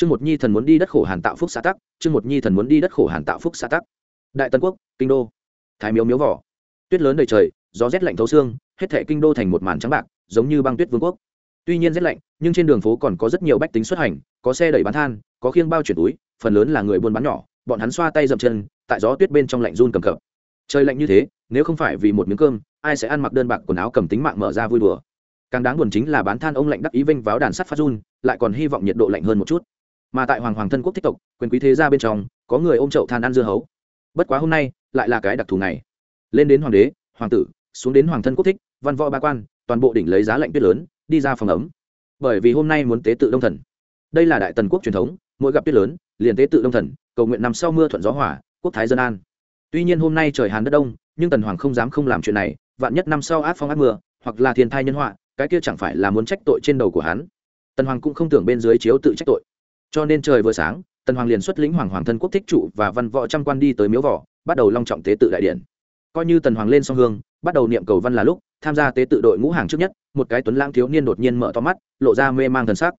Trương Một Nhi thần muốn đi đất khổ Hàn tạo phúc xã tắc, Trương Một Nhi thần muốn đi đất khổ Hàn tạo phúc xã tắc. Đại Tân Quốc, Kinh đô. Thái Miếu miếu vỏ. Tuyết lớn đầy trời, gió rét lạnh thấu xương, hết thảy kinh đô thành một màn trắng bạc, giống như băng tuyết vương quốc. Tuy nhiên rét lạnh, nhưng trên đường phố còn có rất nhiều bách tính xuất hành, có xe đẩy bán than, có khiêng bao chuyển túi, phần lớn là người buôn bán nhỏ, bọn hắn xoa tay dậm chân, tại gió tuyết bên trong lạnh run cầm cập. Trời lạnh như thế, nếu không phải vì một miếng cơm, ai sẽ ăn mặc đơn bạc quần áo cầm tính mạng mở ra vui đùa. Càng đáng buồn chính là bán than ông lạnh đắc ý vinh váo đàn sắt phát run, lại còn hy vọng nhiệt độ lạnh hơn một chút mà tại hoàng hoàng thân quốc thích tộc, quyền quý thế gia bên trong, có người ôm chậu than ăn dưa hấu. Bất quá hôm nay, lại là cái đặc thù này lên đến hoàng đế, hoàng tử, xuống đến hoàng thân quốc thích, văn võ ba quan, toàn bộ đỉnh lấy giá lạnh tuyết lớn, đi ra phòng ấm. Bởi vì hôm nay muốn tế tự đông thần. Đây là đại tần quốc truyền thống, mỗi gặp tuyết lớn, liền tế tự đông thần, cầu nguyện nằm sau mưa thuận gió hỏa quốc thái dân an. Tuy nhiên hôm nay trời hàn đất đông, nhưng tần hoàng không dám không làm chuyện này, vạn nhất năm sau át phong át mưa, hoặc là thiên thai nhân họa, cái kia chẳng phải là muốn trách tội trên đầu của hắn. Tần hoàng cũng không tưởng bên dưới chiếu tự trách tội cho nên trời vừa sáng, tần hoàng liền xuất lĩnh hoàng hoàng thân quốc thích trụ và văn võ trăm quan đi tới miếu võ bắt đầu long trọng tế tự đại điện. Coi như tần hoàng lên song hương, bắt đầu niệm cầu văn là lúc, tham gia tế tự đội ngũ hàng trước nhất, một cái tuấn lãng thiếu niên đột nhiên mở to mắt, lộ ra mê mang thần sắc.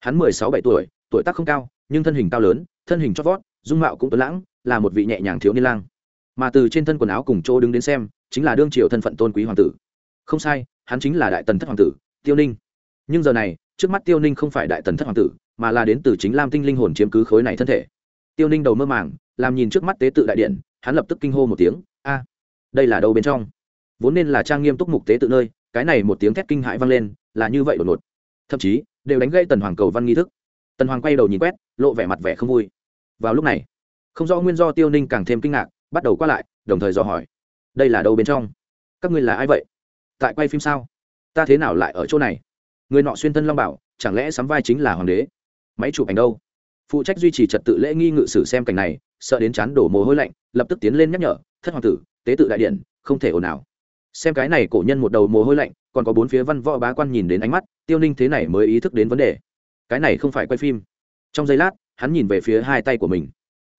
Hắn mười sáu bảy tuổi tuổi tác không cao, nhưng thân hình cao lớn, thân hình chót vót, dung mạo cũng tuấn lãng, là một vị nhẹ nhàng thiếu niên lang. Mà từ trên thân quần áo cùng chỗ đứng đến xem, chính là đương triều thân phận tôn quý hoàng tử. Không sai, hắn chính là đại tần thất hoàng tử, tiêu ninh nhưng giờ này, trước mắt tiêu ninh không phải đại tần thất hoàng tử, mà là đến từ chính lam tinh linh hồn chiếm cứ khối này thân thể. Tiêu ninh đầu mơ màng, làm nhìn trước mắt tế tự đại điện, hắn lập tức kinh hô một tiếng, a, đây là đâu bên trong? Vốn nên là trang nghiêm túc mục tế tự nơi, cái này một tiếng thét kinh hãi vang lên, là như vậy đột ngột. Thậm chí, đều đánh gây tần hoàng cầu văn nghi thức. Tần hoàng quay đầu nhìn quét, lộ vẻ mặt vẻ không vui. Vào lúc này, không rõ nguyên do tiêu ninh càng thêm kinh ngạc, bắt đầu qua lại, đồng thời dò hỏi, đây là đâu bên trong? Các ngươi là ai vậy? Tại quay phim sao? Ta thế nào lại ở chỗ này? Người nọ xuyên thân long bảo, chẳng lẽ sắm vai chính là hoàng đế? Máy chụp ảnh đâu? Phụ trách duy trì trật tự lễ nghi ngự sử xem cảnh này, sợ đến chán đổ mồ hôi lạnh, lập tức tiến lên nhắc nhở, thất hoàng tử, tế tự đại điện, không thể ồn ào. Xem cái này cổ nhân một đầu mồ hôi lạnh, còn có bốn phía văn võ bá quan nhìn đến ánh mắt, tiêu ninh thế này mới ý thức đến vấn đề. Cái này không phải quay phim. Trong giây lát, hắn nhìn về phía hai tay của mình.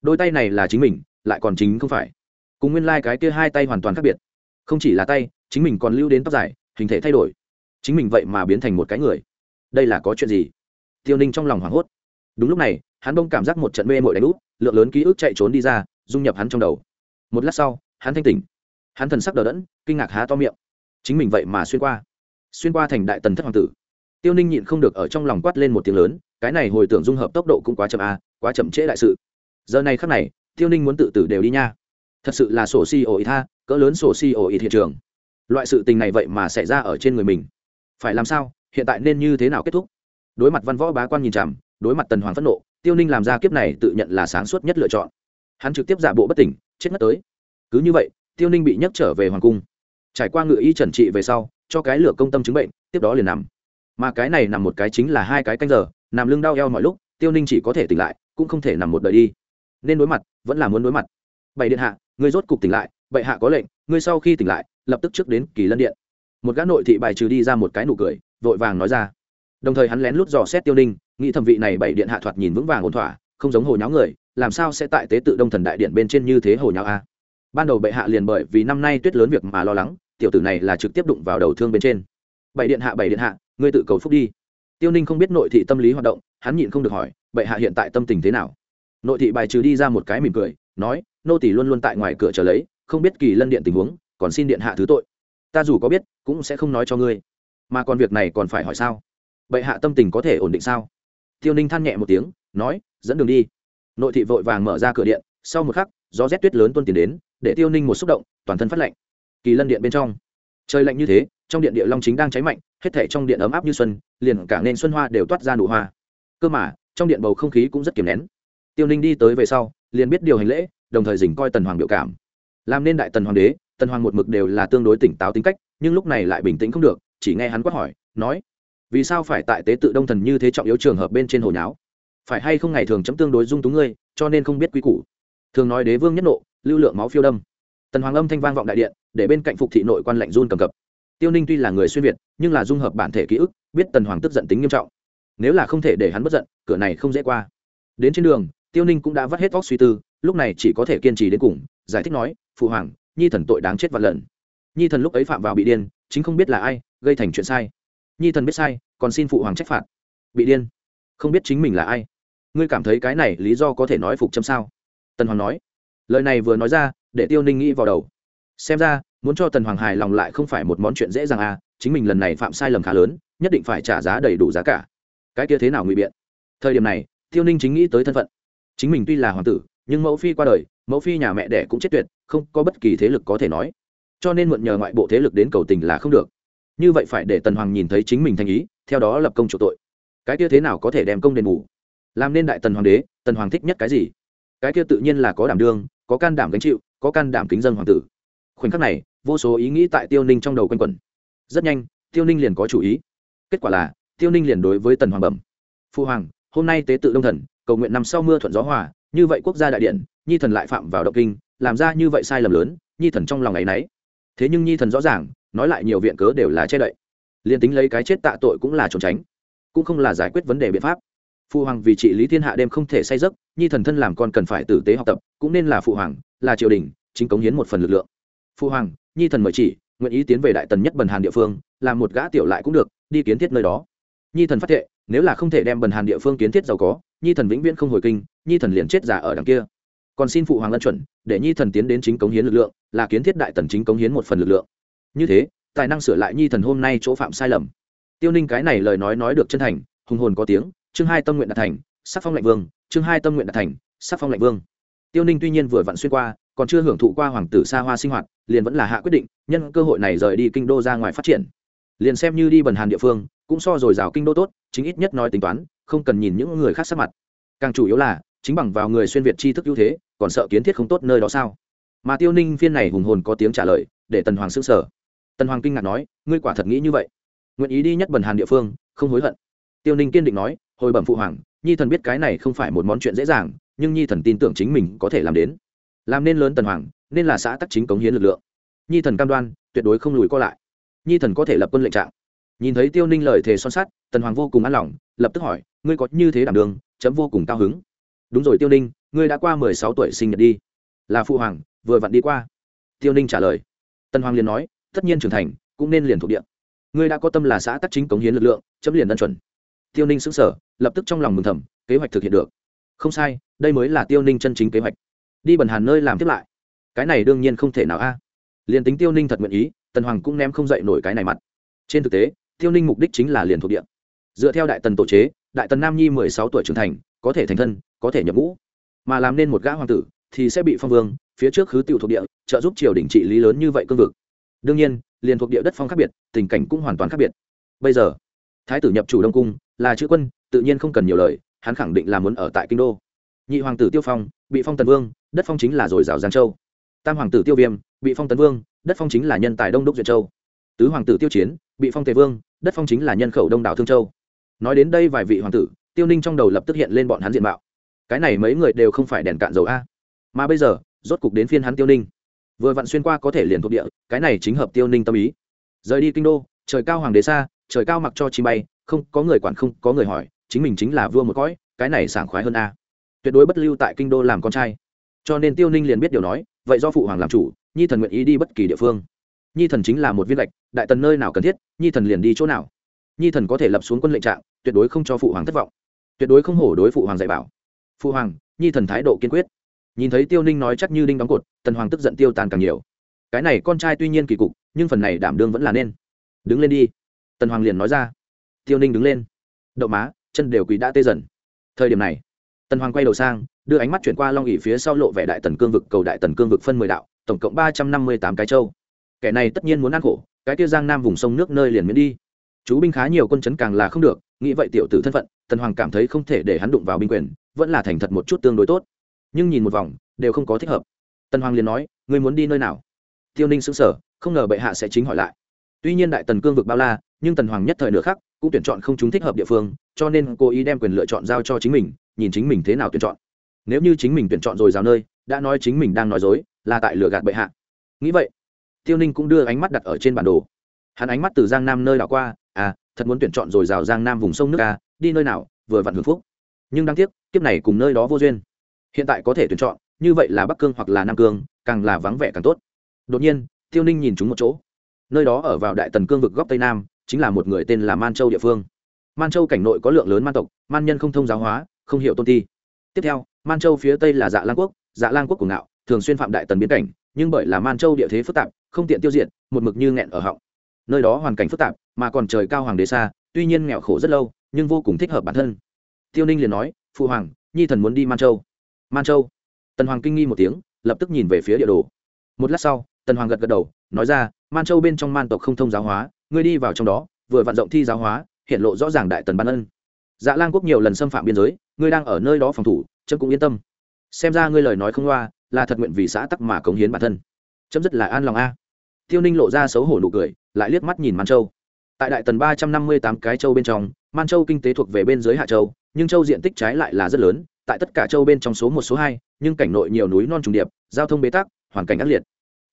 Đôi tay này là chính mình, lại còn chính không phải. Cùng nguyên lai、like、cái kia hai tay hoàn toàn khác biệt. Không chỉ là tay, chính mình còn lưu đến tóc dài, hình thể thay đổi chính mình vậy mà biến thành một cái người. Đây là có chuyện gì? Tiêu ninh trong lòng hoảng hốt. Đúng lúc này hắn đông cảm giác một trận mê mội đánh úp lượng lớn ký ức chạy trốn đi ra dung nhập hắn trong đầu. Một lát sau hắn thanh tỉnh. Hắn thần sắc đờ đẫn kinh ngạc há to miệng. Chính mình vậy mà xuyên qua. Xuyên qua thành đại tần thất hoàng tử. Tiêu ninh nhịn không được ở trong lòng quát lên một tiếng lớn cái này hồi tưởng dung hợp tốc độ cũng quá chậm à, quá chậm trễ đại sự. Giờ này khắc này tiêu ninh muốn tự tử đều đi nha. Thật sự là sổ si ổ ý tha cỡ lớn sổ si ổ ý thị trường. Loại sự tình này vậy mà xảy ra ở trên người mình phải làm sao, hiện tại nên như thế nào kết thúc? Đối mặt văn võ bá quan nhìn chằm, đối mặt tần hoàng phẫn nộ, tiêu ninh làm ra kiếp này tự nhận là sáng suốt nhất lựa chọn. Hắn trực tiếp giả bộ bất tỉnh, chết ngất tới. Cứ như vậy, tiêu ninh bị nhấc trở về hoàng cung. Trải qua ngự y trần trị về sau, cho cái lửa công tâm chứng bệnh, tiếp đó liền nằm. Mà cái này nằm một cái chính là hai cái canh giờ, nằm lưng đau eo mọi lúc, tiêu ninh chỉ có thể tỉnh lại, cũng không thể nằm một đời đi. Nên đối mặt, vẫn là muốn đối mặt. Bảy điện hạ người rốt cục tỉnh lại, bệ hạ có lệnh, ngươi sau khi tỉnh lại, lập tức trước đến kỳ lân điện một gã nội thị bài trừ đi ra một cái nụ cười, vội vàng nói ra. Đồng thời hắn lén lút dò xét tiêu ninh, nghĩ thẩm vị này bảy điện hạ thoạt nhìn vững vàng ổn thỏa, không giống hồ nháo người, làm sao sẽ tại tế tự đông thần đại điện bên trên như thế hồ nháo a? Ban đầu bệ hạ liền bởi vì năm nay tuyết lớn việc mà lo lắng, tiểu tử này là trực tiếp đụng vào đầu thương bên trên. Bảy điện hạ, bảy điện hạ, ngươi tự cầu phúc đi. Tiêu ninh không biết nội thị tâm lý hoạt động, hắn nhịn không được hỏi, bệ hạ hiện tại tâm tình thế nào? Nội thị bài trừ đi ra một cái mỉm cười, nói, nô tỷ luôn luôn tại ngoài cửa chờ lấy, không biết kỳ lân điện tình huống, còn xin điện hạ thứ tội ta dù có biết, cũng sẽ không nói cho ngươi. Mà còn việc này còn phải hỏi sao? Bệ hạ tâm tình có thể ổn định sao? Tiêu ninh than nhẹ một tiếng, nói, dẫn đường đi. Nội thị vội vàng mở ra cửa điện, sau một khắc, gió rét tuyết lớn tuân tiền đến, để tiêu ninh một xúc động, toàn thân phát lạnh. Kỳ lân điện bên trong. Trời lạnh như thế, trong điện địa long chính đang cháy mạnh, hết thể trong điện ấm áp như xuân, liền cả nền xuân hoa đều toát ra nụ hoa. Cơ mà, trong điện bầu không khí cũng rất kiềm nén. Tiêu ninh đi tới về sau, liền biết điều hành lễ, đồng thời dình coi tần hoàng biểu cảm. Làm nên đại tần hoàng đế tần hoàng một mực đều là tương đối tỉnh táo tính cách, nhưng lúc này lại bình tĩnh không được, chỉ nghe hắn quát hỏi, nói, vì sao phải tại tế tự đông thần như thế trọng yếu trường hợp bên trên hồ nháo? Phải hay không ngày thường chấm tương đối dung túng ngươi, cho nên không biết quy củ? Thường nói đế vương nhất nộ, lưu lượng máu phiêu đâm. Tần hoàng âm thanh vang vọng đại điện, để bên cạnh phục thị nội quan lạnh run cầm cập. Tiêu ninh tuy là người xuyên việt, nhưng là dung hợp bản thể ký ức, biết tần hoàng tức giận tính nghiêm trọng. Nếu là không thể để hắn bất giận, cửa này không dễ qua. Đến trên đường, tiêu ninh cũng đã vắt hết vóc suy tư, lúc này chỉ có thể kiên trì đến cùng, giải thích nói, phụ hoàng nhi thần tội đáng chết vạn lần. Nhi thần lúc ấy phạm vào bị điên, chính không biết là ai, gây thành chuyện sai. Nhi thần biết sai, còn xin phụ hoàng trách phạt. Bị điên, không biết chính mình là ai. Ngươi cảm thấy cái này lý do có thể nói phục châm sao? Tần hoàng nói. Lời này vừa nói ra, để tiêu ninh nghĩ vào đầu. Xem ra, muốn cho tần hoàng hài lòng lại không phải một món chuyện dễ dàng à chính mình lần này phạm sai lầm khá lớn, nhất định phải trả giá đầy đủ giá cả. Cái kia thế nào ngụy biện? Thời điểm này, tiêu ninh chính nghĩ tới thân phận. Chính mình tuy là hoàng tử, nhưng mẫu phi qua đời, mẫu phi nhà mẹ đẻ cũng chết tuyệt không có bất kỳ thế lực có thể nói. Cho nên mượn nhờ ngoại bộ thế lực đến cầu tình là không được. Như vậy phải để tần hoàng nhìn thấy chính mình thành ý, theo đó lập công chủ tội. Cái kia thế nào có thể đem công đền bù? Làm nên đại tần hoàng đế, tần hoàng thích nhất cái gì? Cái kia tự nhiên là có đảm đương, có can đảm gánh chịu, có can đảm kính dân hoàng tử. Khoảnh khắc này, vô số ý nghĩ tại tiêu ninh trong đầu quanh quẩn. Rất nhanh, tiêu ninh liền có chủ ý. Kết quả là, tiêu ninh liền đối với tần hoàng bẩm, phu hoàng, hôm nay tế tự đông thần, cầu nguyện năm sau mưa thuận gió hòa, như vậy quốc gia đại điện, nhi thần lại phạm vào động kinh làm ra như vậy sai lầm lớn, nhi thần trong lòng ấ y n ấ y thế nhưng nhi thần rõ ràng, nói lại nhiều viện cớ đều là che đậy. Liền tính lấy cái chết tạ tội cũng là trốn tránh, cũng không là giải quyết vấn đề biện pháp. Phụ hoàng vì trị lý thiên hạ đêm không thể say giấc, nhi thần thân làm con cần phải tử tế học tập, cũng nên là phụ hoàng, là triều đình, chính cống hiến một phần lực lượng. Phụ hoàng, nhi thần mời chỉ, nguyện ý tiến về đại tần nhất bần hàn địa phương, làm một gã tiểu lại cũng được, đi kiến thiết nơi đó. Nhi thần phát thệ, nếu là không thể đem bần hàn địa phương kiến thiết giàu có, nhi thần vĩnh viễn không hồi kinh, nhi thần liền chết giả ở đằng kia còn xin phụ hoàng ân chuẩn, để nhi thần tiến đến chính cống hiến lực lượng, là kiến thiết đại tần chính cống hiến một phần lực lượng. Như thế, tài năng sửa lại nhi thần hôm nay chỗ phạm sai lầm. Tiêu ninh cái này lời nói nói được chân thành, hùng hồn có tiếng, chương hai tâm nguyện đạt thành, sắc phong lạnh vương, chương hai tâm nguyện đạt thành, sắc phong lạnh vương. Tiêu ninh tuy nhiên vừa vặn xuyên qua, còn chưa hưởng thụ qua hoàng tử xa hoa sinh hoạt, liền vẫn là hạ quyết định, nhân cơ hội này rời đi kinh đô ra ngoài phát triển. Liền xem như đi bần hàn địa phương, cũng so dồi dào kinh đô tốt, chính ít nhất nói tính toán, không cần nhìn những người khác sắc mặt. Càng chủ yếu là chính bằng vào người xuyên việt tri thức ưu thế, còn sợ kiến thiết không tốt nơi đó sao? Mà tiêu ninh phiên này hùng hồn có tiếng trả lời, để tần hoàng xưng sở tần hoàng kinh ngạc nói, ngươi quả thật nghĩ như vậy? Nguyện ý đi nhất bần hàn địa phương, không hối hận. Tiêu ninh kiên định nói, hồi bẩm phụ hoàng, nhi thần biết cái này không phải một món chuyện dễ dàng, nhưng nhi thần tin tưởng chính mình có thể làm đến. Làm nên lớn tần hoàng, nên là xã tắc chính cống hiến lực lượng. Nhi thần cam đoan, tuyệt đối không lùi co lại. Nhi thần có thể lập quân lệnh trạng. Nhìn thấy tiêu ninh lời thề son sắt, tần hoàng vô cùng an lòng, lập tức hỏi, ngươi có như thế đảm đường chấm vô cùng cao hứng đúng rồi, tiêu ninh, ngươi đã qua mười sáu tuổi sinh nhật đi. Là phụ hoàng, vừa vặn đi qua. Tiêu ninh trả lời. Tân hoàng liền nói, tất nhiên trưởng thành, cũng nên liền thuộc địa. Ngươi đã có tâm là xã tắc chính cống hiến lực lượng, chấm liền ân chuẩn. Tiêu ninh xứng sở lập tức trong lòng mừng thầm, kế hoạch thực hiện được. Không sai, đây mới là tiêu ninh chân chính kế hoạch. Đi bần hàn nơi làm tiếp lại. Cái này đương nhiên không thể nào a. À. liền tính tiêu ninh thật nguyện ý tần hoàng cũng ném không dậy nổi cái này mặt. Trên thực tế, tiêu ninh mục đích chính là liền thuộc địa. Dựa theo đại tần tổ chế, đại tần nam nhi mười sáu tuổi trưởng thành, có thể thành thân có thể nhập ngũ. Mà làm nên một gã hoàng tử thì sẽ bị phong vương, phía trước khứ tiểu thuộc địa, trợ giúp triều đình trị lý lớn như vậy cương vực. Đương nhiên, liền thuộc địa đất phong khác biệt, tình cảnh cũng hoàn toàn khác biệt. Bây giờ, thái tử nhập chủ đông cung, là chữ quân, tự nhiên không cần nhiều lời, hắn khẳng định là muốn ở tại kinh đô. Nhị hoàng tử tiêu phong, bị phong tần vương, đất phong chính là dồi dào giang châu. Tam hoàng tử tiêu viêm, bị phong tần vương, đất phong chính là nhân tài đông đúc duyệt châu. Tứ hoàng tử tiêu chiến, bị phong tề vương, đất phong chính là nhân khẩu đông đảo thương châu. Nói đến đây vài vị hoàng tử, tiêu ninh trong đầu lập tức hiện lên bọn hắn diện mạo cái này mấy người đều không phải đèn cạn dầu a. Mà bây giờ, rốt cục đến phiên hắn tiêu ninh. Vừa vặn xuyên qua có thể liền thuộc địa, cái này chính hợp tiêu ninh tâm ý. Rời đi kinh đô, trời cao hoàng đế xa, trời cao mặc cho chi bay, không có người quản, không có người hỏi, chính mình chính là vua một cõi, cái này sảng khoái hơn a. Tuyệt đối bất lưu tại kinh đô làm con trai. Cho nên tiêu ninh liền biết điều nói, vậy do phụ hoàng làm chủ, nhi thần nguyện ý đi bất kỳ địa phương. Nhi thần chính là một viên lệch đại tần nơi nào cần thiết, nhi thần liền đi chỗ nào. Nhi thần có thể lập xuống quân lệnh trạng, tuyệt đối không cho phụ hoàng thất vọng. Tuyệt đối không hổ đối phụ hoàng dạy bảo phụ hoàng, nhi thần thái độ kiên quyết. Nhìn thấy tiêu ninh nói chắc như đinh đóng cột, tần hoàng tức giận tiêu tàn càng nhiều. Cái này con trai tuy nhiên kỳ cục, nhưng phần này đảm đương vẫn là nên. Đứng lên đi. Tần hoàng liền nói ra. Tiêu ninh đứng lên. Đậu má, chân đều quỳ đã tê dần. Thời điểm này, tần hoàng quay đầu sang, đưa ánh mắt chuyển qua long ỉ phía sau lộ vẻ đại tần cương vực, cầu đại tần cương vực phân mười đạo, tổng cộng ba trăm năm mươi tám cái châu. Kẻ này tất nhiên muốn ăn khổ, cái kia giang nam vùng sông nước nơi liền miễn đi. Chú binh khá nhiều quân chấn càng là không được, nghĩ vậy tiểu tử thân phận, tần hoàng cảm thấy không thể để hắn đụng vào binh quyền vẫn là thành thật một chút tương đối tốt. Nhưng nhìn một vòng, đều không có thích hợp. Tần hoàng liền nói, ngươi muốn đi nơi nào? Tiêu ninh xứng sở không ngờ bệ hạ sẽ chính hỏi lại. Tuy nhiên đại tần cương vực bao la, nhưng tần hoàng nhất thời nửa khắc, cũng tuyển chọn không chúng thích hợp địa phương, cho nên cô ý đem quyền lựa chọn giao cho chính mình, nhìn chính mình thế nào tuyển chọn. Nếu như chính mình tuyển chọn rồi rào nơi, đã nói chính mình đang nói dối, là tại lừa gạt bệ hạ. Nghĩ vậy, tiêu ninh cũng đưa ánh mắt đặt ở trên bản đồ. Hắn ánh mắt từ giang nam nơi đảo qua à thật muốn tuyển chọn rồi rào giang nam vùng sông nước ca đi nơi nào, vừa vặn hưởng phúc nhưng đáng tiếc, kiếp này cùng nơi đó vô duyên. Hiện tại có thể tuyển chọn, như vậy là bắc cương hoặc là nam cương, càng là vắng vẻ càng tốt. Đột nhiên, tiêu ninh nhìn chúng một chỗ. Nơi đó ở vào đại tần cương vực góc tây nam, chính là một người tên là man châu địa phương. Man châu cảnh nội có lượng lớn man tộc, man nhân không thông giáo hóa, không hiểu tôn ti. Tiếp theo, man châu phía tây là dạ lan quốc dạ lan quốc của ngạo, thường xuyên phạm đại tần biến cảnh, nhưng bởi là man châu địa thế phức tạp, không tiện tiêu diệt, một mực như nghẹn ở họng. Nơi đó hoàn cảnh phức tạp, mà còn trời cao hoàng đế xa, tuy nhiên nghèo khổ rất lâu, nhưng vô cùng thích hợp bản thân tiêu ninh liền nói, phụ hoàng, nhi thần muốn đi man châu. Man châu? Tần hoàng kinh nghi một tiếng, lập tức nhìn về phía địa đồ. Một lát sau, tần hoàng gật gật đầu, nói ra, man châu bên trong man tộc không thông giáo hóa, ngươi đi vào trong đó, vừa vạn rộng thi giáo hóa, hiện lộ rõ ràng đại tần ban ân. Dạ lan quốc nhiều lần xâm phạm biên giới, ngươi đang ở nơi đó phòng thủ trâm cũng yên tâm. Xem ra ngươi lời nói không loa, là thật nguyện vì xã tắc mà cống hiến bản thân. Chấm dứt là an lòng a. Tiêu ninh lộ ra xấu hổ nụ cười, lại liếc mắt nhìn man châu. Tại đại tần ba trăm năm mươi tám cái châu bên trong, man châu kinh tế thuộc về bên dưới hạ châu nhưng châu diện tích trái lại là rất lớn, tại tất cả châu bên trong số một, số hai, nhưng cảnh nội nhiều núi non trùng điệp, giao thông bế tắc, hoàn cảnh ác liệt.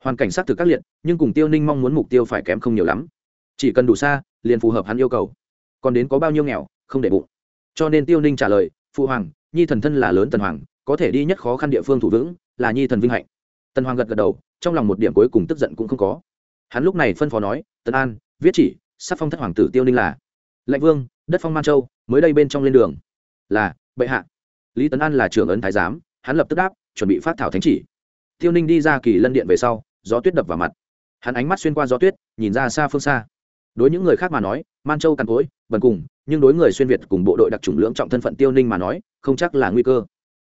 Hoàn cảnh xác thực ác liệt, nhưng cùng tiêu ninh mong muốn mục tiêu phải kém không nhiều lắm. Chỉ cần đủ xa, liền phù hợp hắn yêu cầu. Còn đến có bao nhiêu nghèo, không để bụng. Cho nên tiêu ninh trả lời, phụ hoàng, nhi thần thân là lớn tần hoàng, có thể đi nhất khó khăn địa phương thủ vững, là nhi thần vinh hạnh. Tần hoàng gật gật đầu, trong lòng một điểm cuối cùng tức giận cũng không có. Hắn lúc này phân phó nói tần an, viết chỉ, sắc phong thất hoàng tử tiêu ninh là lệnh vương, đất phong man châu, mới đây bên trong lên đường là, bệ hạ. Lý tấn an là trưởng ấn thái giám, hắn lập tức đáp, chuẩn bị phát thảo thánh chỉ. Tiêu ninh đi ra kỳ lân điện về sau, gió tuyết đập vào mặt. Hắn ánh mắt xuyên qua gió tuyết, nhìn ra xa phương xa. Đối những người khác mà nói, man châu càn cối bần cùng, nhưng đối người xuyên việt cùng bộ đội đặc trùng lưỡng trọng thân phận tiêu ninh mà nói, không chắc là nguy cơ.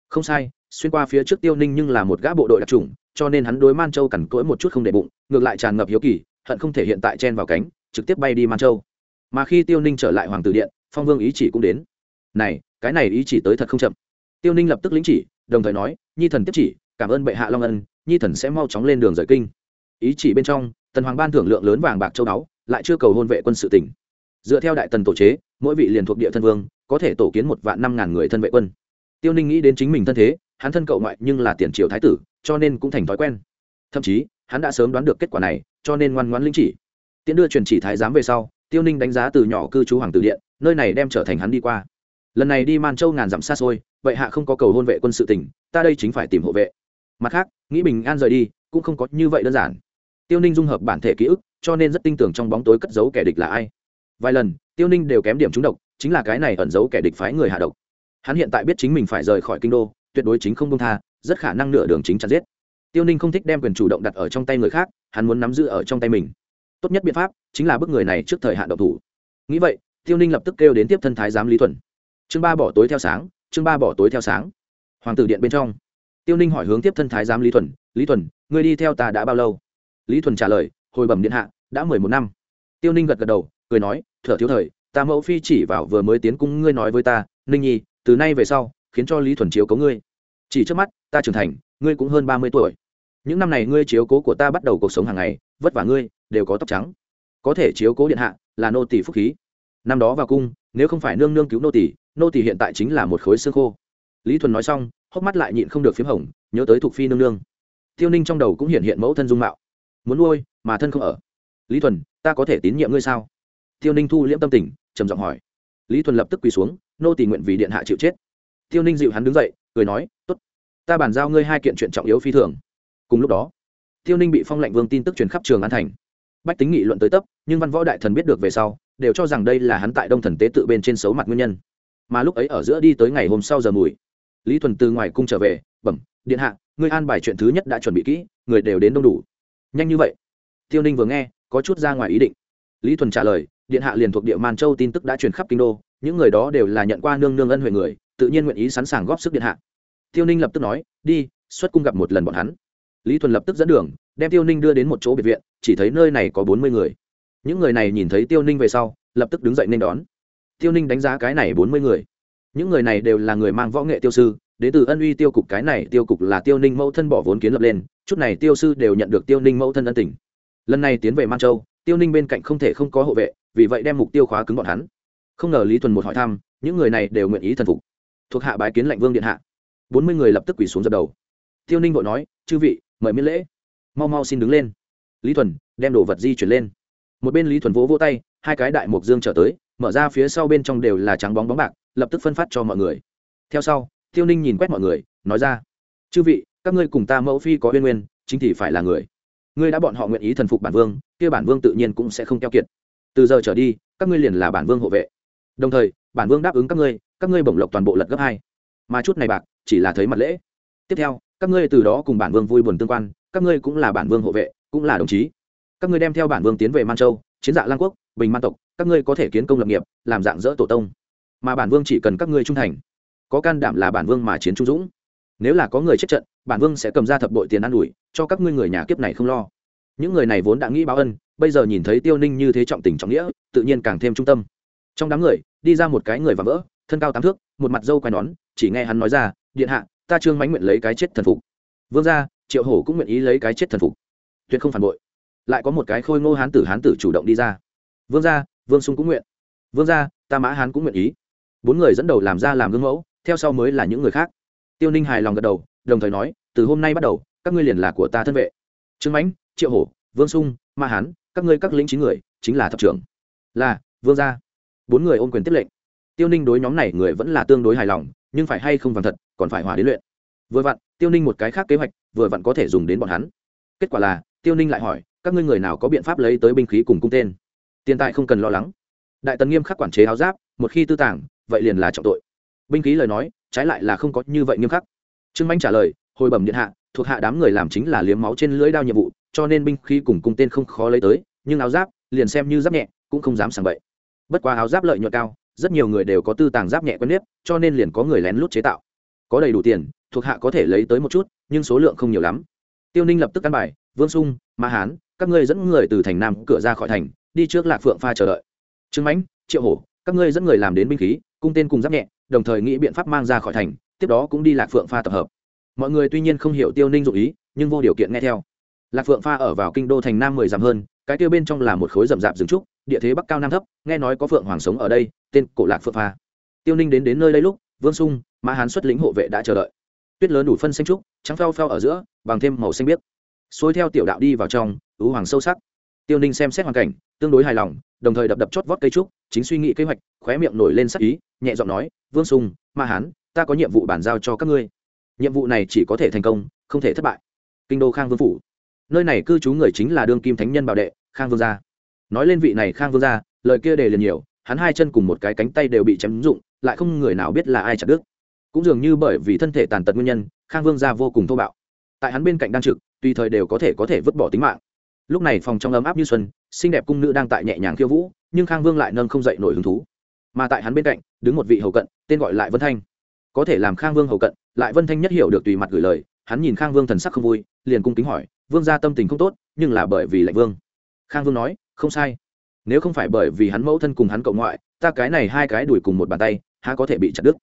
Không sai, xuyên qua phía trước tiêu ninh nhưng là một gã bộ đội đặc trùng cho nên hắn đối man châu cằn cỗi một chút không để bụng, ngược lại tràn ngập hiếu kỳ, hận không thể hiện tại chen vào cánh, trực tiếp bay đi man châu. Mà khi tiêu ninh trở lại hoàng tử điện, phong vương ý chỉ cũng đến. Này cái này ý chỉ tới thật không chậm. Tiêu ninh lập tức lĩnh chỉ, đồng thời nói, nhi thần tiếp chỉ, cảm ơn bệ hạ long ân, nhi thần sẽ mau chóng lên đường rời kinh. Ý chỉ bên trong, tần hoàng ban thưởng lượng lớn vàng bạc châu báu, lại chưa cầu hôn vệ quân sự tỉnh. Dựa theo đại tần tổ chế, mỗi vị liền thuộc địa thân vương, có thể tổ kiến một vạn năm ngàn người thân vệ quân. Tiêu ninh nghĩ đến chính mình thân thế, hắn thân cậu ngoại nhưng là tiền triều thái tử, cho nên cũng thành thói quen. Thậm chí, hắn đã sớm đoán được kết quả này, cho nên ngoan ngoãn lĩnh chỉ. Tiễn đưa truyền chỉ thái giám về sau, tiêu ninh đánh giá từ nhỏ cư trú hoàng tử điện, nơi này đem trở thành hắn đi qua lần này đi man châu ngàn dặm xa xôi, vậy hạ không có cầu hôn vệ quân sự tỉnh ta đây chính phải tìm hộ vệ. Mặt khác, nghĩ bình an rời đi, cũng không có như vậy đơn giản. Tiêu ninh dung hợp bản thể ký ức, cho nên rất tin tưởng trong bóng tối cất giấu kẻ địch là ai. Vài lần, tiêu ninh đều kém điểm trúng độc, chính là cái này ẩn giấu kẻ địch phái người hạ độc. Hắn hiện tại biết chính mình phải rời khỏi kinh đô, tuyệt đối chính không công tha, rất khả năng nửa đường chính chặt giết. Tiêu ninh không thích đem quyền chủ động đặt ở trong tay người khác, hắn muốn nắm giữ ở trong tay mình. Tốt nhất biện pháp, chính là bức người này trước thời hạn độc thủ. Nghĩ vậy, tiêu ninh lập tức kêu đến tiếp thân thái giám lý thuần chương ba bỏ tối theo sáng, chương ba bỏ tối theo sáng. Hoàng tử điện bên trong. Tiêu ninh hỏi hướng tiếp thân thái giám lý thuần lý thuần, ngươi đi theo ta đã bao lâu? Lý thuần trả lời, hồi bẩm điện hạ, đã mười một năm. Tiêu ninh gật gật đầu, cười nói, thở thiếu thời, ta mẫu phi chỉ vào vừa mới tiến cung ngươi nói với ta, ninh nhi, từ nay về sau, khiến cho lý thuần chiếu cố ngươi. Chỉ trước mắt, ta trưởng thành, ngươi cũng hơn ba mươi tuổi. Những năm này ngươi chiếu cố của ta bắt đầu cuộc sống hàng ngày, vất vả ngươi, đều có tóc trắng. Có thể chiếu cố điện hạ là nô tỷ phúc khí. Năm đó vào cung, nếu không phải nương nương cứu nô tỷ nô tỳ hiện tại chính là một khối xương khô. Lý thuần nói xong, hốc mắt lại nhịn không được p h í m hồng, nhớ tới thuộc phi nương nương. Tiêu ninh trong đầu cũng hiện hiện mẫu thân dung mạo. Muốn nuôi, mà thân không ở. Lý thuần, ta có thể tín nhiệm ngươi sao? Tiêu ninh thu liễm tâm tình, trầm giọng hỏi. Lý thuần lập tức quỳ xuống, nô tỳ nguyện vì điện hạ chịu chết. Tiêu ninh dịu hắn đứng dậy, cười nói t ố t ta bàn giao ngươi hai kiện chuyện trọng yếu phi thường. Cùng lúc đó, tiêu ninh bị phong lệnh vương tin tức truyền khắp trường an thành. Bách tính nghị luận tới tấp, nhưng văn võ đại thần biết được về sau, đều cho rằng đây là hắn tại đông thần tế tự bên trên xấu mặt nguyên nhân mà lúc ấy ở giữa đi tới ngày hôm sau giờ mùi. Lý thuần từ ngoài cung trở về, bẩm, điện hạ, ngươi an bài chuyện thứ nhất đã chuẩn bị kỹ, người đều đến đông đủ. Nhanh như vậy? Tiêu ninh vừa nghe, có chút ra ngoài ý định. Lý thuần trả lời, điện hạ liền thuộc địa man châu tin tức đã truyền khắp kinh đô, những người đó đều là nhận qua nương nương ân huệ người, tự nhiên nguyện ý sẵn sàng góp sức điện hạ. Tiêu ninh lập tức nói, đi, xuất cung gặp một lần bọn hắn. Lý thuần lập tức dẫn đường, đem tiêu ninh đưa đến một chỗ biệt viện, chỉ thấy nơi này có bốn mươi người. Những người này nhìn thấy tiêu ninh về sau, lập tức đứng dậy nên đón tiêu ninh đánh giá cái này bốn mươi người. Những người này đều là người mang võ nghệ tiêu sư, đến từ ân uy tiêu cục cái này, tiêu cục là tiêu ninh mẫu thân bỏ vốn kiến lập lên, chút này tiêu sư đều nhận được tiêu ninh mẫu thân ân tình. Lần này tiến về man châu, tiêu ninh bên cạnh không thể không có hộ vệ, vì vậy đem mục tiêu khóa cứng bọn hắn. Không ngờ lý thuần một hỏi thăm, những người này đều nguyện ý thần phục. Thuộc hạ bái kiến lệnh vương điện hạ. Bốn mươi người lập tức quỳ xuống dập đầu. Tiêu ninh vội nói, chư vị, mời miễn lễ. Mau mau xin đứng lên. Lý thuần đem đồ vật di chuyển lên. Một bên lý thuần vỗ vỗ tay, hai cái đại mục dương trở tới mở ra phía sau bên trong đều là trắng bóng bóng bạc, lập tức phân phát cho mọi người. Theo sau, tiêu ninh nhìn quét mọi người, nói ra, chư vị, các ngươi cùng ta mẫu phi có uyên nguyên, chính thì phải là người. Ngươi đã bọn họ nguyện ý thần phục bản vương, kia bản vương tự nhiên cũng sẽ không keo kiệt. Từ giờ trở đi, các ngươi liền là bản vương hộ vệ. Đồng thời, bản vương đáp ứng các ngươi các ngươi bổng lộc toàn bộ lật gấp hai. Mà chút này bạc, chỉ là thấy mặt lễ. Tiếp theo, các ngươi từ đó cùng bản vương vui buồn tương quan, các ngươi cũng là bản vương hộ vệ, cũng là đồng chí. Các ngươi đem theo bản vương tiến về man châu, chiến dạ lang quốc bình man tộc, các ngươi có thể kiến công lập nghiệp, làm dạng dỡ tổ tông. Mà bản vương chỉ cần các ngươi trung thành, có can đảm là bản vương mà chiến trung dũng. Nếu là có người chết trận, bản vương sẽ cầm ra thập bội tiền ăn ủi, cho các ngươi người nhà kiếp này không lo. Những người này vốn đã nghĩ báo ân, bây giờ nhìn thấy tiêu ninh như thế trọng tình trọng nghĩa, tự nhiên càng thêm trung tâm. Trong đám người, đi ra một cái người và vỡ, thân cao tám thước, một mặt dâu quai nón, chỉ nghe hắn nói ra, điện hạ, ta trương mánh nguyện lấy cái chết thần phục. Vương gia, triệu hổ cũng nguyện ý lấy cái chết thần phục. Tuyệt không phản bội. Lại có một cái khôi ngô hán tử hán tử chủ động đi ra vương gia, vương sung cũng nguyện. Vương gia, ta mã hán cũng nguyện ý. Bốn người dẫn đầu làm ra làm gương mẫu, theo sau mới là những người khác. Tiêu ninh hài lòng gật đầu, đồng thời nói, từ hôm nay bắt đầu, các ngươi liền là của ta thân vệ. Trương mãnh, triệu hổ, vương sung, ma hán, các ngươi các lĩnh chín người, chính là thập trưởng. Là, vương gia. Bốn người ôm quyền tiếp lệnh. Tiêu ninh đối nhóm này người vẫn là tương đối hài lòng, nhưng phải hay không vàng thật, còn phải hòa đến luyện. Vừa vặn, tiêu ninh một cái khác kế hoạch, vừa vặn có thể dùng đến bọn hắn. Kết quả là, tiêu ninh lại hỏi, các ngươi người nào có biện pháp lấy tới binh khí cùng cung tên? Tiền tài không cần lo lắng. Đại tần nghiêm khắc quản chế áo giáp, một khi tư tàng, vậy liền là trọng tội. Binh khí lời nói, trái lại là không có như vậy nghiêm khắc. Trương manh trả lời, hồi bẩm điện hạ, thuộc hạ đám người làm chính là liếm máu trên lưỡi đao nhiệm vụ, cho nên binh khí cùng cung tên không khó lấy tới, nhưng áo giáp, liền xem như giáp nhẹ, cũng không dám sàng bậy. Bất quá áo giáp lợi nhuận cao, rất nhiều người đều có tư tàng giáp nhẹ quen biết cho nên liền có người lén lút chế tạo. Có đầy đủ tiền, thuộc hạ có thể lấy tới một chút, nhưng số lượng không nhiều lắm. Tiêu ninh lập tức căn bài, vương sung, ma hán, các ngươi dẫn người từ thành nam cửa ra khỏi thành đi trước lạc phượng pha chờ đợi. Trương mãnh, triệu hổ, các ngươi dẫn người làm đến binh khí, cung tên cùng giáp nhẹ, đồng thời nghĩ biện pháp mang ra khỏi thành, tiếp đó cũng đi lạc phượng pha tập hợp. Mọi người tuy nhiên không hiểu tiêu ninh dụ ý, nhưng vô điều kiện nghe theo. Lạc phượng pha ở vào kinh đô thành nam mười dặm hơn, cái tiêu bên trong là một khối rậm rạp rừng trúc, địa thế bắc cao nam thấp, nghe nói có phượng hoàng sống ở đây, tên cổ lạc phượng pha. Tiêu ninh đến đến nơi đây lúc, vương sung, mã hán xuất lĩnh hộ vệ đã chờ đợi. Tuyết lớn đủ phân xanh trúc, trắng pheo pheo ở giữa, bằng thêm màu xanh biếc. Xuôi theo tiểu đạo đi vào trong, ứ hoàng sâu sắc. Tiêu ninh xem xét hoàn cảnh tương đối hài lòng, đồng thời đập đập chót vót cây trúc, chính suy nghĩ kế hoạch, khóe miệng nổi lên sắc ý, nhẹ giọng nói, vương sùng, ma hán, ta có nhiệm vụ bàn giao cho các ngươi. Nhiệm vụ này chỉ có thể thành công, không thể thất bại. Kinh đô khang vương phủ. Nơi này cư trú người chính là đương kim thánh nhân bảo đệ, khang vương gia. Nói lên vị này khang vương gia, lời kia đề liền nhiều, hắn hai chân cùng một cái cánh tay đều bị chém rụng, lại không người nào biết là ai chặt đứt. Cũng dường như bởi vì thân thể tàn tật nguyên nhân, khang vương gia vô cùng thô bạo. Tại hắn bên cạnh đang trực, tùy thời đều có thể có thể vứt bỏ tính mạng lúc này phòng trong ấm áp như xuân, xinh đẹp cung nữ đang tại nhẹ nhàng khiêu vũ, nhưng khang vương lại nâng không dậy nổi hứng thú. Mà tại hắn bên cạnh, đứng một vị hầu cận, tên gọi lại vân thanh. Có thể làm khang vương hầu cận, lại vân thanh nhất hiểu được tùy mặt gửi lời, hắn nhìn khang vương thần sắc không vui, liền cung kính hỏi, vương gia tâm tình không tốt, nhưng là bởi vì lệnh vương? Khang vương nói, không sai. Nếu không phải bởi vì hắn mẫu thân cùng hắn cậu ngoại, ta cái này hai cái đuổi cùng một bàn tay, há có thể bị chặt đứt?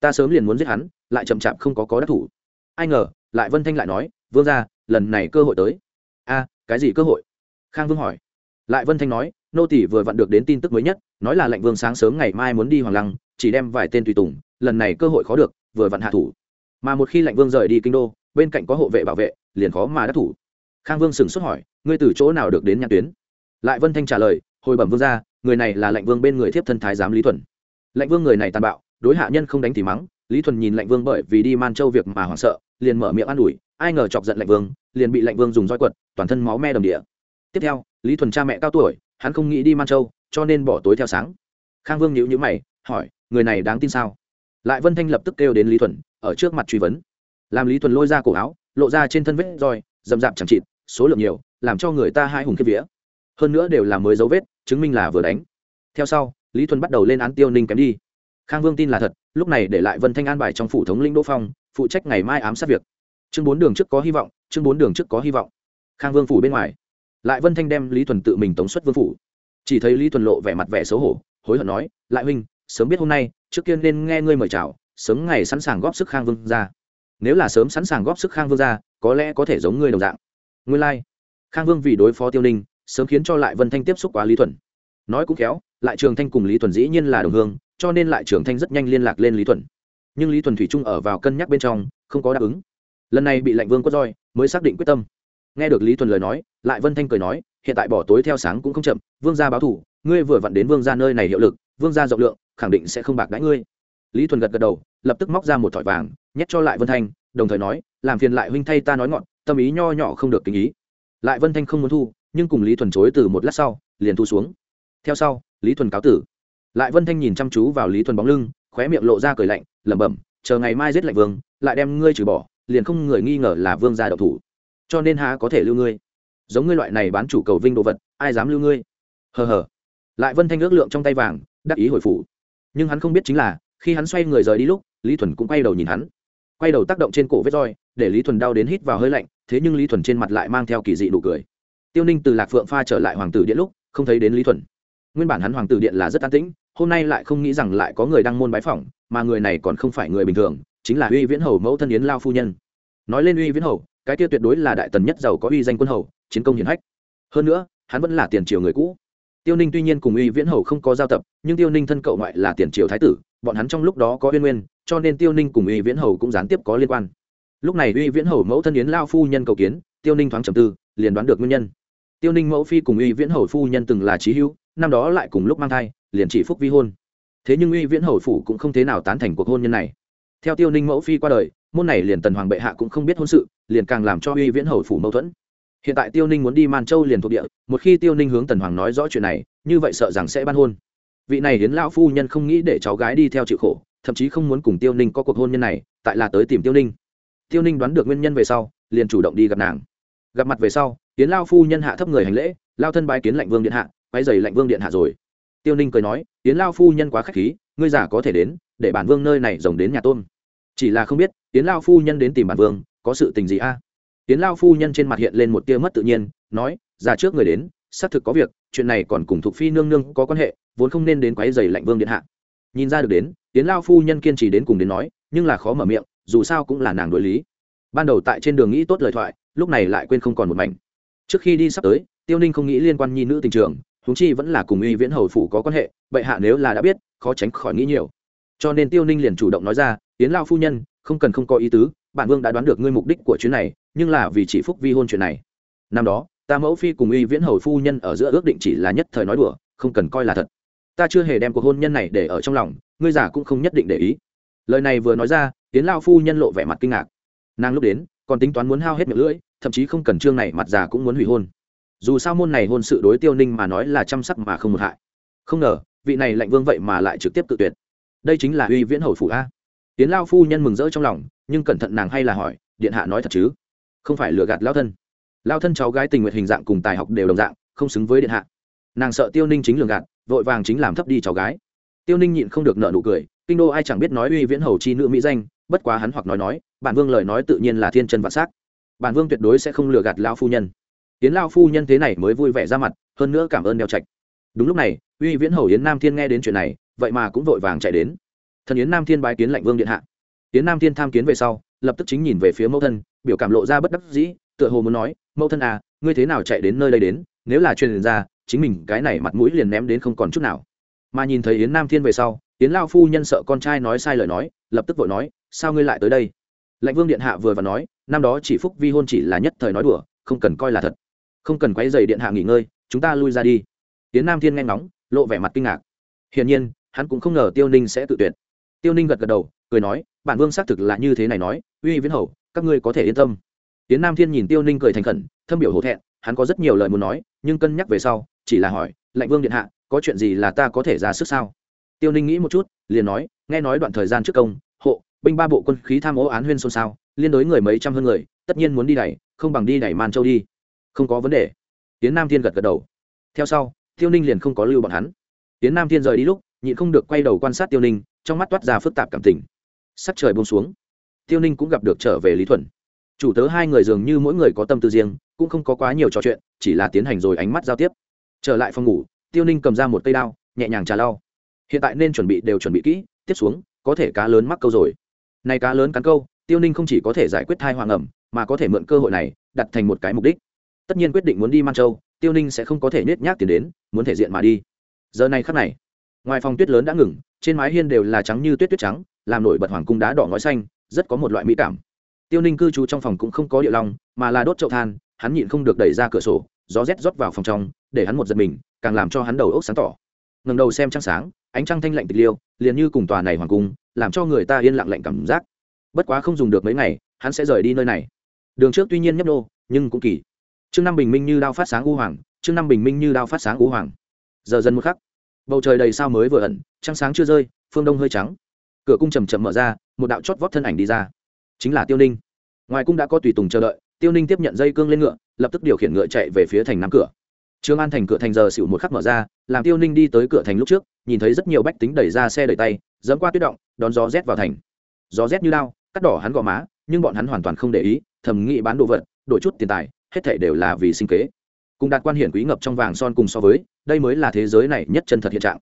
Ta sớm liền muốn giết hắn, lại chậm chạp không có có đắc thủ. Ai ngờ, lại vân thanh lại nói, vương gia, lần này cơ hội tới. A cái gì cơ hội? Khang vương hỏi. Lại vân thanh nói, nô tỷ vừa vặn được đến tin tức mới nhất, nói là lệnh vương sáng sớm ngày mai muốn đi hoàng lăng, chỉ đem vài tên tùy tùng, lần này cơ hội khó được, vừa vặn hạ thủ. Mà một khi lệnh vương rời đi kinh đô, bên cạnh có hộ vệ bảo vệ, liền khó mà đắc thủ. Khang vương sửng sốt hỏi, ngươi từ chỗ nào được đến nhãn tuyến? Lại vân thanh trả lời, hồi bẩm vương ra người này là lệnh vương bên người thiếp thân thái giám lý thuần. Lệnh vương người này tàn bạo, đối hạ nhân không đánh thì mắng, lý thuần nhìn lệnh vương bởi vì đi man châu việc mà hoảng sợ, liền mở miệng an ủi ai ngờ chọc giận lệnh vương, liền bị lệnh vương dùng roi quật, toàn thân máu me đầm địa. Tiếp theo, lý thuần cha mẹ cao tuổi, hắn không nghĩ đi man châu, cho nên bỏ tối theo sáng. Khang vương nhíu nhữ mày, hỏi, người này đáng tin sao? Lại vân thanh lập tức kêu đến lý thuần, ở trước mặt truy vấn. Làm lý thuần lôi ra cổ áo, lộ ra trên thân vết roi dầm dạp chẳng chịt, số lượng nhiều, làm cho người ta hai hùng kiếp vía. Hơn nữa đều là mới dấu vết, chứng minh là vừa đánh. Theo sau, lý thuần bắt đầu lên án tiêu ninh kém đi. Khang vương tin là thật, lúc này để lại vân thanh an bài trong phủ thống linh đỗ phong, phụ trách ngày mai ám sát việc chương bốn đường trước có hy vọng, chương bốn đường trước có hy vọng. Khang vương phủ bên ngoài. Lại vân thanh đem lý thuần tự mình tống xuất vương phủ. Chỉ thấy lý thuần lộ vẻ mặt vẻ xấu hổ, hối hận nói, lại huynh, sớm biết hôm nay, trước tiên nên nghe ngươi mời chào, sớm ngày sẵn sàng góp sức khang vương ra. Nếu là sớm sẵn sàng góp sức khang vương ra, có lẽ có thể giống ngươi đồng dạng. Ngươi lai、like. khang vương vì đối phó tiêu ninh, sớm khiến cho lại vân thanh tiếp xúc quá lý thuần. Nói cũng khéo, lại trường thanh cùng lý thuần dĩ nhiên là đồng hương, cho nên lại trường thanh rất nhanh liên lạc lên lý thuần. Nhưng lý thuần thủy trung ở vào cân nhắc bên trong, không có đáp ứng lần này bị lệnh vương quất roi, mới xác định quyết tâm. Nghe được lý thuần lời nói, lại vân thanh cười nói, hiện tại bỏ tối theo sáng cũng không chậm, vương gia báo thủ, ngươi vừa vặn đến vương gia nơi này hiệu lực, vương gia rộng lượng, khẳng định sẽ không bạc đãi ngươi. Lý thuần gật gật đầu, lập tức móc ra một thỏi vàng, nhét cho lại vân thanh, đồng thời nói, làm phiền lại huynh thay ta nói ngọn, tâm ý nho nhỏ không được kính ý. Lại vân thanh không muốn thu, nhưng cùng lý thuần chối từ một lát sau, liền thu xuống. Theo sau, lý thuần cáo tử. Lại vân thanh nhìn chăm chú vào lý thuần bóng lưng, khóe miệng lộ ra cười lạnh, lẩm bẩm, chờ ngày mai giết lệnh vương, lại đem ngươi trừ bỏ liền không người nghi ngờ là vương gia độc thủ. Cho nên há có thể lưu ngươi? Giống ngươi loại này bán chủ cầu vinh đồ vật, ai dám lưu ngươi? Hờ hờ. Lại vân thanh ước lượng trong tay vàng, đắc ý hồi phủ. Nhưng hắn không biết chính là, khi hắn xoay người rời đi lúc, lý thuần cũng quay đầu nhìn hắn. Quay đầu tác động trên cổ vết roi, để lý thuần đau đến hít vào hơi lạnh, thế nhưng lý thuần trên mặt lại mang theo kỳ dị nụ cười. Tiêu ninh từ lạc phượng pha trở lại hoàng tử điện lúc, không thấy đến lý thuần. Nguyên bản hắn hoàng tử điện là rất an tĩnh, hôm nay lại không nghĩ rằng lại có người đang môn bái phỏng, mà người này còn không phải người bình thường chính là uy viễn hầu mẫu thân yến lao phu nhân. Nói lên uy viễn hầu, cái kia tuyệt đối là đại tần nhất giàu có uy danh quân hầu, chiến công hiển hách. Hơn nữa, hắn vẫn là tiền triều người cũ. Tiêu ninh tuy nhiên cùng uy viễn hầu không có giao tập, nhưng tiêu ninh thân cậu ngoại là tiền triều thái tử, bọn hắn trong lúc đó có uyên nguyên, cho nên tiêu ninh cùng uy viễn hầu cũng gián tiếp có liên quan. Lúc này uy viễn hầu mẫu thân yến lao phu nhân cầu kiến, tiêu ninh thoáng trầm tư, liền đoán được nguyên nhân. Tiêu ninh mẫu phi cùng uy viễn hầu phu nhân từng là trí hữu, năm đó lại cùng lúc mang thai, liền chỉ phúc vi hôn. Thế nhưng uy viễn hầu phủ cũng không thế nào tán thành cuộc hôn nhân này theo tiêu ninh mẫu phi qua đời, môn này liền tần hoàng bệ hạ cũng không biết hôn sự, liền càng làm cho uy viễn hầu phủ mâu thuẫn. Hiện tại tiêu ninh muốn đi man châu liền thuộc địa, một khi tiêu ninh hướng tần hoàng nói rõ chuyện này, như vậy sợ rằng sẽ ban hôn. Vị này hiến lão phu nhân không nghĩ để cháu gái đi theo chịu khổ, thậm chí không muốn cùng tiêu ninh có cuộc hôn nhân này, tại là tới tìm tiêu ninh. Tiêu ninh đoán được nguyên nhân về sau, liền chủ động đi gặp nàng. Gặp mặt về sau, hiến lao phu nhân hạ thấp người hành lễ, lao thân bái kiến lạnh vương điện hạ quay dày lạnh vương điện hạ rồi. Tiêu ninh cười nói, hiến lao phu nhân quá k h á c h khí, ngươi giả có thể đến để bản vương nơi này rồng đến nhà tôn chỉ là không biết tiến lao phu nhân đến tìm bản vương, có sự tình gì a? À? lao phu nhân trên mặt hiện lên một tia mất tự nhiên, nói ra trước người đến, xác thực có việc, chuyện này còn cùng thuộc phi nương nương có quan hệ, vốn không nên đến quái dày lạnh vương điện hạ. Nhìn ra được đến tiến lao phu nhân kiên trì đến cùng đến nói, nhưng là khó mở miệng, dù sao cũng là nàng đối lý. Ban đầu tại trên đường nghĩ tốt lời thoại, lúc này lại quên không còn một mảnh. Trước khi đi sắp tới, tiêu ninh không nghĩ liên quan nhi nữ tình trường húng chi vẫn là cùng uy viễn hầu phủ có quan hệ, bệ hạ nếu là đã biết, khó tránh khỏi nghĩ nhiều cho nên tiêu ninh liền chủ động nói ra tiến lao phu nhân, không cần không có ý tứ, bản vương đã đoán được ngươi mục đích của chuyến này, nhưng là vì chỉ phúc vi hôn chuyện này. Năm đó, ta mẫu phi cùng uy viễn hầu phu nhân ở giữa ước định chỉ là nhất thời nói đùa, không cần coi là thật. Ta chưa hề đem cuộc hôn nhân này để ở trong lòng, ngươi giả cũng không nhất định để ý. Lời này vừa nói ra tiến lao phu nhân lộ vẻ mặt kinh ngạc. Nàng lúc đến, còn tính toán muốn hao hết miệng lưỡi, thậm chí không cần chương này, mặt già cũng muốn hủy hôn. Dù sao môn này hôn sự đối tiêu ninh mà nói là chăm sắc mà không một hại. Không ngờ, vị này lạnh vương vậy mà lại trực tiếp tự tuyệt đây chính là uy viễn hầu phủ a. Tiến lao phu nhân mừng rỡ trong lòng, nhưng cẩn thận nàng hay là hỏi, điện hạ nói thật chứ? Không phải lừa gạt lao thân. Lao thân cháu gái tình nguyện hình dạng cùng tài học đều đồng dạng, không xứng với điện hạ. Nàng sợ tiêu ninh chính lường gạt, vội vàng chính làm thấp đi cháu gái. Tiêu ninh nhịn không được nợ nụ cười, kinh đô ai chẳng biết nói uy viễn hầu chi nữ mỹ danh, bất quá hắn hoặc nói nói, bản vương lời nói tự nhiên là thiên chân vạn s á c bản vương tuyệt đối sẽ không lừa gạt lao phu nhân. Tiến lao phu nhân thế này mới vui vẻ ra mặt, hơn nữa cảm ơn đeo trạch. Đúng lúc này, uy viễn hầu yến nam thiên nghe đến chuyện này vậy mà cũng vội vàng chạy đến. Thần yến nam thiên bái kiến lạnh vương điện hạ. Yến nam thiên tham kiến về sau, lập tức chính nhìn về phía mẫu thân, biểu cảm lộ ra bất đắc dĩ, tựa hồ muốn nói, mẫu thân à ngươi thế nào chạy đến nơi đây đến? Nếu là truyền ra, chính mình cái này mặt mũi liền ném đến không còn chút nào. Mà nhìn thấy yến nam thiên về sau, yến lao phu nhân sợ con trai nói sai lời nói, lập tức vội nói, sao ngươi lại tới đây? Lạnh vương điện hạ vừa và nói, năm đó chỉ phúc vi hôn chỉ là nhất thời nói đùa, không cần coi là thật. Không cần quấy dày điện hạ nghỉ ngơi, chúng ta lui ra đi. Yến nam thiên nghe ngóng, lộ vẻ mặt kinh ngạc. Hiển nhiên hắn cũng không ngờ tiêu ninh sẽ tự tuyệt. Tiêu ninh gật gật đầu, cười nói, bản vương xác thực là như thế này nói, uy viễn hầu, các ngươi có thể yên tâm. Tiến nam thiên nhìn tiêu ninh cười thành khẩn, thâm biểu hổ thẹn, hắn có rất nhiều lời muốn nói, nhưng cân nhắc về sau, chỉ là hỏi lạnh vương điện hạ, có chuyện gì là ta có thể ra sức sao? Tiêu ninh nghĩ một chút, liền nói, nghe nói đoạn thời gian trước công, hộ, binh ba bộ quân khí tham ô án huyên xôn xao, liên đối người mấy trăm hơn người, tất nhiên muốn đi đẩy, không bằng đi đẩy man châu đi. Không có vấn đề. Tiến nam thiên gật gật đầu. Theo sau, tiêu ninh liền không có lưu bọn hắn. Tiến nam thiên rời đi lúc nhịn không được quay đầu quan sát tiêu ninh, trong mắt toát ra phức tạp cảm tình. Sắc trời bông xuống, tiêu ninh cũng gặp được trở về lý thuần. Chủ tớ hai người dường như mỗi người có tâm tư riêng, cũng không có quá nhiều trò chuyện, chỉ là tiến hành rồi ánh mắt giao tiếp. Trở lại phòng ngủ, tiêu ninh cầm ra một cây đao, nhẹ nhàng trà lau. Hiện tại nên chuẩn bị đều chuẩn bị kỹ, tiếp xuống, có thể cá lớn mắc câu rồi. Này cá lớn cắn câu, tiêu ninh không chỉ có thể giải quyết thai hoàng ẩm, mà có thể mượn cơ hội này, đặt thành một cái mục đích. Tất nhiên quyết định muốn đi man châu, tiêu ninh sẽ không có thể nết nhác tiền đến, muốn thể diện mà đi. Giờ này khắc này ngoài phòng tuyết lớn đã ngừng, trên mái hiên đều là trắng như tuyết tuyết trắng, làm nổi bật hoàng cung đá đỏ ngói xanh, rất có một loại mỹ cảm. Tiêu ninh cư trú trong phòng cũng không có địa long, mà là đốt chậu than, hắn nhịn không được đẩy ra cửa sổ, gió rét rót vào phòng trong, để hắn một giật mình, càng làm cho hắn đầu ốc sáng tỏ. Ngầm đầu xem trăng sáng, ánh trăng thanh lạnh tịch liêu, liền như cùng tòa này hoàng cung, làm cho người ta yên lặng lạnh cảm giác. Bất quá không dùng được mấy ngày, hắn sẽ rời đi nơi này. Đường trước tuy nhiên nhấp đô nhưng cũng kỳ. Chương năm bình minh như đao phát sáng u hoàng chương năm bình minh như đao phát sáng u hoàng. Giờ dần một khắc bầu trời đầy sao mới vừa ẩn, trăng sáng chưa rơi, phương đông hơi trắng. Cửa cung chầm chậm mở ra, một đạo chót vót thân ảnh đi ra. Chính là tiêu ninh. Ngoài cung đã có tùy tùng chờ đợi, tiêu ninh tiếp nhận dây cương lên ngựa, lập tức điều khiển ngựa chạy về phía thành nắm cửa. Trương an thành cửa thành giờ xỉu một khắc mở ra, làm tiêu ninh đi tới cửa thành lúc trước, nhìn thấy rất nhiều bách tính đẩy ra xe đẩy tay, dẫm qua tuyết động, đón gió rét vào thành. Gió rét như lao, cắt đỏ hắn gò má, nhưng bọn hắn hoàn toàn không để ý, thầm nghĩ bán đồ vật, đổi chút tiền tài, hết thảy đều là vì sinh kế. Cùng đạt quan hiển quý ngập trong vàng son cùng so với đây mới là thế giới này nhất chân thật hiện trạng.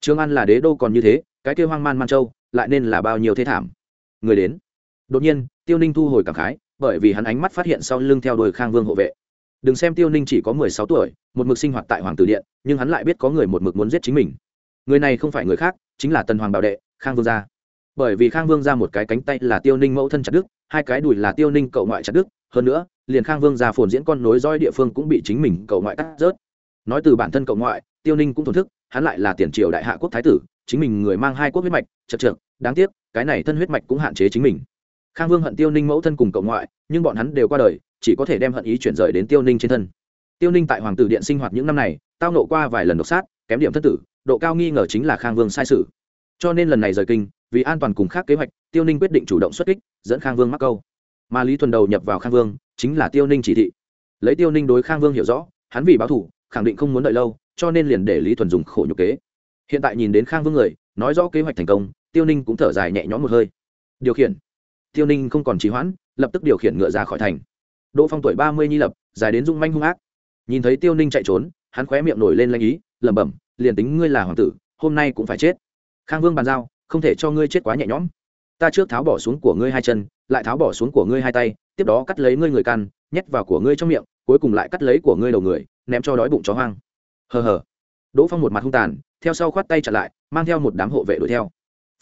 Trương an là đế đô còn như thế, cái kêu hoang man man châu, lại nên là bao nhiêu thế thảm? Người đến. Đột nhiên, tiêu ninh thu hồi cảm khái, bởi vì hắn ánh mắt phát hiện sau lưng theo đuôi khang vương hộ vệ. Đừng xem tiêu ninh chỉ có mười sáu tuổi, một mực sinh hoạt tại hoàng tử điện, nhưng hắn lại biết có người một mực muốn giết chính mình. Người này không phải người khác, chính là tần hoàng bảo đệ, khang vương gia. Bởi vì khang vương ra một cái cánh tay là tiêu ninh mẫu thân chặt đức hai cái đùi là tiêu ninh cậu ngoại chặt đức hơn nữa, liền khang vương ra phồn diễn con nối roi địa phương cũng bị chính mình cậu ngoại cắt rớt nói từ bản thân cậu ngoại, tiêu ninh cũng thổn thức, hắn lại là tiền triều đại hạ quốc thái tử, chính mình người mang hai quốc huyết mạch, chật trượt, đáng tiếc, cái này thân huyết mạch cũng hạn chế chính mình. Khang vương hận tiêu ninh mẫu thân cùng cậu ngoại, nhưng bọn hắn đều qua đời, chỉ có thể đem hận ý chuyển rời đến tiêu ninh trên thân. Tiêu ninh tại hoàng tử điện sinh hoạt những năm này, tao nộ qua vài lần độc sát, kém điểm thất tử, độ cao nghi ngờ chính là khang vương sai sự. Cho nên lần này rời kinh, vì an toàn cùng khác kế hoạch, tiêu ninh quyết định chủ động xuất kích, dẫn khang vương mắc câu. Mà lý thuần đầu nhập vào khang vương, chính là tiêu ninh chỉ thị. Lấy tiêu ninh đối khang vương hiểu rõ, hắn vì báo thủ khẳng định không muốn đợi lâu, cho nên liền để lý thuần dùng khổ nhục kế. Hiện tại nhìn đến khang vương người, nói rõ kế hoạch thành công, tiêu ninh cũng thở dài nhẹ nhõm một hơi. Điều khiển. Tiêu ninh không còn trì hoãn, lập tức điều khiển ngựa ra khỏi thành. Đỗ phong tuổi ba mươi nhi lập, dài đến dung manh hung ác. Nhìn thấy tiêu ninh chạy trốn, hắn khóe miệng nổi lên lanh ý, lẩm bẩm, liền tính ngươi là hoàng tử, hôm nay cũng phải chết. Khang vương bàn giao, không thể cho ngươi chết quá nhẹ nhõm. Ta trước tháo bỏ xuống của ngươi hai chân, lại tháo bỏ xuống của ngươi hai tay, tiếp đó cắt lấy ngươi người căn nhét vào của ngươi trong miệng cuối cùng lại cắt lấy của ngươi đầu người, ném cho đói bụng chó hoang. Hờ hờ. Đỗ phong một mặt hung tàn, theo sau khoát tay chặn lại, mang theo một đám hộ vệ đuổi theo.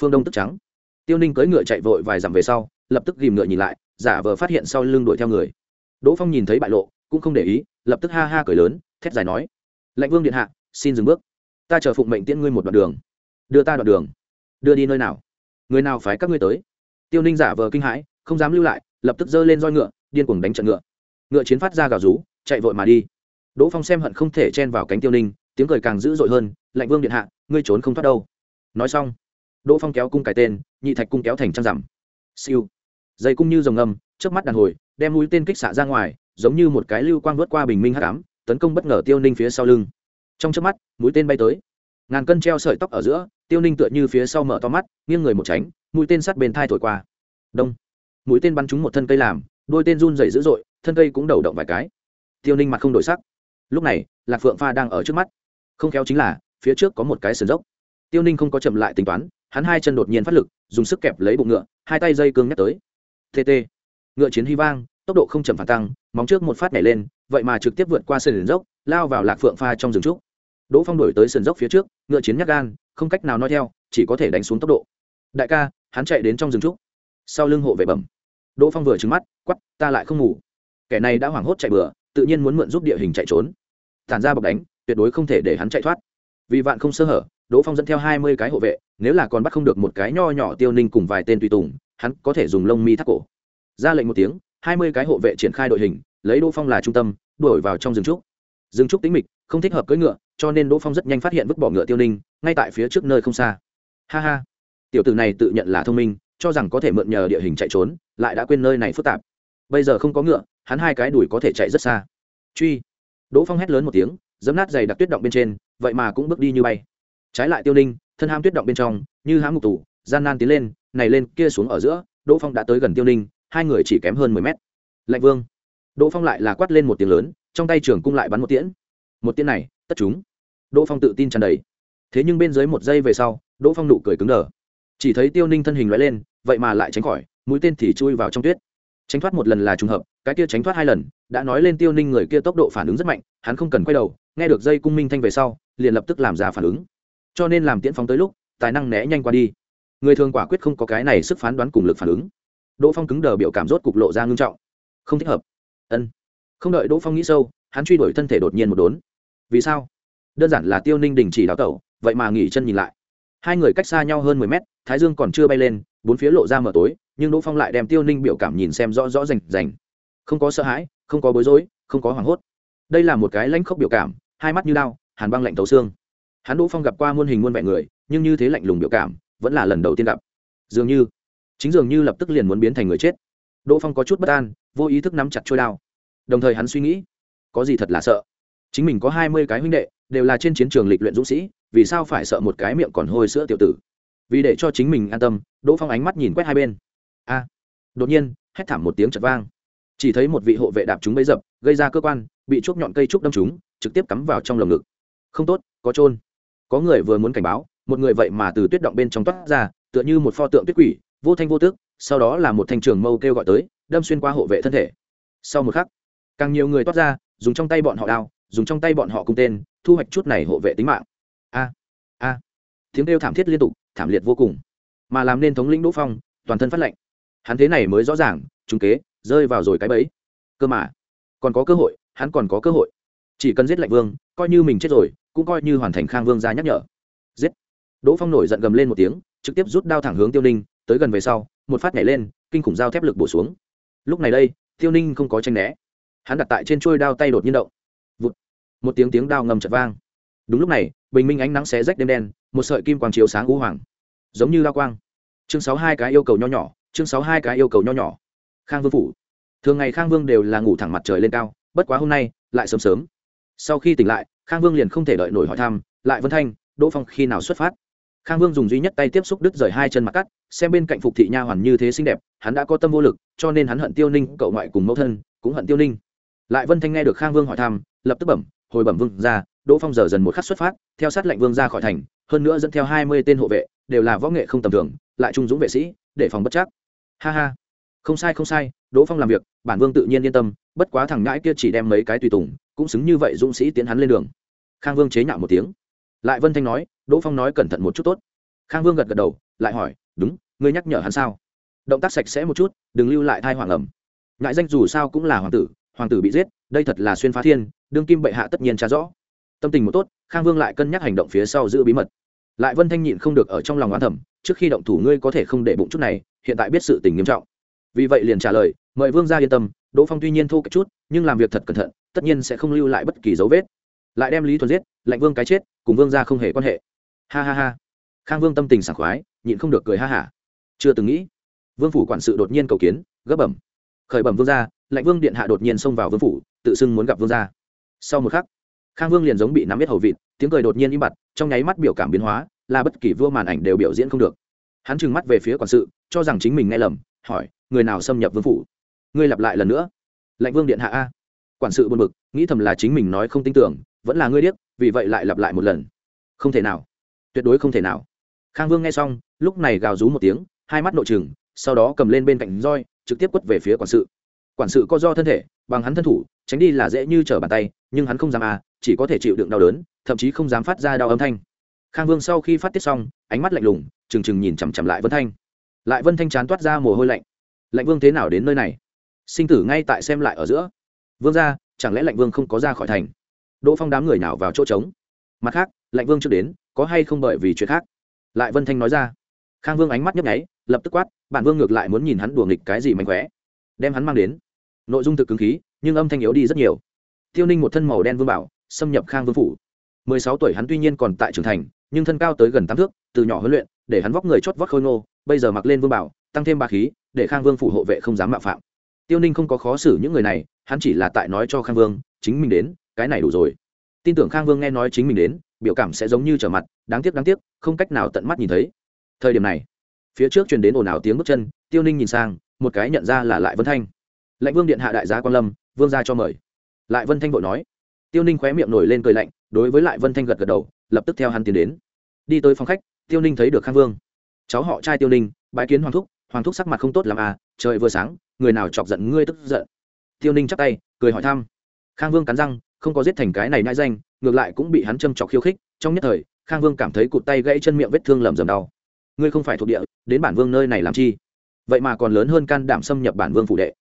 Phương đông tức trắng. Tiêu ninh cưỡi ngựa chạy vội vài dặm về sau, lập tức ghìm ngựa nhìn lại, giả vờ phát hiện sau lưng đuổi theo người. Đỗ phong nhìn thấy bại lộ, cũng không để ý, lập tức ha ha cười lớn, thét dài nói, lệnh vương điện hạ, xin dừng bước. Ta chờ phụng mệnh tiễn ngươi một đoạn đường. Đưa ta đoạn đường. Đưa đi nơi nào? Người nào phái các ngươi tới? Tiêu ninh giả vờ kinh hãi, không dám lưu lại, lập tức giơ lên roi ngựa, điên cuồng đánh trận ngựa ngựa chiến phát ra gào rú, chạy vội mà đi. Đỗ phong xem hận không thể chen vào cánh tiêu ninh, tiếng cười càng dữ dội hơn, lạnh vương điện hạ, ngươi trốn không thoát đâu. Nói xong, đỗ phong kéo cung cải tên, nhị thạch cung kéo thành trăng rằm siêu. Dây cung như dòng ngầm trước mắt đàn hồi, đem mũi tên kích xạ ra ngoài, giống như một cái lưu quang vớt qua bình minh hắc ám, tấn công bất ngờ tiêu ninh phía sau lưng. Trong trước mắt, mũi tên bay tới. Ngàn cân treo sợi tóc ở giữa, tiêu ninh tựa như phía sau mở to mắt, nghiêng người một tránh, mũi tên sắt bên thai thổi qua. Đông. Mũi tên bắn trúng một thân cây làm, đôi tên run dày dữ dội thân cây cũng đầu động vài cái. Tiêu ninh mặt không đổi sắc. Lúc này, lạc phượng pha đang ở trước mắt. Không khéo chính là, phía trước có một cái sườn dốc. Tiêu ninh không có chậm lại tính toán, hắn hai chân đột nhiên phát lực, dùng sức kẹp lấy bụng ngựa, hai tay dây cương nhắc tới. Tt ngựa chiến hy vang, tốc độ không chậm phản tăng, móng trước một phát nhảy lên, vậy mà trực tiếp vượt qua sườn dốc, lao vào lạc phượng pha trong rừng trúc. Đỗ phong đổi tới sườn dốc phía trước, ngựa chiến nhắc gan, không cách nào nói theo, chỉ có thể đánh xuống tốc độ. Đại ca, hắn chạy đến trong rừng trúc. Sau lưng hộ vệ bẩm. Đỗ phong vừa trứng mắt quắp ta lại không ngủ kẻ này đã hoảng hốt chạy bừa, tự nhiên muốn mượn giúp địa hình chạy trốn. Tản ra bọc đánh, tuyệt đối không thể để hắn chạy thoát. Vì vạn không sơ hở, đỗ phong dẫn theo hai mươi cái hộ vệ, nếu là còn bắt không được một cái nho nhỏ tiêu ninh cùng vài tên tùy tùng, hắn có thể dùng lông mi thắt cổ. Ra lệnh một tiếng, hai mươi cái hộ vệ triển khai đội hình, lấy đỗ phong là trung tâm, đuổi vào trong rừng trúc. Rừng trúc tính mịch, không thích hợp cưỡi ngựa, cho nên đỗ phong rất nhanh phát hiện vứt bỏ ngựa tiêu ninh, ngay tại phía trước nơi không xa. Ha ha. Tiểu tử này tự nhận là thông minh, cho rằng có thể mượn nhờ địa hình chạy trốn, lại đã quên nơi này phức tạp bây giờ không có ngựa, hắn hai cái đùi có thể chạy rất xa. Truy. Đỗ phong hét lớn một tiếng dấm nát giày đặc tuyết động bên trên, vậy mà cũng bước đi như bay. Trái lại tiêu ninh, thân ham tuyết động bên trong, như hãm ngục tủ gian nan tiến lên, này lên, kia xuống ở giữa, đỗ phong đã tới gần tiêu ninh, hai người chỉ kém hơn mười mét. Lạnh vương. Đỗ phong lại là quát lên một tiếng lớn, trong tay trường cung lại bắn một tiễn. Một tiễn này, tất chúng. Đỗ phong tự tin tràn đầy. Thế nhưng bên dưới một giây về sau, đỗ phong nụ cười cứng đờ. Chỉ thấy tiêu ninh thân hình loại lên, vậy mà lại tránh khỏi, mũi tên thì chui vào trong tuyết tránh thoát một lần là trùng hợp, cái kia tránh thoát hai lần, đã nói lên tiêu ninh người kia tốc độ phản ứng rất mạnh, hắn không cần quay đầu, nghe được dây cung minh thanh về sau, liền lập tức làm ra phản ứng. Cho nên làm tiễn phóng tới lúc, tài năng né nhanh qua đi. Người thường quả quyết không có cái này sức phán đoán cùng lực phản ứng. Đỗ phong cứng đờ biểu cảm rốt cục lộ ra ngưng trọng. Không thích hợp. Ân. Không đợi đỗ phong nghĩ sâu, hắn truy đuổi thân thể đột nhiên một đốn. Vì sao? Đơn giản là tiêu ninh đình chỉ đào tẩu, vậy mà nghỉ chân nhìn lại. Hai người cách xa nhau hơn mười mét, thái dương còn chưa bay lên, bốn phía lộ ra mở tối nhưng đỗ phong lại đem tiêu ninh biểu cảm nhìn xem rõ rõ rành rành. Không có sợ hãi không có bối rối không có hoảng hốt. Đây là một cái lãnh khốc biểu cảm hai mắt như đao, hàn băng lạnh thấu xương. Hắn đỗ phong gặp qua muôn hình muôn vẹn người nhưng như thế lạnh lùng biểu cảm vẫn là lần đầu tiên gặp. Dường như chính dường như lập tức liền muốn biến thành người chết. Đỗ phong có chút bất an vô ý thức nắm chặt trôi đao. Đồng thời hắn suy nghĩ có gì thật là sợ? Chính mình có hai mươi cái huynh đệ đều là trên chiến trường lịch luyện dũng sĩ vì sao phải sợ một cái miệng còn hôi sữa tiểu tử? Vì để cho chính mình an tâm đỗ phong ánh mắt nhìn quét hai bên a. Đột nhiên, hét thảm một tiếng chật vang. Chỉ thấy một vị hộ vệ đạp chúng bấy dập, gây ra cơ quan, bị chuốc nhọn cây trúc đâm chúng, trực tiếp cắm vào trong lồng ngực. Không tốt, có trôn có người vừa muốn cảnh báo, một người vậy mà từ tuyết động bên trong toát ra, tựa như một pho tượng tuyết quỷ, vô thanh vô tước, sau đó là một thanh trường mâu kêu gọi tới, đâm xuyên qua hộ vệ thân thể. Sau một khắc, càng nhiều người toát ra, dùng trong tay bọn họ đao, dùng trong tay bọn họ cung tên, thu hoạch chút này hộ vệ tính mạng. A a. Tiếng kêu thảm thiết liên tục, thảm liệt vô cùng. Mà làm nên thống lĩnh đỗ phong, toàn thân phát lệnh hắn thế này mới rõ ràng chúng kế, rơi vào rồi cái bẫy. Cơ mà, còn có cơ hội, hắn còn có cơ hội. Chỉ cần giết lạnh vương, coi như mình chết rồi, cũng coi như hoàn thành khang vương ra nhắc nhở. Giết. Đỗ phong nổi giận gầm lên một tiếng, trực tiếp rút đao thẳng hướng tiêu ninh, tới gần về sau, một phát nhảy lên, kinh khủng dao thép lực bổ xuống. Lúc này đây, tiêu ninh không có tranh né. Hắn đặt tại trên trôi đao tay đột nhiên động. Vụt. một tiếng tiếng đao ngầm chật vang. Đúng lúc này, bình minh ánh nắng xé rách đêm đen, một sợi kim quang chiếu sáng u hoàng. Giống như lao quang. Chương sáu hai cái yêu cầu nho nhỏ chương sáu hai cái yêu cầu nho nhỏ. Khang vương phủ. Thường ngày khang vương đều là ngủ thẳng mặt trời lên cao, bất quá hôm nay, lại sớm sớm. Sau khi tỉnh lại, khang vương liền không thể đợi nổi hỏi thăm, lại vân thanh, đỗ phong khi nào xuất phát? Khang vương dùng duy nhất tay tiếp xúc đứt rời hai chân mặt cắt, xem bên cạnh phục thị nha hoàn như thế xinh đẹp, hắn đã có tâm vô lực, cho nên hắn hận tiêu ninh, cậu ngoại cùng mẫu thân, cũng hận tiêu ninh. Lại vân thanh nghe được khang vương hỏi thăm, lập tức bẩm, hồi bẩm vương ra đỗ phong giờ dần một khắc xuất phát, theo sát lệnh vương ra khỏi thành, hơn nữa dẫn theo hai mươi tên hộ vệ, đều là võ nghệ không tầm thường, lại trung dũng vệ sĩ để phòng bất chắc. Ha ha. Không sai không sai, đỗ phong làm việc, bản vương tự nhiên yên tâm, bất quá thằng ngãi kia chỉ đem mấy cái tùy tùng, cũng xứng như vậy dũng sĩ tiến hắn lên đường. Khang vương chế nhạo một tiếng. Lại vân thanh nói, đỗ phong nói cẩn thận một chút tốt. Khang vương gật gật đầu, lại hỏi, đúng, ngươi nhắc nhở hắn sao? Động tác sạch sẽ một chút, đừng lưu lại thai hoàng ẩm. Ngại danh dù sao cũng là hoàng tử hoàng tử bị giết, đây thật là xuyên phá thiên, đương kim bệ hạ tất nhiên trả rõ. Tâm tình một tốt, khang vương lại cân nhắc hành động phía sau giữ bí mật. Lại vân thanh nhịn không được ở trong lòng oán thẩm trước khi động thủ ngươi có thể không để bụng chút này, hiện tại biết sự tình nghiêm trọng. Vì vậy liền trả lời, mời vương gia yên tâm, đỗ phong tuy nhiên thô cách chút, nhưng làm việc thật cẩn thận, tất nhiên sẽ không lưu lại bất kỳ dấu vết. Lại đem lý thuần giết lạnh vương cái chết, cùng vương gia không hề quan hệ. Ha ha ha. Khang vương tâm tình sảng khoái, nhịn không được cười ha hả. Chưa từng nghĩ, vương phủ quản sự đột nhiên cầu kiến, gấp bẩm. Khởi bẩm vương gia lạnh vương điện hạ đột nhiên xông vào vương phủ, tự xưng muốn gặp vương gia. Sau một khắc, khang vương liền giống bị nắm biết hầu vịt, tiếng cười đột nhiên im bặt, trong nháy mắt biểu cảm biến hóa là bất kỳ vua màn ảnh đều biểu diễn không được. Hắn trừng mắt về phía quản sự, cho rằng chính mình nghe lầm, hỏi, người nào xâm nhập vương phủ? Ngươi lặp lại lần nữa. Lạnh vương điện hạ a. Quản sự buồn bực, nghĩ thầm là chính mình nói không tin tưởng, vẫn là ngươi điếc, vì vậy lại lặp lại một lần. Không thể nào. Tuyệt đối không thể nào. Khang vương nghe xong, lúc này gào rú một tiếng, hai mắt nội trừng, sau đó cầm lên bên cạnh roi, trực tiếp quất về phía quản sự. Quản sự có do thân thể, bằng hắn thân thủ, tránh đi là dễ như trở bàn tay, nhưng hắn không dám à chỉ có thể chịu đựng đau đớn, thậm chí không dám phát ra đau âm thanh khang vương sau khi phát tiết xong, ánh mắt lạnh lùng, trừng trừng nhìn chằm chằm lại vân thanh. Lại vân thanh chán toát ra mồ hôi lạnh. Lạnh vương thế nào đến nơi này? Sinh tử ngay tại xem lại ở giữa. Vương ra chẳng lẽ lạnh vương không có ra khỏi thành? Đỗ phong đám người nào vào chỗ trống? Mặt khác, lạnh vương chưa đến, có hay không bởi vì chuyện khác? Lại vân thanh nói ra. Khang vương ánh mắt nhấp nháy, lập tức quát, bản vương ngược lại muốn nhìn hắn đùa nghịch cái gì mạnh khóe. Đem hắn mang đến. Nội dung thực cứng khí, nhưng âm thanh yếu đi rất nhiều. Tiêu ninh một thân màu đen vương bảo, xâm nhập khang vương phủ mười sáu tuổi hắn tuy nhiên còn tại trưởng thành, nhưng thân cao tới gần tám thước, từ nhỏ huấn luyện, để hắn vóc người chót vót khôi nô bây giờ mặc lên vương bảo, tăng thêm ba khí, để khang vương phủ hộ vệ không dám mạo phạm. Tiêu ninh không có khó xử những người này, hắn chỉ là tại nói cho khang vương, chính mình đến, cái này đủ rồi. Tin tưởng khang vương nghe nói chính mình đến, biểu cảm sẽ giống như trở mặt, đáng tiếc đáng tiếc, không cách nào tận mắt nhìn thấy. Thời điểm này, phía trước truyền đến ồn ào tiếng bước chân, tiêu ninh nhìn sang, một cái nhận ra là lại vân thanh. Lãnh vương điện hạ đại gia quan lâm, vương gia cho mời. Lại vân thanh vội nói tiêu ninh khóe miệng nổi lên cười lạnh, đối với lại vân thanh gật gật đầu, lập tức theo hắn tiến đến. Đi tới phòng khách, tiêu ninh thấy được khang vương. Cháu họ trai tiêu ninh, bái kiến hoàng thúc hoàng thúc sắc mặt không tốt làm à trời vừa sáng, người nào chọc giận ngươi tức giận? Tiêu ninh chắp tay, cười hỏi thăm. Khang vương cắn răng, không có giết thành cái này nãi danh, ngược lại cũng bị hắn châm chọc khiêu khích, trong nhất thời, khang vương cảm thấy cụt tay gãy chân miệng vết thương lầm rầm đau. Ngươi không phải thuộc địa, đến bản vương nơi này làm chi? Vậy mà còn lớn hơn can đảm xâm nhập bản vương phủ đệ.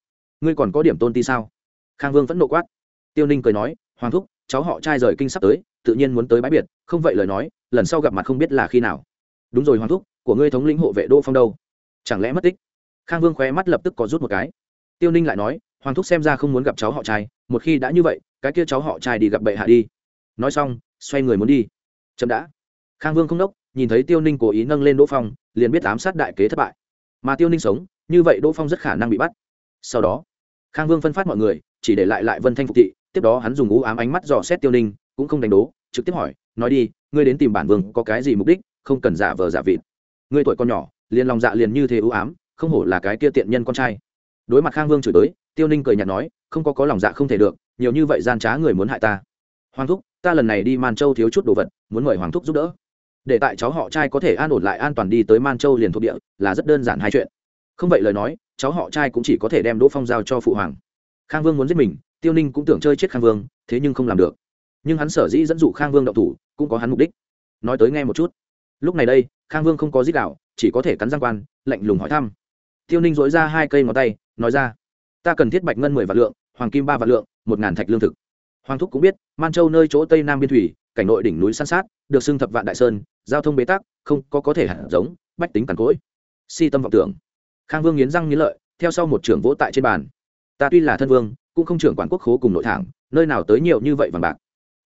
Ngươi còn có điểm tôn ti sao? Khang vương vẫn nộ quát. Tiêu ninh cười nói hoàng thúc, cháu họ trai rời kinh sắp tới, tự nhiên muốn tới bãi biệt, không vậy lời nói, lần sau gặp mặt không biết là khi nào. Đúng rồi hoàng thúc, của ngươi thống lĩnh hộ vệ đô phong đâu? Chẳng lẽ mất tích? Khang vương khóe mắt lập tức có rút một cái. Tiêu ninh lại nói, hoàng thúc xem ra không muốn gặp cháu họ trai, một khi đã như vậy, cái kia cháu họ trai đi gặp bệ hạ đi. Nói xong, xoay người muốn đi. Chậm đã. Khang vương không đốc, nhìn thấy tiêu ninh cố ý nâng lên đỗ phong, liền biết ám sát đại kế thất bại. Mà tiêu ninh sống, như vậy đỗ phong rất khả năng bị bắt. Sau đó, khang vương phân phát mọi người, chỉ để lại lại vân thanh phục thị tiếp đó hắn dùng u ám ánh mắt dò xét tiêu ninh, cũng không đánh đố, trực tiếp hỏi, nói đi, ngươi đến tìm bản vương có cái gì mục đích, không cần giả vờ giả vịt? Ngươi tuổi con nhỏ, liền lòng dạ liền như thế u ám, không hổ là cái kia tiện nhân con trai. Đối mặt khang vương chửi tới, tiêu ninh cười nhạt nói, không có có lòng dạ không thể được, nhiều như vậy gian trá người muốn hại ta. Hoàng thúc, ta lần này đi man châu thiếu chút đồ vật, muốn mời hoàng thúc giúp đỡ. Để tại cháu họ trai có thể an ổn lại an toàn đi tới man châu liền thuộc địa, là rất đơn giản hai chuyện. Không vậy lời nói, cháu họ trai cũng chỉ có thể đem đỗ phong giao cho phụ hoàng. Khang vương muốn giết mình tiêu ninh cũng tưởng chơi chết khang vương, thế nhưng không làm được. Nhưng hắn sở dĩ dẫn dụ khang vương động thủ, cũng có hắn mục đích. Nói tới nghe một chút. Lúc này đây, khang vương không có dít đạo chỉ có thể cắn giang quan, lạnh lùng hỏi thăm. Tiêu ninh dối ra hai cây ngón tay, nói ra, ta cần thiết bạch ngân mười vạn lượng, hoàng kim ba vạn lượng, một ngàn thạch lương thực. Hoàng thúc cũng biết man châu nơi chỗ tây nam biên thủy, cảnh nội đỉnh núi san sát, được xưng thập vạn đại sơn, giao thông bế tắc, không có có thể hạt giống, bách tính cằn cỗi. Si tâm vọng tưởng. Khang vương nghiến răng nghiến lợi, theo sau một trưởng vỗ tại trên bàn. Ta tuy là thân vương cũng không trưởng quản quốc khố cùng nội thẳng nơi nào tới nhiều như vậy vàng bạc.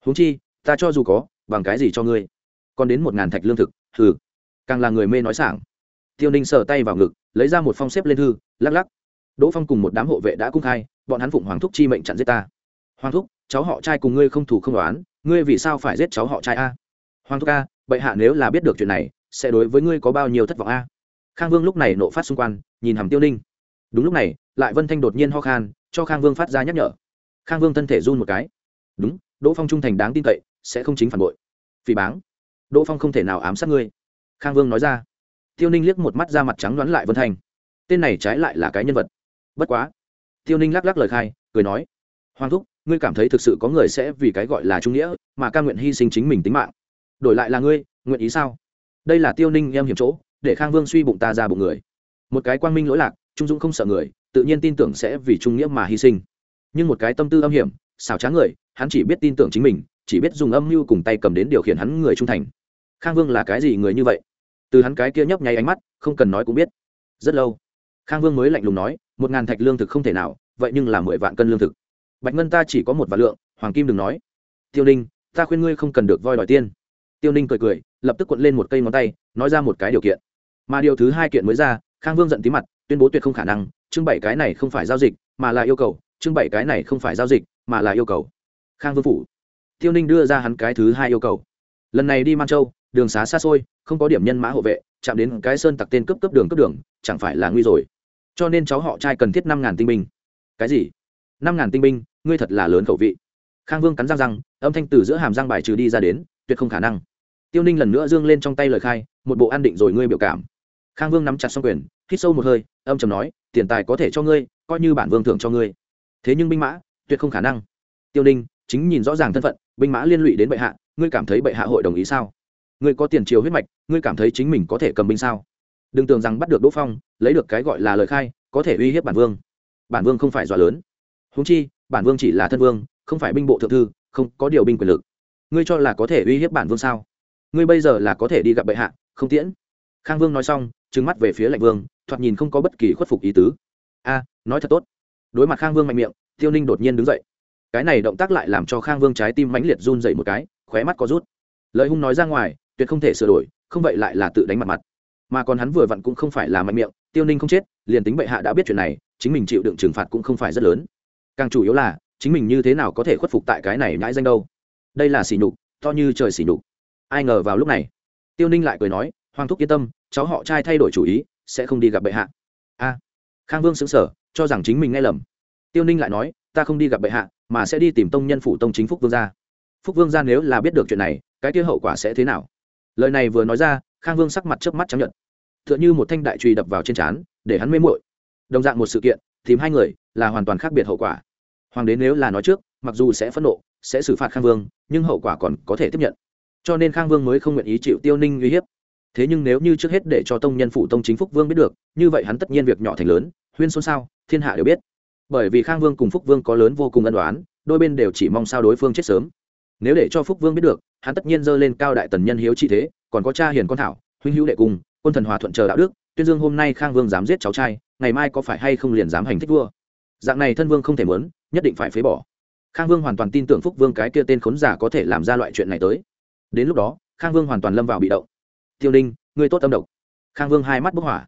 Huống chi, ta cho dù có, bằng cái gì cho ngươi? Còn đến một ngàn thạch lương thực, hừ. Càng là người mê nói sảng. Tiêu ninh sờ tay vào ngực, lấy ra một phong xếp lên thư, lắc lắc. Đỗ phong cùng một đám hộ vệ đã cung khai, bọn hắn phụng hoàng thúc chi mệnh chặn giết ta. Hoàng thúc, cháu họ trai cùng ngươi không thủ không đoán ngươi vì sao phải giết cháu họ trai a? Hoàng thúc a, bệ hạ nếu là biết được chuyện này, sẽ đối với ngươi có bao nhiêu thất vọng a? Khang vương lúc này nộ phát xung quanh nhìn hàm tiêu ninh. Đúng lúc này, lại vân thanh đột nhiên ho khan cho khang vương phát ra nhắc nhở. Khang vương thân thể run một cái. Đúng, đỗ phong trung thành đáng tin cậy, sẽ không chính phản bội. Phỉ báng. Đỗ phong không thể nào ám sát ngươi. Khang vương nói ra. Tiêu ninh liếc một mắt ra mặt trắng đoán lại vân thanh tên này trái lại là cái nhân vật. Bất quá. Tiêu ninh lắc lắc lời khai, cười nói. Hoàng thúc, ngươi cảm thấy thực sự có người sẽ vì cái gọi là trung nghĩa, mà ca nguyện hy sinh chính mình tính mạng. Đổi lại là ngươi, nguyện ý sao? Đây là tiêu ninh em hiểm chỗ, để khang vương suy bụng ta ra bụng người. Một cái quang minh lỗi lạc, trung dũng không sợ người tự nhiên tin tưởng sẽ vì trung nghĩa mà hy sinh. Nhưng một cái tâm tư âm hiểm, xảo trá người, hắn chỉ biết tin tưởng chính mình, chỉ biết dùng âm mưu cùng tay cầm đến điều khiển hắn người trung thành. Khang vương là cái gì người như vậy? Từ hắn cái kia nhấp nháy ánh mắt, không cần nói cũng biết. Rất lâu, khang vương mới lạnh lùng nói, một ngàn thạch lương thực không thể nào, vậy nhưng là mười vạn cân lương thực. Bạch ngân ta chỉ có một vạn lượng, hoàng kim đừng nói. Tiêu ninh, ta khuyên ngươi không cần được voi đòi tiên tiêu ninh cười cười, lập tức cuộn lên một cây ngón tay, nói ra một cái điều kiện. Mà điều thứ hai kiện mới ra, khang vương giận tí mặt, tuyên bố tuyệt không khả năng chương bảy cái này không phải giao dịch, mà là yêu cầu, chương bảy cái này không phải giao dịch, mà là yêu cầu. Khang vương phủ. Tiêu ninh đưa ra hắn cái thứ hai yêu cầu. Lần này đi man châu, đường xá xa xôi, không có điểm nhân mã hộ vệ, chạm đến cái sơn tặc tên cấp cấp đường cấp đường, chẳng phải là nguy rồi. Cho nên cháu họ trai cần thiết năm ngàn tinh binh. Cái gì? Năm ngàn tinh binh, ngươi thật là lớn khẩu vị. Khang vương cắn răng răng, âm thanh từ giữa hàm răng bài trừ đi ra đến, tuyệt không khả năng. Tiêu ninh lần nữa dương lên trong tay lời khai, một bộ an định rồi ngươi biểu cảm khang vương nắm chặt xong quyền, hít sâu một hơi, âm chầm nói, tiền tài có thể cho ngươi, coi như bản vương thưởng cho ngươi. Thế nhưng binh mã, tuyệt không khả năng. Tiêu ninh, chính nhìn rõ ràng thân phận, binh mã liên lụy đến bệ hạ, ngươi cảm thấy bệ hạ hội đồng ý sao? Ngươi có tiền chiều huyết mạch, ngươi cảm thấy chính mình có thể cầm binh sao? Đừng tưởng rằng bắt được đỗ phong, lấy được cái gọi là lời khai, có thể uy hiếp bản vương. Bản vương không phải dọa lớn. Húng chi, bản vương chỉ là thân vương, không phải binh bộ thượng thư, không có điều binh quyền lực. Ngươi cho là có thể uy hiếp bản vương sao? Ngươi bây giờ là có thể đi gặp bệ hạ, không tiễn khang vương nói xong, trừng mắt về phía lạnh vương, thoạt nhìn không có bất kỳ khuất phục ý tứ. A, nói thật tốt. Đối mặt khang vương mạnh miệng, tiêu ninh đột nhiên đứng dậy. Cái này động tác lại làm cho khang vương trái tim mãnh liệt run dậy một cái, khóe mắt có rút. Lời hung nói ra ngoài, tuyệt không thể sửa đổi, không vậy lại là tự đánh mặt mặt. Mà còn hắn vừa vặn cũng không phải là mạnh miệng, tiêu ninh không chết, liền tính bệ hạ đã biết chuyện này, chính mình chịu đựng trừng phạt cũng không phải rất lớn. Càng chủ yếu là, chính mình như thế nào có thể khuất phục tại cái này nhãi danh đâu? Đây là xỉ nhục, to như trời xỉ nhục. Ai ngờ vào lúc này, tiêu ninh lại cười nói hoàng thúc yên tâm, cháu họ trai thay đổi chủ ý, sẽ không đi gặp bệ hạ. A. Khang vương xứng sở cho rằng chính mình nghe lầm. Tiêu ninh lại nói, ta không đi gặp bệ hạ, mà sẽ đi tìm tông nhân phủ tông chính phúc vương gia. Phúc vương gia nếu là biết được chuyện này, cái kia hậu quả sẽ thế nào? Lời này vừa nói ra, khang vương sắc mặt chớp mắt chấp nhận t h ư ợ n h ư một thanh đại trùy đập vào trên trán, để hắn mê mội đồng dạng một sự kiện, tìm hai người là hoàn toàn khác biệt hậu quả. Hoàng đế nếu là nói trước, mặc dù sẽ phẫn nộ, sẽ xử phạt khang vương, nhưng hậu quả còn có thể tiếp nhận. Cho nên khang vương mới không nguyện ý chịu tiêu ninh uy hiếp thế nhưng nếu như trước hết để cho tông nhân phụ tông chính phúc vương biết được, như vậy hắn tất nhiên việc nhỏ thành lớn, huyên xôn xao, thiên hạ đều biết. Bởi vì khang vương cùng phúc vương có lớn vô cùng ân đoán đôi bên đều chỉ mong sao đối phương chết sớm. Nếu để cho phúc vương biết được, hắn tất nhiên dơ lên cao đại tần nhân hiếu chi thế, còn có cha hiền con thảo, huynh hữu đệ cùng, quân thần hòa thuận chờ đạo đức, tuyên dương hôm nay khang vương dám giết cháu trai, ngày mai có phải hay không liền dám hành thích vua? Dạng này thân vương không thể muốn, nhất định phải phế bỏ. Khang vương hoàn toàn tin tưởng phúc vương cái kia tên khốn giả có thể làm ra loại chuyện này tới. Đến lúc đó, khang vương hoàn toàn lâm vào bị động tiêu ninh người tốt âm độc. Khang vương hai mắt bức hỏa.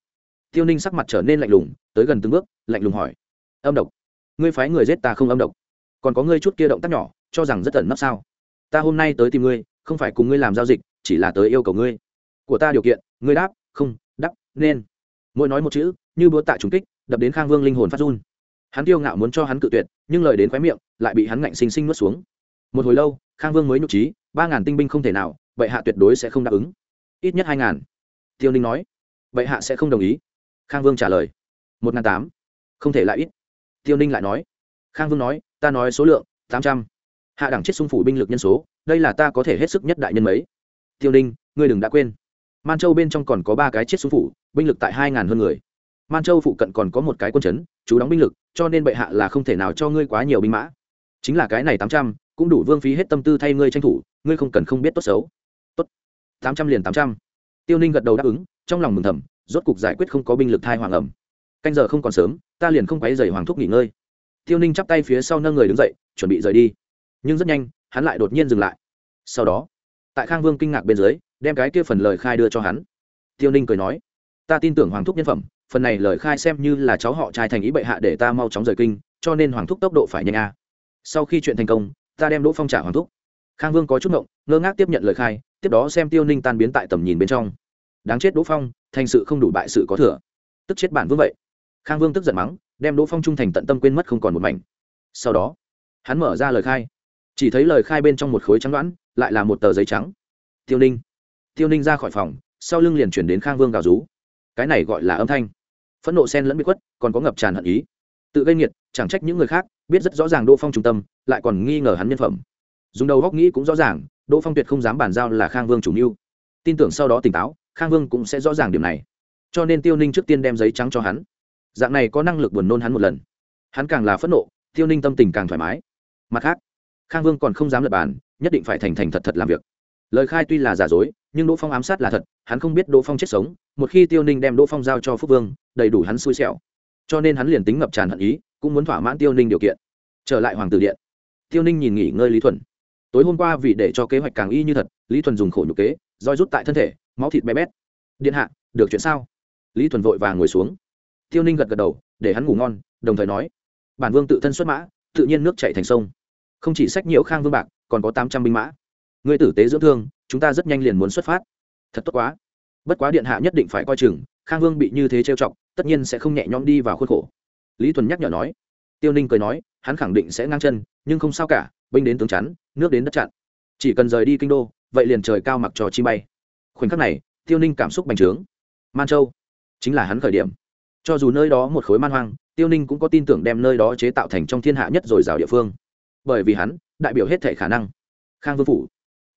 Tiêu ninh sắc mặt trở nên lạnh lùng, tới gần từng bước, lạnh lùng hỏi. Âm độc? Ngươi phái người giết ta không âm độc. Còn có ngươi chút kia động tác nhỏ, cho rằng rất ẩn nấp sao? Ta hôm nay tới tìm ngươi, không phải cùng ngươi làm giao dịch, chỉ là tới yêu cầu ngươi. Của ta điều kiện, ngươi đáp, không, đáp, nên. Mỗi nói một chữ, như búa tạ trùng kích, đập đến khang vương linh hồn phát run. Hắn tiêu ngạo muốn cho hắn cự tuyệt, nhưng lời đến khóe miệng, lại bị hắn ngạnh xinh xinh nuốt xuống. Một hồi lâu, khang vương mới nhục trí, ba ngàn tinh binh không thể nào, vậy hạ tuyệt đối sẽ không đáp ứng ít nhất hai ngàn. Tiêu ninh nói, bệ hạ sẽ không đồng ý. Khang vương trả lời, một ngàn tám, không thể lại ít. Tiêu ninh lại nói, khang vương nói, ta nói số lượng, tám trăm. Hạ đẳng chết xung phủ binh lực nhân số, đây là ta có thể hết sức nhất đại nhân mấy. Tiêu ninh, ngươi đừng đã quên. Man châu bên trong còn có ba cái chết xung phủ, binh lực tại hai ngàn hơn người. Man châu phụ cận còn có một cái quân chấn, chú đóng binh lực, cho nên bệ hạ là không thể nào cho ngươi quá nhiều binh mã. Chính là cái này tám trăm, cũng đủ vương phí hết tâm tư thay ngươi tranh thủ, ngươi không cần không biết tốt xấu tám trăm liền tám trăm. Tiêu ninh gật đầu đáp ứng, trong lòng mừng thầm, rốt cục giải quyết không có binh lực thai hoàng ẩm. Canh giờ không còn sớm, ta liền không quấy dày hoàng thúc nghỉ ngơi. Tiêu ninh chắp tay phía sau nâng người đứng dậy, chuẩn bị rời đi. Nhưng rất nhanh, hắn lại đột nhiên dừng lại. Sau đó, tại khang vương kinh ngạc bên dưới, đem cái kia phần lời khai đưa cho hắn. Tiêu ninh cười nói, ta tin tưởng hoàng thúc nhân phẩm, phần này lời khai xem như là cháu họ trai thành ý bệ hạ để ta mau chóng rời kinh, cho nên hoàng thúc tốc độ phải nhanh a. Sau khi chuyện thành công, ta đem đỗ phong trả hoàng thúc. Khang vương có chút ngộng, ngơ ngác tiếp nhận lời khai tiếp đó xem tiêu ninh tan biến tại tầm nhìn bên trong. Đáng chết đỗ phong thành sự không đủ bại sự có thừa. Tức chết bản vương vậy. Khang vương tức giận mắng đem đỗ phong trung thành tận tâm quên mất không còn một mảnh. Sau đó hắn mở ra lời khai. Chỉ thấy lời khai bên trong một khối trắng đoãn lại là một tờ giấy trắng. Tiêu ninh. Tiêu ninh ra khỏi phòng sau lưng liền chuyển đến khang vương gào rú. Cái này gọi là âm thanh. Phẫn nộ sen lẫn bị quất, còn có ngập tràn hận ý. Tự gây nghiệt chẳng trách những người khác biết rất rõ ràng đỗ phong trung tâm lại còn nghi ngờ hắn nhân phẩm dùng đầu góc nghĩ cũng rõ ràng, đỗ phong tuyệt không dám bàn giao là khang vương chủ mưu. Tin tưởng sau đó tỉnh táo, khang vương cũng sẽ rõ ràng điểm này. Cho nên tiêu ninh trước tiên đem giấy trắng cho hắn. Dạng này có năng lực buồn nôn hắn một lần. Hắn càng là phẫn nộ, tiêu ninh tâm tình càng thoải mái. Mặt khác, khang vương còn không dám lập bàn, nhất định phải thành thành thật thật làm việc. Lời khai tuy là giả dối, nhưng đỗ phong ám sát là thật, hắn không biết đỗ phong chết sống, một khi tiêu ninh đem đỗ phong giao cho phúc vương, đầy đủ hắn xui xẻo. Cho nên hắn liền tính ngập tràn hận ý, cũng muốn thỏa mãn tiêu ninh điều kiện. Trở lại hoàng tử điện, tiêu ninh nhìn nghỉ ngơi lý thuần tối hôm qua vì để cho kế hoạch càng y như thật, lý thuần dùng khổ nhục kế, roi rút tại thân thể, máu thịt bé bét. Điện hạ, được chuyện sao? Lý thuần vội vàng ngồi xuống. Tiêu ninh gật gật đầu, để hắn ngủ ngon, đồng thời nói, bản vương tự thân xuất mã, tự nhiên nước chạy thành sông. Không chỉ sách nhiễu khang vương bạc, còn có tám trăm binh mã. Người tử tế dưỡng thương, chúng ta rất nhanh liền muốn xuất phát. Thật tốt quá. Bất quá điện hạ nhất định phải coi chừng, khang vương bị như thế trêu chọc, tất nhiên sẽ không nhẹ nhõm đi vào khuôn khổ. Lý thuần nhắc nhở nói. Tiêu ninh cười nói, hắn khẳng định sẽ ngang chân, nhưng không sao cả, binh đến tướng chắn nước đến đất chặn. Chỉ cần rời đi kinh đô, vậy liền trời cao mặc trò chi bay. Khoảnh khắc này, tiêu ninh cảm xúc bành trướng. Man châu, chính là hắn khởi điểm. Cho dù nơi đó một khối man hoang, tiêu ninh cũng có tin tưởng đem nơi đó chế tạo thành trong thiên hạ nhất rồi rào địa phương. Bởi vì hắn, đại biểu hết thể khả năng. Khang vương phủ.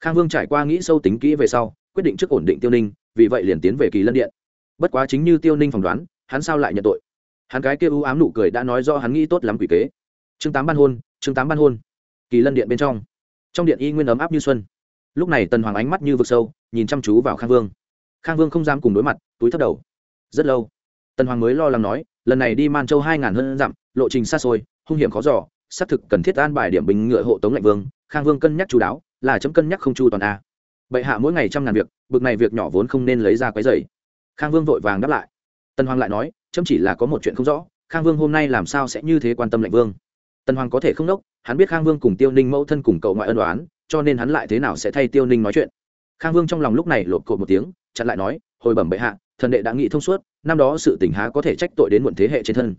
Khang vương trải qua nghĩ sâu tính kỹ về sau, quyết định trước ổn định tiêu ninh, vì vậy liền tiến về kỳ lân điện. Bất quá chính như tiêu ninh phỏng đoán, hắn sao lại nhận tội? Hắn cái kia ưu ám nụ cười đã nói do hắn nghĩ tốt lắm quỷ kế. Chương tám ban hôn, chương tám ban hôn. Kỳ lân điện bên trong trong điện y nguyên ấm áp như xuân. Lúc này tần hoàng ánh mắt như vực sâu, nhìn chăm chú vào khang vương. Khang vương không dám cùng đối mặt, túi thấp đầu. Rất lâu, tần hoàng mới lo lắng nói, lần này đi man châu hai ngàn hơn dặm, lộ trình xa xôi, hung hiểm khó giỏ xác thực cần thiết an bài điểm bình ngựa hộ tống lạnh vương, khang vương cân nhắc chú đáo, là chấm cân nhắc không chu toàn a. Bệ hạ mỗi ngày trăm ngàn việc, bực này việc nhỏ vốn không nên lấy ra quấy dày khang vương vội vàng đáp lại. Tần hoàng lại nói, chấm chỉ là có một chuyện không rõ, khang vương hôm nay làm sao sẽ như thế quan tâm lạnh vương? Tần hoàng có thể không đốc, hắn biết khang vương cùng tiêu ninh mẫu thân cùng cậu ngoại ân đoán cho nên hắn lại thế nào sẽ thay tiêu ninh nói chuyện. Khang vương trong lòng lúc này lột cột một tiếng, chặn lại nói, hồi bẩm bệ hạ, thần đệ đã nghĩ thông suốt, năm đó sự tỉnh há có thể trách tội đến muộn thế hệ trên thân.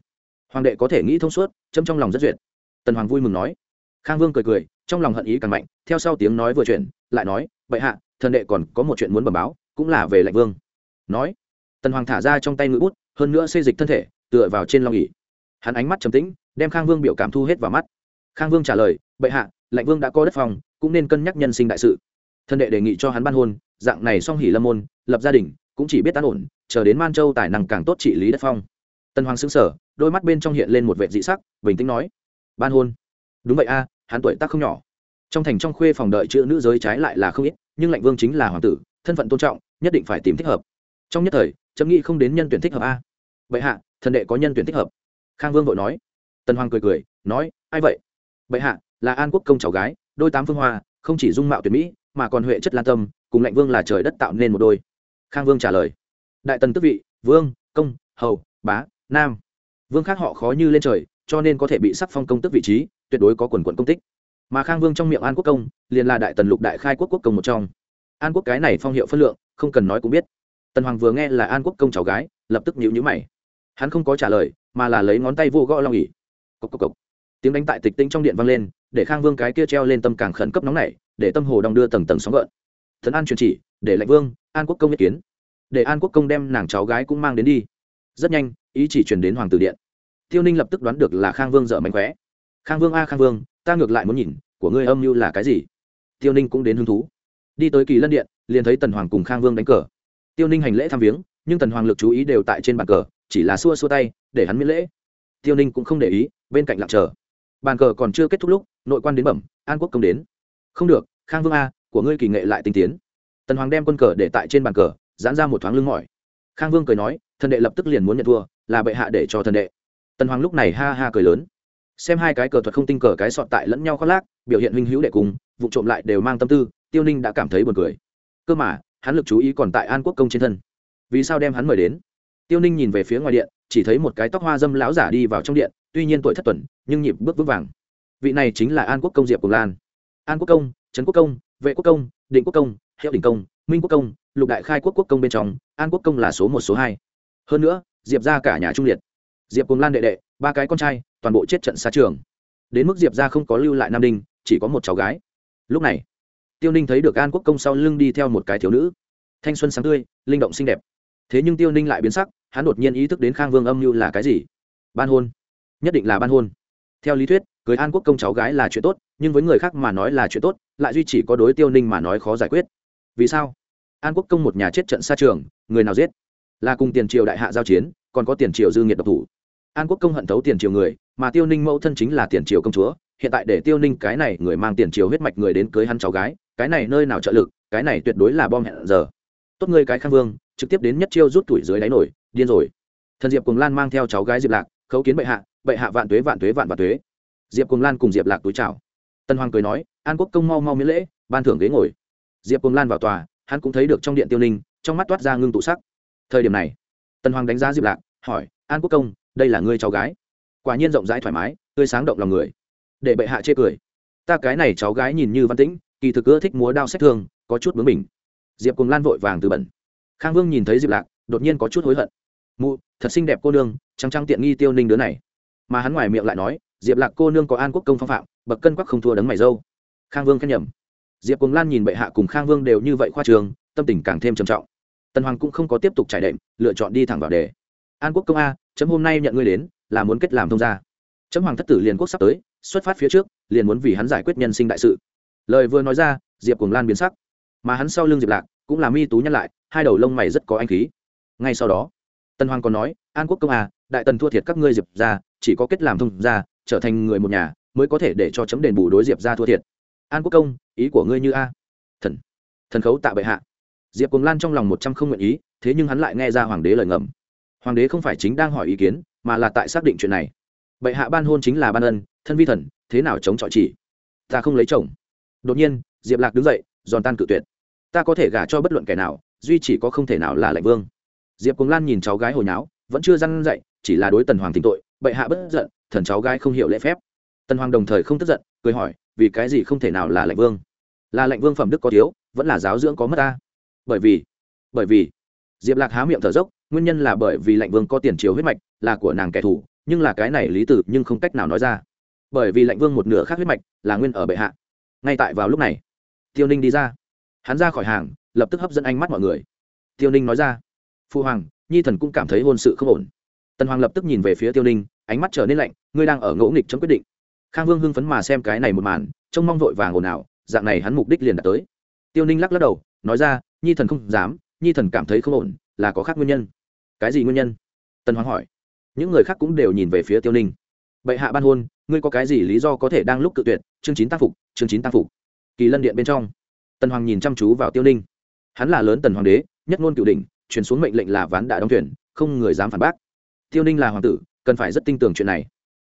Hoàng đệ có thể nghĩ thông suốt, chấm trong lòng rất duyệt. Tần hoàng vui mừng nói. Khang vương cười cười, trong lòng hận ý càng mạnh, theo sau tiếng nói vừa chuyển, lại nói, bệ hạ, thần đệ còn có một chuyện muốn bẩm báo, cũng là về lệnh vương. Nói, tần hoàng thả ra trong tay ngữ bút, hơn nữa xây dịch thân thể, tựa vào trên long ỉ hắn ánh mắt trầm tĩnh đem khang vương biểu cảm thu hết vào mắt. Khang vương trả lời, bệ hạ lệnh vương đã có đất phòng, cũng nên cân nhắc nhân sinh đại sự. Thân đệ đề nghị cho hắn ban hôn, dạng này song hỉ lâm môn, lập gia đình, cũng chỉ biết tán ổn, chờ đến man châu tài năng càng tốt trị lý đất phong. Tân hoàng xứng sở đôi mắt bên trong hiện lên một vệ dị sắc, bình tĩnh nói, ban hôn? Đúng vậy a, hắn tuổi tác không nhỏ. Trong thành trong khuê phòng đợi chữ nữ giới trái lại là không ít, nhưng lệnh vương chính là hoàng tử, thân phận tôn trọng, nhất định phải tìm thích hợp. Trong nhất thời, chấm nghĩ không đến nhân tuyển thích hợp a. Vậy hạ thần đệ có nhân tuyển thích hợp. Khang vương vội nói tần hoàng cười cười, nói, ai vậy? Bệ hạ, là an quốc công cháu gái, đôi tám phương hoa, không chỉ dung mạo tuyệt mỹ, mà còn huệ chất lan tâm, cùng lệnh vương là trời đất tạo nên một đôi. Khang vương trả lời, đại tần tức vị, vương, công, hầu, bá, nam. Vương khác họ khó như lên trời, cho nên có thể bị sắc phong công tức vị trí, tuyệt đối có quần quận công tích. Mà khang vương trong miệng an quốc công, liền là đại tần lục đại khai quốc quốc công một trong. An quốc cái này phong hiệu phân lượng, không cần nói cũng biết. Tần hoàng vừa nghe là an quốc công cháu gái, lập tức nhịu nhữ mày. Hắn không có trả lời, mà là lấy ngón tay vô gõ long ỉ cốc cốc cốc. tiếng đánh tại tịch tinh trong điện vang lên, để khang vương cái kia treo lên tâm càng khẩn cấp nóng này để tâm hồ đong đưa tầng tầng sóng gợn. Thần an truyền chỉ, để lệnh vương, an quốc công biết kiến. Để an quốc công đem nàng cháu gái cũng mang đến đi. Rất nhanh, ý chỉ truyền đến hoàng tử điện. Tiêu ninh lập tức đoán được là khang vương dở mánh khóe. Khang vương a, khang vương, ta ngược lại muốn nhìn, của ngươi âm mưu là cái gì? Tiêu ninh cũng đến hứng thú. Đi tới kỳ lân điện, liền thấy tần hoàng cùng khang vương đánh cờ. Tiêu ninh hành lễ thăm viếng, nhưng tần hoàng lực chú ý đều tại trên bàn cờ, chỉ là xua xua tay, để hắn miễn lễ. Tiêu ninh cũng không để ý bên cạnh lặng chờ. Bàn cờ còn chưa kết thúc lúc, nội quan đến bẩm, an quốc công đến. Không được, khang vương a, của ngươi kỳ nghệ lại tinh tiến. Tần hoàng đem quân cờ để tại trên bàn cờ, giãn ra một thoáng lưng mỏi. Khang vương cười nói, thần đệ lập tức liền muốn nhận thua, là bệ hạ để cho thần đệ. Tần hoàng lúc này ha ha cười lớn. Xem hai cái cờ thuật không tinh cờ cái sọt tại lẫn nhau khoác lác, biểu hiện huynh hữu đệ cùng, vụ trộm lại đều mang tâm tư, tiêu ninh đã cảm thấy buồn cười. Cơ mà, hắn lực chú ý còn tại an quốc công trên thân. Vì sao đem hắn mời đến? Tiêu ninh nhìn về phía ngoài điện, chỉ thấy một cái tóc hoa dâm lão giả đi vào trong điện tuy nhiên tuổi thất tuần, nhưng nhịp bước vững vàng. Vị này chính là an quốc công diệp cùng lan. An quốc công, trấn quốc công, vệ quốc công, định quốc công, hiệu đình công, minh quốc công, lục đại khai quốc quốc công bên trong, an quốc công là số một, số hai. Hơn nữa, diệp ra cả nhà trung liệt. Diệp cùng lan đệ đệ, ba cái con trai, toàn bộ chết trận xa trường. Đến mức diệp ra không có lưu lại nam đinh, chỉ có một cháu gái. Lúc này, tiêu ninh thấy được an quốc công sau lưng đi theo một cái thiếu nữ. Thanh xuân sáng tươi, linh động xinh đẹp. Thế nhưng tiêu ninh lại biến sắc, hắn đột nhiên ý thức đến khang vương âm mưu là cái gì? Ban hôn nhất định là ban hôn. Theo lý thuyết, cưới an quốc công cháu gái là chuyện tốt, nhưng với người khác mà nói là chuyện tốt, lại duy chỉ có đối tiêu ninh mà nói khó giải quyết. Vì sao? An quốc công một nhà chết trận xa trường, người nào giết? Là cùng tiền triều đại hạ giao chiến, còn có tiền triều dư nghiệt độc thủ. An quốc công hận thấu tiền triều người, mà tiêu ninh mẫu thân chính là tiền triều công chúa, hiện tại để tiêu ninh cái này người mang tiền triều huyết mạch người đến cưới hắn cháu gái, cái này nơi nào trợ lực, cái này tuyệt đối là bom hẹn giờ. Tốt ngươi cái khang vương, trực tiếp đến nhất chiêu rút tuổi dưới đáy nổi, điên rồi. Thần diệp cùng lan mang theo cháu gái diệp lạc khấu kiến bệ hạ bệ hạ vạn tuế vạn tuế, vạn vạn tuế. Diệp cùng lan cùng diệp lạc túi chào. Tân hoàng cười nói, an quốc công mau mau miễn lễ, ban thưởng ghế ngồi. Diệp cùng lan vào tòa, hắn cũng thấy được trong điện tiêu ninh, trong mắt toát ra ngưng tụ sắc. Thời điểm này, tân hoàng đánh giá diệp lạc, hỏi, an quốc công, đây là ngươi cháu gái? Quả nhiên rộng rãi thoải mái, tươi sáng động lòng người. Để bệ hạ chê cười. Ta cái này cháu gái nhìn như văn tĩnh, kỳ thực ưa thích múa đao sách thương, có chút bướng mình diệp cùng lan vội vàng từ bẩn. Khang vương nhìn thấy diệp lạc, đột nhiên có chút hối hận mụ, thật xinh đẹp cô nương, trắng trăng tiện nghi tiêu ninh đứa này. Mà hắn ngoài miệng lại nói, diệp lạc cô nương có an quốc công phong phạm, bậc cân quắc không thua đấng mày dâu. Khang vương khen nhầm. Diệp cùng lan nhìn bệ hạ cùng khang vương đều như vậy khoa trường, tâm tình càng thêm trầm trọng. Tần hoàng cũng không có tiếp tục trải đệm, lựa chọn đi thẳng vào đề. An quốc công a, chấm hôm nay nhận ngươi đến, là muốn kết làm thông gia. Chấm hoàng thất tử liền quốc sắp tới, xuất phát phía trước, liền muốn vì hắn giải quyết nhân sinh đại sự. Lời vừa nói ra, diệp cùng lan biến sắc. Mà hắn sau lưng diệp lạc, cũng là mi tú nhắc lại, hai đầu lông mày rất có anh khí. Ngay sau đó tân hoàng còn nói, an quốc công à đại tần thua thiệt các ngươi diệp ra chỉ có kết làm thông ra trở thành người một nhà, mới có thể để cho chấm đền bù đối diệp ra thua thiệt. An quốc công, ý của ngươi như a? Thần thần khấu tạ bệ hạ. Diệp cùng lan trong lòng một trăm không nguyện ý, thế nhưng hắn lại nghe ra hoàng đế lời ngầm. Hoàng đế không phải chính đang hỏi ý kiến, mà là tại xác định chuyện này. Bệ hạ ban hôn chính là ban ân, thân vi thần, thế nào chống chọi chỉ? Ta không lấy chồng. Đột nhiên, diệp lạc đứng dậy, giòn tan cự tuyệt. Ta có thể gả cho bất luận kẻ nào, duy chỉ có không thể nào là lệnh vương diệp cùng lan nhìn cháu gái hồi nháo, vẫn chưa răn dậy, chỉ là đối tần hoàng thỉnh tội, bệ hạ bất giận, thần cháu gái không hiểu lễ phép. Tần hoàng đồng thời không tức giận, cười hỏi, vì cái gì không thể nào là lệnh vương? Là lệnh vương phẩm đức có thiếu, vẫn là giáo dưỡng có mất ta? Bởi vì bởi vì, diệp lạc há miệng thở dốc, nguyên nhân là bởi vì lệnh vương có tiền chiếu huyết mạch, là của nàng kẻ thù, nhưng là cái này lý tử nhưng không cách nào nói ra. Bởi vì lệnh vương một nửa khác huyết mạch, là nguyên ở bệ hạ. Ngay tại vào lúc này, tiêu ninh đi ra. Hắn ra khỏi hàng, lập tức hấp dẫn ánh mắt mọi người. Tiêu ninh nói ra phu hoàng, nhi thần cũng cảm thấy hôn sự không ổn. Tần hoàng lập tức nhìn về phía tiêu ninh, ánh mắt trở nên lạnh, ngươi đang ở ngỗ nghịch trong quyết định. Khang vương hưng phấn mà xem cái này một màn, trông mong vội vàng ồn ào, dạng này hắn mục đích liền đạt tới. Tiêu ninh lắc lắc đầu, nói ra, nhi thần không dám, nhi thần cảm thấy không ổn, là có khác nguyên nhân. Cái gì nguyên nhân? Tần hoàng hỏi. Những người khác cũng đều nhìn về phía tiêu ninh. Bệ hạ ban hôn, ngươi có cái gì lý do có thể đang lúc cự tuyệt? Chương chín tác phục, chương chín tác phục. Kỳ lân điện bên trong. Tần hoàng nhìn chăm chú vào tiêu ninh. Hắn là lớn tần hoàng đế, nhất ngôn cựu đình truyền xuống mệnh lệnh là ván đã đóng thuyền không người dám phản bác. Tiêu ninh là hoàng tử cần phải rất tin tưởng chuyện này.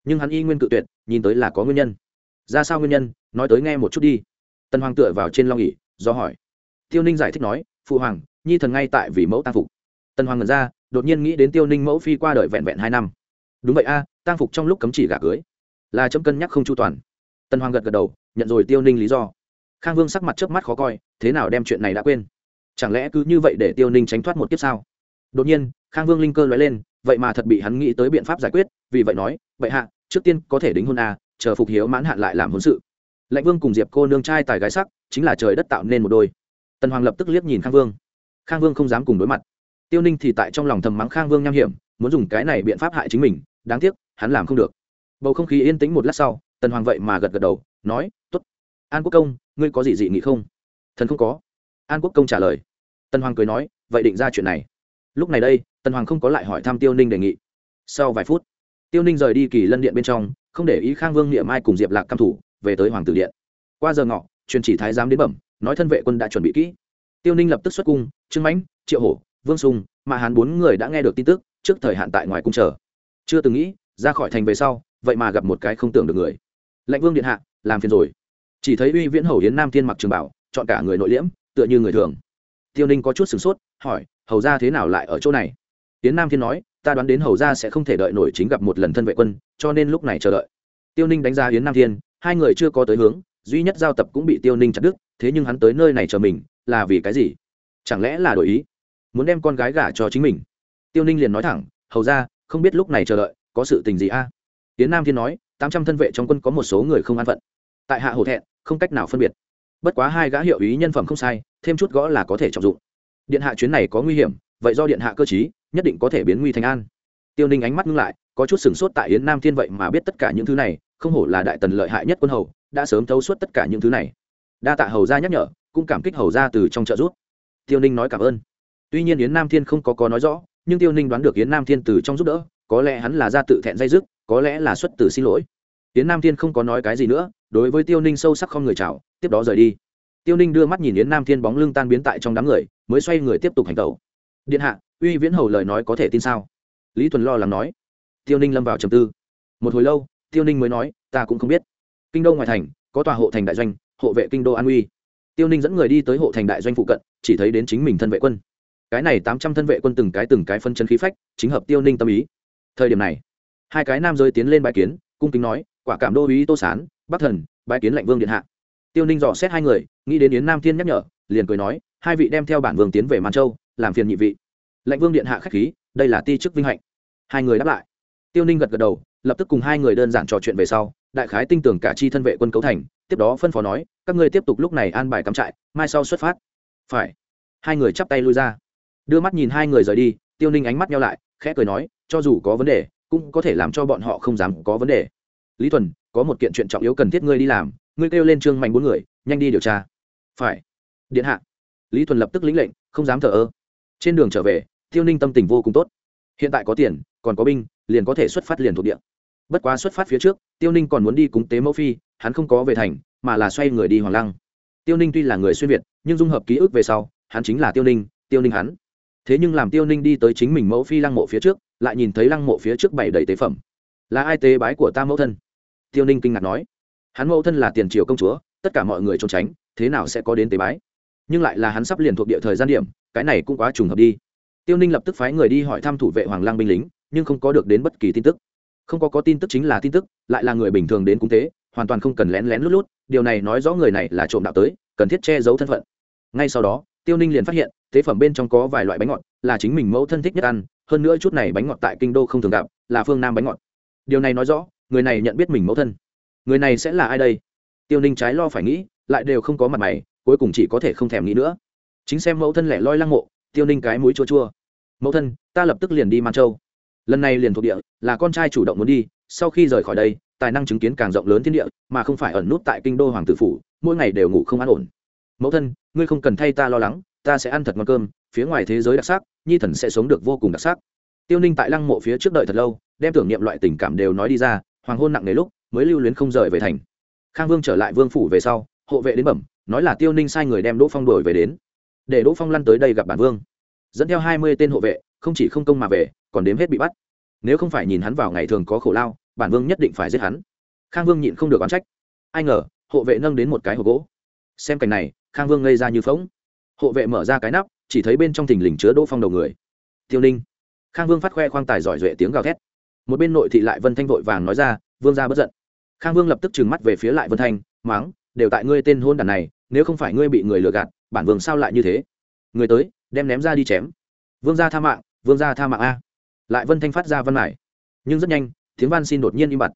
Nhưng hắn y nguyên cự tuyệt nhìn tới là có nguyên nhân. Ra sao nguyên nhân? Nói tới nghe một chút đi. Tần hoàng tựa vào trên long ỉ do hỏi. Tiêu ninh giải thích nói phụ hoàng nhi thần ngay tại vì mẫu tang phục. Tần hoàng ngần ra đột nhiên nghĩ đến tiêu ninh mẫu phi qua đời vẹn vẹn hai năm. Đúng vậy a à, tang phục trong lúc cấm chỉ gả cưới. Là chấm cân nhắc không chu toàn. Tân hoàng gật gật đầu nhận rồi tiêu ninh lý do. Khang vương sắc mặt trước mắt khó coi thế nào đem chuyện này đã quên? Chẳng lẽ cứ như vậy để tiêu ninh tránh thoát một kiếp sao? Đột nhiên, khang vương linh cơ nói lên, vậy mà thật bị hắn nghĩ tới biện pháp giải quyết, vì vậy nói vậy hạ, trước tiên có thể đính hôn a chờ phục hiếu mãn hạn lại làm hôn sự. Lãnh vương cùng diệp cô nương trai tài gái sắc, chính là trời đất tạo nên một đôi. Tần hoàng lập tức liếc nhìn khang vương. Khang vương không dám cùng đối mặt. Tiêu ninh thì tại trong lòng thầm mắng khang vương nham hiểm, muốn dùng cái này biện pháp hại chính mình, đáng tiếc, hắn làm không được. Bầu không khí yên tĩnh một lát sau, tần hoàng vậy mà gật gật đầu, nói t ố t an quốc công, ngươi có gì dị nghị không? Thần không có an quốc công trả lời. Tân hoàng cười nói, vậy định ra chuyện này. Lúc này đây, Tân hoàng không có lại hỏi thăm tiêu ninh đề nghị. Sau vài phút, tiêu ninh rời đi kỳ lân điện bên trong, không để ý khang vương niệm mai cùng diệp lạc căm thủ, về tới hoàng tử điện. Qua giờ ngọ, truyền chỉ thái giám đến bẩm, nói thân vệ quân đã chuẩn bị kỹ. Tiêu ninh lập tức xuất cung, trương mãnh, triệu hổ, vương sùng mà hàn bốn người đã nghe được tin tức, trước thời hạn tại ngoài cung chờ. Chưa từng nghĩ, ra khỏi thành về sau, vậy mà gặp một cái không tưởng được người. Lãnh vương điện hạ, làm phiền rồi. Chỉ thấy uy viễn hầu hiến nam thiên mặc trường bảo, chọn cả người nội liễm tựa như người thường. Tiêu ninh có chút sửng sốt, hỏi, hầu ra thế nào lại ở chỗ này? Tiến nam thiên nói, ta đoán đến hầu ra sẽ không thể đợi nổi chính gặp một lần thân vệ quân, cho nên lúc này chờ đợi. Tiêu ninh đánh giá hiến nam thiên, hai người chưa có tới hướng, duy nhất giao tập cũng bị tiêu ninh chặt đứt, thế nhưng hắn tới nơi này chờ mình, là vì cái gì? Chẳng lẽ là đổi ý? Muốn đem con gái gả cho chính mình? Tiêu ninh liền nói thẳng, hầu ra không biết lúc này chờ đợi, có sự tình gì a? À? tiến nam thiên nói, tám trăm thân vệ trong quân có một số người không an phận. Tại hạ hổ thẹn, không cách nào phân biệt bất quá hai gã hiệu ý nhân phẩm không sai, thêm chút gõ là có thể trọng dụng. Điện hạ chuyến này có nguy hiểm, vậy do điện hạ cơ chí nhất định có thể biến nguy thành an. Tiêu ninh ánh mắt ngưng lại, có chút sửng sốt tại yến nam thiên vậy mà biết tất cả những thứ này, không hổ là đại tần lợi hại nhất quân hầu, đã sớm thấu suốt tất cả những thứ này. Đa tạ hầu ra nhắc nhở, cũng cảm kích hầu ra từ trong trợ giúp. Tiêu ninh nói cảm ơn. Tuy nhiên yến nam thiên không có có nói rõ, nhưng tiêu ninh đoán được yến nam thiên từ trong giúp đỡ, có lẽ hắn là ra tự thẹn dây dứt, có lẽ là xuất từ xin lỗi. Yến nam thiên không có nói cái gì nữa, đối với tiêu ninh sâu sắc không người chào tiếp đó rời đi. Tiêu ninh đưa mắt nhìn yến nam thiên bóng lưng tan biến tại trong đám người, mới xoay người tiếp tục hành tẩu. Điện hạ, uy viễn hầu lời nói có thể tin sao? Lý thuần lo lắng nói. Tiêu ninh lâm vào trầm tư. Một hồi lâu, tiêu ninh mới nói, ta cũng không biết. Kinh đô ngoài thành, có tòa hộ thành đại doanh, hộ vệ kinh đô an uy. Tiêu ninh dẫn người đi tới hộ thành đại doanh phụ cận, chỉ thấy đến chính mình thân vệ quân. Cái này tám trăm thân vệ quân từng cái từng cái phân chân khí phách, chính hợp tiêu ninh tâm ý. Thời điểm này, hai cái nam rơi tiến lên bãi kiến, cung kính nói, quả cảm đô ý tô sán, bắc thần bãi kiến lệnh vương điện hạ tiêu ninh dò xét hai người, nghĩ đến yến nam thiên nhắc nhở, liền cười nói, hai vị đem theo bản vương tiến về màn châu, làm phiền nhị vị. Lệnh vương điện hạ k h á c h khí, đây là ti chức vinh hạnh. Hai người đáp lại. Tiêu ninh gật gật đầu, lập tức cùng hai người đơn giản trò chuyện về sau, đại khái tin tưởng cả chi thân vệ quân cấu thành, tiếp đó phân phó nói, các ngươi tiếp tục lúc này an bài cắm trại, mai sau xuất phát. Phải. Hai người chắp tay lui ra. Đưa mắt nhìn hai người rời đi, tiêu ninh ánh mắt nhau lại, khẽ cười nói, cho dù có vấn đề, cũng có thể làm cho bọn họ không dám có vấn đề. Lý thuần, có một kiện chuyện trọng yếu cần thiết ngươi đi làm ngươi kêu lên trương mạnh bốn người, nhanh đi điều tra. Phải. Điện hạ. Lý thuần lập tức lĩnh lệnh, không dám thờ ơ. Trên đường trở về, tiêu ninh tâm tình vô cùng tốt. Hiện tại có tiền, còn có binh, liền có thể xuất phát liền thuộc địa. Bất quá xuất phát phía trước, tiêu ninh còn muốn đi cúng tế mẫu phi, hắn không có về thành, mà là xoay người đi hoàng lăng. Tiêu ninh tuy là người xuyên việt, nhưng dung hợp ký ức về sau, hắn chính là tiêu ninh tiêu ninh hắn. Thế nhưng làm tiêu ninh đi tới chính mình mẫu phi lăng mộ phía trước, lại nhìn thấy lăng mộ phía trước bảy đầy tế phẩm. Là ai tế bái của ta mẫu thân? Tiêu ninh kinh ngạc nói hắn mẫu thân là tiền triều công chúa, tất cả mọi người trốn tránh, thế nào sẽ có đến tế bái? Nhưng lại là hắn sắp liền thuộc địa thời gian điểm, cái này cũng quá trùng hợp đi. Tiêu ninh lập tức phái người đi hỏi thăm thủ vệ hoàng lang binh lính, nhưng không có được đến bất kỳ tin tức. Không có có tin tức chính là tin tức, lại là người bình thường đến cung tế hoàn toàn không cần lén lén lút lút, điều này nói rõ người này là trộm đạo tới, cần thiết che giấu thân phận. Ngay sau đó, tiêu ninh liền phát hiện, tế phẩm bên trong có vài loại bánh ngọt, là chính mình mẫu thân thích nhất ăn, hơn nữa chút này bánh ngọt tại kinh đô không thường gặp, là phương nam bánh ngọt. Điều này nói rõ, người này nhận biết mình mẫu thân người này sẽ là ai đây? Tiêu ninh trái lo phải nghĩ, lại đều không có mặt mày, cuối cùng chỉ có thể không thèm nghĩ nữa. Chính xem mẫu thân lẻ loi lăng mộ, tiêu ninh cái mũi chua chua. Mẫu thân, ta lập tức liền đi man châu. Lần này liền thuộc địa, là con trai chủ động muốn đi, sau khi rời khỏi đây, tài năng chứng kiến càng rộng lớn thiên địa, mà không phải ẩn nút tại kinh đô hoàng tử phủ, mỗi ngày đều ngủ không an ổn. Mẫu thân, ngươi không cần thay ta lo lắng, ta sẽ ăn thật ngon cơm, phía ngoài thế giới đặc sắc, nhi thần sẽ sống được vô cùng đặc sắc. Tiêu ninh tại lăng mộ phía trước đợi thật lâu, đem tưởng niệm loại tình cảm đều nói đi ra, hoàng hôn nặng nề lúc mới lưu luyến không rời về thành. Khang vương trở lại vương phủ về sau, hộ vệ đến bẩm, nói là tiêu ninh sai người đem đỗ phong đổi về đến, để đỗ phong lăn tới đây gặp bản vương. Dẫn theo hai mươi tên hộ vệ, không chỉ không công mà về, còn đếm hết bị bắt. Nếu không phải nhìn hắn vào ngày thường có khổ lao, bản vương nhất định phải giết hắn. Khang vương nhịn không được oán trách. Ai ngờ, hộ vệ nâng đến một cái hộp gỗ. Xem cảnh này, khang vương ngây ra như phóng hộ vệ mở ra cái nắp, chỉ thấy bên trong thình lình chứa đỗ phong đầu người. Tiêu ninh. Khang vương phát khoe khoang tài giỏi duệ tiếng gào thét một bên nội thị lại vân thanh vội vàng nói ra, vương gia bất giận. Khang vương lập tức trừng mắt về phía lại vân thanh, máng, đều tại ngươi tên hôn đàn này, nếu không phải ngươi bị người lừa gạt, bản vương sao lại như thế? Người tới, đem ném ra đi chém. Vương gia tha mạng, vương gia tha mạng a. Lại vân thanh phát ra văn mải nhưng rất nhanh, tiếng van xin đột nhiên im bặt.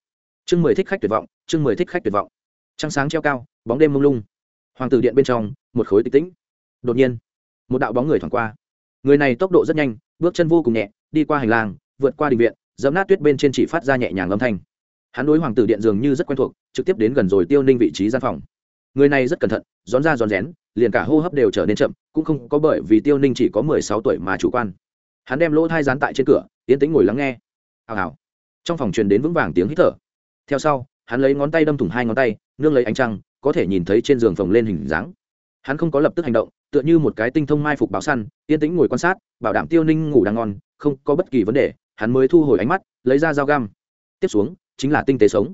Chương mười thích khách tuyệt vọng, chương mười thích khách tuyệt vọng. Trăng sáng treo cao, bóng đêm mông lung. Hoàng tử điện bên trong, một khối tịch tĩnh. Đột nhiên, một đạo bóng người thoảng qua. Người này tốc độ rất nhanh, bước chân vô cùng nhẹ, đi qua hành lang, vượt qua đình viện dẫm nát tuyết bên trên chỉ phát ra nhẹ nhàng âm thanh. Hắn đối hoàng tử điện dường như rất quen thuộc, trực tiếp đến gần rồi tiêu ninh vị trí gian phòng. Người này rất cẩn thận rón ra rón rén, liền cả hô hấp đều trở nên chậm, cũng không có bởi vì tiêu ninh chỉ có mười sáu tuổi mà chủ quan. Hắn đem lỗ thai dán tại trên cửa yến tính ngồi lắng nghe. Hào hào. Trong phòng truyền đến vững vàng tiếng hít thở. Theo sau, hắn lấy ngón tay đâm thủng hai ngón tay, nương lấy ánh trăng, có thể nhìn thấy trên giường phòng lên hình dáng. Hắn không có lập tức hành động, tựa như một cái tinh thông mai phục báo săn, yên tĩnh ngồi quan sát, bảo đảm tiêu ninh ngủ đang ngon, không có bất kỳ vấn đề hắn mới thu hồi ánh mắt, lấy ra dao găm. Tiếp xuống, chính là tinh tế sống.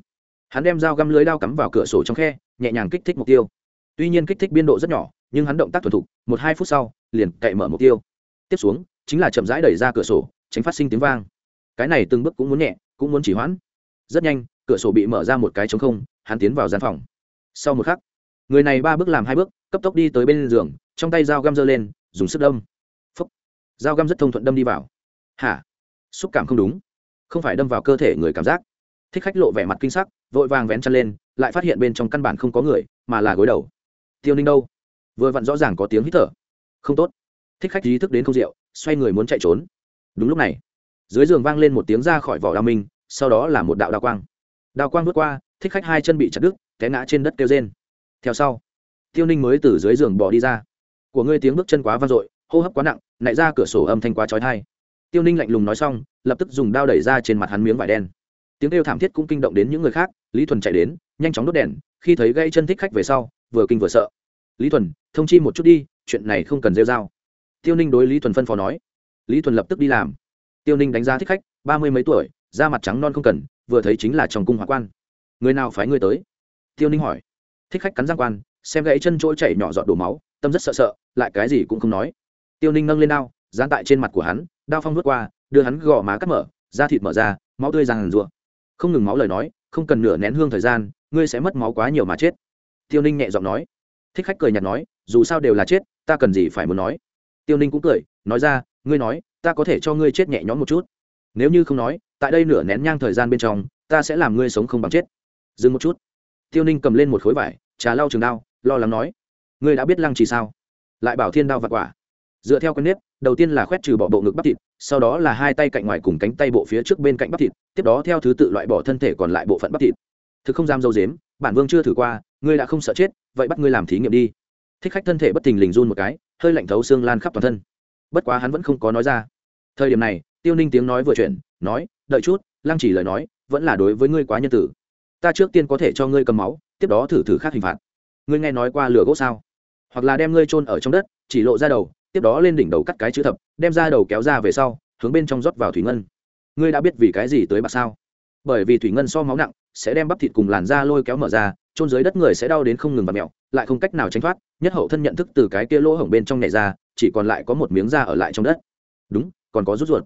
Hắn đem dao găm lưới đao cắm vào cửa sổ trong khe, nhẹ nhàng kích thích mục tiêu. Tuy nhiên kích thích biên độ rất nhỏ, nhưng hắn động tác thuần thục, một hai phút sau, liền cậy mở mục tiêu. Tiếp xuống, chính là chậm rãi đẩy ra cửa sổ, tránh phát sinh tiếng vang. Cái này từng bước cũng muốn nhẹ, cũng muốn chỉ hoãn. Rất nhanh, cửa sổ bị mở ra một cái trống không, hắn tiến vào gian phòng. Sau một khắc, người này ba bước làm hai bước, cấp tốc đi tới bên giường, trong tay dao găm giơ lên, dùng sức đâm. Phúc. Dao găm rất thông thuận đâm đi vào. Hả? Xúc cảm không đúng. Không phải đâm vào cơ thể người cảm giác. Thích khách lộ vẻ mặt kinh sắc, vội vàng vén chân lên, lại phát hiện bên trong căn bản không có người, mà là gối đầu. Tiêu ninh đâu? Vừa vặn rõ ràng có tiếng hít thở. Không tốt. Thích khách ý thức đến không rượu, xoay người muốn chạy trốn. Đúng lúc này, dưới giường vang lên một tiếng ra khỏi vỏ đao minh, sau đó là một đạo đao quang. Đao quang vượt qua, thích khách hai chân bị chặt đứt, té ngã trên đất kêu rên. Theo sau, tiêu ninh mới từ dưới giường bỏ đi ra. Của ngươi tiếng bước chân quá vang dội, hô hấp quá nặng nại ra cửa sổ âm thanh quá trói thai tiêu ninh lạnh lùng nói xong, lập tức dùng đao đẩy ra trên mặt hắn miếng vải đen. Tiếng kêu thảm thiết cũng kinh động đến những người khác, lý thuần chạy đến, nhanh chóng đốt đèn, khi thấy gây chân thích khách về sau, vừa kinh vừa sợ. Lý thuần, thông chi một chút đi, chuyện này không cần rêu r tiêu ninh đối lý thuần phân phó nói. Lý thuần lập tức đi làm. Tiêu ninh đánh giá thích khách, ba mươi mấy tuổi, da mặt trắng non không cần, vừa thấy chính là trong cung hòa quan. Người nào phái người tới? Tiêu ninh hỏi. Thích khách cắn giang quan, xem gãy chân chỗ chảy nhỏ giọt đổ máu, tâm rất sợ sợ, lại cái gì cũng không nói. Tiêu ninh nâng lên đao dán tại trên mặt của hắn đao phong vượt qua, đưa hắn gò má cắt mở, da thịt mở ra, máu tươi ràng rụa. Không ngừng máu lời nói, không cần nửa nén hương thời gian, ngươi sẽ mất máu quá nhiều mà chết. Tiêu ninh nhẹ giọng nói. Thích khách cười nhạt nói, dù sao đều là chết, ta cần gì phải muốn nói. Tiêu ninh cũng cười, nói ra, ngươi nói, ta có thể cho ngươi chết nhẹ nhõm một chút. Nếu như không nói, tại đây nửa nén nhang thời gian bên trong, ta sẽ làm ngươi sống không bằng chết. Dừng một chút. Tiêu ninh cầm lên một khối vải, trà lau trường đao, lo lắng nói. Ngươi đã biết lăng trì sao? Lại bảo thiên đao vật quả dựa theo con nếp, đầu tiên là khoét trừ bỏ bộ ngực bắp thịt, sau đó là hai tay cạnh ngoài cùng cánh tay bộ phía trước bên cạnh bắp thịt, tiếp đó theo thứ tự loại bỏ thân thể còn lại bộ phận bắp thịt. Thực không dám dâu dếm, bản vương chưa thử qua, ngươi đã không sợ chết, vậy bắt ngươi làm thí nghiệm đi. Thích khách thân thể bất thình lình run một cái, hơi lạnh thấu xương lan khắp toàn thân. Bất quá hắn vẫn không có nói ra. Thời điểm này, tiêu ninh tiếng nói vừa chuyển, nói, đợi chút, lăng chỉ lời nói, vẫn là đối với ngươi quá nhân tử. Ta trước tiên có thể cho ngươi cầm máu, tiếp đó thử thử khác hình phạt. Ngươi nghe nói qua lửa gỗ sao? Hoặc là đem ngươi trôn ở trong đất, chỉ lộ ra đầu tiếp đó lên đỉnh đầu cắt cái chữ thập, đem ra đầu kéo ra về sau, hướng bên trong rót vào thủy ngân. Ngươi đã biết vì cái gì tới bạc sao? Bởi vì thủy ngân so máu nặng, sẽ đem bắp thịt cùng làn da lôi kéo mở ra trôn dưới đất người sẽ đau đến không ngừng và mẹo lại không cách nào tránh thoát, nhất hậu thân nhận thức từ cái kia lỗ hổng bên trong này ra, chỉ còn lại có một miếng da ở lại trong đất. Đúng, còn có rút ruột.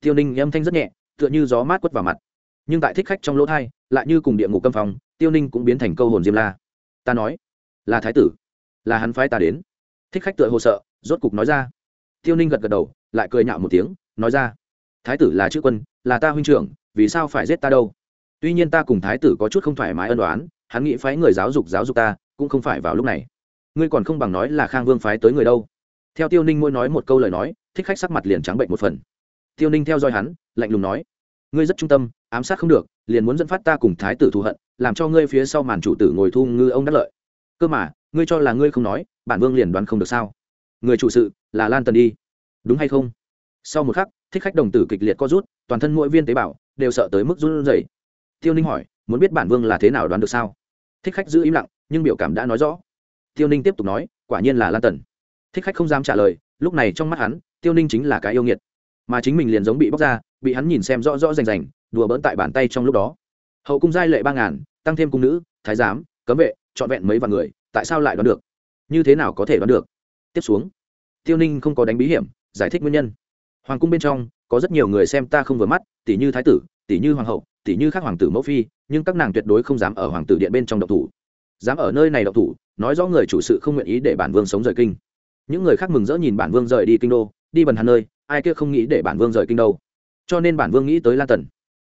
Tiêu ninh âm thanh rất nhẹ, tựa như gió mát quất vào mặt. Nhưng tại thích khách trong lỗ thai, lại như cùng địa ngục câm phòng, tiêu ninh cũng biến thành câu hồn diêm la. Ta nói, là thái tử, là hắn phái ta đến. Thích khách tựa hồ sợ rốt cục nói ra. Tiêu ninh gật gật đầu, lại cười nhạo một tiếng, nói ra. Thái tử là chữ quân, là ta huynh trưởng, vì sao phải giết ta đâu? Tuy nhiên ta cùng thái tử có chút không thoải mái ân đoán hắn nghĩ phái người giáo dục giáo dục ta, cũng không phải vào lúc này. Ngươi còn không bằng nói là khang vương phái tới người đâu. Theo tiêu ninh mỗi nói một câu lời nói, thích khách sắc mặt liền trắng bệnh một phần. Tiêu ninh theo dõi hắn, lạnh lùng nói. Ngươi rất trung tâm, ám sát không được, liền muốn dẫn phát ta cùng thái tử thù hận, làm cho ngươi phía sau màn chủ tử ngồi thu ngư ông đắc lợi. Cơ mà, ngươi cho là ngươi không nói, bản vương liền đoán không được sao? Người chủ sự là lan tần đi. Đúng hay không? Sau một khắc, thích khách đồng tử kịch liệt co rút, toàn thân mỗi viên tế bào đều sợ tới mức run rẩy. Tiêu ninh hỏi, muốn biết bản vương là thế nào đoán được sao? Thích khách giữ im lặng, nhưng biểu cảm đã nói rõ. Tiêu ninh tiếp tục nói, quả nhiên là lan tần. Thích khách không dám trả lời, lúc này trong mắt hắn, tiêu ninh chính là cái yêu nghiệt. Mà chính mình liền giống bị bóc ra, bị hắn nhìn xem rõ rõ rành rành, đùa bỡn tại bàn tay trong lúc đó. Hậu cung giai lệ ba ngàn, tăng thêm cung nữ, thái giám, cấm vệ, trọn vẹn mấy vạn người, tại sao lại đoán được? Như thế nào có thể đoán được? Tiếp xuống. Tiêu ninh không có đánh bí hiểm, giải thích nguyên nhân. Hoàng cung bên trong, có rất nhiều người xem ta không vừa mắt tỷ như thái tử tỷ như hoàng hậu tỷ như các hoàng tử mẫu phi, nhưng các nàng tuyệt đối không dám ở hoàng tử điện bên trong độc thủ. Dám ở nơi này độc thủ, nói rõ người chủ sự không nguyện ý để bản vương sống rời kinh. Những người khác mừng rỡ nhìn bản vương rời đi kinh đô, đi bần hà nơi, ai kia không nghĩ để bản vương rời kinh đâu. Cho nên bản vương nghĩ tới lan tần.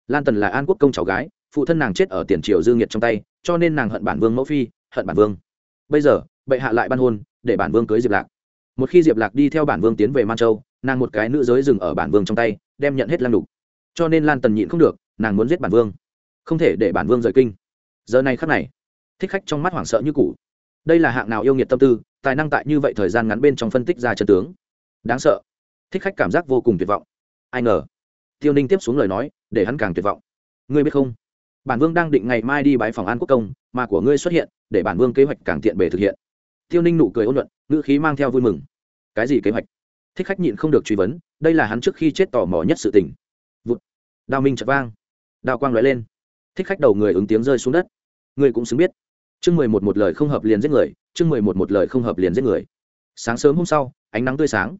Lan tần là an quốc công cháu gái, phụ thân nàng chết ở tiền triều dương nhiệt trong tay, cho nên nàng hận bản vương mẫu phi, hận bản vương. Bây giờ, bệ hạ lại ban hôn, để bản vương cưới diệp lạc một khi diệp lạc đi theo bản vương tiến về man châu, nàng một cái nữ giới dừng ở bản vương trong tay, đem nhận hết lan đục cho nên lan tần nhịn không được, nàng muốn giết bản vương. Không thể để bản vương rời kinh. Giờ này khắc này, thích khách trong mắt hoảng sợ như cũ. Đây là hạng nào yêu nghiệt tâm tư, tài năng tại như vậy thời gian ngắn bên trong phân tích ra chân tướng. Đáng sợ. Thích khách cảm giác vô cùng tuyệt vọng. Ai ngờ, tiêu ninh tiếp xuống lời nói, để hắn càng tuyệt vọng. Ngươi biết không? Bản vương đang định ngày mai đi bãi phòng an quốc công, mà của ngươi xuất hiện, để bản vương kế hoạch càng tiện bề thực hiện tiêu ninh nụ cười ôn luận ngữ khí mang theo vui mừng. Cái gì kế hoạch? Thích khách nhịn không được truy vấn, đây là hắn trước khi chết tò mò nhất sự tình. Vụt. Đào minh chợt vang. Đào quang lóe lên. Thích khách đầu người ứng tiếng rơi xuống đất. Ngươi cũng xứng biết. Chương mười một một lời không hợp liền giết người, chương mười một một lời không hợp liền giết người. Sáng sớm hôm sau, ánh nắng tươi sáng.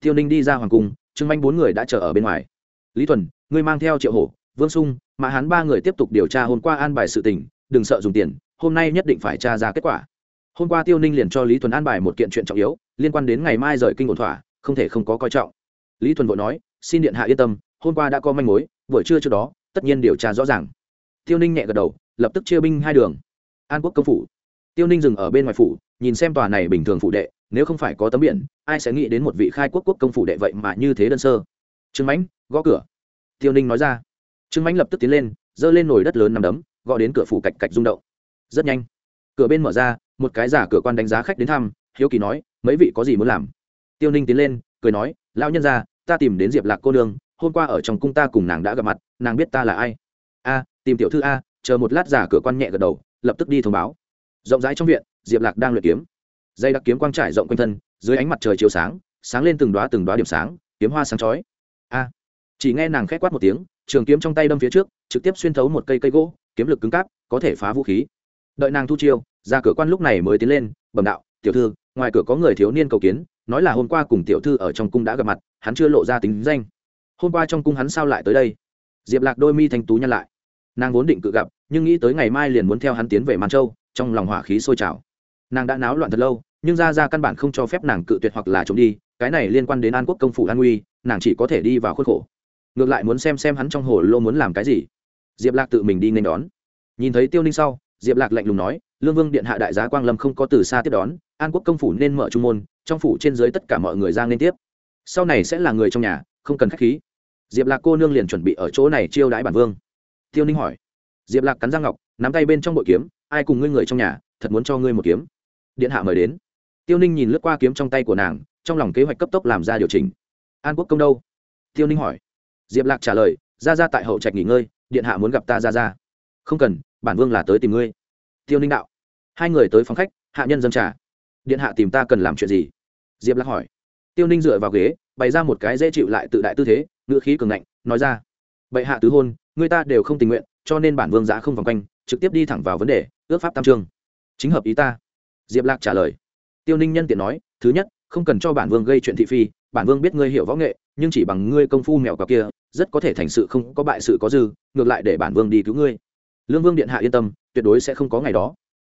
Tiêu ninh đi ra hoàng cung, trương manh bốn người đã chờ ở bên ngoài. Lý thuần, ngươi mang theo triệu hổ, vương sung mà hắn ba người tiếp tục điều tra hôm qua an bài sự tình, đừng sợ dùng tiền, hôm nay nhất định phải tra ra kết quả hôm qua tiêu ninh liền cho lý thuần an bài một kiện chuyện trọng yếu, liên quan đến ngày mai rời kinh ổn thỏa, không thể không có coi trọng. Lý thuần vội nói, xin điện hạ yên tâm, hôm qua đã có manh mối, buổi trưa trước đó, tất nhiên điều tra rõ ràng. Tiêu ninh nhẹ gật đầu, lập tức chia binh hai đường. An quốc công phủ. Tiêu ninh dừng ở bên ngoài phủ, nhìn xem tòa này bình thường phủ đệ, nếu không phải có tấm biển, ai sẽ nghĩ đến một vị khai quốc quốc công phủ đệ vậy mà như thế đơn sơ. Trương mãnh, gõ cửa. Tiêu ninh nói ra. Trương mãnh lập tức tiến lên, giơ lên nồi đất lớn nằm đấm, gõ đến cửa phủ cạch cạch rung động. Rất nhanh. Cửa bên mở ra một cái giả cửa quan đánh giá khách đến thăm, hiếu kỳ nói, mấy vị có gì muốn làm? Tiêu ninh tiến lên, cười nói, lão nhân ra ta tìm đến diệp lạc cô nương, hôm qua ở trong cung ta cùng nàng đã gặp mặt, nàng biết ta là ai? A, tìm tiểu thư a, chờ một lát giả cửa quan nhẹ gật đầu, lập tức đi thông báo. Rộng rãi trong viện, diệp lạc đang luyện kiếm. Dây đặc kiếm quang trải rộng quanh thân, dưới ánh mặt trời chiếu sáng sáng lên từng đoá từng đoá điểm sáng, kiếm hoa sáng chói. A. Chỉ nghe nàng khét quát một tiếng, trường kiếm trong tay đâm phía trước, trực tiếp xuyên thấu một cây cây gỗ, kiếm lực cứng cáp, có thể phá vũ khí đợi nàng thu chiêu, ra cửa quan lúc này mới tiến lên, bẩm đạo, tiểu thư, ngoài cửa có người thiếu niên cầu kiến, nói là hôm qua cùng tiểu thư ở trong cung đã gặp mặt, hắn chưa lộ ra tính danh. Hôm qua trong cung hắn sao lại tới đây? Diệp lạc đôi mi thanh tú nhăn lại. Nàng vốn định cự gặp, nhưng nghĩ tới ngày mai liền muốn theo hắn tiến về man châu, trong lòng hỏa khí sôi trào. Nàng đã náo loạn thật lâu, nhưng ra ra căn bản không cho phép nàng cự tuyệt hoặc là trốn đi, cái này liên quan đến an quốc công phủ an nguy, nàng chỉ có thể đi vào khuất khổ. Ngược lại muốn xem xem hắn trong hồ lô muốn làm cái gì. Diệp lạc tự mình đi nên đón. Nhìn thấy tiêu ninh sau diệp lạc lạnh lùng nói, lương vương điện hạ đại giá quang lâm không có từ xa tiếp đón, an quốc công phủ nên mở trung môn, trong phủ trên dưới tất cả mọi người ra liên tiếp. Sau này sẽ là người trong nhà, không cần k h á c h khí. Diệp lạc cô nương liền chuẩn bị ở chỗ này chiêu đãi bản vương. Tiêu ninh hỏi. Diệp lạc cắn răng ngọc, nắm tay bên trong bội kiếm, ai cùng ngươi người trong nhà, thật muốn cho ngươi một kiếm. Điện hạ mời đến. Tiêu ninh nhìn lướt qua kiếm trong tay của nàng, trong lòng kế hoạch cấp tốc làm ra điều chỉnh. An quốc công đâu? Tiêu ninh hỏi. Diệp lạc trả lời ra ra tại hậu trạch nghỉ ngơi, điện hạ muốn gặp ta ra ra không cần bản vương là tới tìm ngươi. Tiêu ninh đạo. Hai người tới phòng khách, hạ nhân dân trả điện hạ tìm ta cần làm chuyện gì? Diệp lạc hỏi. Tiêu ninh dựa vào ghế, bày ra một cái dễ chịu lại tự đại tư thế ngựa khí cường ngạnh, nói ra. Bệ hạ tứ hôn, người ta đều không tình nguyện, cho nên bản vương giã không vòng quanh, trực tiếp đi thẳng vào vấn đề, ước pháp tam trương chính hợp ý ta. Diệp lạc trả lời. Tiêu ninh nhân tiện nói, thứ nhất, không cần cho bản vương gây chuyện thị phi, bản vương biết ngươi hiểu võ nghệ, nhưng chỉ bằng ngươi công phu mèo cọc kia, rất có thể thành sự không có bại sự có dư, ngược lại để bản vương đi cứu ngươi lương vương điện hạ yên tâm, tuyệt đối sẽ không có ngày đó.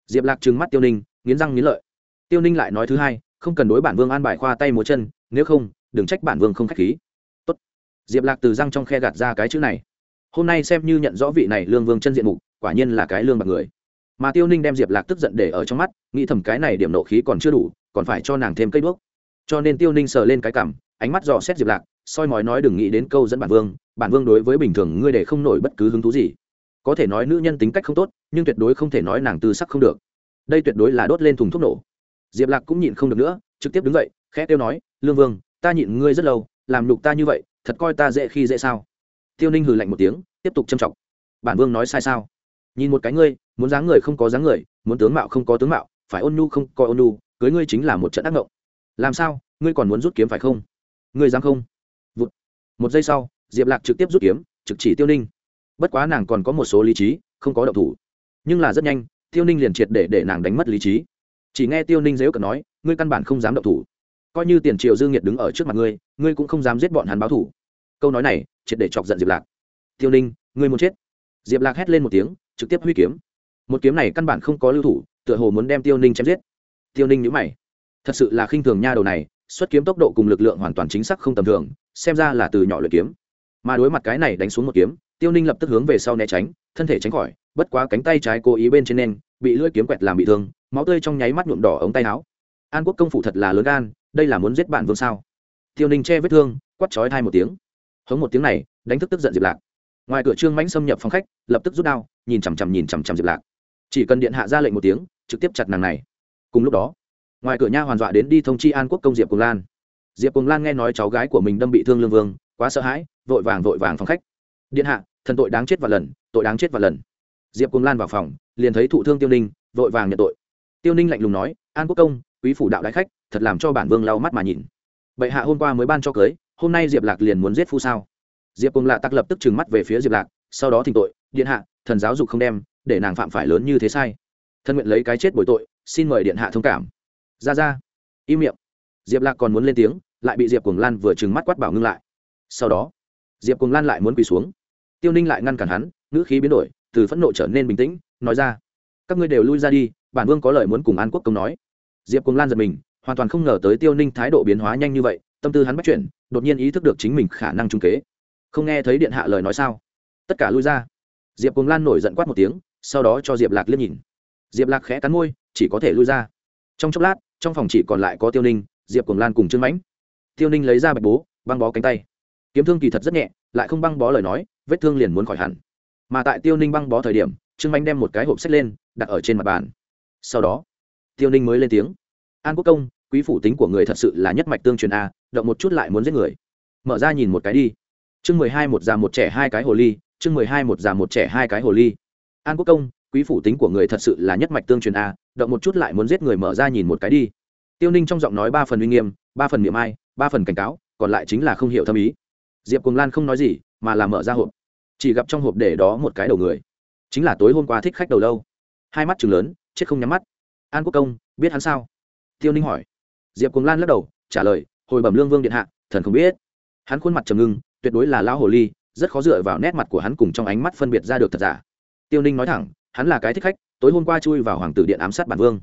Diệp lạc trừng mắt tiêu ninh, nghiến răng nghiến lợi. Tiêu ninh lại nói thứ hai, không cần đối bản vương an bài khoa tay múa chân, nếu không, đừng trách bản vương không k h á c h khí. Tốt. diệp lạc từ răng trong khe gạt ra cái chữ này. Hôm nay xem như nhận rõ vị này lương vương chân diện mục, quả nhiên là cái lương bạc người. Mà tiêu ninh đem diệp lạc tức giận để ở trong mắt, nghĩ thầm cái này điểm nộ khí còn chưa đủ, còn phải cho nàng thêm cây đuốc. Cho nên tiêu ninh sờ lên cái cảm ánh mắt dò xét diệp lạc, soi mói nói đừng nghĩ đến câu dẫn bản vương bản vương đối với bình thường ngươi để không nổi bất cứ hứng thú gì có thể nói nữ nhân tính cách không tốt, nhưng tuyệt đối không thể nói nàng tư sắc không được. Đây tuyệt đối là đốt lên thùng thuốc nổ. Diệp lạc cũng nhịn không được nữa, trực tiếp đứng dậy, khẽ tiêu nói, lương vương, ta nhịn ngươi rất lâu, làm nhục ta như vậy, thật coi ta dễ khi dễ sao? Tiêu ninh hừ lạnh một tiếng, tiếp tục châm trọng bản vương nói sai sao? Nhìn một cái ngươi, muốn dáng người không có dáng người, muốn tướng mạo không có tướng mạo, phải ôn nhu không có ôn nhu, cưới ngươi chính là một trận ác ngộng. Làm sao, ngươi còn muốn rút kiếm phải không? Ngươi dám không? Vụt. một giây sau, diệp lạc trực tiếp rút kiếm, trực chỉ tiêu ninh bất quá nàng còn có một số lý trí, không có động thủ. Nhưng là rất nhanh, tiêu ninh liền triệt để để nàng đánh mất lý trí. Chỉ nghe tiêu ninh dếu cần nói, ngươi căn bản không dám động thủ. Coi như tiền triệu dương nhiệt đứng ở trước mặt ngươi ngươi cũng không dám giết bọn hắn báo thủ. Câu nói này triệt để chọc giận diệp lạc. Tiêu ninh, ngươi muốn chết? Diệp lạc hét lên một tiếng, trực tiếp huy kiếm. Một kiếm này căn bản không có lưu thủ, tựa hồ muốn đem tiêu ninh chém giết. Tiêu ninh nhữ mày. Thật sự là khinh thường nha đầu này, xuất kiếm tốc độ cùng lực lượng hoàn toàn chính xác không tầm thường, xem ra là từ nhỏ luyện kiếm mà đối mặt cái này đánh xuống một kiếm, tiêu ninh lập tức hướng về sau né tránh, thân thể tránh khỏi, bất quá cánh tay trái cố ý bên trên nền bị lưỡi kiếm quẹt làm bị thương, máu tươi trong nháy mắt nhuộm đỏ ống tay áo. An quốc công phủ thật là lớn gan, đây là muốn giết bạn vương sao? Tiêu ninh che vết thương quắt chói thai một tiếng. Hống một tiếng này, đánh thức tức giận diệp lạc. Ngoài cửa trương mãnh xâm nhập phòng khách, lập tức rút đao, nhìn chằm chằm nhìn chằm chằm diệp lạc. Chỉ cần điện hạ ra lệnh một tiếng, trực tiếp chặt nàng này. Cùng lúc đó, ngoài cửa nha hoàn dọa đến đi thông chi an quốc công diệp cùng lan. Diệp cùng lan nghe nói cháu gái của mình đâm bị thương lương vương quá sợ hãi, vội vàng vội vàng phòng khách. Điện hạ, thần tội đáng chết và lần, tội đáng chết và lần. Diệp cùng lan vào phòng, liền thấy thụ thương tiêu ninh, vội vàng nhận tội. Tiêu ninh lạnh lùng nói, an quốc công, quý phủ đạo đại khách, thật làm cho bản vương lau mắt mà nhìn. Bệ hạ hôm qua mới ban cho cưới, hôm nay diệp lạc liền muốn giết phu sao? Diệp cùng lạ tắc lập tức trừng mắt về phía diệp lạc, sau đó thỉnh tội, điện hạ, thần giáo dục không đem, để nàng phạm phải lớn như thế sai. Thân nguyện lấy cái chết bồi tội, xin mời điện hạ thông cảm. Ra ra. Im miệng. Diệp lạc còn muốn lên tiếng, lại bị diệp cùng lan vừa trừng mắt quát bảo ngưng lại sau đó, diệp cùng lan lại muốn quỳ xuống. Tiêu ninh lại ngăn cản hắn, ngữ khí biến đổi, từ phẫn nộ trở nên bình tĩnh, nói ra, các ngươi đều lui ra đi, bản vương có lời muốn cùng an quốc công nói. Diệp cùng lan giật mình, hoàn toàn không ngờ tới tiêu ninh thái độ biến hóa nhanh như vậy, tâm tư hắn bắt chuyển đột nhiên ý thức được chính mình khả năng trung kế. Không nghe thấy điện hạ lời nói sao? Tất cả lui ra. Diệp cùng lan nổi giận quát một tiếng, sau đó cho diệp lạc liếc nhìn. Diệp lạc khẽ cắn môi, chỉ có thể lui ra. Trong chốc lát, trong phòng chỉ còn lại có tiêu ninh, diệp cùng lan cùng trương mãnh. Tiêu ninh lấy ra bạch bố, băng bó cánh tay kiếm thương kỳ thật rất nhẹ, lại không băng bó lời nói, vết thương liền muốn khỏi hẳn. Mà tại tiêu ninh băng bó thời điểm, trương Anh đem một cái hộp sách lên, đặt ở trên mặt bàn. Sau đó, tiêu ninh mới lên tiếng. An quốc công, quý phủ tính của người thật sự là nhất mạch tương truyền a, động một chút lại muốn giết người. Mở ra nhìn một cái đi. Chương mười hai một già một trẻ hai cái hồ ly, chương mười hai một già một trẻ hai cái hồ ly. An quốc công, quý phủ tính của người thật sự là nhất mạch tương truyền a, động một chút lại muốn giết người mở ra nhìn một cái đi. Tiêu ninh trong giọng nói ba phần uy nghiêm, ba phần miệng ai, ba phần cảnh cáo, còn lại chính là không hiểu thâm ý diệp cùng lan không nói gì, mà là mở ra hộp. Chỉ gặp trong hộp để đó một cái đầu người. Chính là tối hôm qua thích khách đầu lâu. Hai mắt chừng lớn, chết không nhắm mắt. An quốc công, biết hắn sao? Tiêu ninh hỏi. Diệp cùng lan lắc đầu, trả lời, hồi bẩm lương vương điện hạ, thần không biết. Hắn khuôn mặt trầm ngưng, tuyệt đối là lão hồ ly, rất khó dựa vào nét mặt của hắn cùng trong ánh mắt phân biệt ra được thật giả. Tiêu ninh nói thẳng, hắn là cái thích khách, tối hôm qua chui vào hoàng tử điện ám sát bản vương.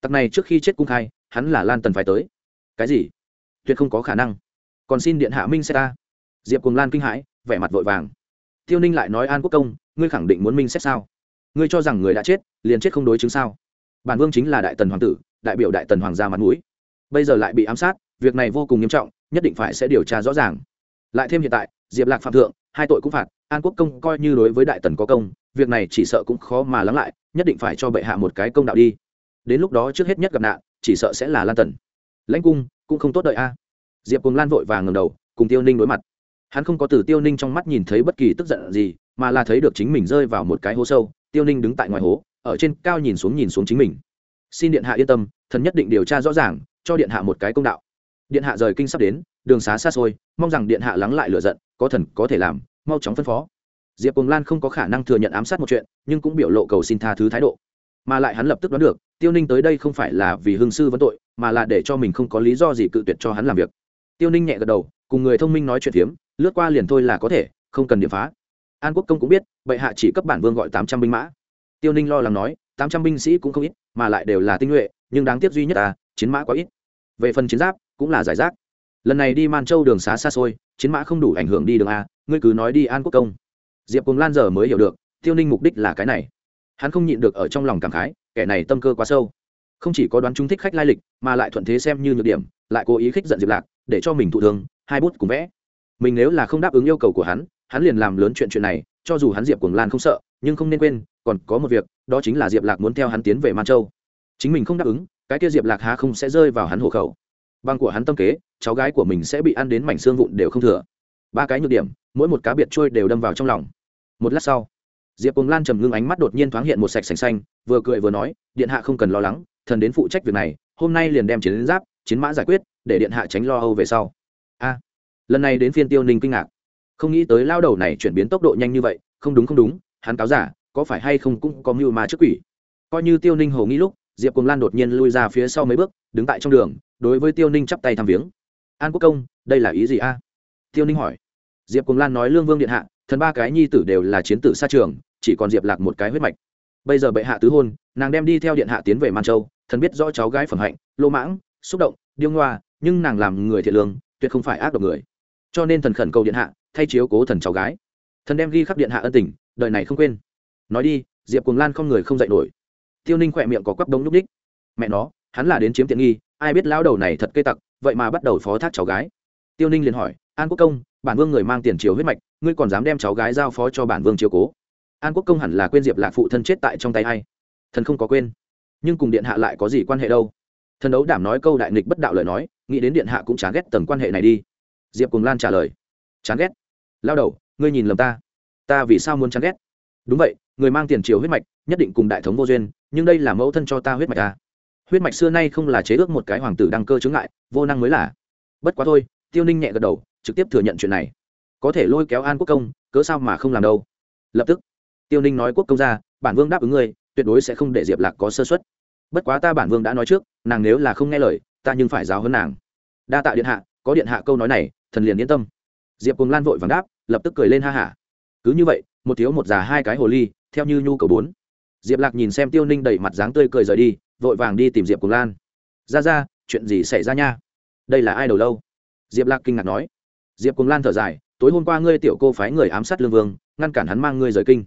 Tặc này trước khi chết cung khai, hắn là lan tần phải tới. Cái gì? Tuyệt không có khả năng. Còn xin điện hạ minh xét ta diệp cùng lan kinh hãi, vẻ mặt vội vàng. Tiêu ninh lại nói, an quốc công, ngươi khẳng định muốn minh xét sao? Ngươi cho rằng người đã chết, liền chết không đối chứng sao? Bản vương chính là đại tần hoàng tử, đại biểu đại tần hoàng gia mặt mũi. Bây giờ lại bị ám sát, việc này vô cùng nghiêm trọng, nhất định phải sẽ điều tra rõ ràng. Lại thêm hiện tại, diệp lạc phạm thượng, hai tội cũng phạt, an quốc công coi như đối với đại tần có công, việc này chỉ sợ cũng khó mà lắng lại, nhất định phải cho bệ hạ một cái công đạo đi. Đến lúc đó trước hết nhất gặp nạn, chỉ sợ sẽ là lan tần. Lãnh cung, cũng không tốt đợi a. Diệp cùng lan vội và ngầm đầu, cùng tiêu ninh đối mặt hắn không có từ tiêu ninh trong mắt nhìn thấy bất kỳ tức giận gì, mà là thấy được chính mình rơi vào một cái hố sâu, tiêu ninh đứng tại ngoài hố, ở trên cao nhìn xuống nhìn xuống chính mình. Xin điện hạ yên tâm, thần nhất định điều tra rõ ràng, cho điện hạ một cái công đạo. Điện hạ rời kinh sắp đến, đường xá xa xôi, mong rằng điện hạ lắng lại lựa giận, có thần, có thể làm, mau chóng phân phó. Diệp cùng lan không có khả năng thừa nhận ám sát một chuyện, nhưng cũng biểu lộ cầu xin tha thứ thái độ. Mà lại hắn lập tức đoán được, tiêu ninh tới đây không phải là vì hương sư vấn tội, mà là để cho mình không có lý do gì cự tuyệt cho hắn làm việc tiêu ninh nhẹ gật đầu, cùng người thông minh nói chuyện phiếm, lướt qua liền thôi là có thể, không cần điểm phá. An quốc công cũng biết, bệ hạ chỉ cấp bản vương gọi tám trăm binh mã. Tiêu ninh lo lắng nói, tám trăm binh sĩ cũng không ít, mà lại đều là tinh nhuệ, nhưng đáng tiếc duy nhất là chiến mã quá ít. Về phần chiến giáp, cũng là giải rác. Lần này đi man châu đường xá xa xôi, chiến mã không đủ ảnh hưởng đi đường a, ngươi cứ nói đi an quốc công. Diệp cùng lan giờ mới hiểu được, tiêu ninh mục đích là cái này. Hắn không nhịn được ở trong lòng cảm khái, kẻ này tâm cơ quá sâu. Không chỉ có đoán trung thích khách lai lịch, mà lại thuận thế xem như nhược điểm, lại cố ý khích giận diệp lạc để cho mình thụ thương, hai bút cùng vẽ. Mình nếu là không đáp ứng yêu cầu của hắn hắn liền làm lớn chuyện chuyện này, cho dù hắn diệp cuồng lan không sợ, nhưng không nên quên, còn có một việc, đó chính là diệp lạc muốn theo hắn tiến về man châu. Chính mình không đáp ứng, cái kia diệp lạc há không sẽ rơi vào hắn hộ khẩu. Băng của hắn tâm kế, cháu gái của mình sẽ bị ăn đến mảnh xương vụn đều không thừa. Ba cái nhược điểm, mỗi một cá biệt trôi đều đâm vào trong lòng. Một lát sau, diệp cùng lan trầm ngưng ánh mắt đột nhiên thoáng hiện một sạch sành xanh, vừa cười vừa nói, điện hạ không cần lo lắng, thần đến phụ trách việc này, hôm nay liền đem chiến giáp, chiến mã giải quyết để điện hạ tránh lo âu về sau. A, lần này đến phiên tiêu ninh kinh ngạc. Không nghĩ tới lao đầu này chuyển biến tốc độ nhanh như vậy, không đúng không đúng, hắn cáo giả, có phải hay không cũng có mưu mà trước quỷ. Coi như tiêu ninh hồ nghĩ lúc, diệp cùng lan đột nhiên lui ra phía sau mấy bước, đứng tại trong đường, đối với tiêu ninh chắp tay thăm viếng. An quốc công, đây là ý gì a? Tiêu ninh hỏi. Diệp cùng lan nói, lương vương điện hạ, thần ba cái nhi tử đều là chiến tử xa trường, chỉ còn diệp lạc một cái huyết mạch. Bây giờ bệ hạ tứ hôn, nàng đem đi theo điện hạ tiến về man châu, thần biết rõ cháu gái phẩm hạnh, lô mãng, xúc động, điêu ngoa nhưng nàng làm người thiện lương, tuyệt không phải ác độc người. Cho nên thần khẩn cầu điện hạ, thay chiếu cố thần cháu gái. Thần đem ghi khắc điện hạ ân tình, đời này không quên. Nói đi, diệp cuồng lan không người không dạy nổi. Tiêu ninh khỏe miệng có quắp đống lúc ních mẹ nó, hắn là đến chiếm tiện nghi, ai biết lão đầu này thật cây tặc, vậy mà bắt đầu phó thác cháu gái. Tiêu ninh liền hỏi, an quốc công, bản vương người mang tiền chiếu huyết mạch, ngươi còn dám đem cháu gái giao phó cho bản vương chiếu cố? An quốc công hẳn là quên diệp lạc phụ thân chết tại trong tay hay thần không có quên. Nhưng cùng điện hạ lại có gì quan hệ đâu? Thần đấu đảm nói câu đại nghịch bất đạo lời nói, nghĩ đến điện hạ cũng chán ghét tầng quan hệ này đi. Diệp cùng lan trả lời. Chán ghét? Lao đầu, ngươi nhìn lầm ta. Ta vì sao muốn chán ghét? Đúng vậy, người mang tiền triều huyết mạch, nhất định cùng đại thống vô duyên, nhưng đây là mẫu thân cho ta huyết mạch ta huyết mạch xưa nay không là chế ước một cái hoàng tử đăng cơ chướng ngại, vô năng mới là. Bất quá thôi, tiêu ninh nhẹ gật đầu, trực tiếp thừa nhận chuyện này. Có thể lôi kéo an quốc công, cớ sao mà không làm đâu? Lập tức, tiêu ninh nói quốc công ra, bản vương đáp ứng ngươi, tuyệt đối sẽ không để diệp lạc có sơ xuất bất quá ta bản vương đã nói trước, nàng nếu là không nghe lời, ta nhưng phải giáo hơn nàng. Đa tạ điện hạ, có điện hạ câu nói này, thần liền yên tâm. Diệp cùng lan vội vàng đáp, lập tức cười lên ha hả. Cứ như vậy, một thiếu một già hai cái hồ ly, theo như nhu cầu bốn. Diệp lạc nhìn xem tiêu ninh đẩy mặt dáng tươi cười rời đi, vội vàng đi tìm diệp cùng lan. Ra ra, chuyện gì xảy ra nha? Đây là ai đầu lâu? Diệp lạc kinh ngạc nói. Diệp cùng lan thở dài, tối hôm qua ngươi tiểu cô phái người ám sát lương vương, ngăn cản hắn mang ngươi rời kinh.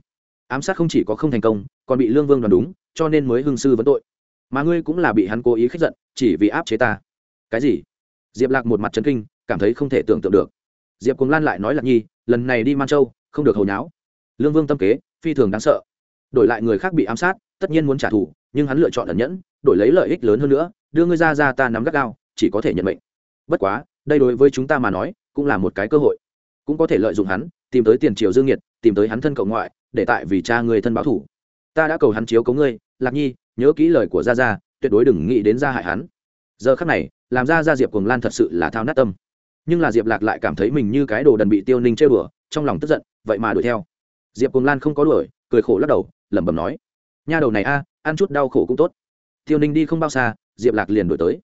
Ám sát không chỉ có không thành công, còn bị lương vương đoán đúng, cho nên mới hương sư vấn tội mà ngươi cũng là bị hắn cố ý khích giận, chỉ vì áp chế ta. Cái gì? Diệp lạc một mặt trấn kinh, cảm thấy không thể tưởng tượng được. Diệp cùng lan lại nói lạc nhi, lần này đi man châu, không được hồi nháo. Lương vương tâm kế, phi thường đáng sợ. Đổi lại người khác bị ám sát, tất nhiên muốn trả thù, nhưng hắn lựa chọn ẩn nhẫn, đổi lấy lợi ích lớn hơn nữa, đưa ngươi ra ra ta nắm gắt gao, chỉ có thể nhận mệnh. Bất quá, đây đối với chúng ta mà nói, cũng là một cái cơ hội. Cũng có thể lợi dụng hắn, tìm tới tiền triều dương nhiệt, tìm tới hắn thân cậu ngoại, để tại vì cha người thân báo thủ. Ta đã cầu hắn chiếu cống ngươi, lạc nhi nhớ kỹ lời của gia gia, tuyệt đối đừng nghĩ đến gia hại hắn. Giờ khắc này, làm ra gia diệp cuồng lan thật sự là thao nát tâm. Nhưng là diệp lạc lại cảm thấy mình như cái đồ đần bị tiêu ninh chơi bừa trong lòng tức giận, vậy mà đuổi theo. Diệp cuồng lan không có đuổi, cười khổ lắc đầu, lẩm bẩm nói, nha đầu này a, ăn chút đau khổ cũng tốt. Tiêu ninh đi không bao xa, diệp lạc liền đuổi tới.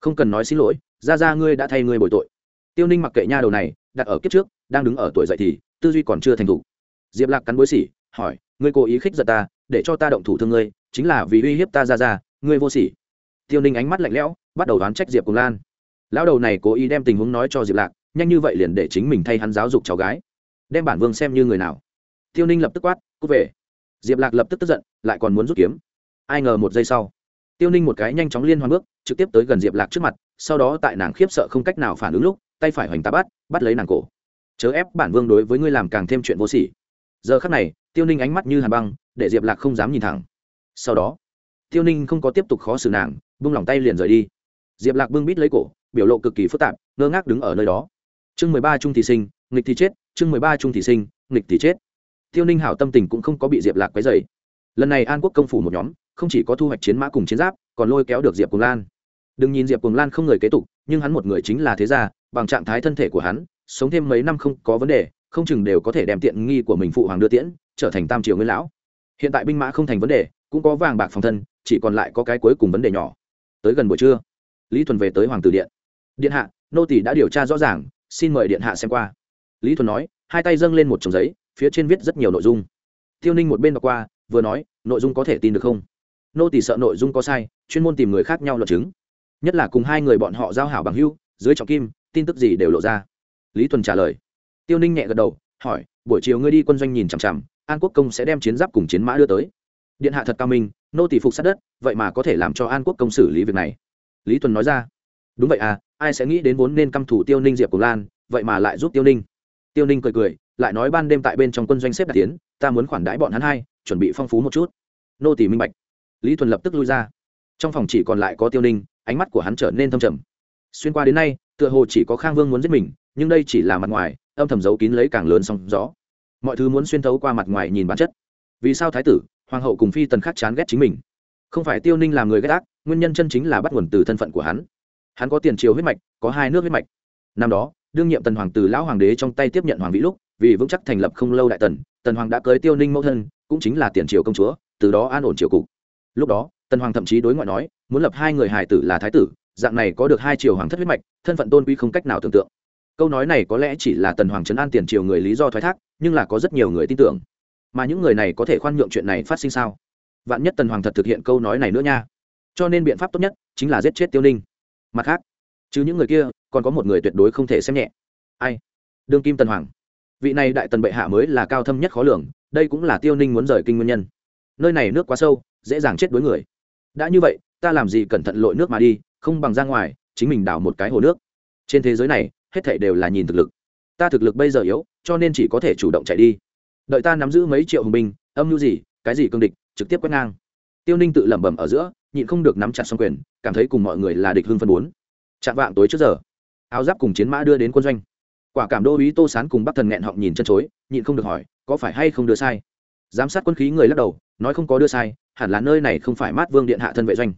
Không cần nói xin lỗi ra ra ngươi đã thay ngươi bồi tội. Tiêu ninh mặc kệ nha đầu này, đặt ở kiếp trước, đang đứng ở tuổi dậy thì tư duy còn chưa thành thục. Diệp lạc cắn bối xỉ, hỏi, ngươi cố ý khích giật ta để cho ta động thủ thương ngươi, chính là vì uy hiếp ta ra ra, ngươi vô sỉ. Tiêu ninh ánh mắt lạnh lẽo, bắt đầu đoán trách diệp cùng lan. Lão đầu này cố ý đem tình huống nói cho diệp lạc, nhanh như vậy liền để chính mình thay hắn giáo dục cháu gái. Đem bản vương xem như người nào. Tiêu ninh lập tức quát, cút về. Diệp lạc lập tức tức giận, lại còn muốn rút kiếm. Ai ngờ một giây sau, tiêu ninh một cái nhanh chóng liên hoàn bước, trực tiếp tới gần diệp lạc trước mặt, sau đó tại nàng khiếp sợ không cách nào phản ứng lúc, tay phải hoành tá bắt bắt lấy nàng cổ. Chớ ép bản vương đối với ngươi làm càng thêm chuyện vô sỉ. Giờ khắc này, tiêu ninh ánh mắt như hàn băng để diệp lạc không dám nhìn thẳng sau đó tiêu ninh không có tiếp tục khó xử nàng bung lỏng tay liền rời đi diệp lạc bưng bít lấy cổ biểu lộ cực kỳ phức tạp ngơ ngác đứng ở nơi đó chương mười ba trung thị sinh nghịch thì chết chương mười ba trung thị sinh nghịch thì chết tiêu ninh hảo tâm tình cũng không có bị diệp lạc quấy dày lần này an quốc công phủ một nhóm không chỉ có thu hoạch chiến mã cùng chiến giáp còn lôi kéo được diệp cùng lan đừng nhìn diệp cùng lan không người kế tục nhưng hắn một người chính là thế gia bằng trạng thái thân thể của hắn sống thêm mấy năm không có vấn đề không chừng đều có thể đem tiện nghi của mình phụ hoàng đưa tiễn trở thành tam triều nguyên lão hiện tại binh mã không thành vấn đề, cũng có vàng bạc phòng thân, chỉ còn lại có cái cuối cùng vấn đề nhỏ. Tới gần buổi trưa, lý thuần về tới hoàng tử điện. Điện hạ, nô tỷ đã điều tra rõ ràng, xin mời điện hạ xem qua. Lý thuần nói, hai tay dâng lên một chồng giấy, phía trên viết rất nhiều nội dung. Tiêu ninh một bên đọc qua, vừa nói, nội dung có thể tin được không? Nô tỷ sợ nội dung có sai, chuyên môn tìm người khác nhau luận chứng. Nhất là cùng hai người bọn họ giao hảo bằng hưu dưới trọng kim, tin tức gì đều lộ ra. Lý thuần trả lời. Tiêu ninh nhẹ gật đầu, hỏi, buổi chiều ngươi đi quân doanh nhìn chằm chằm an quốc công sẽ đem chiến giáp cùng chiến mã đưa tới. Điện hạ thật cao minh, nô tỷ phục sát đất, vậy mà có thể làm cho an quốc công xử lý việc này. Lý thuần nói ra. Đúng vậy à ai sẽ nghĩ đến vốn nên căm thủ tiêu ninh diệp cùng lan, vậy mà lại giúp tiêu ninh. Tiêu ninh cười cười, lại nói ban đêm tại bên trong quân doanh xếp đạt tiến, ta muốn khoản đãi bọn hắn hai, chuẩn bị phong phú một chút. Nô tỷ minh bạch. Lý thuần lập tức lui ra. Trong phòng chỉ còn lại có tiêu ninh, ánh mắt của hắn trở nên thâm trầm. Xuyên qua đến nay, tựa hồ chỉ có khang vương muốn giết mình, nhưng đây chỉ là mặt ngoài, âm thầm giấu kín lấy càng lớn sóng gió mọi thứ muốn xuyên thấu qua mặt ngoài nhìn bản chất. Vì sao thái tử, hoàng hậu cùng phi tần khắc chán ghét chính mình? Không phải tiêu ninh làm người ghét ác, nguyên nhân chân chính là bắt nguồn từ thân phận của hắn. Hắn có tiền triều huyết mạch, có hai nước huyết mạch. Năm đó, đương nhiệm tần hoàng từ lão hoàng đế trong tay tiếp nhận hoàng vĩ lúc, vì vững chắc thành lập không lâu đại tần tần hoàng đã cưới tiêu ninh mẫu thân, cũng chính là tiền triều công chúa, từ đó an ổn triều cục. Lúc đó, tần hoàng thậm chí đối ngoại nói, muốn lập hai người hài tử là thái tử, dạng này có được hai triều hoàng thất huyết mạch, thân phận tôn quý không cách nào tưởng tượng câu nói này có lẽ chỉ là tần hoàng trấn an tiền triều người lý do thoái thác, nhưng là có rất nhiều người tin tưởng. Mà những người này có thể khoan nhượng chuyện này phát sinh sao? Vạn nhất tần hoàng thật thực hiện câu nói này nữa nha. Cho nên biện pháp tốt nhất chính là giết chết tiêu ninh. Mặt khác chứ những người kia, còn có một người tuyệt đối không thể xem nhẹ. Ai? Đương kim tần hoàng. Vị này đại tần bệ hạ mới là cao thâm nhất khó lường, đây cũng là tiêu ninh muốn rời kinh nguyên nhân. Nơi này nước quá sâu, dễ dàng chết đối người. Đã như vậy, ta làm gì cẩn thận lội nước mà đi, không bằng ra ngoài, chính mình đào một cái hồ nước. Trên thế giới này hết thảy đều là nhìn thực lực. Ta thực lực bây giờ yếu, cho nên chỉ có thể chủ động chạy đi. Đợi ta nắm giữ mấy triệu hùng binh, âm mưu gì, cái gì cương địch, trực tiếp quét ngang. Tiêu ninh tự lẩm bẩm ở giữa, nhịn không được nắm chặt xong quyền, cảm thấy cùng mọi người là địch hưng phân bốn. Chạm vạng tối trước giờ, áo giáp cùng chiến mã đưa đến quân doanh. Quả cảm đô ý tô sán cùng bắc thần nghẹn họng nhìn chân chối, nhịn không được hỏi, có phải hay không đưa sai? Giám sát quân khí người lắc đầu, nói không có đưa sai, hẳn là nơi này không phải mát vương điện hạ thân vệ doanh.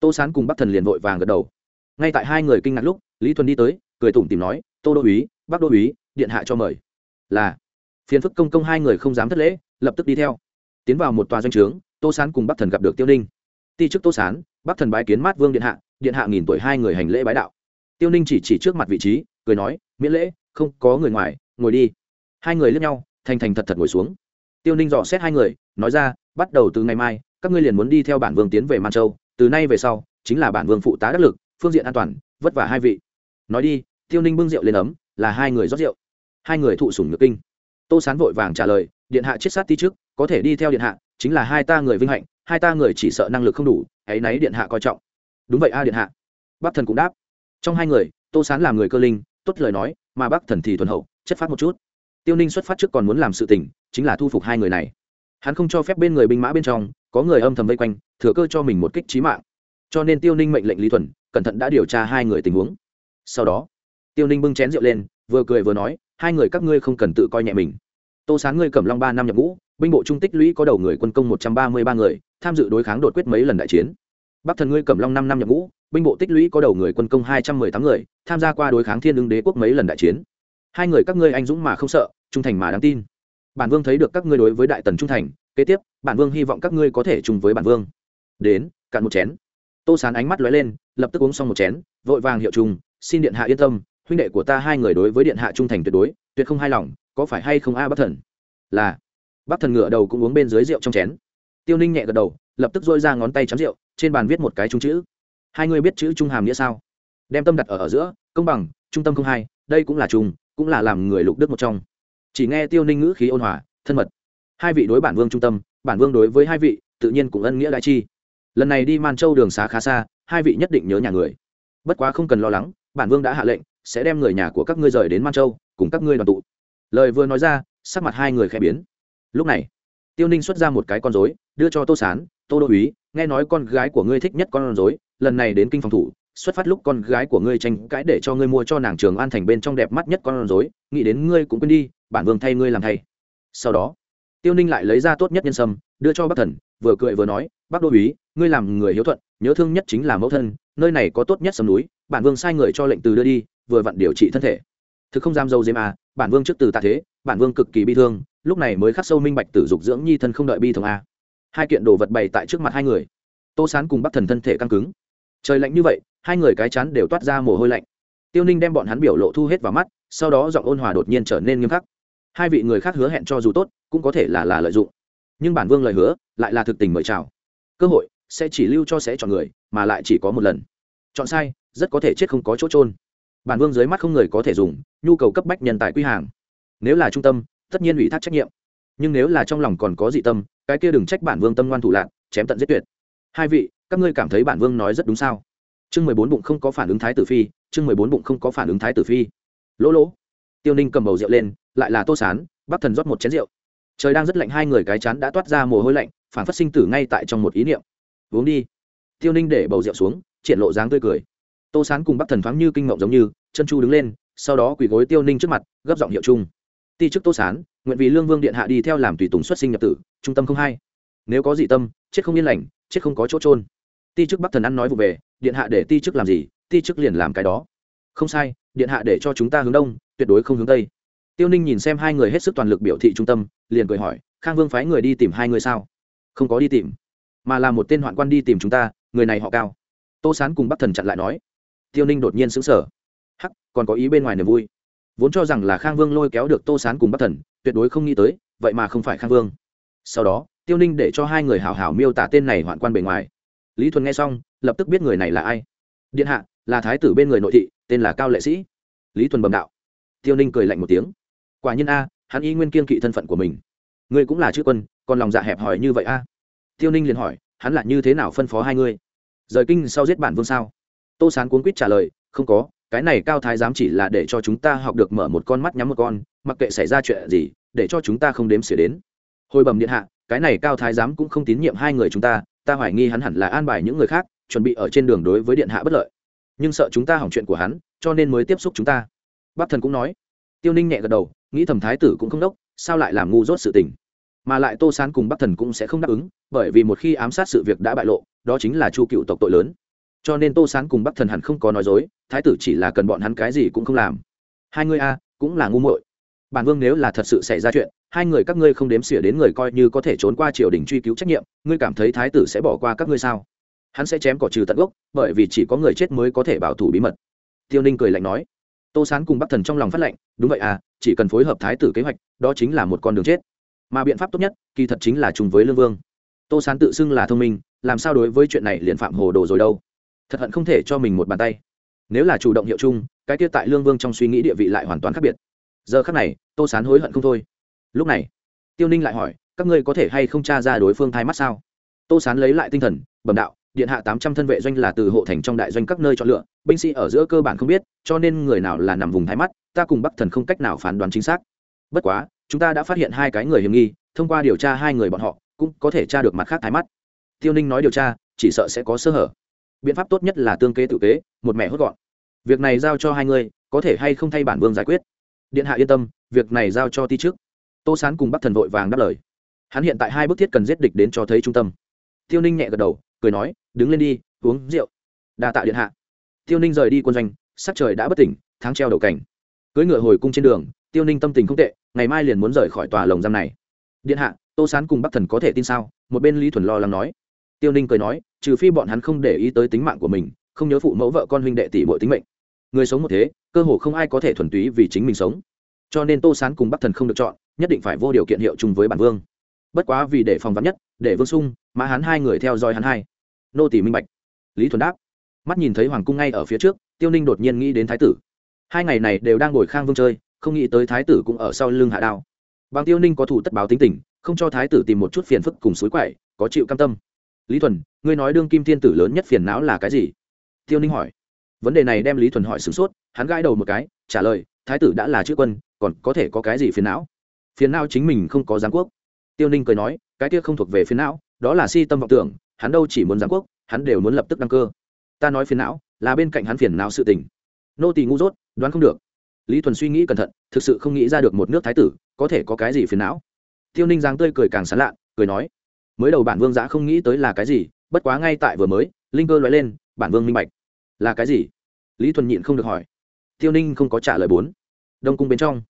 Tô sán cùng bắc thần liền vội vàng gật đầu. Ngay tại hai người kinh ngạc lúc, lý thuần đi tới cười tủm tìm nói, tô đô úy bắc đô úy, điện hạ cho mời. Là, phiền phức công công hai người không dám thất lễ, lập tức đi theo. Tiến vào một tòa doanh trướng, tô sán cùng bắc thần gặp được tiêu ninh. Ti chức tô sán bắc thần bái kiến mát vương điện hạ điện hạ nghìn tuổi hai người hành lễ bái đạo. Tiêu ninh chỉ chỉ trước mặt vị trí, cười nói, miễn lễ, không có người ngoài, ngồi đi. Hai người lướt nhau, thành thành thật thật ngồi xuống. Tiêu ninh dò xét hai người, nói ra, bắt đầu từ ngày mai, các ngươi liền muốn đi theo bản vương tiến về man châu, từ nay về sau, chính là bản vương phụ tá đắc lực, phương diện an toàn, vất vả hai vị nói đi, tiêu ninh bưng rượu lên ấm, là hai người rót rượu. Hai người thụ sủng nhược kinh. Tô sán vội vàng trả lời, điện hạ chết sát ti trước, có thể đi theo điện hạ, chính là hai ta người vinh hạnh, hai ta người chỉ sợ năng lực không đủ, hãy náy điện hạ coi trọng. Đúng vậy a điện hạ. Bắc thần cũng đáp. Trong hai người, tô sán làm người cơ linh, tốt lời nói, mà bắc thần thì thuần hậu, chất phát một chút. Tiêu ninh xuất phát trước còn muốn làm sự tình, chính là thu phục hai người này. Hắn không cho phép bên người binh mã bên trong, có người âm thầm vây quanh, thừa cơ cho mình một kích trí mạng. Cho nên tiêu ninh mệnh lệnh lý thuần, cẩn thận đã điều tra hai người tình huống sau đó, tiêu ninh bưng chén rượu lên, vừa cười vừa nói, hai người các ngươi không cần tự coi nhẹ mình. Tô sáng ngươi cầm long ba năm nhập ngũ, binh bộ trung tích lũy có đầu người quân công một trăm ba mươi ba người, tham dự đối kháng đột quyết mấy lần đại chiến. Bắc thần ngươi cầm long năm năm nhập ngũ, binh bộ tích lũy có đầu người quân công hai trăm mười tám người, tham gia qua đối kháng thiên ứng đế quốc mấy lần đại chiến. Hai người các ngươi anh dũng mà không sợ, trung thành mà đáng tin. Bản vương thấy được các ngươi đối với đại tần trung thành, kế tiếp, bản vương hy vọng các ngươi có thể chung với bản vương. Đến, cạn một chén. Tô sán ánh mắt lóe lên, lập tức uống xong một chén, vội vàng hiệu trùng xin điện hạ yên tâm, huynh đệ của ta hai người đối với điện hạ trung thành tuyệt đối, tuyệt không hài lòng, có phải hay không a bắc thần? Là. Bắc thần ngựa đầu cũng uống bên dưới rượu trong chén. Tiêu ninh nhẹ gật đầu, lập tức dôi ra ngón tay chấm rượu, trên bàn viết một cái trung chữ. Hai người biết chữ trung hàm nghĩa sao? Đem tâm đặt ở ở giữa, công bằng, trung tâm không hai, đây cũng là trung, cũng là làm người lục đức một trong. Chỉ nghe tiêu ninh ngữ khí ôn hòa, thân mật. Hai vị đối bản vương trung tâm, bản vương đối với hai vị, tự nhiên cũng ân nghĩa đại chi. Lần này đi man châu đường xá khá xa, hai vị nhất định nhớ nhà người. Bất quá không cần lo lắng bản vương đã hạ lệnh, sẽ đem người nhà của các ngươi rời đến man châu, cùng các ngươi đoàn tụ. Lời vừa nói ra, sắc mặt hai người khẽ biến. Lúc này, tiêu ninh xuất ra một cái con dối đưa cho tô sán, tô đô uý nghe nói con gái của ngươi thích nhất con dối lần này đến kinh phòng thủ, xuất phát lúc con gái của ngươi tranh cãi để cho ngươi mua cho nàng trường an thành bên trong đẹp mắt nhất con rối, nghĩ đến ngươi cũng quên đi, bản vương thay ngươi làm thay. Sau đó, tiêu ninh lại lấy ra tốt nhất nhân sâm, đưa cho bắc thần, vừa cười vừa nói bác đô uý ngươi làm người hiếu thuận, nhớ thương nhất chính là mẫu thân nơi này có tốt nhất sầm núi, bản vương sai người cho lệnh từ đưa đi, vừa vặn điều trị thân thể. Thực không dám dâu dếm à bản vương trước từ tạ thế, bản vương cực kỳ bi thương, lúc này mới khắc sâu minh bạch tử dục dưỡng nhi thân không đợi bi thường a à. hai kiện đồ vật bày tại trước mặt hai người. Tô sán cùng bắc thần thân thể căng cứng. Trời lạnh như vậy, hai người cái chán đều toát ra mồ hôi lạnh. Tiêu ninh đem bọn hắn biểu lộ thu hết vào mắt, sau đó giọng ôn hòa đột nhiên trở nên nghiêm khắc. Hai vị người khác hứa hẹn cho dù tốt, cũng có thể là là lợi dụng. Nhưng bản vương lời hứa, lại là thực tình mời chào. Cơ hội, sẽ chỉ lưu cho sẽ chọn người mà lại chỉ có một lần. Chọn sai, rất có thể chết không có chỗ trôn bản vương dưới mắt không người có thể dùng, nhu cầu cấp bách nhân tài quy hàng. Nếu là trung tâm, tất nhiên ủy thác trách nhiệm. Nhưng nếu là trong lòng còn có dị tâm, cái kia đừng trách bản vương tâm ngoan thủ lạc chém tận giết tuyệt. Hai vị, các ngươi cảm thấy bản vương nói rất đúng sao? Chương mười bốn bụng không có phản ứng thái tử phi, chương mười bốn bụng không có phản ứng thái tử phi. Lỗ lỗ. Tiêu ninh cầm bầu rượu lên, lại là tô sán, bắc thần rót một chén rượu. Trời đang rất lạnh, hai người cái chán đã toát ra mồ hôi lạnh phản phát sinh tử ngay tại trong một ý niệm. Uống đi tiêu ninh để bầu rượu xuống, triển lộ dáng tươi cười. Tô sán cùng bắc thần thoáng như kinh ngộng giống như, chân chu đứng lên, sau đó quỳ gối tiêu ninh trước mặt, gấp giọng hiệu chung. Ti chức tô sán, nguyện vì lương vương điện hạ đi theo làm tùy tùng xuất sinh nhập tử, trung tâm không hai. Nếu có dị tâm, chết không yên lành, chết không có chỗ trôn ti chức bắc thần ăn nói vụ về, điện hạ để ti chức làm gì, ti chức liền làm cái đó. Không sai, điện hạ để cho chúng ta hướng đông, tuyệt đối không hướng tây. Tiêu ninh nhìn xem hai người hết sức toàn lực biểu thị trung tâm, liền cười hỏi, khang vương phái người đi tìm hai người sao? Không có đi tìm, mà là một tên hoạn quan đi tìm chúng ta người này họ cao. Tô sán cùng bắc thần chặn lại nói. Tiêu ninh đột nhiên xứng sở hắc, còn có ý bên ngoài niềm vui. Vốn cho rằng là khang vương lôi kéo được tô sán cùng bắc thần, tuyệt đối không nghĩ tới, vậy mà không phải khang vương. Sau đó, tiêu ninh để cho hai người hảo hảo miêu tả tên này hoạn quan bề ngoài. Lý thuần nghe xong, lập tức biết người này là ai. Điện hạ, là thái tử bên người nội thị, tên là cao lệ sĩ. Lý thuần bầm đạo. Tiêu ninh cười lạnh một tiếng. Quả nhiên a, hắn y nguyên kiên kỵ thân phận của mình. Ngươi cũng là chữ quân, còn lòng dạ hẹp hòi như vậy a? Tiêu ninh liền hỏi hắn là như thế nào phân phó hai ngươi? Rời kinh sau giết bản vương sao? Tô sán cuốn quýt trả lời, không có, cái này cao thái giám chỉ là để cho chúng ta học được mở một con mắt nhắm một con, mặc kệ xảy ra chuyện gì, để cho chúng ta không đếm xỉa đến. Hồi bẩm điện hạ, cái này cao thái giám cũng không tín nhiệm hai người chúng ta ta hoài nghi hắn hẳn là an bài những người khác, chuẩn bị ở trên đường đối với điện hạ bất lợi. Nhưng sợ chúng ta hỏng chuyện của hắn, cho nên mới tiếp xúc chúng ta. Bắc thần cũng nói. Tiêu ninh nhẹ gật đầu, nghĩ thầm thái tử cũng không đốc, sao lại làm ngu dốt sự tình? Mà lại tô sán cùng bắc thần cũng sẽ không đáp ứng, bởi vì một khi ám sát sự việc đã bại lộ, đó chính là chu cựu tộc tội lớn. Cho nên tô sán cùng bắc thần hẳn không có nói dối, thái tử chỉ là cần bọn hắn cái gì cũng không làm. Hai ngươi a, cũng là ngu muội. Bản vương nếu là thật sự xảy ra chuyện, hai người các ngươi không đếm xỉa đến người coi như có thể trốn qua triều đình truy cứu trách nhiệm, ngươi cảm thấy thái tử sẽ bỏ qua các ngươi sao? Hắn sẽ chém cỏ trừ tận gốc, bởi vì chỉ có người chết mới có thể bảo thủ bí mật. Tiêu ninh cười lạnh nói. Tô sán cùng bắc thần trong lòng phát lệnh, đúng vậy à chỉ cần phối hợp thái tử kế hoạch, đó chính là một con đường chết mà biện pháp tốt nhất, kỳ thật chính là chung với lương vương. Tô sán tự xưng là thông minh, làm sao đối với chuyện này liền phạm hồ đồ rồi đâu? Thật hận không thể cho mình một bàn tay. Nếu là chủ động hiệu chung, cái tiết tại lương vương trong suy nghĩ địa vị lại hoàn toàn khác biệt. Giờ khác này, tô sán hối hận không thôi. Lúc này, tiêu ninh lại hỏi, các ngươi có thể hay không t r a ra đối phương thai mắt sao? Tô sán lấy lại tinh thần, bẩm đạo, điện hạ tám trăm thân vệ doanh là từ hộ thành trong đại doanh các nơi chọn lựa, binh sĩ ở giữa cơ bản không biết, cho nên người nào là nằm vùng thái mắt, ta cùng bắc thần không cách nào phán đoán chính xác. Bất quá chúng ta đã phát hiện hai cái người hiểm nghi, thông qua điều tra hai người bọn họ, cũng có thể tra được mặt khác thái mắt. Tiêu ninh nói điều tra, chỉ sợ sẽ có sơ hở. Biện pháp tốt nhất là tương kế tự kế, một mẹ hốt gọn. Việc này giao cho hai người, có thể hay không thay bản vương giải quyết. Điện hạ yên tâm, việc này giao cho ti trước tô sán cùng bắc thần vội vàng đáp lời. Hắn hiện tại hai bức thiết cần giết địch đến cho thấy trung tâm. Tiêu ninh nhẹ gật đầu, cười nói, đứng lên đi, uống rượu. Đa tạ điện hạ. Tiêu ninh rời đi quân doanh, sắc trời đã bất tỉnh, tháng treo đầu cảnh. Cưỡi ngựa hồi cung trên đường tiêu ninh tâm tình không tệ, ngày mai liền muốn rời khỏi tòa lồng giam này. Điện hạ, tô sán cùng bắc thần có thể tin sao? Một bên lý thuần lo lắng nói. Tiêu ninh cười nói, trừ phi bọn hắn không để ý tới tính mạng của mình, không nhớ phụ mẫu vợ con huynh đệ tỷ bội tính mệnh. Người sống một thế, cơ hồ không ai có thể thuần túy vì chính mình sống. Cho nên tô sán cùng bắc thần không được chọn, nhất định phải vô điều kiện hiệu chung với bản vương. Bất quá vì để phòng vắn nhất, để vương sung mã hắn hai người theo dõi hắn hai. Nô tỷ minh bạch. Lý thuần đáp. Mắt nhìn thấy hoàng cung ngay ở phía trước, tiêu ninh đột nhiên nghĩ đến thái tử. Hai ngày này đều đang ngồi khang vương chơi không nghĩ tới thái tử cũng ở sau lưng hạ đao. Bằng tiêu ninh có thủ tất báo tính tình, không cho thái tử tìm một chút phiền phức cùng suối quậy, có chịu cam tâm. Lý thuần, ngươi nói đương kim thiên tử lớn nhất phiền não là cái gì? Tiêu ninh hỏi. Vấn đề này đem lý thuần hỏi sửng sốt, hắn gãi đầu một cái, trả lời, thái tử đã là chữ quân, còn có thể có cái gì phiền não? Phiền não chính mình không có giáng quốc. Tiêu ninh cười nói, cái kia không thuộc về phiền não, đó là si tâm vọng tưởng, hắn đâu chỉ muốn giáng quốc, hắn đều muốn lập tức đăng cơ. Ta nói phiền não, là bên cạnh hắn phiền não sự tình. Nô tỳ ngu dốt, đoán không được lý thuần suy nghĩ cẩn thận, thực sự không nghĩ ra được một nước thái tử có thể có cái gì phiền não. Tiêu ninh giáng tươi cười càng sán lạ cười nói, mới đầu bản vương giã không nghĩ tới là cái gì, bất quá ngay tại vừa mới, linh cơ nói lên, bản vương minh bạch. Là cái gì? Lý thuần nhịn không được hỏi. Tiêu ninh không có trả lời bốn. Đông cung bên trong,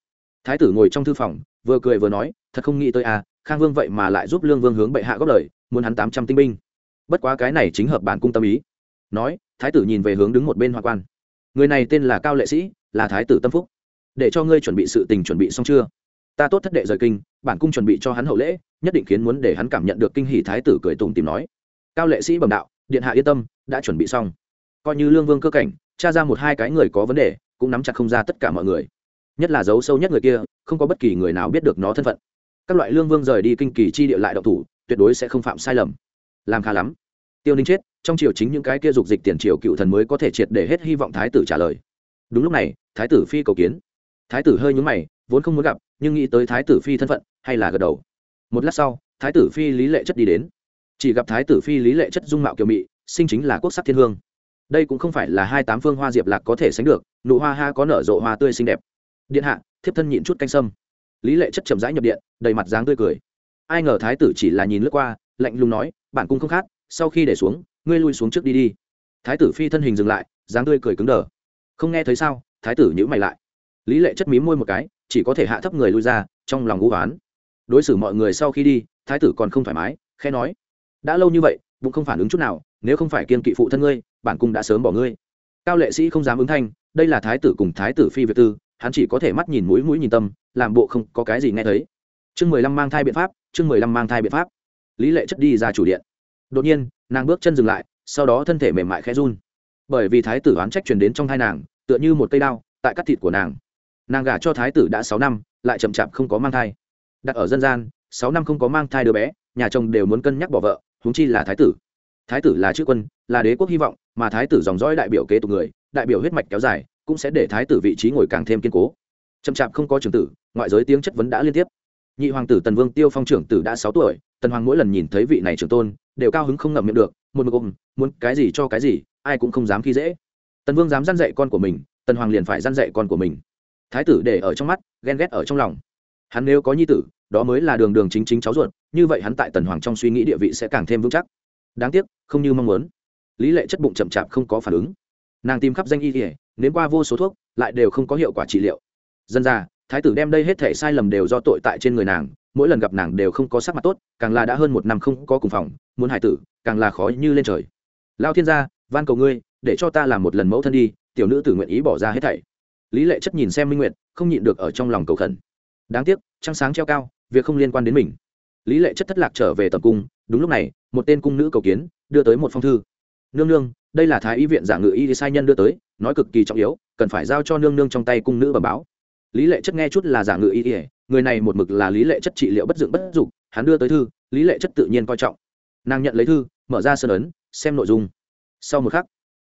thái tử ngồi trong thư phòng, vừa cười vừa nói, thật không nghĩ tới à khang vương vậy mà lại giúp lương vương hướng bệ hạ góp lời, muốn hắn tám trăm tinh binh. Bất quá cái này chính hợp bản cung tâm ý. Nói, thái tử nhìn về hướng đứng một bên hoa quan người này tên là cao lệ sĩ, là thái tử tâm phúc. Để cho ngươi chuẩn bị sự tình chuẩn bị xong chưa? Ta tốt thất đệ rời kinh, bản cung chuẩn bị cho hắn hậu lễ, nhất định khiến muốn để hắn cảm nhận được kinh hỷ thái tử cười tùng tìm nói. Cao lệ sĩ bẩm đạo, điện hạ yên tâm, đã chuẩn bị xong. Coi như lương vương cơ cảnh, tra ra một hai cái người có vấn đề, cũng nắm chặt không ra tất cả mọi người. Nhất là dấu sâu nhất người kia, không có bất kỳ người nào biết được nó thân phận. Các loại lương vương rời đi kinh kỳ chi địa lại độc thủ, tuyệt đối sẽ không phạm sai lầm. Làm khá lắm. Tiêu ninh chết trong triều chính những cái kia dục dịch tiền triều cựu thần mới có thể triệt để hết hy vọng thái tử trả lời. Đúng lúc này, thái tử phi cầu kiến. Thái tử hơi nhúng mày, vốn không muốn gặp, nhưng nghĩ tới thái tử phi thân phận, hay là gật đầu. Một lát sau, thái tử phi lý lệ chất đi đến. Chỉ gặp thái tử phi lý lệ chất dung mạo kiều mị, sinh chính là quốc sắc thiên hương. Đây cũng không phải là hai tám phương hoa diệp lạc có thể sánh được, nụ hoa ha có nở rộ hoa tươi xinh đẹp. Điện hạ, thiếp thân nhịn chút canh sâm. Lý lệ chất chậm rãi nhập điện, đầy mặt dáng tươi cười. Ai ngờ thái tử chỉ là nhìn lướt qua, lạnh lùng nói, bản cung không khát sau khi để xuống ngươi lui xuống trước đi đi. Thái tử phi thân hình dừng lại, dáng tươi cười cứng đờ. Không nghe thấy sao? Thái tử nhữ mày lại. Lý lệ chất mím môi một cái, chỉ có thể hạ thấp người lui ra, trong lòng ngũ oán. Đối xử mọi người sau khi đi, thái tử còn không thoải mái khe nói. Đã lâu như vậy, bụng không phản ứng chút nào, nếu không phải kiên kỵ phụ thân ngươi, bản cung đã sớm bỏ ngươi. Cao lệ sĩ không dám ứng thanh, đây là thái tử cùng thái tử phi việt tư, hắn chỉ có thể mắt nhìn mũi mũi nhìn tâm, làm bộ không có cái gì nghe thấy. Chương mười lăm mang thai biện pháp, chương mười lăm mang thai biện pháp. Lý lệ chất đi ra chủ điện đột nhiên, nàng bước chân dừng lại, sau đó thân thể mềm mại khẽ run. Bởi vì thái tử oán trách truyền đến trong thai nàng, tựa như một cây đao, tại cắt thịt của nàng. Nàng gả cho thái tử đã sáu năm, lại chậm chạp không có mang thai. Đặt ở dân gian, sáu năm không có mang thai đứa bé, nhà chồng đều muốn cân nhắc bỏ vợ, huống chi là thái tử. Thái tử là chữ quân, là đế quốc hy vọng, mà thái tử dòng dõi đại biểu kế tục người, đại biểu huyết mạch kéo dài, cũng sẽ để thái tử vị trí ngồi càng thêm kiên cố. Chậm chạp không có trường tử, ngoại giới tiếng chất vấn đã liên tiếp. Nhị hoàng tử tần vương tiêu phong trưởng tử đã sáu tuổi, tần hoàng mỗi lần nhìn thấy vị này trưởng tôn đều cao hứng không ngậm miệng được, một mực ôm, muốn cái gì cho cái gì, ai cũng không dám khi dễ. Tần vương dám dăn dạy con của mình, tần hoàng liền phải dăn dạy con của mình. Thái tử để ở trong mắt, ghen ghét ở trong lòng. Hắn nếu có nhi tử, đó mới là đường đường chính chính cháu ruột, như vậy hắn tại tần hoàng trong suy nghĩ địa vị sẽ càng thêm vững chắc. Đáng tiếc, không như mong muốn. Lý lệ chất bụng chậm chạp không có phản ứng. Nàng tìm khắp danh y kỉa nếm qua vô số thuốc, lại đều không có hiệu quả trị liệu. Dân ra thái tử đem đây hết thể sai lầm đều do tội tại trên người nàng mỗi lần gặp nàng đều không có sắc mặt tốt, càng là đã hơn một năm không có cùng phòng, muốn hải tử, càng là khó như lên trời. Lao thiên gia, van cầu ngươi, để cho ta làm một lần mẫu thân đi, tiểu nữ tử nguyện ý bỏ ra hết thảy. Lý lệ chất nhìn xem minh nguyện không nhịn được ở trong lòng cầu khẩn. Đáng tiếc, trăng sáng treo cao, việc không liên quan đến mình. Lý lệ chất thất lạc trở về tập cung, đúng lúc này, một tên cung nữ cầu kiến, đưa tới một phong thư. Nương nương, đây là thái y viện giả ngự y sai nhân đưa tới, nói cực kỳ trọng yếu, cần phải giao cho nương nương trong tay cung nữ bẩm báo. Lý lệ chất nghe chút là giả ngự y người này một mực là lý lệ chất trị liệu bất dựng bất dục, hắn đưa tới thư, lý lệ chất tự nhiên coi trọng. Nàng nhận lấy thư, mở ra sơn ấn, xem nội dung. Sau một khắc,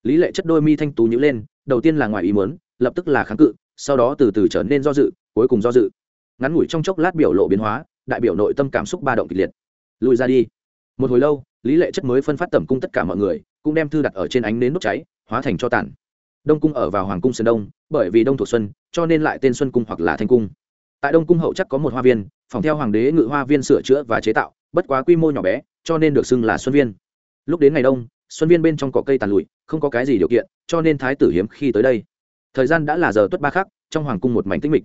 lý lệ chất đôi mi thanh tú nhữ lên, đầu tiên là ngoài ý muốn, lập tức là kháng cự, sau đó từ từ trở nên do dự, cuối cùng do dự. Ngắn ngủi trong chốc lát biểu lộ biến hóa, đại biểu nội tâm cảm xúc ba động kịch liệt. Lùi ra đi. Một hồi lâu, lý lệ chất mới phân phát tẩm cung tất cả mọi người, cũng đem thư đặt ở trên ánh nến đốt cháy, hóa thành cho tàn. Đông cung ở vào hoàng cung sơn đông, bởi vì đông thuộc xuân, cho nên lại tên xuân cung hoặc là thanh cung tại đông cung hậu chắc có một hoa viên, phòng theo hoàng đế ngự hoa viên sửa chữa và chế tạo, bất quá quy mô nhỏ bé, cho nên được xưng là xuân viên. Lúc đến ngày đông, xuân viên bên trong cỏ cây tàn lụi, không có cái gì điều kiện, cho nên thái tử hiếm khi tới đây. Thời gian đã là giờ tuất ba khắc, trong hoàng cung một mảnh tĩnh mịch.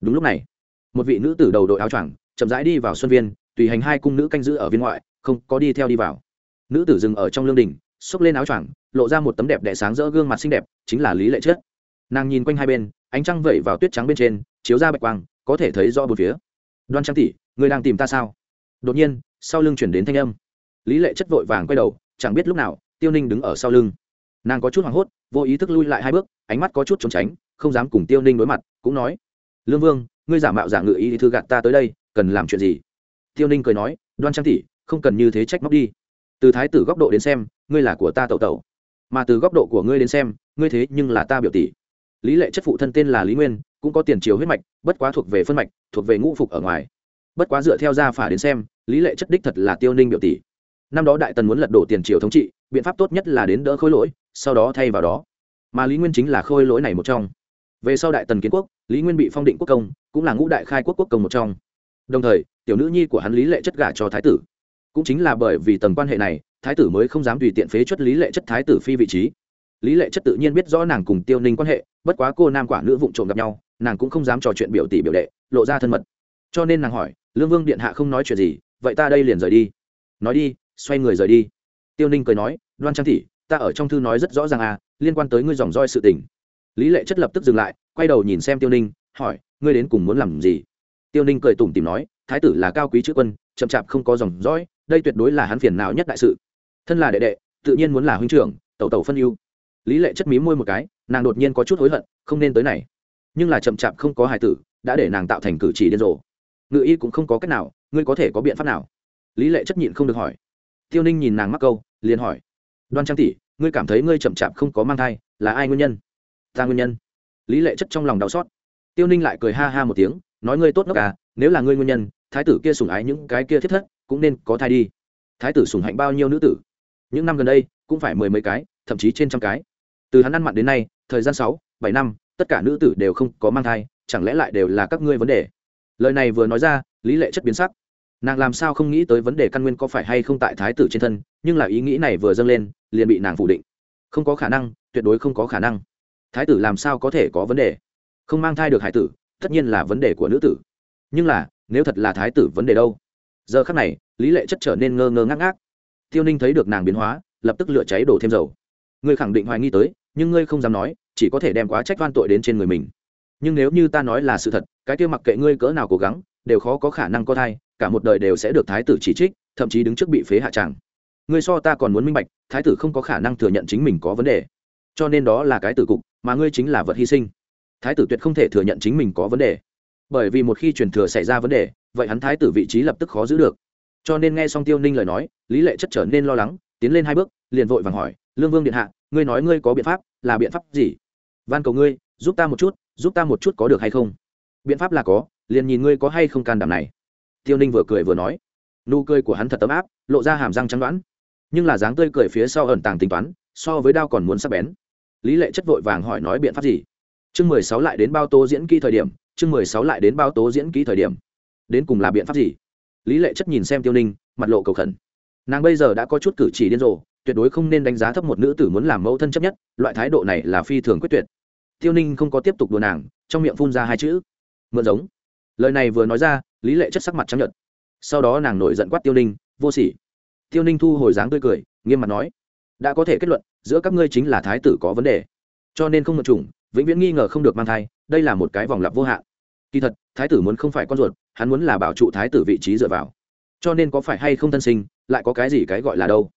Đúng lúc này, một vị nữ tử đầu đội áo choàng, chậm rãi đi vào xuân viên, tùy hành hai cung nữ canh giữ ở viên ngoại, không có đi theo đi vào. Nữ tử dừng ở trong lương đình, xốc lên áo choàng, lộ ra một tấm đẹp đẽ sáng rỡ gương mặt xinh đẹp, chính là lý lệ chết. Nàng nhìn quanh hai bên, ánh trăng vẩy vào tuyết trắng bên trên, chiếu ra bạch quang có thể thấy rõ bốn phía. Đoan trang tỷ, ngươi đang tìm ta sao? Đột nhiên, sau lưng chuyển đến thanh âm. Lý lệ chất vội vàng quay đầu, chẳng biết lúc nào, tiêu ninh đứng ở sau lưng. Nàng có chút hoảng hốt, vô ý thức lui lại hai bước, ánh mắt có chút trốn tránh, không dám cùng tiêu ninh đối mặt, cũng nói, lương vương, ngươi giả mạo giả ngự ý thư gạt ta tới đây, cần làm chuyện gì? Tiêu ninh cười nói, đoan trang tỷ, không cần như thế trách móc đi. Từ thái tử góc độ đến xem, ngươi là của ta tẩu tẩu. Mà từ góc độ của ngươi đến xem, ngươi thế nhưng là ta biểu tỷ. Lý lệ chất phụ thân tên là lý nguyên cũng có tiền triều huyết mạch, bất quá thuộc về phân mạch, thuộc về ngũ phục ở ngoài. Bất quá dựa theo gia phả đến xem, lý lệ chất đích thật là tiêu ninh biểu tỷ. Năm đó đại tần muốn lật đổ tiền triều thống trị, biện pháp tốt nhất là đến đỡ khôi lỗi, sau đó thay vào đó. Mà lý nguyên chính là khôi lỗi này một trong. Về sau đại tần kiến quốc, lý nguyên bị phong định quốc công, cũng là ngũ đại khai quốc quốc công một trong. Đồng thời, tiểu nữ nhi của hắn lý lệ chất gả cho thái tử. Cũng chính là bởi vì tầng quan hệ này, thái tử mới không dám tùy tiện phế chất lý lệ chất thái tử phi vị trí. Lý lệ chất tự nhiên biết rõ nàng cùng tiêu ninh quan hệ, bất quá cô nam quả nữ vụng trộm gặp nhau nàng cũng không dám trò chuyện biểu tỷ biểu đệ, lộ ra thân mật. Cho nên nàng hỏi, lương vương điện hạ không nói chuyện gì, vậy ta đây liền rời đi. Nói đi, xoay người rời đi. Tiêu ninh cười nói, đoan trang tỷ, ta ở trong thư nói rất rõ ràng à liên quan tới ngươi dòng roi sự tình. Lý lệ chất lập tức dừng lại, quay đầu nhìn xem tiêu ninh, hỏi, ngươi đến cùng muốn làm gì? Tiêu ninh cười tủm tìm nói, thái tử là cao quý chữ quân, chậm chạp không có dòng dõi, đây tuyệt đối là hắn phiền nào nhất đại sự. Thân là đệ đệ, tự nhiên muốn là huynh trưởng, tẩu tẩu phân ưu. Lý lệ chất mí môi một cái, nàng đột nhiên có chút hối hận, không nên tới này nhưng là chậm chạp không có hài tử, đã để nàng tạo thành cử chỉ điên rồ. Ngự y cũng không có cách nào, ngươi có thể có biện pháp nào? Lý lệ chất nhịn không được hỏi. Tiêu ninh nhìn nàng mắc câu, liền hỏi. Đoan trang tỷ, ngươi cảm thấy ngươi chậm chạp không có mang thai, là ai nguyên nhân? Ta nguyên nhân. Lý lệ chất trong lòng đau xót. Tiêu ninh lại cười ha ha một tiếng, nói ngươi tốt ngốc à nếu là ngươi nguyên nhân, thái tử kia sủng ái những cái kia thiết thất, cũng nên có thai đi. Thái tử sủng hạnh bao nhiêu nữ tử? Những năm gần đây, cũng phải mười mấy cái, thậm chí trên trăm cái. Từ hắn ăn mặn đến nay, thời gian sáu, bảy năm tất cả nữ tử đều không có mang thai, chẳng lẽ lại đều là các ngươi vấn đề? Lời này vừa nói ra, lý lệ chất biến sắc. Nàng làm sao không nghĩ tới vấn đề căn nguyên có phải hay không tại thái tử trên thân, nhưng là ý nghĩ này vừa dâng lên, liền bị nàng phủ định. Không có khả năng, tuyệt đối không có khả năng. Thái tử làm sao có thể có vấn đề? Không mang thai được hải tử, tất nhiên là vấn đề của nữ tử. Nhưng là, nếu thật là thái tử vấn đề đâu? Giờ khắc này, lý lệ chất trở nên ngơ ngơ ngác ngác. Tiêu ninh thấy được nàng biến hóa, lập tức lựa cháy đổ thêm dầu. Người khẳng định hoài nghi tới nhưng ngươi không dám nói, chỉ có thể đem quá trách oan tội đến trên người mình. Nhưng nếu như ta nói là sự thật, cái kia mặc kệ ngươi cỡ nào cố gắng, đều khó có khả năng có thai, cả một đời đều sẽ được thái tử chỉ trích, thậm chí đứng trước bị phế hạ tràng. Ngươi so ta còn muốn minh bạch, thái tử không có khả năng thừa nhận chính mình có vấn đề. Cho nên đó là cái tử cục, mà ngươi chính là vật hy sinh. Thái tử tuyệt không thể thừa nhận chính mình có vấn đề. Bởi vì một khi truyền thừa xảy ra vấn đề, vậy hắn thái tử vị trí lập tức khó giữ được. Cho nên nghe xong tiêu ninh lời nói, lý lệ chất trở nên lo lắng, tiến lên hai bước, liền vội vàng hỏi, lương vương điện hạ ngươi nói ngươi có biện pháp, là biện pháp gì? Van cầu ngươi, giúp ta một chút, giúp ta một chút có được hay không? Biện pháp là có, liền nhìn ngươi có hay không can đảm này. Tiêu ninh vừa cười vừa nói. Nụ cười của hắn thật ấm áp, lộ ra hàm răng trắng đoán. Nhưng là dáng tươi cười phía sau ẩn tàng tính toán, so với đao còn muốn sắc bén. Lý lệ chất vội vàng hỏi nói biện pháp gì? Chương mười sáu lại đến bao tố diễn kỹ thời điểm, chương mười sáu lại đến bao tố diễn kỹ thời điểm. Đến cùng là biện pháp gì? Lý lệ chất nhìn xem tiêu ninh, mặt lộ cầu khẩn. Nàng bây giờ đã có chút cử chỉ điên rồ tuyệt đối không nên đánh giá thấp một nữ tử muốn làm mẫu thân chấp nhất, loại thái độ này là phi thường quyết tuyệt. Tiêu ninh không có tiếp tục đùa nàng, trong miệng phun ra hai chữ, mượn giống. Lời này vừa nói ra, lý lệ chất sắc mặt trắng nhợt. Sau đó nàng nổi giận quát tiêu ninh, vô sỉ. Tiêu ninh thu hồi dáng tươi cười, nghiêm mặt nói, đã có thể kết luận, giữa các ngươi chính là thái tử có vấn đề. Cho nên không mượn chủng, vĩnh viễn nghi ngờ không được mang thai, đây là một cái vòng lặp vô hạn. Kỳ thật, thái tử muốn không phải con ruột, hắn muốn là bảo trụ thái tử vị trí dựa vào. Cho nên có phải hay không thân sinh, lại có cái gì cái gọi là đâu?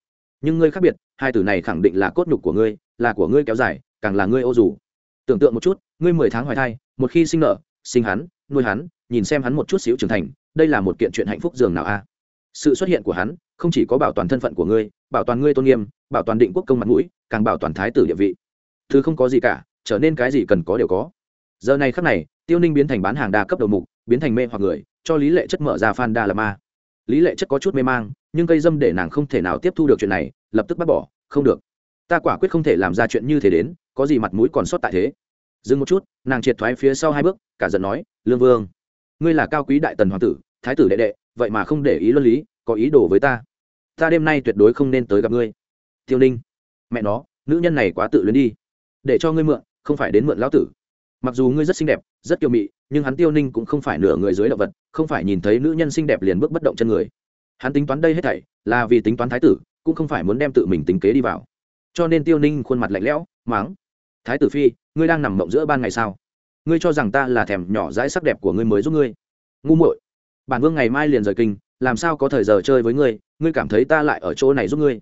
Nhưng ngươi khác biệt, hai tử này khẳng định là cốt nhục của ngươi, là của ngươi kéo dài, càng là ngươi ô dù. Tưởng tượng một chút, ngươi mười tháng hoài thai, một khi sinh nợ, sinh hắn, nuôi hắn, nhìn xem hắn một chút xíu trưởng thành, đây là một kiện chuyện hạnh phúc dường nào a? À? Sự xuất hiện của hắn, không chỉ có bảo toàn thân phận của ngươi, bảo toàn ngươi tôn nghiêm, bảo toàn định quốc công mặt mũi, càng bảo toàn thái tử địa vị. Thứ không có gì cả, trở nên cái gì cần có đều có. Giờ này khắc này, tiêu ninh biến thành bán hàng đa cấp đầu mục, biến thành mê hoặc người, cho lý lệ chất mở ra phan đa là ma lý lệ chất có chút mê mang, nhưng cây dâm để nàng không thể nào tiếp thu được chuyện này, lập tức bác bỏ, không được. Ta quả quyết không thể làm ra chuyện như thế đến, có gì mặt mũi còn sót tại thế. Dừng một chút, nàng triệt thoái phía sau hai bước, cả giận nói, lương vương, ngươi là cao quý đại tần hoàng tử, thái tử đệ đệ, vậy mà không để ý luân lý, có ý đồ với ta. Ta đêm nay tuyệt đối không nên tới gặp ngươi. Tiêu ninh, mẹ nó, nữ nhân này quá tự luyến đi. Để cho ngươi mượn, không phải đến mượn lão tử mặc dù ngươi rất xinh đẹp, rất kiêu mị, nhưng hắn tiêu ninh cũng không phải nửa người dưới động vật, không phải nhìn thấy nữ nhân xinh đẹp liền bước bất động chân người. Hắn tính toán đây hết thảy là vì tính toán thái tử, cũng không phải muốn đem tự mình tính kế đi vào. Cho nên tiêu ninh khuôn mặt lạnh lẽo máng thái tử phi, ngươi đang nằm mộng giữa ban ngày sao? Ngươi cho rằng ta là thèm nhỏ dãi sắc đẹp của ngươi mới giúp ngươi. Ngu muội. Bản vương ngày mai liền rời kinh, làm sao có thời giờ chơi với ngươi ngươi cảm thấy ta lại ở chỗ này giúp ngươi?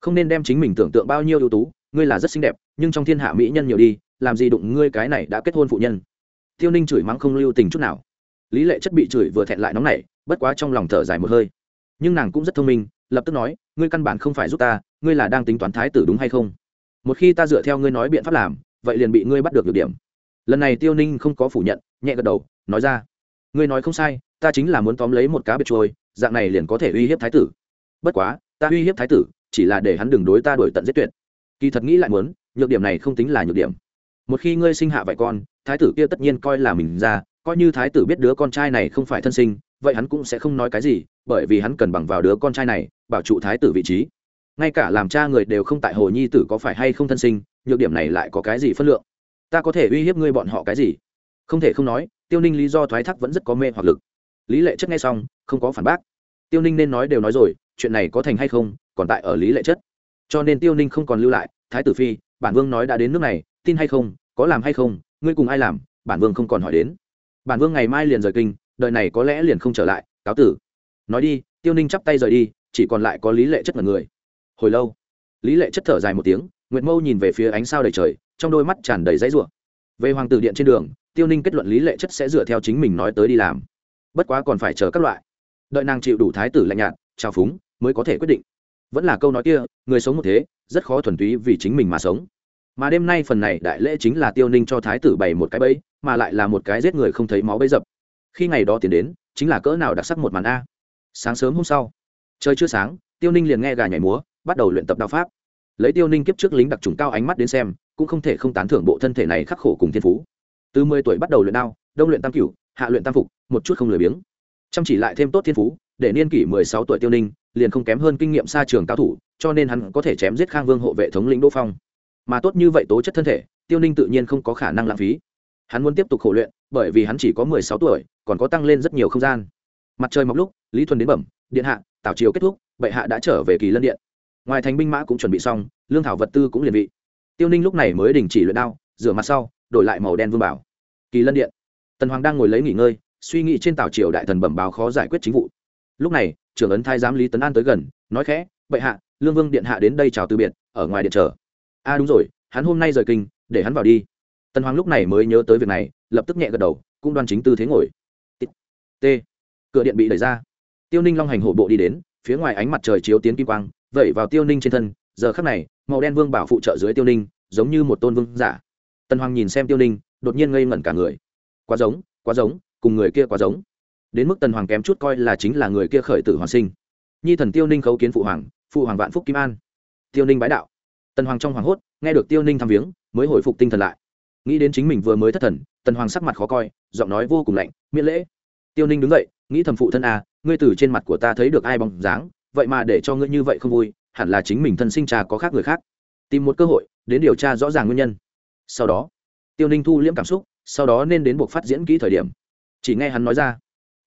Không nên đem chính mình tưởng tượng bao nhiêu ưu tú, ngươi là rất xinh đẹp, nhưng trong thiên hạ mỹ nhân nhiều đi làm gì đụng ngươi cái này đã kết hôn phụ nhân. Tiêu ninh chửi mắng không lưu tình chút nào. Lý lệ chất bị chửi vừa thẹn lại nóng nảy, bất quá trong lòng thở dài một hơi. Nhưng nàng cũng rất thông minh, lập tức nói, ngươi căn bản không phải giúp ta, ngươi là đang tính toán thái tử đúng hay không? Một khi ta dựa theo ngươi nói biện pháp làm, vậy liền bị ngươi bắt được được điểm. Lần này tiêu ninh không có phủ nhận, nhẹ gật đầu, nói ra, ngươi nói không sai, ta chính là muốn tóm lấy một cá biệt trôi, dạng này liền có thể uy hiếp thái tử. Bất quá, ta uy hiếp thái tử, chỉ là để hắn đừng đối ta đổi tận giết tuyệt. Kỳ thật nghĩ lại muốn, nhược điểm này không tính là nhược điểm một khi ngươi sinh hạ vài con, thái tử kia tất nhiên coi là mình ra, coi như thái tử biết đứa con trai này không phải thân sinh, vậy hắn cũng sẽ không nói cái gì, bởi vì hắn cần bằng vào đứa con trai này, bảo trụ thái tử vị trí. Ngay cả làm cha người đều không tại hồ nhi tử có phải hay không thân sinh, nhược điểm này lại có cái gì phân lượng? Ta có thể uy hiếp ngươi bọn họ cái gì? Không thể không nói, tiêu ninh lý do thoái thác vẫn rất có mê hoặc lực. Lý lệ chất nghe xong, không có phản bác. Tiêu ninh nên nói đều nói rồi, chuyện này có thành hay không, còn tại ở lý lệ chất. Cho nên tiêu ninh không còn lưu lại, thái tử phi, bản vương nói đã đến nước này tin hay không, có làm hay không, ngươi cùng ai làm, bản vương không còn hỏi đến. Bản vương ngày mai liền rời kinh đợi này có lẽ liền không trở lại, cáo tử. Nói đi, tiêu ninh chắp tay rời đi, chỉ còn lại có lý lệ chất mật người. Hồi lâu, lý lệ chất thở dài một tiếng, nguyệt mâu nhìn về phía ánh sao đầy trời, trong đôi mắt tràn đầy dãy ruộng về hoàng tử điện trên đường, tiêu ninh kết luận lý lệ chất sẽ dựa theo chính mình nói tới đi làm. Bất quá còn phải chờ các loại. Đợi nàng chịu đủ thái tử lạnh nhạt trao phúng, mới có thể quyết định. Vẫn là câu nói kia, người sống một thế, rất khó thuần túy vì chính mình mà sống mà đêm nay phần này đại lễ chính là tiêu ninh cho thái tử bày một cái bẫy, mà lại là một cái giết người không thấy máu bẫy dập. Khi ngày đó tiến đến, chính là cỡ nào đặc sắc một màn a. Sáng sớm hôm sau, trời chưa sáng, tiêu ninh liền nghe gà nhảy múa, bắt đầu luyện tập đạo pháp. Lấy tiêu ninh kiếp trước lính đặc trùng cao ánh mắt đến xem, cũng không thể không tán thưởng bộ thân thể này khắc khổ cùng thiên phú. Từ mười tuổi bắt đầu luyện đao, đông luyện tam cửu, hạ luyện tam phục, một chút không lười biếng. Chăm chỉ lại thêm tốt thiên phú, để niên kỷ mười sáu tuổi tiêu ninh liền không kém hơn kinh nghiệm xa trường cao thủ, cho nên hắn có thể chém giết khang vương hộ vệ thống lĩnh đỗ phong mà tốt như vậy tố chất thân thể, tiêu ninh tự nhiên không có khả năng lãng phí. Hắn muốn tiếp tục khổ luyện, bởi vì hắn chỉ có mười sáu tuổi, còn có tăng lên rất nhiều không gian. Mặt trời mọc lúc, lý thuần đến bẩm, điện hạ, tảo triều kết thúc, bệ hạ đã trở về kỳ lân điện. Ngoài thành binh mã cũng chuẩn bị xong, lương thảo vật tư cũng liền bị. Tiêu ninh lúc này mới đình chỉ luyện đao, rửa mặt sau, đổi lại màu đen vương bảo. Kỳ lân điện. Tần hoàng đang ngồi lấy nghỉ ngơi, suy nghĩ trên tảo triều đại thần bẩm báo khó giải quyết chính vụ. Lúc này, trưởng ấn thái giám lý tấn an tới gần, nói khẽ, bệ hạ, lương vương điện hạ đến đây chào từ biệt, ở ngoài điện chờ a đúng rồi, hắn hôm nay rời kinh, để hắn vào đi. Tần hoàng lúc này mới nhớ tới việc này, lập tức nhẹ gật đầu, cũng đoan chính tư thế ngồi. T cửa điện bị đẩy ra. Tiêu ninh long hành hổ bộ đi đến, phía ngoài ánh mặt trời chiếu tiến kim quang, vẩy vào tiêu ninh trên thân. Giờ khắc này, màu đen vương bảo phụ trợ dưới tiêu ninh, giống như một tôn vương giả. Tần hoàng nhìn xem tiêu ninh, đột nhiên ngây ngẩn cả người. Quá giống quá giống, cùng người kia quá giống. Đến mức tần hoàng kém chút coi là chính là người kia khởi tử hoàn sinh. Nhi thần tiêu ninh khấu kiến phụ hoàng phụ hoàng vạn phúc kim an. Tiêu ninh bái đạo tần hoàng trong hoảng hốt, nghe được tiêu ninh thăm viếng, mới hồi phục tinh thần lại. Nghĩ đến chính mình vừa mới thất thần, tần hoàng sắc mặt khó coi, giọng nói vô cùng lạnh, miễn lễ. Tiêu ninh đứng dậy, nghĩ thầm phụ thân à ngươi từ trên mặt của ta thấy được ai bóng dáng, vậy mà để cho ngươi như vậy không vui, hẳn là chính mình thân sinh trà có khác người khác. Tìm một cơ hội, đến điều tra rõ ràng nguyên nhân. Sau đó, tiêu ninh thu liễm cảm xúc, sau đó nên đến buộc phát diễn kỹ thời điểm. Chỉ nghe hắn nói ra,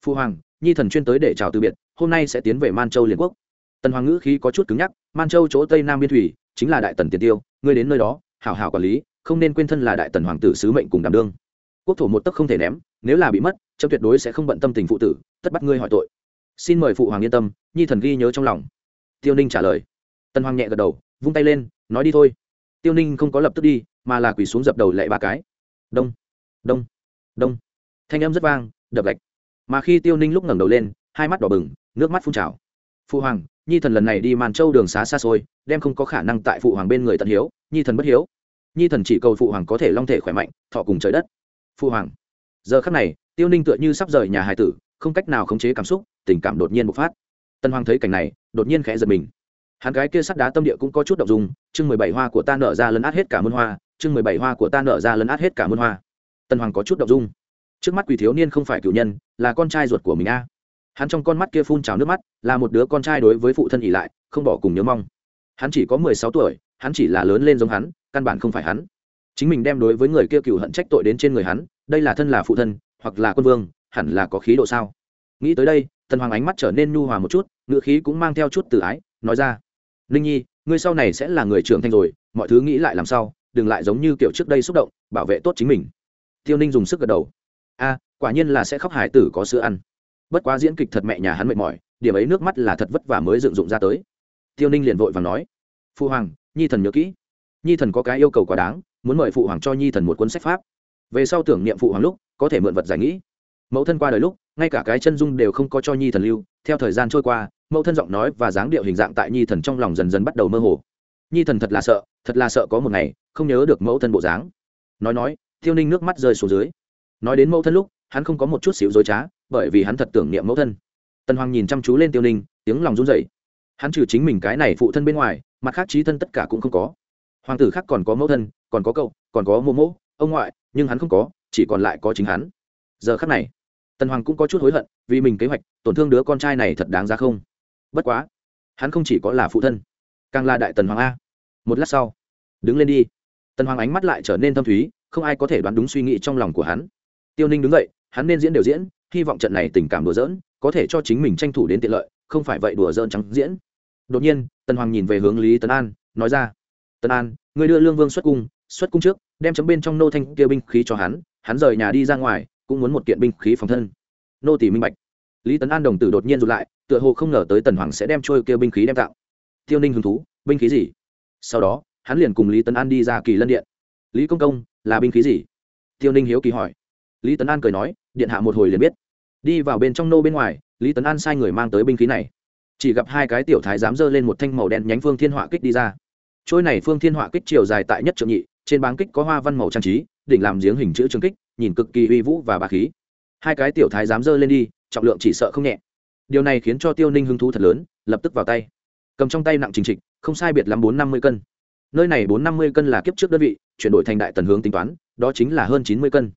phu hoàng, nhi thần chuyên tới để chào từ biệt, hôm nay sẽ tiến về man châu liên quốc. Tần hoàng ngữ khí có chút cứng nhắc, man châu chỗ tây nam biên thủy chính là đại tần tiền tiêu, ngươi đến nơi đó, hảo hảo quản lý, không nên quên thân là đại tần hoàng tử sứ mệnh cùng đảm đương. Quốc thổ một tấc không thể ném, nếu là bị mất trâm tuyệt đối sẽ không bận tâm tình phụ tử, tất bắt ngươi hỏi tội. Xin mời phụ hoàng yên tâm, nhi thần ghi nhớ trong lòng. Tiêu ninh trả lời. Tần hoàng nhẹ gật đầu, vung tay lên, nói đi thôi. Tiêu ninh không có lập tức đi, mà là quỳ xuống dập đầu lệ ba cái. Đông đông đông. Thanh âm rất vang, đập gạch. Mà khi tiêu ninh lúc ngẩng đầu lên, hai mắt đỏ bừng, nước mắt phun trào. Phụ hoàng nhi thần lần này đi màn châu đường xá xa xôi, đem không có khả năng tại phụ hoàng bên người tận hiếu, nhi thần bất hiếu. Nhi thần chỉ cầu phụ hoàng có thể long thể khỏe mạnh, thọ cùng trời đất. Phụ hoàng. Giờ khắc này, tiêu ninh tựa như sắp rời nhà hài tử, không cách nào khống chế cảm xúc, tình cảm đột nhiên bộc phát. Tân hoàng thấy cảnh này, đột nhiên khẽ giật mình. Hắn gái kia sắt đá tâm địa cũng có chút động dung, chương mười bảy hoa của ta nở ra lấn át hết cả môn hoa, chương mười bảy hoa của ta nở ra lấn át hết cả môn hoa. Tân hoàng có chút động dung. Trước mắt quỷ thiếu niên không phải cựu nhân, là con trai ruột của mình a hắn trong con mắt kia phun trào nước mắt, là một đứa con trai đối với phụ thân ỉ lại, không bỏ cùng nhớ mong. Hắn chỉ có mười sáu tuổi, hắn chỉ là lớn lên giống hắn, căn bản không phải hắn. Chính mình đem đối với người kia cựu hận trách tội đến trên người hắn, đây là thân là phụ thân, hoặc là quân vương, hẳn là có khí độ sao? Nghĩ tới đây thần hoàng ánh mắt trở nên nhu hòa một chút ngựa khí cũng mang theo chút tự ái, nói ra, ninh nhi, ngươi sau này sẽ là người trưởng thành rồi, mọi thứ nghĩ lại làm sao, đừng lại giống như kiểu trước đây xúc động, bảo vệ tốt chính mình. Tiêu ninh dùng sức gật đầu. A, quả nhiên là sẽ khóc hải tử có sữa ăn bất quá diễn kịch thật mẹ nhà hắn mệt mỏi, điểm ấy nước mắt là thật vất vả mới dựng dụng ra tới. Tiêu ninh liền vội và nói phụ hoàng, nhi thần nhớ kỹ. Nhi thần có cái yêu cầu quá đáng, muốn mời phụ hoàng cho nhi thần một cuốn sách pháp. Về sau tưởng niệm phụ hoàng lúc, có thể mượn vật giải nghĩ. Mẫu thân qua đời lúc, ngay cả cái chân dung đều không có cho nhi thần lưu, theo thời gian trôi qua, mẫu thân giọng nói và dáng điệu hình dạng tại nhi thần trong lòng dần dần bắt đầu mơ hồ. Nhi thần thật là sợ, thật là sợ có một ngày, không nhớ được mẫu thân bộ dáng. Nói nói, tiêu ninh nước mắt rơi xuống dưới. Nói đến mẫu thân lúc, hắn không có một chút xíu dối trá bởi vì hắn thật tưởng niệm mẫu thân. Tần hoàng nhìn chăm chú lên tiêu ninh, tiếng lòng run rẩy. Hắn trừ chính mình cái này phụ thân bên ngoài, mặt khác trí thân tất cả cũng không có. Hoàng tử khác còn có mẫu thân, còn có cậu, còn có mô mỗ ông ngoại, nhưng hắn không có, chỉ còn lại có chính hắn. Giờ khắc này, tần hoàng cũng có chút hối hận, vì mình kế hoạch, tổn thương đứa con trai này thật đáng ra không? Bất quá, hắn không chỉ có là phụ thân, càng là đại tần hoàng a. Một lát sau, đứng lên đi. Tần hoàng ánh mắt lại trở nên thâm thúy, không ai có thể đoán đúng suy nghĩ trong lòng của hắn. Tiêu ninh đứng dậy, hắn nên diễn đều diễn hy vọng trận này tình cảm đùa dỡn có thể cho chính mình tranh thủ đến tiện lợi, không phải vậy đùa dỡn trắng diễn. Đột nhiên, tần hoàng nhìn về hướng lý tấn an, nói ra, tần an người đưa lương vương xuất cung xuất cung trước, đem chấm bên trong nô thanh kia binh khí cho hắn hắn rời nhà đi ra ngoài, cũng muốn một kiện binh khí phòng thân. Nô tỷ minh bạch. Lý tấn an đồng tử đột nhiên rụt lại, tựa hồ không ngờ tới tần hoàng sẽ đem trôi kia binh khí đem tạo. Tiêu ninh hứng thú, binh khí gì? Sau đó, hắn liền cùng lý tấn an đi ra kỳ lân điện. Lý công công, là binh khí gì? Tiêu ninh hiếu kỳ hỏi lý tấn an cười nói, điện hạ một hồi liền biết. Đi vào bên trong nô bên ngoài, lý tấn an sai người mang tới binh khí này. Chỉ gặp hai cái tiểu thái dám dơ lên một thanh màu đen nhánh phương thiên họa kích đi ra. Trôi này phương thiên họa kích chiều dài tại nhất trượng nhị, trên báng kích có hoa văn màu trang trí, đỉnh làm giếng hình chữ trường kích, nhìn cực kỳ uy vũ và bà khí. Hai cái tiểu thái dám dơ lên đi, trọng lượng chỉ sợ không nhẹ. Điều này khiến cho tiêu ninh hứng thú thật lớn, lập tức vào tay. Cầm trong tay nặng trình trịch, không sai biệt lắm bốn năm mươi cân. Nơi này bốn năm mươi cân là kiếp trước đơn vị, chuyển đổi thành đại tần hướng tính toán, đó chính là hơn chín mươi cân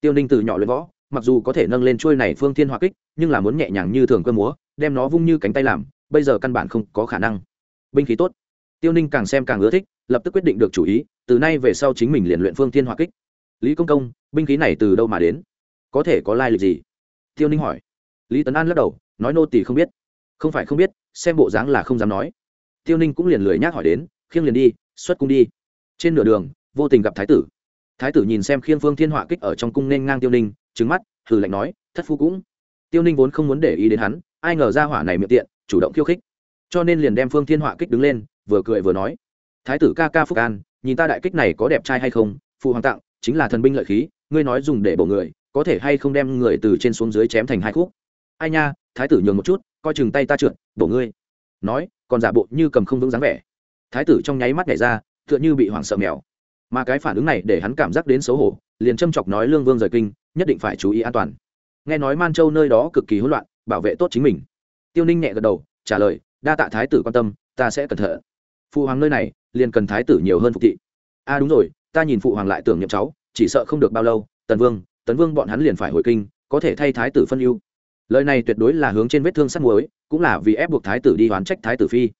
tiêu ninh từ nhỏ luyện võ, mặc dù có thể nâng lên trôi này phương thiên hỏa kích, nhưng là muốn nhẹ nhàng như thường cơ múa, đem nó vung như cánh tay làm, bây giờ căn bản không có khả năng. Binh khí tốt. Tiêu ninh càng xem càng ưa thích, lập tức quyết định được chủ ý, từ nay về sau chính mình liền luyện phương thiên hỏa kích. Lý công công, binh khí này từ đâu mà đến? Có thể có lai lịch gì? Tiêu ninh hỏi. Lý tấn an lắc đầu, nói nô tỳ không biết. Không phải không biết, xem bộ dáng là không dám nói. Tiêu ninh cũng liền lười nhác hỏi đến, khiêng liền đi, xuất cung đi. Trên nửa đường, vô tình gặp thái tử thái tử nhìn xem khiên phương thiên họa kích ở trong cung nên ngang tiêu ninh trứng mắt, hừ lạnh nói, thất phu cũng. Tiêu ninh vốn không muốn để ý đến hắn, ai ngờ ra hỏa này miệng tiện, chủ động khiêu khích. Cho nên liền đem phương thiên họa kích đứng lên, vừa cười vừa nói, thái tử ca ca phúc an, nhìn ta đại kích này có đẹp trai hay không? Phụ hoàng tặng, chính là thần binh lợi khí, ngươi nói dùng để bổ người, có thể hay không đem người từ trên xuống dưới chém thành hai khúc? Ai nha, thái tử nhường một chút, coi chừng tay ta trượt, bổ ngươi. Nói, còn giả bộ như cầm không vững dáng vẻ. Thái tử trong nháy mắt nhảy ra, tựa như bị hoảng sợ mèo mà cái phản ứng này để hắn cảm giác đến xấu hổ, liền châm chọc nói lương vương rời kinh, nhất định phải chú ý an toàn. Nghe nói man châu nơi đó cực kỳ hỗn loạn, bảo vệ tốt chính mình. Tiêu ninh nhẹ gật đầu, trả lời, đa tạ thái tử quan tâm, ta sẽ cẩn thận. Phụ hoàng nơi này, liền cần thái tử nhiều hơn phục thị. A à đúng rồi, ta nhìn phụ hoàng lại tưởng nhậm cháu, chỉ sợ không được bao lâu, tần vương tấn vương bọn hắn liền phải hồi kinh, có thể thay thái tử phân ưu. Lời này tuyệt đối là hướng trên vết thương sắt muối, cũng là vì ép buộc thái tử đi hoán trách thái tử phi.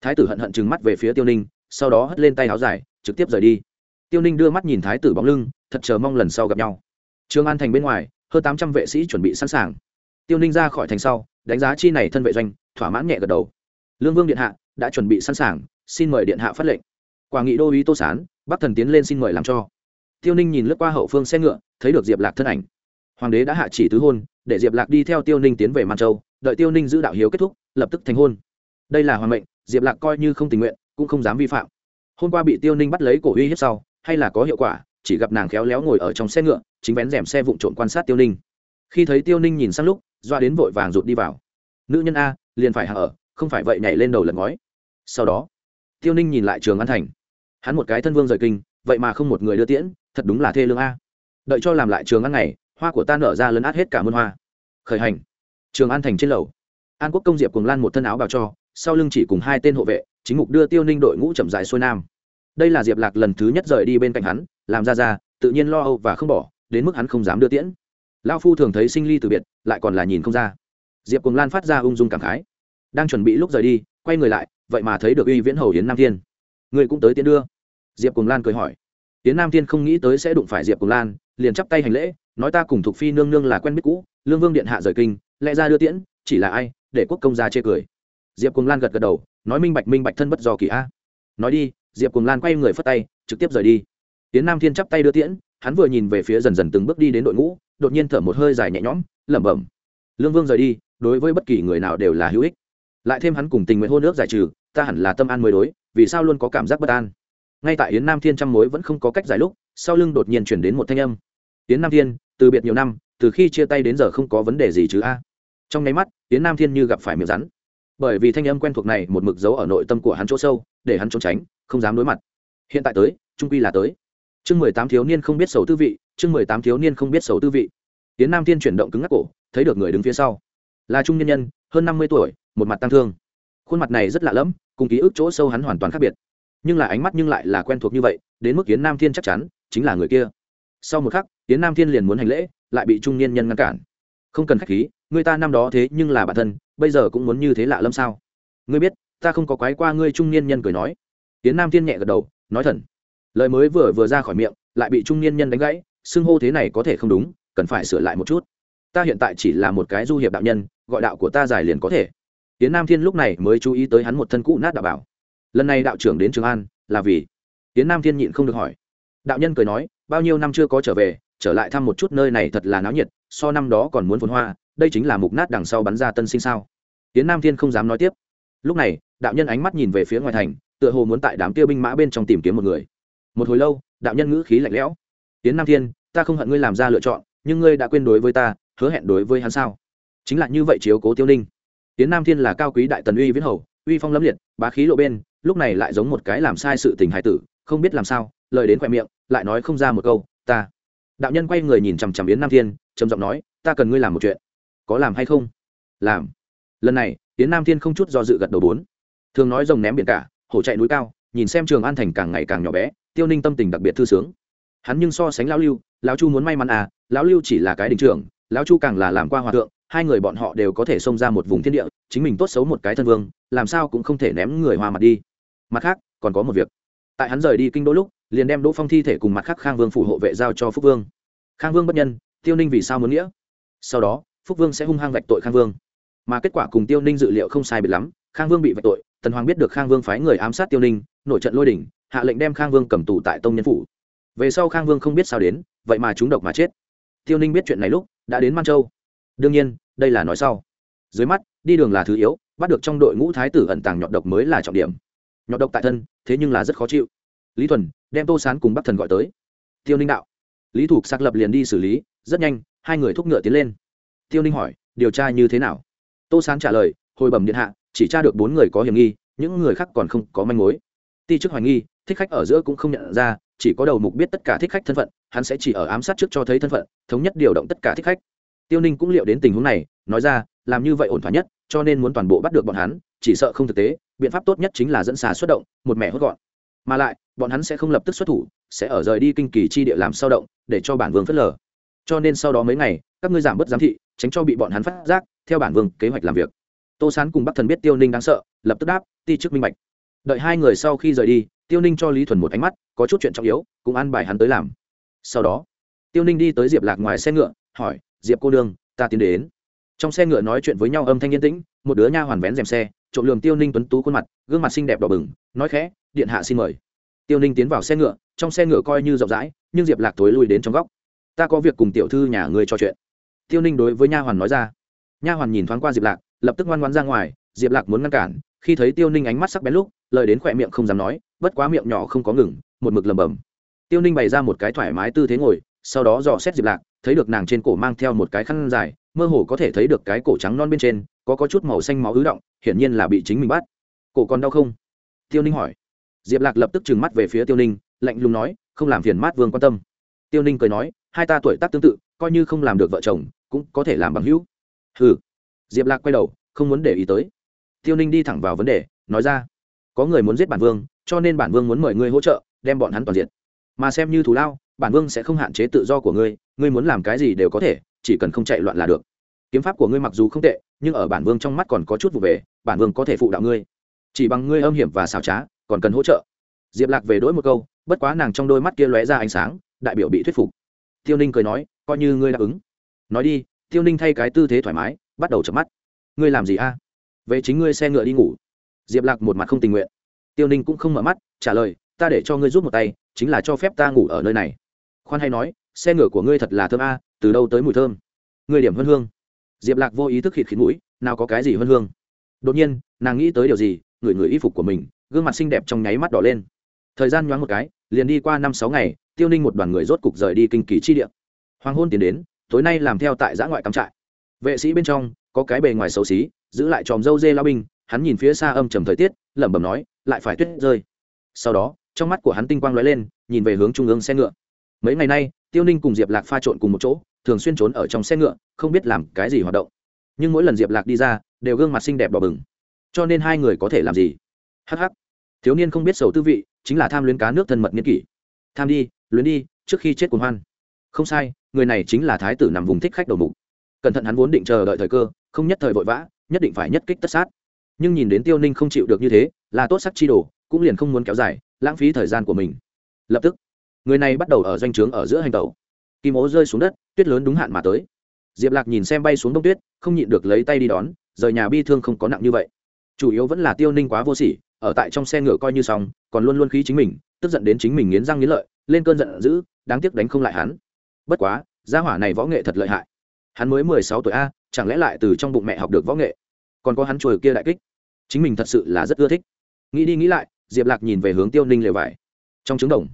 Thái tử hận hận chừng mắt về phía tiêu ninh, sau đó hất lên tay áo dài, trực tiếp rời đi tiêu ninh đưa mắt nhìn thái tử bóng lưng, thật chờ mong lần sau gặp nhau. Trường an thành bên ngoài, hơn tám trăm vệ sĩ chuẩn bị sẵn sàng. Tiêu ninh ra khỏi thành sau, đánh giá chi này thân vệ doanh, thỏa mãn nhẹ gật đầu. Lương vương điện hạ đã chuẩn bị sẵn sàng, xin mời điện hạ phát lệnh. Quả nghị đô uý tô sán, bắc thần tiến lên xin mời làm cho. Tiêu ninh nhìn lướt qua hậu phương xe ngựa, thấy được diệp lạc thân ảnh. Hoàng đế đã hạ chỉ tứ hôn, để diệp lạc đi theo tiêu ninh tiến về man châu, đợi tiêu ninh giữ đạo hiếu kết thúc, lập tức thành hôn. Đây là hoàng mệnh, diệp lạc coi như không tình nguyện, cũng không dám vi phạm. Hôm qua bị tiêu ninh bắt lấy cổ uy hiếp sau hay là có hiệu quả, chỉ gặp nàng khéo léo ngồi ở trong xe ngựa, chính vén rèm xe vụn trộn quan sát tiêu ninh. Khi thấy tiêu ninh nhìn sang lúc, doa đến vội vàng rụt đi vào. Nữ nhân a, liền phải hạ ở, không phải vậy nhảy lên đầu lật ngói. Sau đó, tiêu ninh nhìn lại trường an thành. Hắn một cái thân vương rời kinh, vậy mà không một người đưa tiễn, thật đúng là thê lương a. Đợi cho làm lại trường an này hoa của ta nở ra lấn át hết cả môn hoa. Khởi hành. Trường an thành trên lầu. An quốc công diệp cùng lan một thân áo bào cho, sau lưng chỉ cùng hai tên hộ vệ, chính mục đưa tiêu ninh đội ngũ chậm dài xuôi nam đây là diệp lạc lần thứ nhất rời đi bên cạnh hắn, làm ra ra, tự nhiên lo âu và không bỏ, đến mức hắn không dám đưa tiễn. Lao phu thường thấy sinh ly từ biệt, lại còn là nhìn không ra. Diệp cùng lan phát ra ung dung cảm khái. Đang chuẩn bị lúc rời đi, quay người lại, vậy mà thấy được uy viễn hầu yến nam thiên. Người cũng tới tiễn đưa. Diệp cùng lan cười hỏi. Yến nam thiên không nghĩ tới sẽ đụng phải diệp cùng lan, liền chắp tay hành lễ, nói ta cùng thuộc phi nương nương là quen biết cũ, lương vương điện hạ rời kinh, lẽ ra đưa tiễn, chỉ là ai, để quốc công gia chê cười. Diệp cùng lan gật gật đầu, nói minh bạch minh bạch thân bất do kỳ a. Nói đi diệp cùng lan quay người phất tay, trực tiếp rời đi. Tiến nam thiên chắp tay đưa tiễn, hắn vừa nhìn về phía dần dần từng bước đi đến đội ngũ, đột nhiên thở một hơi dài nhẹ nhõm, lẩm bẩm. Lương vương rời đi, đối với bất kỳ người nào đều là hữu ích. Lại thêm hắn cùng tình nguyện hôn nước giải trừ, ta hẳn là tâm an mới đối, vì sao luôn có cảm giác bất an? Ngay tại yến nam thiên trăm mối vẫn không có cách giải lúc, sau lưng đột nhiên chuyển đến một thanh âm. Yến nam thiên, từ biệt nhiều năm, từ khi chia tay đến giờ không có vấn đề gì chứ a? Trong nháy mắt, yến nam thiên như gặp phải miệng rắn. Bởi vì thanh âm quen thuộc này một mực dấu ở nội tâm của hắn chỗ sâu, để hắn trốn tránh không dám đối mặt. Hiện tại tới, trung quy là tới. Chương mười tám thiếu niên không biết sầu tư vị, chương mười tám thiếu niên không biết sầu tư vị. Tiến nam thiên chuyển động cứng ngắc cổ, thấy được người đứng phía sau. Là trung nhân nhân, hơn năm mươi tuổi, một mặt tăng thương. Khuôn mặt này rất lạ lẫm, cùng ký ức chỗ sâu hắn hoàn toàn khác biệt. Nhưng là ánh mắt nhưng lại là quen thuộc như vậy, đến mức tiến nam thiên chắc chắn, chính là người kia. Sau một khắc tiến nam thiên liền muốn hành lễ, lại bị trung niên nhân ngăn cản. Không cần khách khí, người ta năm đó thế nhưng là bản thân, bây giờ cũng muốn như thế lạ lâm sao? Ngươi biết, ta không có quái qua ngươi trung niên nhân cười nói tiến nam thiên nhẹ gật đầu, nói thần. Lời mới vừa vừa ra khỏi miệng, lại bị trung niên nhân đánh gãy, xưng hô thế này có thể không đúng, cần phải sửa lại một chút. Ta hiện tại chỉ là một cái du hiệp đạo nhân, gọi đạo của ta dài liền có thể. Tiến nam thiên lúc này mới chú ý tới hắn một thân cũ nát đạo bảo. Lần này đạo trưởng đến trường an, là vì? Tiến nam thiên nhịn không được hỏi. Đạo nhân cười nói, bao nhiêu năm chưa có trở về, trở lại thăm một chút nơi này thật là náo nhiệt, so năm đó còn muốn phồn hoa, đây chính là mục nát đằng sau bắn ra tân sinh sao? Tiến nam thiên không dám nói tiếp lúc này, đạo nhân ánh mắt nhìn về phía ngoài thành, tựa hồ muốn tại đám kia binh mã bên trong tìm kiếm một người. Một hồi lâu, đạo nhân ngữ khí lạnh lẽo. Tiến nam thiên, ta không hận ngươi làm ra lựa chọn, nhưng ngươi đã quên đối với ta, hứa hẹn đối với hắn sao? Chính là như vậy chiếu cố tiêu ninh. Tiến nam thiên là cao quý đại tần uy viễn hầu, uy phong lâm liệt, bá khí lộ bên, lúc này lại giống một cái làm sai sự tình hải tử, không biết làm sao, lời đến khoe miệng, lại nói không ra một câu, ta. Đạo nhân quay người nhìn chằm chằm yến nam thiên, trầm giọng nói, ta cần ngươi làm một chuyện. Có làm hay không? Làm. Lần này yến nam thiên không chút do dự gật đầu bốn. Thường nói rồng ném biển cả, hổ chạy núi cao, nhìn xem trường an thành càng ngày càng nhỏ bé, tiêu ninh tâm tình đặc biệt thư sướng. Hắn nhưng so sánh lão lưu, lão chu muốn may mắn à lão lưu chỉ là cái đình trưởng, lão chu càng là làm qua hòa thượng, hai người bọn họ đều có thể xông ra một vùng thiên địa, chính mình tốt xấu một cái thân vương, làm sao cũng không thể ném người hòa mặt đi. Mặt khác, còn có một việc. Tại hắn rời đi kinh đô lúc, liền đem đỗ phong thi thể cùng mặt khác khang vương phủ hộ vệ giao cho phúc vương. Khang vương bất nhân, tiêu ninh vì sao muốn nghĩa? Sau đó, phúc vương sẽ hung hăng vạch tội khang vương mà kết quả cùng tiêu ninh dự liệu không sai biệt lắm, khang vương bị vạch tội, tần hoàng biết được khang vương phái người ám sát tiêu ninh, nội trận lôi đỉnh, hạ lệnh đem khang vương cầm tù tại tông nhân phủ. Về sau khang vương không biết sao đến, vậy mà chúng độc mà chết. Tiêu ninh biết chuyện này lúc, đã đến man châu. Đương nhiên, đây là nói sau. Dưới mắt, đi đường là thứ yếu, bắt được trong đội ngũ thái tử ẩn tàng nhọt độc mới là trọng điểm. Nhọt độc tại thân, thế nhưng là rất khó chịu. Lý thuần, đem tô sán cùng bắc thần gọi tới. Tiêu ninh đạo. Lý thục xác lập liền đi xử lý, rất nhanh, hai người thúc ngựa tiến lên. Tiêu ninh hỏi, điều tra như thế nào? Tô sán trả lời, hồi bẩm điện hạ, chỉ tra được bốn người có hiểm nghi, những người khác còn không có manh mối. Ti chức hoài nghi, thích khách ở giữa cũng không nhận ra, chỉ có đầu mục biết tất cả thích khách thân phận, hắn sẽ chỉ ở ám sát trước cho thấy thân phận, thống nhất điều động tất cả thích khách. Tiêu ninh cũng liệu đến tình huống này, nói ra, làm như vậy ổn thỏa nhất, cho nên muốn toàn bộ bắt được bọn hắn, chỉ sợ không thực tế, biện pháp tốt nhất chính là dẫn xà xuất động, một mẻ hốt gọn. Mà lại, bọn hắn sẽ không lập tức xuất thủ, sẽ ở rời đi kinh kỳ chi địa làm sao động, để cho bản vương phớt lờ. Cho nên sau đó mấy ngày, các ngươi giảm bớt giám thị, tránh cho bị bọn hắn phát giác theo bản vương kế hoạch làm việc. Tô sán cùng bắc thần biết tiêu ninh đáng sợ, lập tức đáp, ti chức minh bạch. Đợi hai người sau khi rời đi, tiêu ninh cho lý thuần một ánh mắt, có chút chuyện trọng yếu, cũng ăn bài hắn tới làm. Sau đó, tiêu ninh đi tới diệp lạc ngoài xe ngựa, hỏi, diệp cô đương, ta tiến đến. Trong xe ngựa nói chuyện với nhau âm thanh yên tĩnh, một đứa nha hoàn vén rèm xe, trộm lường tiêu ninh tuấn tú khuôn mặt, gương mặt xinh đẹp đỏ bừng, nói khẽ, điện hạ xin mời. Tiêu ninh tiến vào xe ngựa, trong xe ngựa coi như rộng rãi, nhưng diệp lạc tối lui đến trong góc. Ta có việc cùng tiểu thư nhà ngươi trò chuyện. Tiêu ninh đối với nha hoàn nói ra nha hoàn nhìn thoáng qua diệp lạc, lập tức ngoan ngoan ra ngoài, diệp lạc muốn ngăn cản, khi thấy tiêu ninh ánh mắt sắc bén lúc, lời đến khỏe miệng không dám nói, bất quá miệng nhỏ không có ngừng, một mực lầm bầm tiêu ninh bày ra một cái thoải mái tư thế ngồi, sau đó dò xét diệp lạc, thấy được nàng trên cổ mang theo một cái khăn dài, mơ hồ có thể thấy được cái cổ trắng non bên trên, có có chút màu xanh máu ứ động, hiển nhiên là bị chính mình bắt. Cổ còn đau không? Tiêu ninh hỏi. Diệp lạc lập tức trừng mắt về phía tiêu ninh, lạnh lùng nói, không làm phiền mát vương quan tâm. Tiêu ninh cười nói, hai ta tuổi tác tương tự, coi như không làm được vợ chồng, cũng có thể làm bằng hữu hừ. Diệp lạc quay đầu, không muốn để ý tới. Tiêu ninh đi thẳng vào vấn đề, nói ra. Có người muốn giết bản vương, cho nên bản vương muốn mời ngươi hỗ trợ, đem bọn hắn toàn diện mà xem như thù lao, bản vương sẽ không hạn chế tự do của ngươi ngươi muốn làm cái gì đều có thể, chỉ cần không chạy loạn là được. Kiếm pháp của ngươi mặc dù không tệ, nhưng ở bản vương trong mắt còn có chút vụ về, bản vương có thể phụ đạo ngươi. Chỉ bằng ngươi âm hiểm và xảo trá, còn cần hỗ trợ. Diệp lạc về đỗi một câu, bất quá nàng trong đôi mắt kia lóe ra ánh sáng, đại biểu bị thuyết phục. Tiêu ninh cười nói, coi như ngươi đáp ứng. Nói đi tiêu ninh thay cái tư thế thoải mái, bắt đầu chập mắt. Ngươi làm gì a? À? về chính ngươi xe ngựa đi ngủ. Diệp lạc một mặt không tình nguyện. Tiêu ninh cũng không mở mắt, trả lời, ta để cho ngươi giúp một tay, chính là cho phép ta ngủ ở nơi này. Khoan hay nói, xe ngựa của ngươi thật là thơm a, từ đâu tới mùi thơm? Ngươi điểm hơn hương. Diệp lạc vô ý thức khịt khịt mũi, nào có cái gì hơn hương. Đột nhiên, nàng nghĩ tới điều gì, ngửi ngửi y phục của mình, gương mặt xinh đẹp trong nháy mắt đỏ lên. Thời gian nhoáng một cái, liền đi qua năm sáu ngày, tiêu ninh một đoàn người rốt cục rời đi kinh kỳ chi địa. Hoàng hôn tiến đến tối nay làm theo tại giã ngoại cắm trại. Vệ sĩ bên trong, có cái bề ngoài xấu xí, giữ lại tròm dâu dê lao binh, hắn nhìn phía xa âm trầm thời tiết, lẩm bẩm nói, lại phải tuyết rơi. Sau đó, trong mắt của hắn tinh quang lóe lên, nhìn về hướng trung ương xe ngựa. Mấy ngày nay, tiêu ninh cùng diệp lạc pha trộn cùng một chỗ, thường xuyên trốn ở trong xe ngựa, không biết làm cái gì hoạt động. Nhưng mỗi lần diệp lạc đi ra, đều gương mặt xinh đẹp đỏ bừng. Cho nên hai người có thể làm gì? Hh thiếu niên không biết sầu tư vị, chính là tham luyến cá nước thân mật nghiên kỷ. Tham đi, luyến đi, trước khi chết cuồng hoan không sai, người này chính là thái tử nằm vùng thích khách đầu mục. Cẩn thận hắn vốn định chờ đợi thời cơ, không nhất thời vội vã, nhất định phải nhất kích tất sát. Nhưng nhìn đến tiêu ninh không chịu được như thế, là tốt sắc chi đồ, cũng liền không muốn kéo dài, lãng phí thời gian của mình. Lập tức, người này bắt đầu ở doanh trướng ở giữa hành tàu kim ố rơi xuống đất, tuyết lớn đúng hạn mà tới. Diệp lạc nhìn xem bay xuống đông tuyết, không nhịn được lấy tay đi đón, rời nhà bi thương không có nặng như vậy. Chủ yếu vẫn là tiêu ninh quá vô sỉ, ở tại trong xe ngựa coi như xong, còn luôn luôn khí chính mình, tức giận đến chính mình nghiến răng nghiến lợi, lên cơn giận dữ, đáng tiếc đánh không lại hắn bất quá, gia hỏa này võ nghệ thật lợi hại. Hắn mới mười sáu tuổi a, chẳng lẽ lại từ trong bụng mẹ học được võ nghệ? Còn có hắn chuồi kia đại kích. Chính mình thật sự là rất ưa thích. Nghĩ đi nghĩ lại, diệp lạc nhìn về hướng tiêu ninh lều vải. Trong trứng đồng,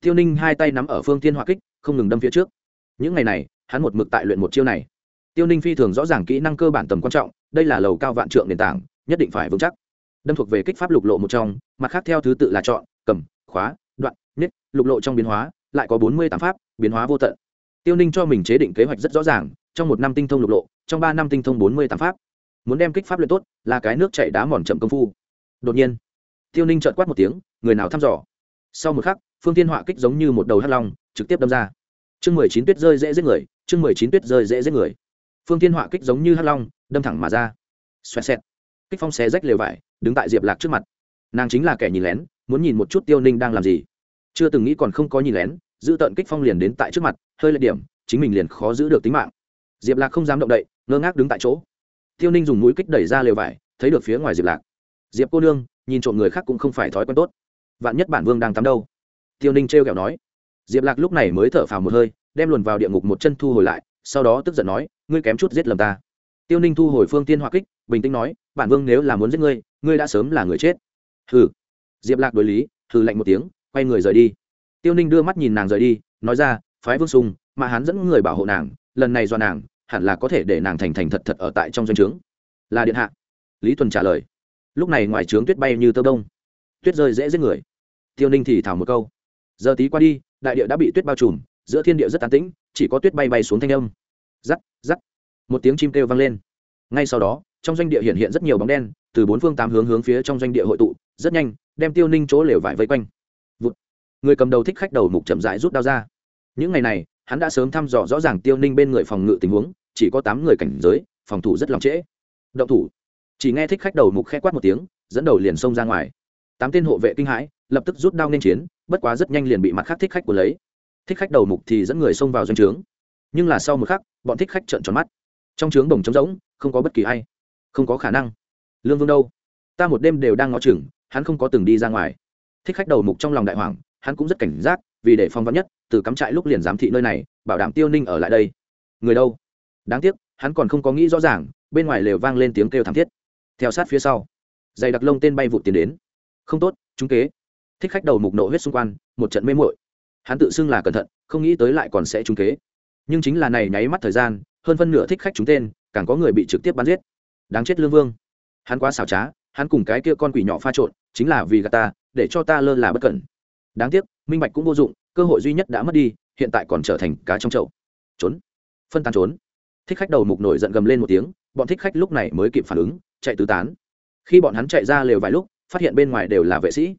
tiêu ninh hai tay nắm ở phương tiên hỏa kích, không ngừng đâm phía trước. Những ngày này, hắn một mực tại luyện một chiêu này. Tiêu ninh phi thường rõ ràng kỹ năng cơ bản tầm quan trọng, đây là lầu cao vạn trượng nền tảng, nhất định phải vững chắc. Đâm thuộc về kích pháp lục lộ một trong, mặt khác theo thứ tự là chọn, cầm, khóa, đoạn nết lục lộ trong biến hóa, lại có bốn mươi tám pháp, biến hóa vô tận tiêu ninh cho mình chế định kế hoạch rất rõ ràng, trong một năm tinh thông lục lộ, trong ba năm tinh thông bốn mươi tám pháp. Muốn đem kích pháp luyện tốt, là cái nước chạy đá mòn chậm công phu. Đột nhiên, tiêu ninh trợn quát một tiếng, người nào thăm dò? Sau một khắc, phương tiên họa kích giống như một đầu hắt long, trực tiếp đâm ra. Chương mười chín tuyết rơi dễ giết người, chương mười chín tuyết rơi dễ giết người. Phương tiên họa kích giống như hắt long, đâm thẳng mà ra. Xoẹt xẹt. Kích phong xé rách lều vải, đứng tại diệp lạc trước mặt. Nàng chính là kẻ nhìn lén, muốn nhìn một chút tiêu ninh đang làm gì. Chưa từng nghĩ còn không có nhìn lén giữ tận kích phong liền đến tại trước mặt, hơi lệch điểm, chính mình liền khó giữ được tính mạng. Diệp lạc không dám động đậy, ngơ ngác đứng tại chỗ. Tiêu ninh dùng mũi kích đẩy ra lều vải, thấy được phía ngoài diệp lạc. Diệp cô nương, nhìn trộm người khác cũng không phải thói quen tốt. Vạn nhất bản vương đang tắm đâu? Tiêu ninh t r kẹo nói. Diệp lạc lúc này mới thở phào một hơi, đem luồn vào địa ngục một chân thu hồi lại, sau đó tức giận nói, ngươi kém chút giết lầm ta. Tiêu ninh thu hồi phương tiên hoa kích, bình tĩnh nói, bản vương nếu là muốn giết ngươi ngươi đã sớm là người chết. Hừ. Diệp lạc đối lý, hừ lạnh một tiếng, quay người rời đi tiêu ninh đưa mắt nhìn nàng rời đi, nói ra, phái vương sùng, mà hắn dẫn người bảo hộ nàng, lần này do nàng, hẳn là có thể để nàng thành thành thật thật ở tại trong doanh trướng. Là điện hạ. Lý tuần trả lời. Lúc này ngoài trướng tuyết bay như tơ đông. Tuyết rơi dễ giết người. Tiêu ninh thì thảo một câu. Giờ tí qua đi, đại địa đã bị tuyết bao trùm, giữa thiên địa rất tán tĩnh, chỉ có tuyết bay bay xuống thanh âm. Rắc rắc. Một tiếng chim kêu vang lên. Ngay sau đó, trong doanh địa hiện hiện rất nhiều bóng đen, từ bốn phương tám hướng hướng phía trong doanh địa hội tụ, rất nhanh, đem tiêu ninh chỗ lều vải vây quanh người cầm đầu thích khách đầu mục chậm rãi rút đao ra. Những ngày này, hắn đã sớm thăm dò rõ ràng tiêu ninh bên người phòng ngự tình huống, chỉ có tám người cảnh giới, phòng thủ rất lòng trễ. Động thủ. Chỉ nghe thích khách đầu mục khẽ quát một tiếng, dẫn đầu liền xông ra ngoài. Tám tên hộ vệ kinh hãi, lập tức rút đao nên chiến, bất quá rất nhanh liền bị mặt khác thích khách của lấy. Thích khách đầu mục thì dẫn người xông vào doanh trướng. Nhưng là sau một khắc, bọn thích khách trợn tròn mắt. Trong trướng đồng trống rỗng, không có bất kỳ ai. Không có khả năng. Lương vương đâu? Ta một đêm đều đang ngó chừng, hắn không có từng đi ra ngoài. Thích khách đầu mục trong lòng đại hoàng hắn cũng rất cảnh giác, vì để phong vắn nhất, từ cắm trại lúc liền giám thị nơi này, bảo đảm tiêu ninh ở lại đây. Người đâu? Đáng tiếc, hắn còn không có nghĩ rõ ràng, bên ngoài lều vang lên tiếng kêu thảm thiết. Theo sát phía sau, dày đặc lông tên bay vụt tiến đến. Không tốt chúng kế. Thích khách đầu mục nộ huyết xung quanh, một trận mê muội. Hắn tự xưng là cẩn thận, không nghĩ tới lại còn sẽ trúng kế. Nhưng chính là này nháy mắt thời gian, hơn phân nửa thích khách chúng tên, càng có người bị trực tiếp bắn giết. Đáng chết lương vương. Hắn quá xảo trá, hắn cùng cái kia con quỷ nhỏ pha trộn, chính là vì gà ta, để cho ta lơ là bất cẩn đáng tiếc, minh bạch cũng vô dụng, cơ hội duy nhất đã mất đi, hiện tại còn trở thành cá trong chậu. Trốn. Phân tán trốn. Thích khách đầu mục nổi giận gầm lên một tiếng, bọn thích khách lúc này mới kịp phản ứng, chạy tứ tán. Khi bọn hắn chạy ra lều vài lúc, phát hiện bên ngoài đều là vệ sĩ.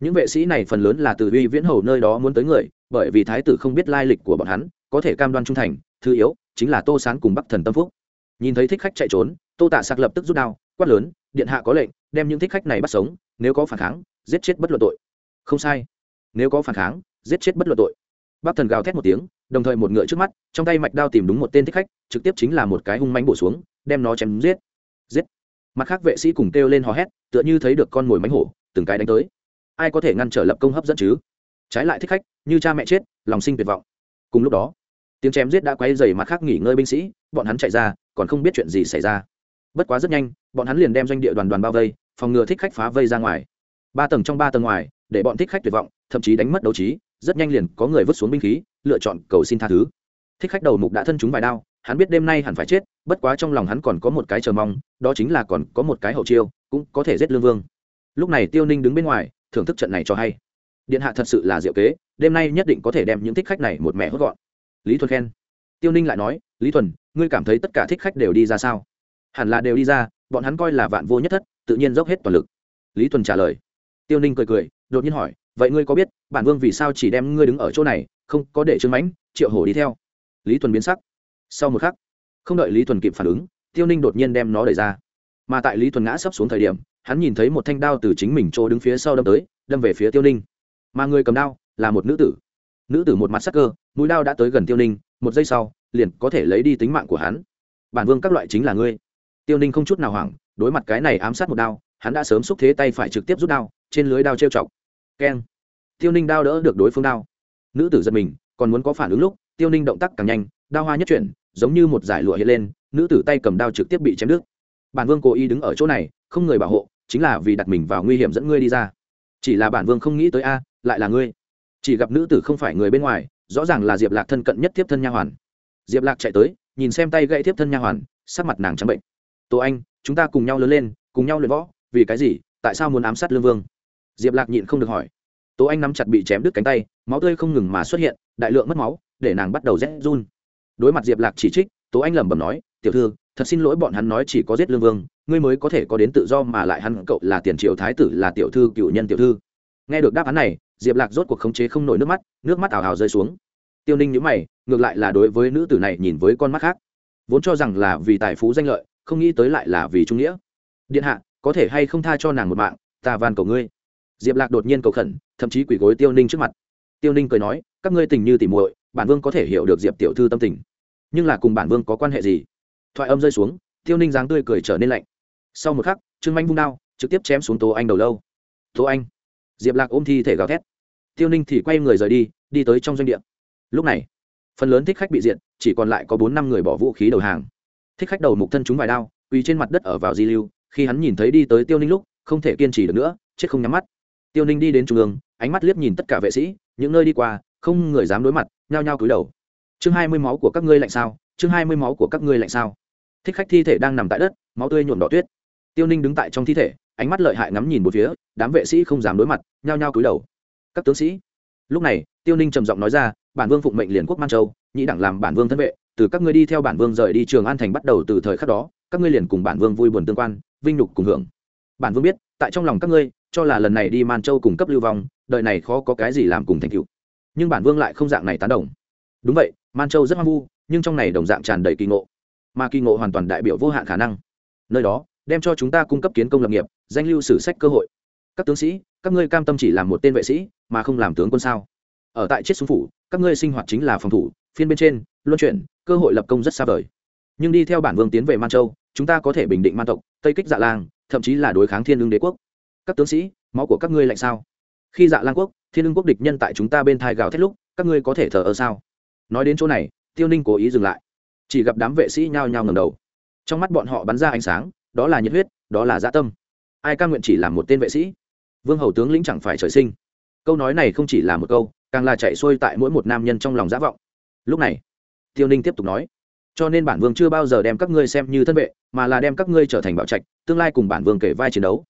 Những vệ sĩ này phần lớn là từ uy viễn hầu nơi đó muốn tới người, bởi vì thái tử không biết lai lịch của bọn hắn, có thể cam đoan trung thành, thứ yếu, chính là tô sán cùng bắc thần tâm phúc. Nhìn thấy thích khách chạy trốn, tô tạ sạc lập tức rút đao, quát lớn, điện hạ có lệnh, đem những thích khách này bắt sống, nếu có phản kháng, giết chết bất luận tội. Không sai nếu có phản kháng, giết chết bất luận tội. Bác thần gào thét một tiếng, đồng thời một ngựa trước mắt, trong tay mạch đao tìm đúng một tên thích khách, trực tiếp chính là một cái hung mánh bổ xuống, đem nó chém giết. Giết. Mặt khác vệ sĩ cùng kêu lên hò hét, tựa như thấy được con mồi mánh hổ, từng cái đánh tới. Ai có thể ngăn trở lập công hấp dẫn chứ? Trái lại thích khách, như cha mẹ chết, lòng sinh tuyệt vọng. Cùng lúc đó, tiếng chém giết đã quay dày mặt khác nghỉ ngơi binh sĩ, bọn hắn chạy ra, còn không biết chuyện gì xảy ra. Bất quá rất nhanh, bọn hắn liền đem doanh địa đoàn đoàn bao vây, phòng ngừa thích khách phá vây ra ngoài. Ba tầng trong ba tầng ngoài, để bọn thích khách tuyệt vọng thậm chí đánh mất đấu trí, rất nhanh liền có người vứt xuống binh khí, lựa chọn cầu xin tha thứ. Thích khách đầu mục đã thân chúng vài đao, hắn biết đêm nay hẳn phải chết, bất quá trong lòng hắn còn có một cái chờ mong, đó chính là còn có một cái hậu chiêu, cũng có thể giết lương vương. Lúc này tiêu ninh đứng bên ngoài, thưởng thức trận này cho hay. Điện hạ thật sự là diệu kế, đêm nay nhất định có thể đem những thích khách này một mẹ hốt gọn. Lý thuần khen. Tiêu ninh lại nói, lý thuần, ngươi cảm thấy tất cả thích khách đều đi ra sao? Hẳn là đều đi ra, bọn hắn coi là vạn vô nhất thất, tự nhiên dốc hết toàn lực. Lý thuần trả lời. Tiêu ninh cười cười đột nhiên hỏi, vậy ngươi có biết, bản vương vì sao chỉ đem ngươi đứng ở chỗ này, không có để trương mãnh, triệu hổ đi theo? Lý thuần biến sắc. Sau một khắc, không đợi lý thuần kịp phản ứng, tiêu ninh đột nhiên đem nó đẩy ra. Mà tại lý thuần ngã sấp xuống thời điểm, hắn nhìn thấy một thanh đao từ chính mình chỗ đứng phía sau đâm tới, đâm về phía tiêu ninh. Mà người cầm đao là một nữ tử. Nữ tử một mặt sắc cơ, mũi đao đã tới gần tiêu ninh, một giây sau, liền có thể lấy đi tính mạng của hắn. Bản vương các loại chính là ngươi. Tiêu ninh không chút nào hoảng, đối mặt cái này ám sát một đao, hắn đã sớm xúc thế tay phải trực tiếp rút đao, trên lưới đao trêu chọc keng. Tiêu ninh đao đỡ được đối phương đao. Nữ tử giật mình, còn muốn có phản ứng lúc, tiêu ninh động tác càng nhanh, đao hoa nhất chuyển, giống như một giải lụa hiện lên, nữ tử tay cầm đao trực tiếp bị chém đứt. Bản vương cố ý đứng ở chỗ này, không người bảo hộ, chính là vì đặt mình vào nguy hiểm dẫn ngươi đi ra. Chỉ là bản vương không nghĩ tới a, lại là ngươi. Chỉ gặp nữ tử không phải người bên ngoài, rõ ràng là diệp lạc thân cận nhất tiếp thân nha hoàn. Diệp lạc chạy tới, nhìn xem tay gãy tiếp thân nha hoàn, sắc mặt nàng trắng bệnh. Tô anh, chúng ta cùng nhau lớn lên, cùng nhau luyện võ, vì cái gì, tại sao muốn ám sát lương vương? Diệp lạc nhịn không được hỏi. Tố anh nắm chặt bị chém đứt cánh tay, máu tươi không ngừng mà xuất hiện, đại lượng mất máu, để nàng bắt đầu rét run. Đối mặt diệp lạc chỉ trích, tố anh lẩm bẩm nói, tiểu thư, thật xin lỗi bọn hắn nói chỉ có giết lương vương, ngươi mới có thể có đến tự do mà lại hắn cậu là tiền triệu thái tử là tiểu thư cựu nhân tiểu thư. Nghe được đáp án này, diệp lạc rốt cuộc khống chế không nổi nước mắt nước mắt ảo hào rơi xuống. Tiêu ninh nhữ mày, ngược lại là đối với nữ tử này nhìn với con mắt khác. Vốn cho rằng là vì tài phú danh lợi, không nghĩ tới lại là vì trung nghĩa. Điện hạ, có thể hay không tha cho nàng một mạng, ta van cầu ngươi diệp lạc đột nhiên cầu khẩn, thậm chí quỳ gối tiêu ninh trước mặt. Tiêu ninh cười nói, các ngươi tình như tỉ muội, bản vương có thể hiểu được diệp tiểu thư tâm tình. Nhưng là cùng bản vương có quan hệ gì? Thoại âm rơi xuống, tiêu ninh dáng tươi cười trở nên lạnh. Sau một khắc, trương manh vung đao, trực tiếp chém xuống tố anh đầu lâu. Tố anh. Diệp lạc ôm thi thể gào thét. Tiêu ninh thì quay người rời đi đi tới trong doanh địa. Lúc này, phần lớn thích khách bị diện chỉ còn lại có bốn năm người bỏ vũ khí đầu hàng. Thích khách đầu mục thân chúng vài đao, quỳ trên mặt đất ở vào di lưu, khi hắn nhìn thấy đi tới tiêu ninh lúc, không thể kiên trì được nữa, chết không nhắm mắt tiêu ninh đi đến trung ương, ánh mắt liếc nhìn tất cả vệ sĩ, những nơi đi qua, không người dám đối mặt, nhao nhao cúi đầu. Chương hai mươi máu của các ngươi lạnh sao? Chương hai mươi máu của các ngươi lạnh sao? Thích khách thi thể đang nằm tại đất, máu tươi nhuộm đỏ tuyết. Tiêu ninh đứng tại trong thi thể, ánh mắt lợi hại ngắm nhìn một phía, đám vệ sĩ không dám đối mặt, nhao nhao cúi đầu. Các tướng sĩ. Lúc này, tiêu ninh trầm giọng nói ra, bản vương phụng mệnh liền quốc man châu nhĩ đẳng làm bản vương thân vệ, từ các ngươi đi theo bản vương rời đi trường an thành bắt đầu từ thời khắc đó, các ngươi liền cùng bản vương vui buồn tương quan, vinh nhục cùng hưởng. Bản vương biết, tại trong lòng các ngươi cho là lần này đi man châu cùng cấp lưu vong, đợi này khó có cái gì làm cùng thành tựu. Nhưng bản vương lại không dạng này tán đồng. Đúng vậy, man châu rất hoang vu, nhưng trong này đồng dạng tràn đầy kỳ ngộ. Mà kỳ ngộ hoàn toàn đại biểu vô hạn khả năng. Nơi đó, đem cho chúng ta cung cấp kiến công lập nghiệp, danh lưu sử sách cơ hội. Các tướng sĩ, các ngươi cam tâm chỉ làm một tên vệ sĩ, mà không làm tướng quân sao? Ở tại chiết súng phủ, các ngươi sinh hoạt chính là phòng thủ, phiên bên trên, luân chuyển, cơ hội lập công rất xa vời. Nhưng đi theo bản vương tiến về man châu, chúng ta có thể bình định man tộc, tây kích dạ lang, thậm chí là đối kháng thiên lương đế quốc các tướng sĩ, máu của các ngươi lạnh sao? Khi dạ lang quốc, thiên lương quốc địch nhân tại chúng ta bên thai gào thét lúc, các ngươi có thể thờ ơ sao? Nói đến chỗ này, tiêu ninh cố ý dừng lại. Chỉ gặp đám vệ sĩ nhao nhao ngầm đầu. Trong mắt bọn họ bắn ra ánh sáng, đó là nhiệt huyết, đó là dã tâm. Ai ca nguyện chỉ làm một tên vệ sĩ? Vương hầu tướng lĩnh chẳng phải trời sinh. Câu nói này không chỉ là một câu, càng là chạy xuôi tại mỗi một nam nhân trong lòng giả vọng. Lúc này, tiêu ninh tiếp tục nói, cho nên bản vương chưa bao giờ đem các ngươi xem như thân vệ, mà là đem các ngươi trở thành bảo trạch, tương lai cùng bản vương kể vai chiến đấu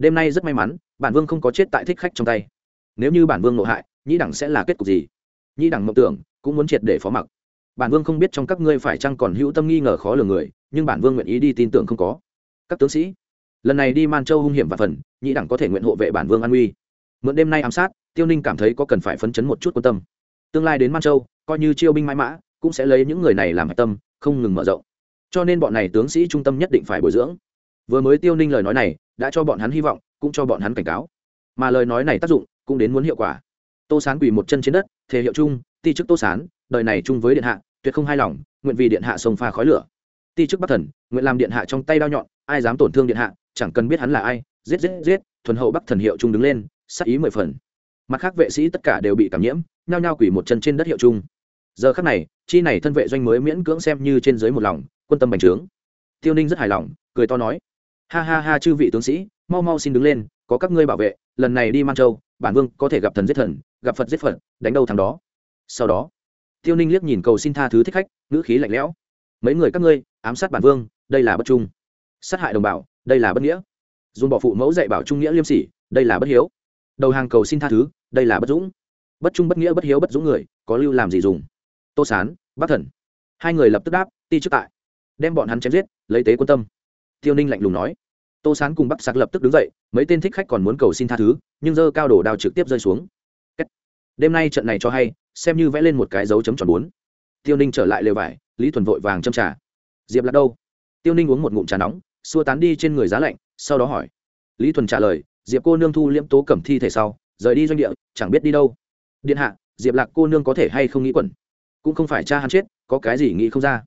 đêm nay rất may mắn, bản vương không có chết tại thích khách trong tay. Nếu như bản vương nộ hại, nhĩ đẳng sẽ là kết cục gì? Nhĩ đẳng mộng tưởng, cũng muốn triệt để phó mặc. Bản vương không biết trong các ngươi phải chăng còn hữu tâm nghi ngờ khó lường người, nhưng bản vương nguyện ý đi tin tưởng không có. Các tướng sĩ, lần này đi man châu hung hiểm và phần, nhĩ đẳng có thể nguyện hộ vệ bản vương an uy mượn đêm nay ám sát, tiêu ninh cảm thấy có cần phải phấn chấn một chút quan tâm. Tương lai đến man châu, coi như chiêu binh mãi mã, cũng sẽ lấy những người này làm hạch tâm, không ngừng mở rộng. Cho nên bọn này tướng sĩ trung tâm nhất định phải bồi dưỡng. Vừa mới tiêu ninh lời nói này đã cho bọn hắn hy vọng, cũng cho bọn hắn cảnh cáo. Mà lời nói này tác dụng cũng đến muốn hiệu quả. Tô sán quỳ một chân trên đất, thể hiệu chung, ti chức tô sán, đời này chung với điện hạ, tuyệt không hài lòng, nguyện vì điện hạ sông pha khói lửa. Ti chức bắc thần, nguyện làm điện hạ trong tay đao nhọn, ai dám tổn thương điện hạ, chẳng cần biết hắn là ai, giết giết giết, thuần hậu bắc thần hiệu chung đứng lên, sắc ý mười phần. Mặt khác vệ sĩ tất cả đều bị cảm nhiễm, nhao nhao quỳ một chân trên đất hiệu chung. Giờ khắc này, chi này thân vệ doanh mới miễn cưỡng xem như trên dưới một lòng, quân tâm bành trướng. Tiêu ninh rất hài lòng, cười to nói ha ha ha chư vị tướng sĩ, mau mau xin đứng lên, có các ngươi bảo vệ, lần này đi man châu, bản vương có thể gặp thần giết thần, gặp phật giết phật, đánh đâu thằng đó. Sau đó, tiêu ninh liếc nhìn cầu xin tha thứ thích khách, ngữ khí lạnh lẽo. Mấy người các ngươi, ám sát bản vương, đây là bất trung. Sát hại đồng bào, đây là bất nghĩa. Dùng bỏ phụ mẫu dạy bảo trung nghĩa liêm sỉ, đây là bất hiếu. Đầu hàng cầu xin tha thứ, đây là bất dũng. Bất trung bất nghĩa bất hiếu bất dũng người, có lưu làm gì dùng? Tô sán, bắc thần. Hai người lập tức đáp, ti trước tại. Đem bọn hắn chém giết, lấy tế quân tâm tiêu ninh lạnh lùng nói. Tô sán cùng bắc sạc lập tức đứng dậy, mấy tên thích khách còn muốn cầu xin tha thứ, nhưng dơ cao đổ đao trực tiếp rơi xuống. Đêm nay trận này cho hay, xem như vẽ lên một cái dấu chấm tròn bốn. Tiêu ninh trở lại lều vải, lý thuần vội vàng châm trà. Diệp lạc đâu? Tiêu ninh uống một ngụm trà nóng, xua tán đi trên người giá lạnh, sau đó hỏi. Lý thuần trả lời, diệp cô nương thu liễm tố cẩm thi thể sau, rời đi doanh địa, chẳng biết đi đâu. Điện hạ, diệp lạc cô nương có thể hay không nghĩ quẩn? Cũng không phải cha hắn chết, có cái gì nghĩ không ra.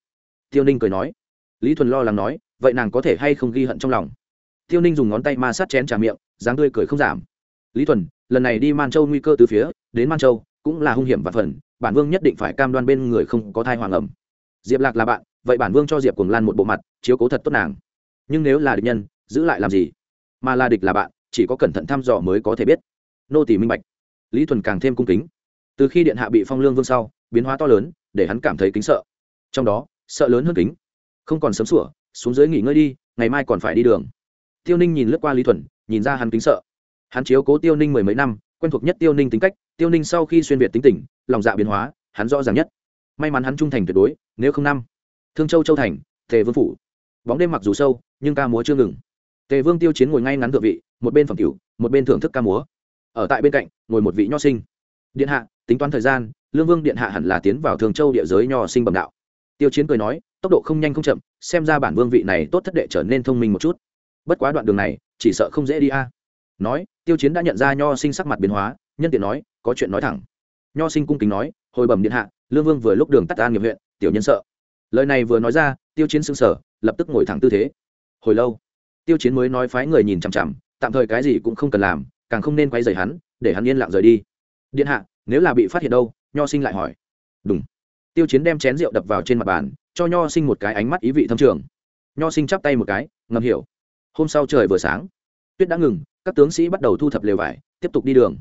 Tiêu ninh cười nói. Lý thuần lo lắng nói vậy nàng có thể hay không ghi hận trong lòng? Tiêu ninh dùng ngón tay ma sát chén trà miệng, dáng tươi cười không giảm. Lý thuần, lần này đi man châu nguy cơ từ phía, đến man châu cũng là hung hiểm và phần, bản vương nhất định phải cam đoan bên người không có thai hoàng ẩm. Diệp lạc là bạn, vậy bản vương cho diệp cùng lan một bộ mặt, chiếu cố thật tốt nàng. Nhưng nếu là địch nhân, giữ lại làm gì? Mà là địch là bạn, chỉ có cẩn thận thăm dò mới có thể biết. Nô tỷ minh bạch. Lý thuần càng thêm cung kính. Từ khi điện hạ bị phong lương vương sau, biến hóa to lớn, để hắn cảm thấy kính sợ. Trong đó, sợ lớn hơn kính. Không còn sớm sủa xuống dưới nghỉ ngơi đi, ngày mai còn phải đi đường. Tiêu ninh nhìn lướt qua lý thuần, nhìn ra hắn kính sợ. Hắn chiếu cố tiêu ninh mười mấy năm, quen thuộc nhất tiêu ninh tính cách, tiêu ninh sau khi xuyên việt tính tình, lòng dạ biến hóa, hắn rõ ràng nhất. May mắn hắn trung thành tuyệt đối, nếu không năm. Thương châu châu thành, tề vương phủ. Bóng đêm mặc dù sâu, nhưng ca múa chưa ngừng. Tề vương tiêu chiến ngồi ngay ngắn thượng vị, một bên phẩm cửu một bên thưởng thức ca múa. Ở tại bên cạnh, ngồi một vị nho sinh. Điện hạ, tính toán thời gian, lương vương điện hạ hẳn là tiến vào thường châu địa giới nho sinh bẩm đạo. Tiêu chiến cười nói tốc độ không nhanh không chậm, xem ra bản vương vị này tốt thất đệ trở nên thông minh một chút. Bất quá đoạn đường này, chỉ sợ không dễ đi a. Nói, tiêu chiến đã nhận ra nho sinh sắc mặt biến hóa, nhân tiện nói, có chuyện nói thẳng. Nho sinh cung kính nói, hồi bẩm điện hạ, lương vương vừa lúc đường tắt an nghiệp huyện, tiểu nhân sợ. Lời này vừa nói ra, tiêu chiến xưng sở lập tức ngồi thẳng tư thế. Hồi lâu, tiêu chiến mới nói phái người nhìn chằm chằm, tạm thời cái gì cũng không cần làm, càng không nên quay rời hắn, để hắn yên lặng rời đi. Điện hạ, nếu là bị phát hiện đâu, nho sinh lại hỏi. Đúng tiêu chiến đem chén rượu đập vào trên mặt bàn cho nho sinh một cái ánh mắt ý vị thâm trường. Nho sinh chắp tay một cái, ngầm hiểu. Hôm sau trời vừa sáng, tuyết đã ngừng, các tướng sĩ bắt đầu thu thập lều vải, tiếp tục đi đường.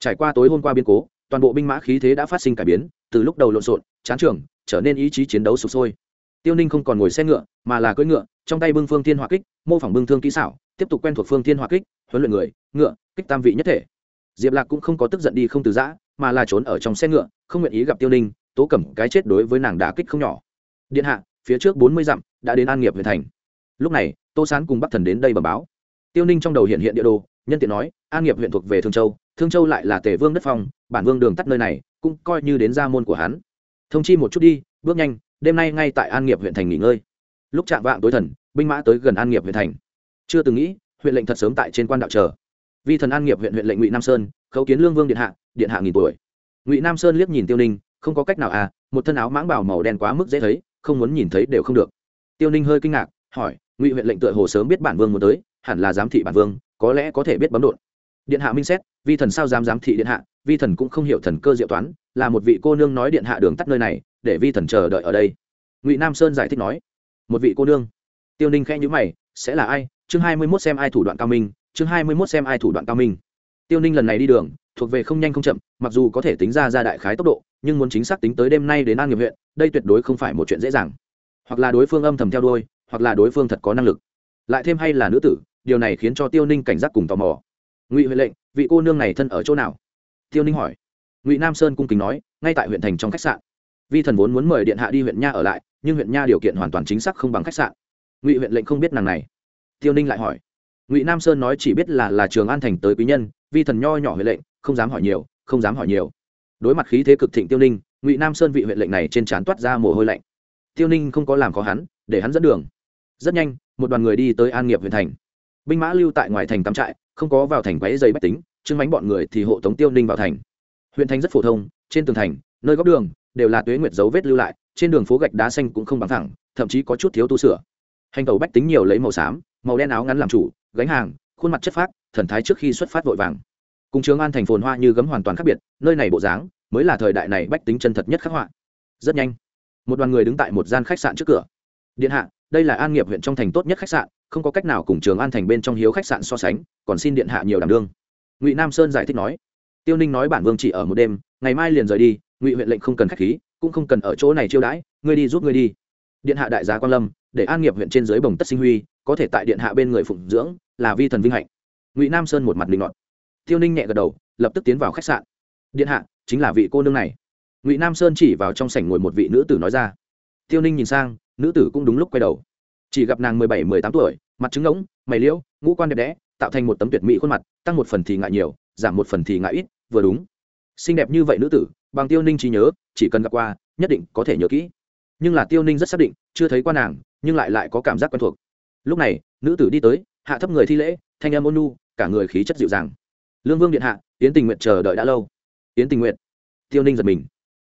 Trải qua tối hôm qua biến cố, toàn bộ binh mã khí thế đã phát sinh cải biến, từ lúc đầu lộn xộn, chán trường, trở nên ý chí chiến đấu sụp sôi. Tiêu ninh không còn ngồi xe ngựa, mà là cưỡi ngựa, trong tay bưng phương thiên hỏa kích, mô phỏng bưng thương kỹ xảo, tiếp tục quen thuộc phương thiên hỏa kích, huấn luyện người, ngựa, kích tam vị nhất thể. Diệp lạc cũng không có tức giận đi không từ giã, mà là trốn ở trong xe ngựa, không nguyện ý gặp tiêu ninh, tố cẩm cái chết đối với nàng đã kích không nhỏ điện hạ, phía trước bốn mươi dặm, đã đến an nghiệp huyện thành. Lúc này, tô sán cùng bắc thần đến đây bẩm báo. Tiêu ninh trong đầu hiện hiện địa đồ, nhân tiện nói, an nghiệp huyện thuộc về thương châu thương châu lại là tể vương đất phong, bản vương đường tắt nơi này, cũng coi như đến gia môn của hắn. Thông chi một chút đi, bước nhanh, đêm nay ngay tại an nghiệp huyện thành nghỉ ngơi. Lúc chạm vạng tối thần, binh mã tới gần an nghiệp huyện thành. Chưa từng nghĩ, huyện lệnh thật sớm tại trên quan đạo chờ. Vi thần an nghiệp huyện huyện lệnh ngụy nam sơn, khấu kiến lương vương điện hạ điện hạ nghìn tuổi. Ngụy nam sơn liếc nhìn tiêu ninh, không có cách nào à một thân áo mãng bảo màu đen quá mức dễ thấy không muốn nhìn thấy đều không được. Tiêu ninh hơi kinh ngạc, hỏi, ngụy huyện lệnh tựa hồ sớm biết bản vương muốn tới, hẳn là giám thị bản vương, có lẽ có thể biết bấm đột điện hạ minh xét, vi thần sao dám giám thị điện hạ, vi thần cũng không hiểu thần cơ diệu toán, là một vị cô nương nói điện hạ đường tắt nơi này, để vi thần chờ đợi ở đây. Ngụy nam sơn giải thích nói, một vị cô nương. Tiêu ninh khẽ nhữ mày, sẽ là ai? Chương hai mươi mốt xem ai thủ đoạn cao minh, chương hai mươi mốt xem ai thủ đoạn cao minh. Tiêu ninh lần này đi đường thuộc về không nhanh không chậm, mặc dù có thể tính ra ra đại khái tốc độ, nhưng muốn chính xác tính tới đêm nay đến an nghiệp huyện, đây tuyệt đối không phải một chuyện dễ dàng. Hoặc là đối phương âm thầm theo đuôi, hoặc là đối phương thật có năng lực. Lại thêm hay là nữ tử, điều này khiến cho tiêu ninh cảnh giác cùng tò mò. Ngụy huệ lệnh, vị cô nương này thân ở chỗ nào? Tiêu ninh hỏi. Ngụy nam sơn cung kính nói, ngay tại huyện thành trong khách sạn. Vi thần vốn muốn mời điện hạ đi huyện nha ở lại, nhưng huyện nha điều kiện hoàn toàn chính xác không bằng khách sạn. Ngụy huyện lệnh không biết nàng này. Tiêu ninh lại hỏi. Ngụy nam sơn nói chỉ biết là là trường an thành tới quý nhân, vi thần nho nhỏ huệ lệnh không dám hỏi nhiều, không dám hỏi nhiều. Đối mặt khí thế cực thịnh tiêu ninh, ngụy nam sơn vị huyện lệnh này trên trán toát ra mồ hôi lạnh. Tiêu ninh không có làm khó hắn, để hắn dẫn đường. Rất nhanh, một đoàn người đi tới an nghiệp huyện thành. Binh mã lưu tại ngoài thành cắm trại, không có vào thành quáy dây bách tính chứng bánh bọn người thì hộ tống tiêu ninh vào thành. Huyện thành rất phổ thông, trên tường thành, nơi góc đường đều là tuế nguyệt dấu vết lưu lại, trên đường phố gạch đá xanh cũng không bằng thẳng, thậm chí có chút thiếu tu sửa. Hành tàu bách tính nhiều lấy màu xám, màu đen áo ngắn làm chủ, gánh hàng, khuôn mặt chất phác, thần thái trước khi xuất phát vội vàng cùng trường an thành phồn hoa như gấm hoàn toàn khác biệt, nơi này bộ dáng mới là thời đại này bách tính chân thật nhất khắc họa. Rất nhanh, một đoàn người đứng tại một gian khách sạn trước cửa. Điện hạ, đây là an nghiệp huyện trong thành tốt nhất khách sạn, không có cách nào cùng trường an thành bên trong hiếu khách sạn so sánh, còn xin điện hạ nhiều đảm đương. Ngụy nam sơn giải thích nói. Tiêu ninh nói bản vương chỉ ở một đêm, ngày mai liền rời đi, ngụy huyện lệnh không cần khách khí, cũng không cần ở chỗ này chiêu đãi, ngươi đi giúp ngươi đi. Điện hạ đại gia quan lâm, để an nghiệp huyện trên dưới bồng tất sinh huy, có thể tại điện hạ bên người phụng dưỡng, là vi thần vinh hạnh. Ngụy nam sơn một mặt linh ngọt tiêu ninh nhẹ gật đầu, lập tức tiến vào khách sạn. Điện hạ, chính là vị cô nương này. Ngụy nam sơn chỉ vào trong sảnh ngồi một vị nữ tử nói ra. Tiêu ninh nhìn sang, nữ tử cũng đúng lúc quay đầu. Chỉ gặp nàng mười bảy, mười tám tuổi, mặt trứng ngỗng, mày liễu, ngũ quan đẹp đẽ, tạo thành một tấm tuyệt mỹ khuôn mặt, tăng một phần thì ngại nhiều, giảm một phần thì ngại ít, vừa đúng. Xinh đẹp như vậy nữ tử, bằng tiêu ninh trí nhớ, chỉ cần gặp qua, nhất định có thể nhớ kỹ. Nhưng là tiêu ninh rất xác định, chưa thấy qua nàng, nhưng lại lại có cảm giác quen thuộc. Lúc này, nữ tử đi tới, hạ thấp người thi lễ, thanh em ôn nu cả người khí chất dịu dàng lương vương điện hạ yến tình nguyện chờ đợi đã lâu. Yến tình nguyện tiêu ninh giật mình.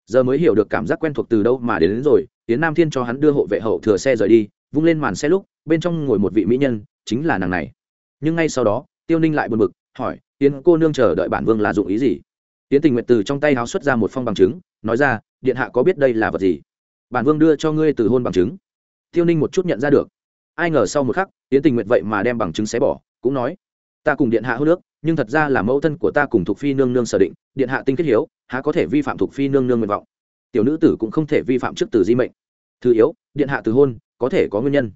Giờ mới hiểu được cảm giác quen thuộc từ đâu mà đến, đến rồi yến nam thiên cho hắn đưa hộ vệ hậu thừa xe rời đi vung lên màn xe lúc bên trong ngồi một vị mỹ nhân chính là nàng này. Nhưng ngay sau đó tiêu ninh lại buồn bực hỏi yến cô nương chờ đợi bản vương là dụng ý gì? Yến tình nguyện từ trong tay háo xuất ra một phong bằng chứng nói ra điện hạ có biết đây là vật gì? Bản vương đưa cho ngươi từ hôn bằng chứng. Tiêu ninh một chút nhận ra được. Ai ngờ sau một khắc yến tình nguyện vậy mà đem bằng chứng xé bỏ cũng nói ta cùng điện hạ hô nước nhưng thật ra là mẫu thân của ta cùng thuộc phi nương nương sở định, điện hạ tinh kết hiếu, há có thể vi phạm thuộc phi nương nương nguyện vọng. Tiểu nữ tử cũng không thể vi phạm trước từ di mệnh. Thứ yếu, điện hạ từ hôn, có thể có nguyên nhân.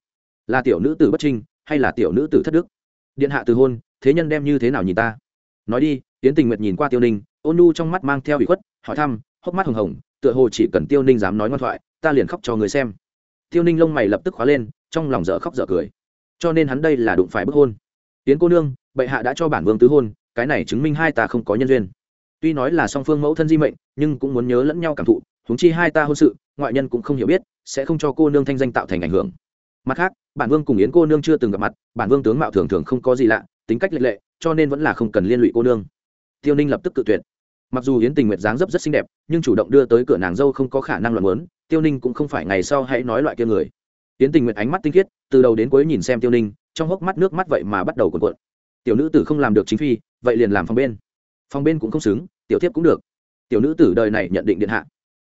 Là tiểu nữ tử bất trinh, hay là tiểu nữ tử thất đức? Điện hạ từ hôn, thế nhân đem như thế nào nhìn ta? Nói đi tiến tình nguyệt nhìn qua tiêu ninh, ôn nu trong mắt mang theo ủy khuất, hỏi thăm, hốc mắt hồng hồng, tựa hồ chỉ cần tiêu ninh dám nói ngoan thoại, ta liền khóc cho người xem. Tiêu ninh lông mày lập tức khóa lên, trong lòng dở khóc dở cười. Cho nên hắn đây là đụng phải bức hôn. Tiến cô nương bệ hạ đã cho bản vương tứ hôn, cái này chứng minh hai ta không có nhân duyên. Tuy nói là song phương mẫu thân di mệnh, nhưng cũng muốn nhớ lẫn nhau cảm thụ, huống chi hai ta hôn sự, ngoại nhân cũng không hiểu biết, sẽ không cho cô nương thanh danh tạo thành ảnh hưởng. Mặt khác, bản vương cùng yến cô nương chưa từng gặp mặt, bản vương tướng mạo thường thường không có gì lạ, tính cách lệ lệ, cho nên vẫn là không cần liên lụy cô nương. Tiêu ninh lập tức cự tuyệt. Mặc dù yến tình nguyện dáng dấp rất xinh đẹp, nhưng chủ động đưa tới cửa nàng dâu không có khả năng luận muốn tiêu ninh cũng không phải ngày sau hãy nói loại kia người. Yến tình nguyện ánh mắt tinh khiết, từ đầu đến cuối nhìn xem tiêu ninh, trong hốc mắt nước mắt vậy mà bắt đầu cuộn cuộn tiểu nữ tử không làm được chính phi, vậy liền làm phòng bên. Phòng bên cũng không xứng, tiểu thiếp cũng được. Tiểu nữ tử đời này nhận định điện hạ.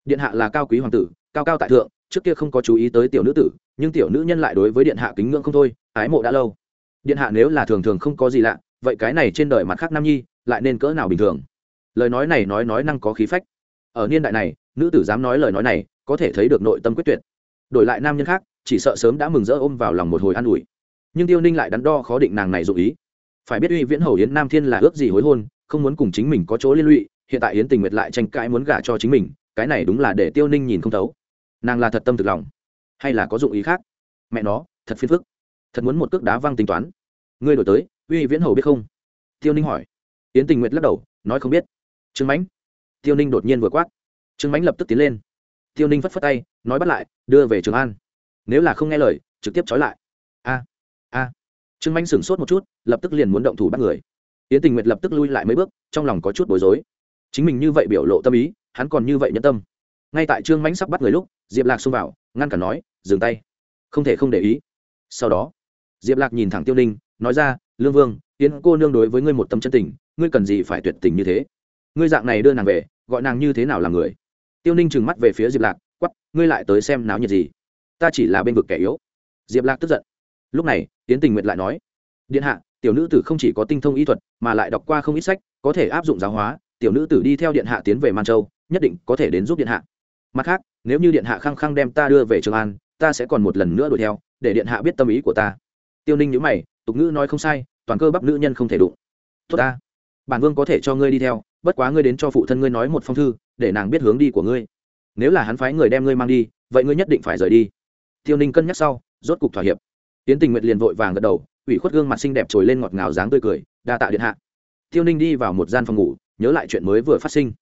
Điện hạ là cao quý hoàng tử, cao cao tại thượng, trước kia không có chú ý tới tiểu nữ tử, nhưng tiểu nữ nhân lại đối với điện hạ kính ngưỡng không thôi, ái mộ đã lâu. Điện hạ nếu là thường thường không có gì lạ, vậy cái này trên đời mặt khác nam nhi, lại nên cỡ nào bình thường? Lời nói này nói nói năng có khí phách. Ở niên đại này, nữ tử dám nói lời nói này, có thể thấy được nội tâm quyết tuyệt. Đổi lại nam nhân khác, chỉ sợ sớm đã mừng rỡ ôm vào lòng một hồi an ủi. Nhưng tiêu ninh lại đắn đo khó định nàng này dụ ý phải biết uy viễn hầu yến nam thiên là ước gì hối hôn, không muốn cùng chính mình có chỗ liên lụy, hiện tại yến tình nguyệt lại tranh cãi muốn gả cho chính mình, cái này đúng là để tiêu ninh nhìn không thấu. Nàng là thật tâm thực lòng, hay là có dụng ý khác? Mẹ nó, thật phiền phức. Thật muốn một cước đá văng tính toán. Ngươi đổi tới, uy viễn hầu biết không? Tiêu ninh hỏi. Yến tình nguyệt lắc đầu, nói không biết. Trương mãnh. Tiêu ninh đột nhiên vừa quát. Trương mãnh lập tức tiến lên. Tiêu ninh phất phất tay, nói bắt lại, đưa về trường an. Nếu là không nghe lời, trực tiếp trói lại trương mãnh sửng sốt một chút, lập tức liền muốn động thủ bắt người. Yến tình nguyệt lập tức lui lại mấy bước, trong lòng có chút bối rối. Chính mình như vậy biểu lộ tâm ý, hắn còn như vậy nhẫn tâm. Ngay tại trương mãnh sắp bắt người lúc, diệp lạc xông vào, ngăn cản nói, dừng tay. Không thể không để ý. Sau đó, diệp lạc nhìn thẳng tiêu ninh, nói ra, lương vương, yến cô nương đối với ngươi một tâm chân tình, ngươi cần gì phải tuyệt tình như thế? Ngươi dạng này đưa nàng về, gọi nàng như thế nào là người? Tiêu ninh trừng mắt về phía diệp lạc quắp ngươi lại tới xem náo nhiệt gì? Ta chỉ là bên vực kẻ yếu. Diệp lạc tức giận. Lúc này tiến tình nguyện lại nói, điện hạ, tiểu nữ tử không chỉ có tinh thông y thuật, mà lại đọc qua không ít sách, có thể áp dụng giáo hóa, tiểu nữ tử đi theo điện hạ tiến về man châu, nhất định có thể đến giúp điện hạ. Mặt khác, nếu như điện hạ khăng khăng đem ta đưa về trường an, ta sẽ còn một lần nữa đuổi theo, để điện hạ biết tâm ý của ta. Tiêu ninh nhữ mày, tục ngữ nói không sai, toàn cơ bắp nữ nhân không thể đụng. Tốt ta, bản vương có thể cho ngươi đi theo, bất quá ngươi đến cho phụ thân ngươi nói một phong thư, để nàng biết hướng đi của ngươi. Nếu là hắn phái người đem ngươi mang đi, vậy ngươi nhất định phải rời đi. Tiêu ninh cân nhắc sau, rốt cục thỏa hiệp tiến tình nguyện liền vội vàng gật đầu, ủy khuất gương mặt xinh đẹp trồi lên ngọt ngào dáng tươi cười, đa tạ điện hạ. Tiêu ninh đi vào một gian phòng ngủ, nhớ lại chuyện mới vừa phát sinh.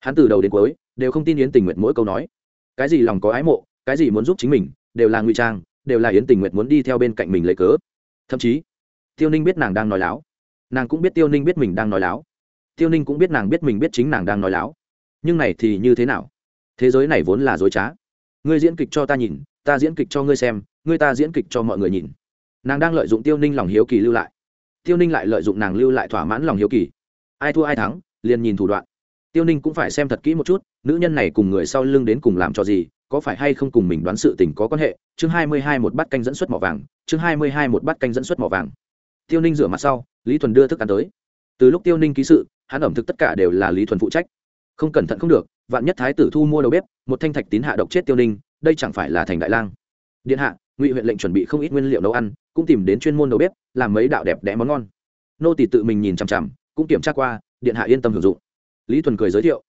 Hắn từ đầu đến cuối đều không tin yến tình nguyện mỗi câu nói. Cái gì lòng có ái mộ, cái gì muốn giúp chính mình, đều là ngụy trang, đều là yến tình nguyện muốn đi theo bên cạnh mình lấy cớ. Thậm chí, tiêu ninh biết nàng đang nói láo. Nàng cũng biết tiêu ninh biết mình đang nói láo. Tiêu ninh cũng biết nàng biết mình biết chính nàng đang nói láo. Nhưng này thì như thế nào? Thế giới này vốn là dối trá. Ngươi diễn kịch cho ta nhìn ta diễn kịch cho ngươi xem, ngươi ta diễn kịch cho mọi người nhìn. Nàng đang lợi dụng tiêu ninh lòng hiếu kỳ lưu lại. Tiêu ninh lại lợi dụng nàng lưu lại thỏa mãn lòng hiếu kỳ. Ai thua ai thắng, liền nhìn thủ đoạn. Tiêu ninh cũng phải xem thật kỹ một chút, nữ nhân này cùng người sau lưng đến cùng làm cho gì, có phải hay không cùng mình đoán sự tình có quan hệ? Chương hai mươi hai một bát canh dẫn xuất mỏ vàng, chương hai mươi hai một bát canh dẫn xuất mỏ vàng. Tiêu ninh rửa mặt sau, lý thuần đưa thức ăn tới. Từ lúc tiêu ninh ký sự, hắn ẩm thực tất cả đều là lý thuần phụ trách. Không cẩn thận không được, vạn nhất thái tử thu mua đầu bếp, một thanh thạch tín hạ độc chết tiêu ninh đây chẳng phải là thành đại lang. Điện hạ, ngụy huyện lệnh chuẩn bị không ít nguyên liệu nấu ăn, cũng tìm đến chuyên môn đầu bếp, làm mấy đạo đẹp đẽ món ngon. Nô tỷ tự mình nhìn chằm chằm, cũng kiểm tra qua, điện hạ yên tâm hưởng dụng. Lý thuần cười giới thiệu.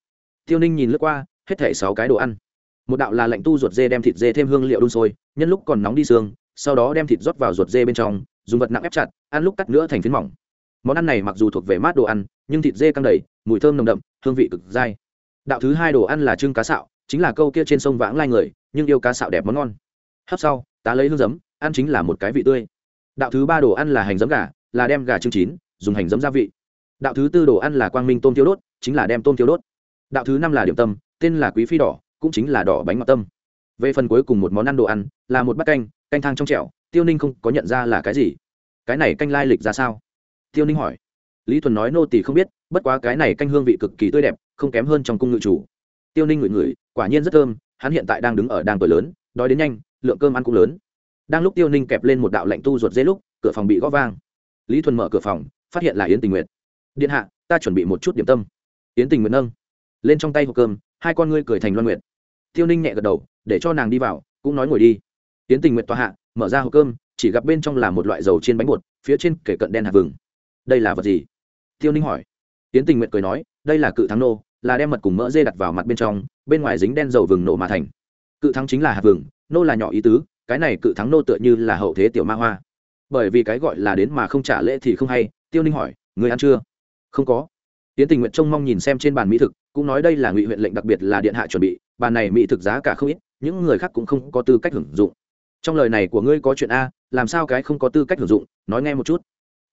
Tiêu ninh nhìn lướt qua, hết thảy sáu cái đồ ăn. Một đạo là lệnh tu ruột dê đem thịt dê thêm hương liệu đun sôi, nhân lúc còn nóng đi xương, sau đó đem thịt rót vào ruột dê bên trong, dùng vật nặng ép chặt, ăn lúc cắt nữa thành phiến mỏng. Món ăn này mặc dù thuộc về mát đồ ăn, nhưng thịt dê căng đầy, mùi thơm nồng đậm, hương vị cực dai. Đạo thứ hai đồ ăn là trưng cá sạo chính là câu kia trên sông vãng lai người, nhưng yêu cá sạo đẹp món ngon. Hấp sau, tá lấy hương giấm, ăn chính là một cái vị tươi. Đạo thứ ba đồ ăn là hành giấm gà, là đem gà trưng chín, dùng hành giấm gia vị. Đạo thứ tư đồ ăn là quang minh tôm tiêu đốt, chính là đem tôm tiêu đốt. Đạo thứ năm là điểm tâm, tên là quý phi đỏ, cũng chính là đỏ bánh ngọt tâm. Về phần cuối cùng một món ăn đồ ăn, là một bát canh canh thang trong trẻo, tiêu ninh không có nhận ra là cái gì. Cái này canh lai lịch ra sao? Tiêu ninh hỏi. Lý thuần nói nô tỳ không biết, bất quá cái này canh hương vị cực kỳ tươi đẹp, không kém hơn trong cung ngự chủ tiêu ninh ngửi ngửi, quả nhiên rất thơm, hắn hiện tại đang đứng ở đang tuổi lớn, đói đến nhanh, lượng cơm ăn cũng lớn. Đang lúc tiêu ninh kẹp lên một đạo lạnh tu ruột dễ lúc, cửa phòng bị gõ vang. Lý thuần mở cửa phòng, phát hiện là yến tình Nguyệt. điện hạ, ta chuẩn bị một chút điểm tâm. Yến tình Nguyệt nâng lên trong tay hộp cơm, hai con ngươi cười thành loan nguyệt. tiêu ninh nhẹ gật đầu, để cho nàng đi vào, cũng nói ngồi đi. Yến tình Nguyệt tòa hạ, mở ra hộp cơm, chỉ gặp bên trong là một loại dầu trên bánh bột, phía trên kể cận đen hạt vừng. Đây là vật gì? Tiêu ninh hỏi. Yến tình Nguyệt cười nói, đây là cự thắng nô là đem mật cùng mỡ dê đặt vào mặt bên trong, bên ngoài dính đen dầu vừng nổ mà thành. Cự thắng chính là hạt vừng, nô là nhỏ ý tứ, cái này cự thắng nô tựa như là hậu thế tiểu ma hoa. Bởi vì cái gọi là đến mà không trả lễ thì không hay, tiêu ninh hỏi người ăn chưa? Không có. Tiến tình nguyện trông mong nhìn xem trên bàn mỹ thực, cũng nói đây là ngụy huyện lệnh đặc biệt là điện hạ chuẩn bị bàn này mỹ thực giá cả không ít, những người khác cũng không có tư cách hưởng dụng. Trong lời này của ngươi có chuyện a, làm sao cái không có tư cách hưởng dụng, nói nghe một chút.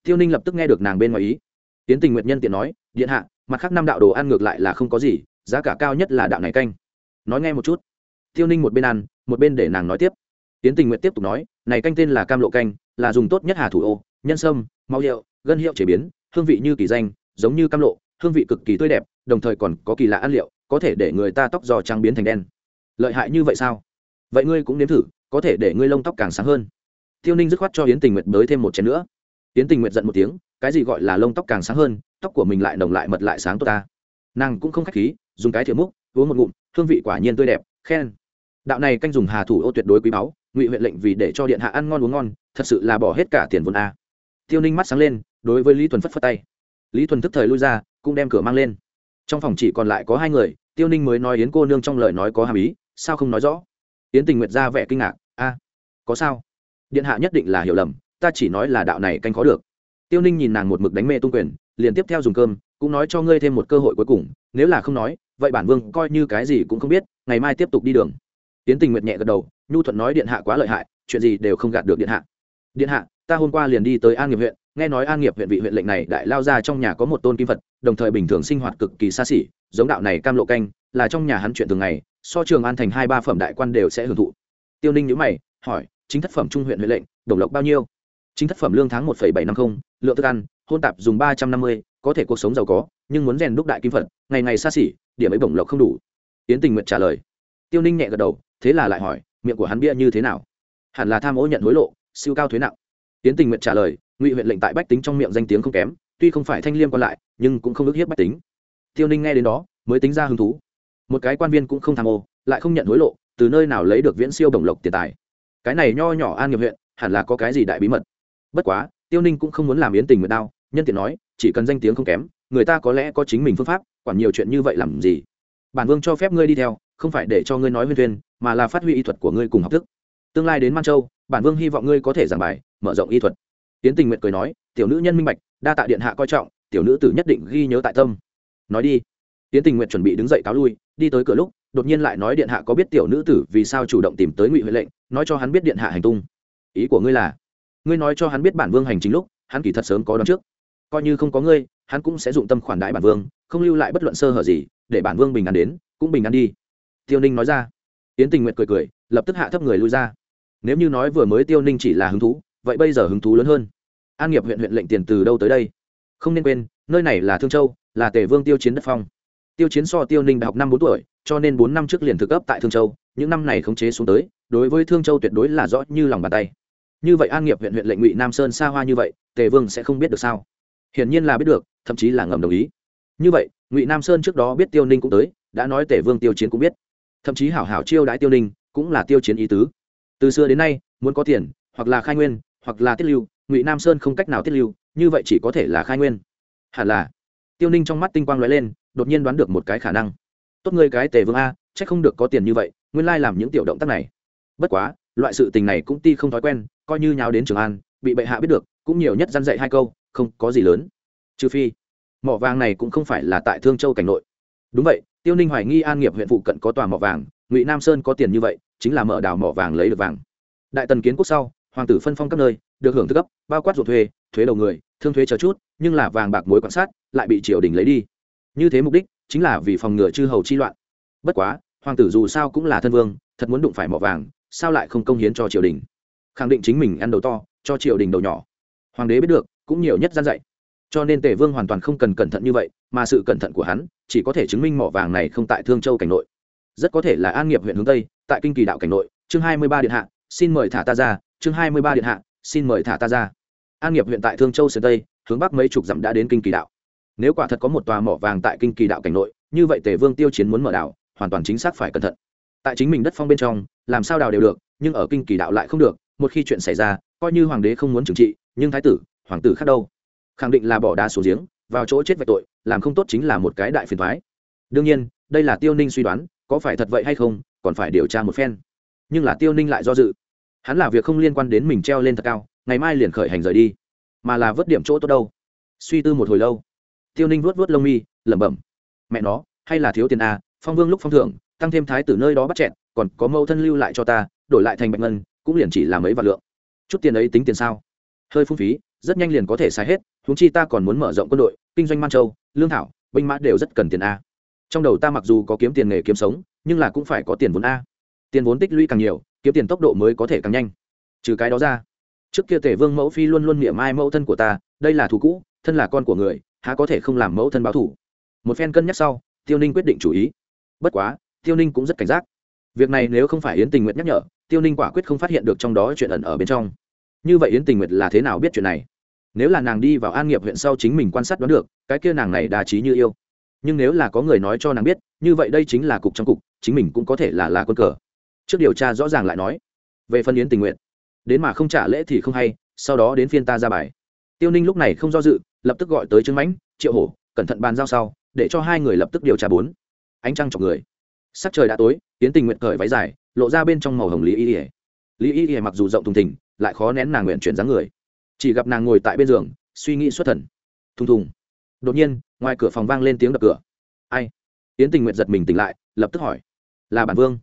Tiêu ninh lập tức nghe được nàng bên ngoài ý. Tiến tình nguyện nhân tiện nói, điện hạ mặt khác năm đạo đồ ăn ngược lại là không có gì, giá cả cao nhất là đạo này canh. Nói nghe một chút. Tiêu ninh một bên ăn, một bên để nàng nói tiếp. Tiến tình nguyện tiếp tục nói, này canh tên là cam lộ canh, là dùng tốt nhất hà thủ ô, nhân sâm, mau hiệu, gân hiệu chế biến, hương vị như kỳ danh, giống như cam lộ, hương vị cực kỳ tươi đẹp, đồng thời còn có kỳ lạ ăn liệu, có thể để người ta tóc giò trắng biến thành đen. Lợi hại như vậy sao? Vậy ngươi cũng nếm thử, có thể để ngươi lông tóc càng sáng hơn. Tiêu ninh dứt khoát cho yến tình nguyệt bới thêm một chén nữa. Yến tình nguyệt giận một tiếng, cái gì gọi là lông tóc càng sáng hơn tóc của mình lại nồng lại mật lại sáng tốt ta. Nàng cũng không k h á c h khí, dùng cái thiệu múc, uống một ngụm, hương vị quả nhiên tươi đẹp, khen. Đạo này canh dùng hà thủ ô tuyệt đối quý báu, ngụy huyện lệnh vì để cho điện hạ ăn ngon uống ngon, thật sự là bỏ hết cả tiền vốn a. Tiêu ninh mắt sáng lên, đối với lý thuần phất phất tay. Lý thuần thức thời lui ra, cũng đem cửa mang lên. Trong phòng chỉ còn lại có hai người, tiêu ninh mới nói yến cô nương trong lời nói có hàm ý, sao không nói rõ? Yến tình nguyệt ra vẻ kinh ngạc, a, có sao? Điện hạ nhất định là hiểu lầm, ta chỉ nói là đạo này canh khó được tiêu ninh nhìn nàng một mực đánh mê tung quyền, liền tiếp theo dùng cơm, cũng nói cho ngươi thêm một cơ hội cuối cùng, nếu là không nói, vậy bản vương coi như cái gì cũng không biết, ngày mai tiếp tục đi đường. Tiến tình nguyệt nhẹ gật đầu, nhu thuận nói điện hạ quá lợi hại, chuyện gì đều không gạt được điện hạ. Điện hạ, ta hôm qua liền đi tới an nghiệp huyện, nghe nói an nghiệp huyện vị huyện lệnh này đại lao ra trong nhà có một tôn kim phật, đồng thời bình thường sinh hoạt cực kỳ xa xỉ, giống đạo này cam lộ canh, là trong nhà hắn chuyện thường ngày, so trường an thành hai ba phẩm đại quan đều sẽ hưởng thụ. Tiêu ninh nhữ mày, hỏi, chính thất phẩm trung huyện huyện lệnh, đồng lộc bao nhiêu? Chính thất phẩm lương tháng một bảy năm mươi lượng thức ăn, hôn tạp dùng ba trăm năm mươi, có thể cuộc sống giàu có, nhưng muốn rèn đúc đại kim phật, ngày ngày xa xỉ, điểm ấy bổng lộc không đủ. Yến tình nguyện trả lời. Tiêu ninh nhẹ gật đầu, thế là lại hỏi, miệng của hắn bia như thế nào? Hẳn là tham ô nhận hối lộ, siêu cao thuế nặng. Yến tình nguyện trả lời, ngụy huyện lệnh tại bách tính trong miệng danh tiếng không kém, tuy không phải thanh liêm còn lại, nhưng cũng không ức hiếp bách tính. Tiêu ninh nghe đến đó, mới tính ra hứng thú. Một cái quan viên cũng không tham ô, lại không nhận hối lộ, từ nơi nào lấy được viễn siêu bổng lộc tiền tài? Cái này nho nhỏ an nghiệp huyện, hẳn là có cái gì đại bí mật? Bất quá, tiêu ninh cũng không muốn làm yến tình nguyện đao, nhân tiện nói, chỉ cần danh tiếng không kém, người ta có lẽ có chính mình phương pháp, quản nhiều chuyện như vậy làm gì? Bản vương cho phép ngươi đi theo, không phải để cho ngươi nói huyên thuyên, mà là phát huy y thuật của ngươi cùng học thức. Tương lai đến man châu, bản vương hy vọng ngươi có thể giảng bài, mở rộng y thuật. Tiến tình nguyện cười nói, tiểu nữ nhân minh bạch, đa tạ điện hạ coi trọng, tiểu nữ tử nhất định ghi nhớ tại tâm. Nói đi. Tiến tình nguyện chuẩn bị đứng dậy cáo lui, đi tới cửa lúc, đột nhiên lại nói điện hạ có biết tiểu nữ tử vì sao chủ động tìm tới ngụy huệ lệnh, nói cho hắn biết điện hạ hành tung. Ý của ngươi là ngươi nói cho hắn biết bản vương hành chính lúc, hắn kỳ thật sớm có đón trước. Coi như không có ngươi, hắn cũng sẽ dụng tâm khoản đãi bản vương, không lưu lại bất luận sơ hở gì, để bản vương bình an đến, cũng bình an đi. Tiêu ninh nói ra. Yến tình nguyện cười cười, lập tức hạ thấp người lui ra. Nếu như nói vừa mới tiêu ninh chỉ là hứng thú, vậy bây giờ hứng thú lớn hơn. An nghiệp huyện huyện lệnh tiền từ đâu tới đây? Không nên quên, nơi này là thương châu, là tề vương tiêu chiến đất phong. Tiêu chiến so tiêu ninh đại học năm bốn tuổi, cho nên bốn năm trước liền thực ấp tại thương châu, những năm này khống chế xuống tới, đối với thương châu tuyệt đối là rõ như lòng bàn tay như vậy an nghiệp huyện huyện lệnh ngụy nam sơn xa hoa như vậy, tề vương sẽ không biết được sao? Hiển nhiên là biết được, thậm chí là ngầm đồng ý. Như vậy, ngụy nam sơn trước đó biết tiêu ninh cũng tới, đã nói tể vương tiêu chiến cũng biết. Thậm chí hảo hảo chiêu đãi tiêu ninh, cũng là tiêu chiến ý tứ. Từ xưa đến nay, muốn có tiền, hoặc là khai nguyên, hoặc là tiết lưu, ngụy nam sơn không cách nào tiết lưu, như vậy chỉ có thể là khai nguyên. Hẳn là, tiêu ninh trong mắt tinh quang l ó e lên, đột nhiên đoán được một cái khả năng. Tốt ngươi cái tề vương a c h ắ c không được có tiền như vậy, nguyên lai làm những tiểu động tác này. Bất quá, loại sự tình này cũng ti không thói quen coi như nháo đến trường an, bị bệ hạ biết được, cũng nhiều nhất dăn dạy hai câu, không có gì lớn. Trừ phi, mỏ vàng này cũng không phải là tại thương châu cảnh nội. Đúng vậy, tiêu ninh hoài nghi an nghiệp huyện phụ cận có tòa mỏ vàng, ngụy nam sơn có tiền như vậy, chính là mở đào mỏ vàng lấy được vàng. Đại tần kiến quốc sau, hoàng tử phân phong các nơi, được hưởng thức cấp bao quát ruột thuê, thuế đầu người, thương thuế chờ chút, nhưng là vàng bạc mối quan sát, lại bị triều đình lấy đi. Như thế mục đích, chính là vì phòng ngừa chư hầu chi loạn. Bất quá, hoàng tử dù sao cũng là thân vương, thật muốn đụng phải mỏ vàng, sao lại không công hiến cho triều đình? Khẳng định chính mình ăn đầu to, cho triều đình đầu nhỏ. Hoàng đế biết được, cũng nhiều nhất gian dạy. Cho nên tề vương hoàn toàn không cần cẩn thận như vậy, mà sự cẩn thận của hắn, chỉ có thể chứng minh mỏ vàng này không tại thương châu cảnh nội. Rất có thể là an nghiệp huyện hướng tây, tại kinh kỳ đạo cảnh nội. Chương hai mươi ba điện hạ, xin mời thả ta ra. Chương hai mươi ba điện hạ, xin mời thả ta ra. An nghiệp huyện tại thương châu sơn tây, hướng bắc mấy chục dặm đã đến kinh kỳ đạo. Nếu quả thật có một tòa mỏ vàng tại kinh kỳ đạo cảnh nội, như vậy tề vương tiêu chiến muốn mở đảo, hoàn toàn chính xác phải cẩn thận. Tại chính mình đất phong bên trong, làm sao đào đều được, nhưng ở kinh kỳ đạo lại không được một khi chuyện xảy ra coi như hoàng đế không muốn trừng trị nhưng thái tử hoàng tử khác đâu? Khẳng định là bỏ đá xuống giếng vào chỗ chết vạch tội làm không tốt chính là một cái đại phiền thoái đương nhiên đây là tiêu ninh suy đoán có phải thật vậy hay không còn phải điều tra một phen. Nhưng là tiêu ninh lại do dự. Hắn là việc không liên quan đến mình treo lên thật cao ngày mai liền khởi hành rời đi. Mà là vớt điểm chỗ tốt đâu? Suy tư một hồi lâu. Tiêu ninh vuốt vuốt lông mi lẩm bẩm. Mẹ nó hay là thiếu tiền à, phong vương lúc phong thưởng tăng thêm thái tử nơi đó bắt chẹn còn có mẫu thân lưu lại cho ta đổi lại thành bạch ngân cũng liền chỉ là mấy vạn lượng. Chút tiền ấy tính tiền sao? Hơi phung phí, rất nhanh liền có thể xài hết húng chi ta còn muốn mở rộng quân đội, kinh doanh man châu, lương thảo, binh mã đều rất cần tiền a. Trong đầu ta mặc dù có kiếm tiền nghề kiếm sống, nhưng là cũng phải có tiền vốn a. Tiền vốn tích lũy càng nhiều, kiếm tiền tốc độ mới có thể càng nhanh. Trừ cái đó ra, trước kia tể vương mẫu phi luôn luôn niệm ai mẫu thân của ta, đây là thù cũ, thân là con của người, há có thể không làm mẫu thân báo thủ một phen cân nhắc sau, tiêu ninh quyết định chủ ý. Bất quá, tiêu ninh cũng rất cảnh giác việc này nếu không phải yến tình nguyệt nhắc nhở, tiêu ninh quả quyết không phát hiện được trong đó chuyện ẩn ở bên trong. Như vậy yến tình nguyệt là thế nào biết chuyện này? Nếu là nàng đi vào an nghiệp huyện sau chính mình quan sát đoán được, cái kia nàng này đa trí như yêu. Nhưng nếu là có người nói cho nàng biết, như vậy đây chính là cục trong cục, chính mình cũng có thể là là quân cờ. Trước điều tra rõ ràng lại nói, về phân yến tình nguyện đến mà không trả lễ thì không hay, sau đó đến phiên ta ra bài. Tiêu ninh lúc này không do dự, lập tức gọi tới trương mãnh, triệu hổ, cẩn thận bàn giao sau, để cho hai người lập tức điều tra bốn. Ánh trăng chọc người sắc trời đã tối tiến tình nguyện cởi váy dài, lộ ra bên trong màu hồng lý y ỉa lý y ỉa mặc dù rộng thùng thình, lại khó nén nàng nguyện chuyển dáng người. Chỉ gặp nàng ngồi tại bên giường, suy nghĩ xuất thần. Thùng thùng. Đột nhiên, ngoài cửa phòng vang lên tiếng đập cửa. Ai? Tiến tình nguyện giật mình tỉnh lại, lập tức hỏi. Là bản vương.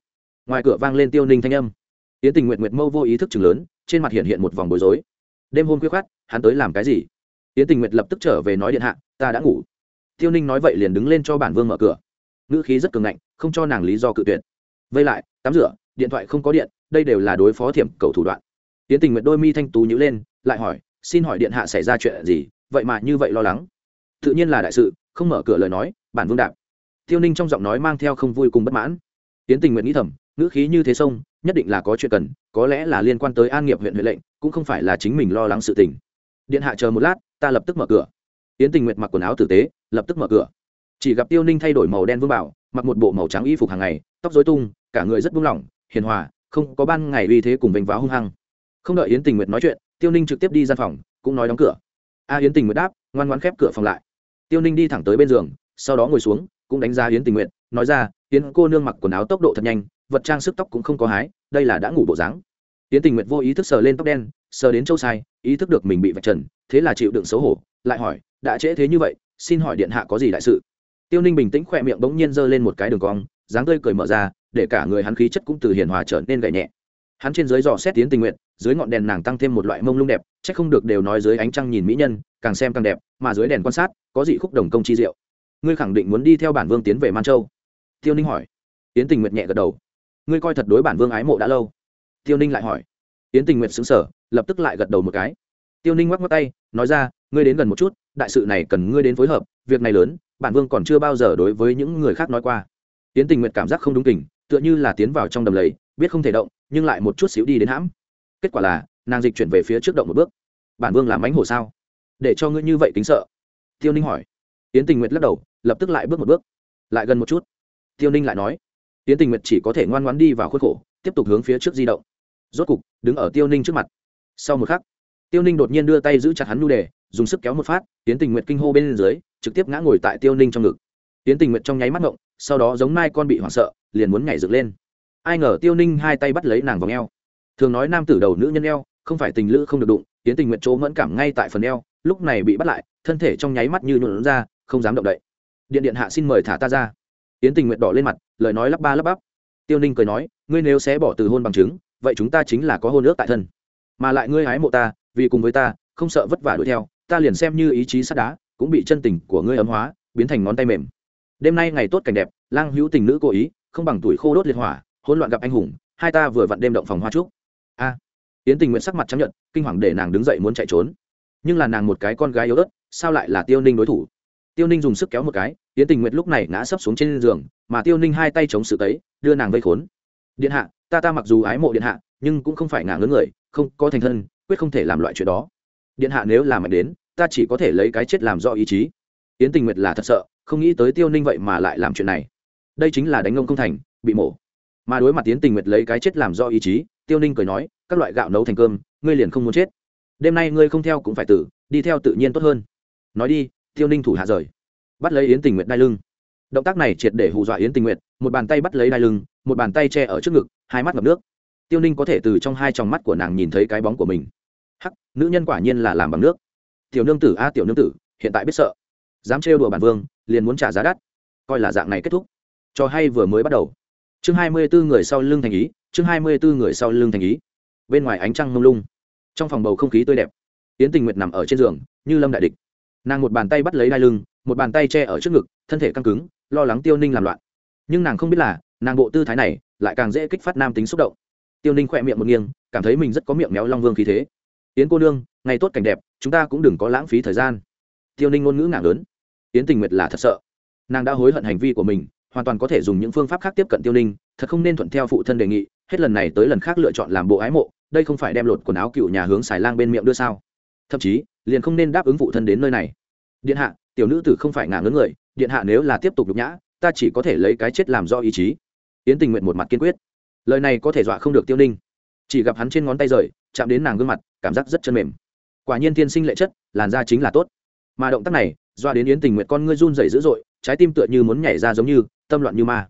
Ngoài cửa vang lên tiêu ninh thanh âm. Tiến tình nguyện nguyệt mâu vô ý thức chừng lớn, trên mặt hiện hiện một vòng bối rối. Đêm hôm khuya khoát hắn tới làm cái gì? Tiến tình nguyện lập tức trở về nói điện hạ, ta đã ngủ. Tiêu ninh nói vậy liền đứng lên cho bản vương mở cửa. Ngữ khí rất cường ngạnh không cho nàng lý do cự tuyệt. Vây lại, tắm rửa, điện thoại không có điện, đây đều là đối phó thiểm cầu thủ đoạn. Tiễn tình nguyện đôi mi thanh tú nhữ lên, lại hỏi, xin hỏi điện hạ xảy ra chuyện gì? Vậy mà như vậy lo lắng. Tự nhiên là đại sự, không mở cửa lời nói, bản vương đạp. Tiêu ninh trong giọng nói mang theo không vui cùng bất mãn. Tiến tình nguyện nghĩ thầm, ngữ khí như thế sông, nhất định là có chuyện cần, có lẽ là liên quan tới an nghiệp huyện huệ lệnh, cũng không phải là chính mình lo lắng sự tình. Điện hạ chờ một lát, ta lập tức mở cửa. Tiến tình nguyện mặc quần áo tử tế, lập tức mở cửa. Chỉ gặp tiêu ninh thay đổi màu đen vương bảo mặc một bộ màu trắng y phục hàng ngày tóc dối tung cả người rất buông lỏng hiền hòa không có ban ngày uy thế cùng vênh váo hung hăng. Không đợi yến tình Nguyệt nói chuyện tiêu ninh trực tiếp đi gian phòng cũng nói đóng cửa. A yến tình Nguyệt đáp ngoan ngoan khép cửa phòng lại. Tiêu ninh đi thẳng tới bên giường sau đó ngồi xuống cũng đánh giá yến tình Nguyệt, nói ra yến cô nương mặc quần áo tốc độ thật nhanh vật trang sức tóc cũng không có hái đây là đã ngủ bộ dáng. Yến tình Nguyệt vô ý thức sờ lên tóc đen sờ đến châu sai ý thức được mình bị vạch trần thế là chịu đựng xấu hổ lại hỏi đã trễ thế như vậy xin hỏi điện hạ có gì đại sự? Tiêu ninh bình tĩnh khỏe miệng bỗng nhiên giơ lên một cái đường cong, dáng tươi cười mở ra, để cả người hắn khí chất cũng từ hiền hòa trở nên gậy nhẹ. Hắn trên dưới dò xét tiến tình nguyện dưới ngọn đèn nàng tăng thêm một loại mông lung đẹp c h ắ c không được đều nói dưới ánh trăng nhìn mỹ nhân, càng xem càng đẹp, mà dưới đèn quan sát, có dị khúc đồng công chi diệu. Ngươi khẳng định muốn đi theo bản vương tiến về man châu? Tiêu ninh hỏi. Tiến tình nguyện nhẹ gật đầu. Ngươi coi thật đối bản vương ái mộ đã lâu. Tiêu ninh lại hỏi. Tiến tình nguyện xứng sở lập tức lại gật đầu một cái. Tiêu ninh ngoắc ngoắc tay, nói ra, ngươi đến gần một chút, đại sự này cần ngươi đến phối hợp, việc này lớn bản vương còn chưa bao giờ đối với những người khác nói qua. Tiến tình nguyện cảm giác không đúng tình, tựa như là tiến vào trong đầm lầy biết không thể động nhưng lại một chút xíu đi đến hãm. Kết quả là nàng dịch chuyển về phía trước động một bước. Bản vương làm bánh hồ sao? Để cho ngươi như vậy kính sợ. Tiêu ninh hỏi. Tiến tình nguyện lắc đầu lập tức lại bước một bước. Lại gần một chút. Tiêu ninh lại nói. Tiến tình nguyện chỉ có thể ngoan ngoãn đi vào khuất khổ tiếp tục hướng phía trước di động. Rốt cục đứng ở tiêu ninh trước mặt. Sau một khắc tiêu ninh đột nhiên đưa tay giữ chặt hắn nu đề dùng sức kéo một phát tiến tình nguyện kinh hô bên dưới trực tiếp ngã ngồi tại tiêu ninh trong ngực. Yến tình nguyện trong nháy mắt ngộng, sau đó giống mai con bị hoảng sợ, liền muốn nhảy dựng lên. Ai ngờ tiêu ninh hai tay bắt lấy nàng vòng eo. Thường nói nam tử đầu nữ nhân eo, không phải tình lữ không được đụng tiến tình nguyện chỗ mẫn cảm ngay tại phần eo, lúc này bị bắt lại, thân thể trong nháy mắt như nhuộn ra, không dám động đậy. Điện điện hạ xin mời thả ta ra. Tiến tình nguyện đỏ lên mặt, lời nói lắp ba lắp bắp. Tiêu ninh cười nói, ngươi nếu sẽ bỏ từ hôn bằng chứng, vậy chúng ta chính là có hôn ước tại thân. Mà lại ngươi hái mộ ta, vì cùng với ta, không sợ vất vả đuổi theo, ta liền xem như ý chí sắt đá cũng bị chân tình của ngươi ấm hóa, biến thành ngón tay mềm. Đêm nay ngày tốt cảnh đẹp, lang hữu tình nữ cố ý, không bằng tuổi khô đốt liệt hỏa, hỗn loạn gặp anh hùng, hai ta vừa vặn đêm động phòng hoa trúc. A. À, yến tình nguyện sắc mặt chấp nhận kinh hoàng để nàng đứng dậy muốn chạy trốn. Nhưng là nàng một cái con gái yếu ớt, sao lại là tiêu ninh đối thủ? Tiêu ninh dùng sức kéo một cái, yến tình nguyện lúc này ngã sấp xuống trên giường, mà tiêu ninh hai tay chống sự tấy, đưa nàng vây khốn. Điện hạ, ta ta mặc dù ái mộ điện hạ, nhưng cũng không phải ngả ngớ người, không có thành thân, quyết không thể làm loại chuyện đó. Điện hạ nếu làm mạnh đến ta chỉ có thể lấy cái chết làm do ý chí. Yến tình Nguyệt là thật sợ, không nghĩ tới tiêu ninh vậy mà lại làm chuyện này. Đây chính là đánh ngông không thành, bị mổ. Mà đối mặt Yến tình nguyệt lấy cái chết làm do ý chí, tiêu ninh cười nói, các loại gạo nấu thành cơm, ngươi liền không muốn chết. Đêm nay ngươi không theo cũng phải tử, đi theo tự nhiên tốt hơn. Nói đi, tiêu ninh thủ hạ rời. Bắt lấy yến tình nguyệt đai lưng. Động tác này triệt để hù dọa yến tình nguyệt, một bàn tay bắt lấy đai lưng, một bàn tay che ở trước ngực, hai mắt ngập nước. Tiêu ninh có thể từ trong hai tròng mắt của nàng nhìn thấy cái bóng của mình. Hắc, nữ nhân quả nhiên là làm bằng nước tiểu nương tử a, tiểu nương tử, hiện tại biết sợ. Dám trêu đùa bản vương, liền muốn trả giá đắt. Coi là dạng này kết thúc. Cho hay vừa mới bắt đầu. Chương hai mươi bốn người sau lưng thành ý, chương hai mươi bốn người sau lưng thành ý. Bên ngoài ánh trăng mông lung. Trong phòng bầu không khí tươi đẹp. Yến tình nguyệt nằm ở trên giường, như lâm đại địch. Nàng một bàn tay bắt lấy đai lưng, một bàn tay che ở trước ngực, thân thể căng cứng, lo lắng tiêu ninh làm loạn. Nhưng nàng không biết là, nàng bộ tư thái này lại càng dễ kích phát nam tính xúc động. Tiêu ninh khỏe miệng một nghiêng, cảm thấy mình rất có miệng méo long vương khí thế yến cô nương, ngày tốt cảnh đẹp, chúng ta cũng đừng có lãng phí thời gian. Tiêu ninh ngôn ngữ ngạc lớn. Yến tình nguyệt là thật sợ. Nàng đã hối hận hành vi của mình, hoàn toàn có thể dùng những phương pháp khác tiếp cận tiêu ninh, thật không nên thuận theo phụ thân đề nghị, hết lần này tới lần khác lựa chọn làm bộ ái mộ, đây không phải đem lột quần áo cựu nhà hướng xài lang bên miệng đưa sao? Thậm chí, liền không nên đáp ứng phụ thân đến nơi này. Điện hạ, tiểu nữ tử không phải ngả ngớn người, điện hạ nếu là tiếp tục nhục nhã, ta chỉ có thể lấy cái chết làm do ý chí. Yến tình nguyện một mặt kiên quyết. Lời này có thể dọa không được tiêu ninh. Chỉ gặp hắn trên ngón tay rời, chạm đến nàng gương mặt cảm giác rất chân mềm. Quả nhiên tiên sinh lệ chất, làn da chính là tốt. Mà động tác này, doa đến yến tình nguyện con ngươi run dày dữ dội, trái tim tựa như muốn nhảy ra giống như, tâm loạn như ma.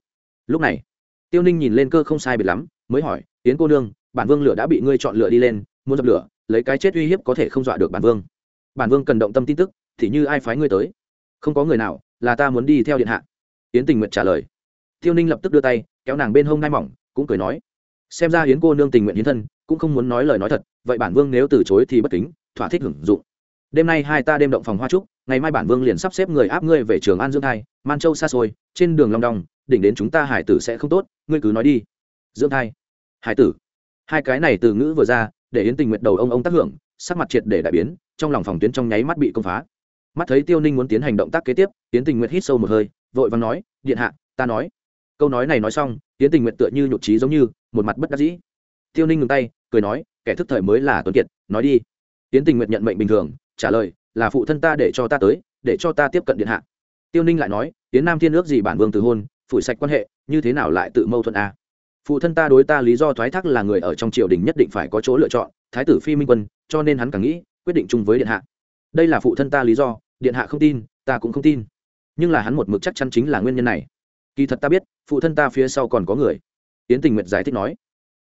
Lúc này, tiêu ninh nhìn lên cơ không sai biệt lắm, mới hỏi, yến cô nương, bản vương lửa đã bị ngươi chọn lựa đi lên, muốn dập lửa, lấy cái chết uy hiếp có thể không dọa được bản vương. Bản vương cần động tâm tin tức, thì như ai phái ngươi tới? Không có người nào, là ta muốn đi theo điện hạ. Yến tình nguyện trả lời. Tiêu ninh lập tức đưa tay, kéo nàng bên hông nai mỏng, cũng cười nói xem ra yến cô nương tình nguyện hiến thân, cũng không muốn nói lời nói thật, vậy bản vương nếu từ chối thì bất kính, thỏa thích hưởng dụng. Đêm nay hai ta đêm động phòng hoa trúc, ngày mai bản vương liền sắp xếp người áp ngươi về trường an dương thai, man châu xa xôi, trên đường long đong, đỉnh đến chúng ta hải tử sẽ không tốt, ngươi cứ nói đi. Dương thai. Hải tử. Hai cái này từ ngữ vừa ra, để yến tình nguyện đầu ông ông tác hưởng, sắc mặt triệt để đại biến, trong lòng phòng tuyến trong nháy mắt bị công phá. Mắt thấy tiêu ninh muốn tiến hành động tác kế tiếp, yến tình nguyện hít sâu một hơi, vội vàng nói, điện hạ, ta nói câu nói này nói xong tiến tình nguyện tựa như nhụt trí giống như, một mặt bất đắc dĩ. Tiêu ninh ngừng tay, cười nói, kẻ thức thời mới là tuấn kiệt, nói đi. Tiến tình nguyện nhận mệnh bình thường, trả lời, là phụ thân ta để cho ta tới, để cho ta tiếp cận điện hạ. Tiêu ninh lại nói tiến nam thiên ước gì bản vương từ hôn, phủi sạch quan hệ, như thế nào lại tự mâu thuẫn a à? phụ thân ta đối ta lý do thoái thác là người ở trong triều đình nhất định phải có chỗ lựa chọn, thái tử phi minh quân, cho nên hắn càng nghĩ, quyết định chung với điện hạ. Đây là phụ thân ta lý do, điện hạ không tin, ta cũng không tin. Nhưng là hắn một mực chắc chắn chính là nguyên nhân này kỳ thật ta biết, phụ thân ta phía sau còn có người. Yến tình nguyệt giải thích nói.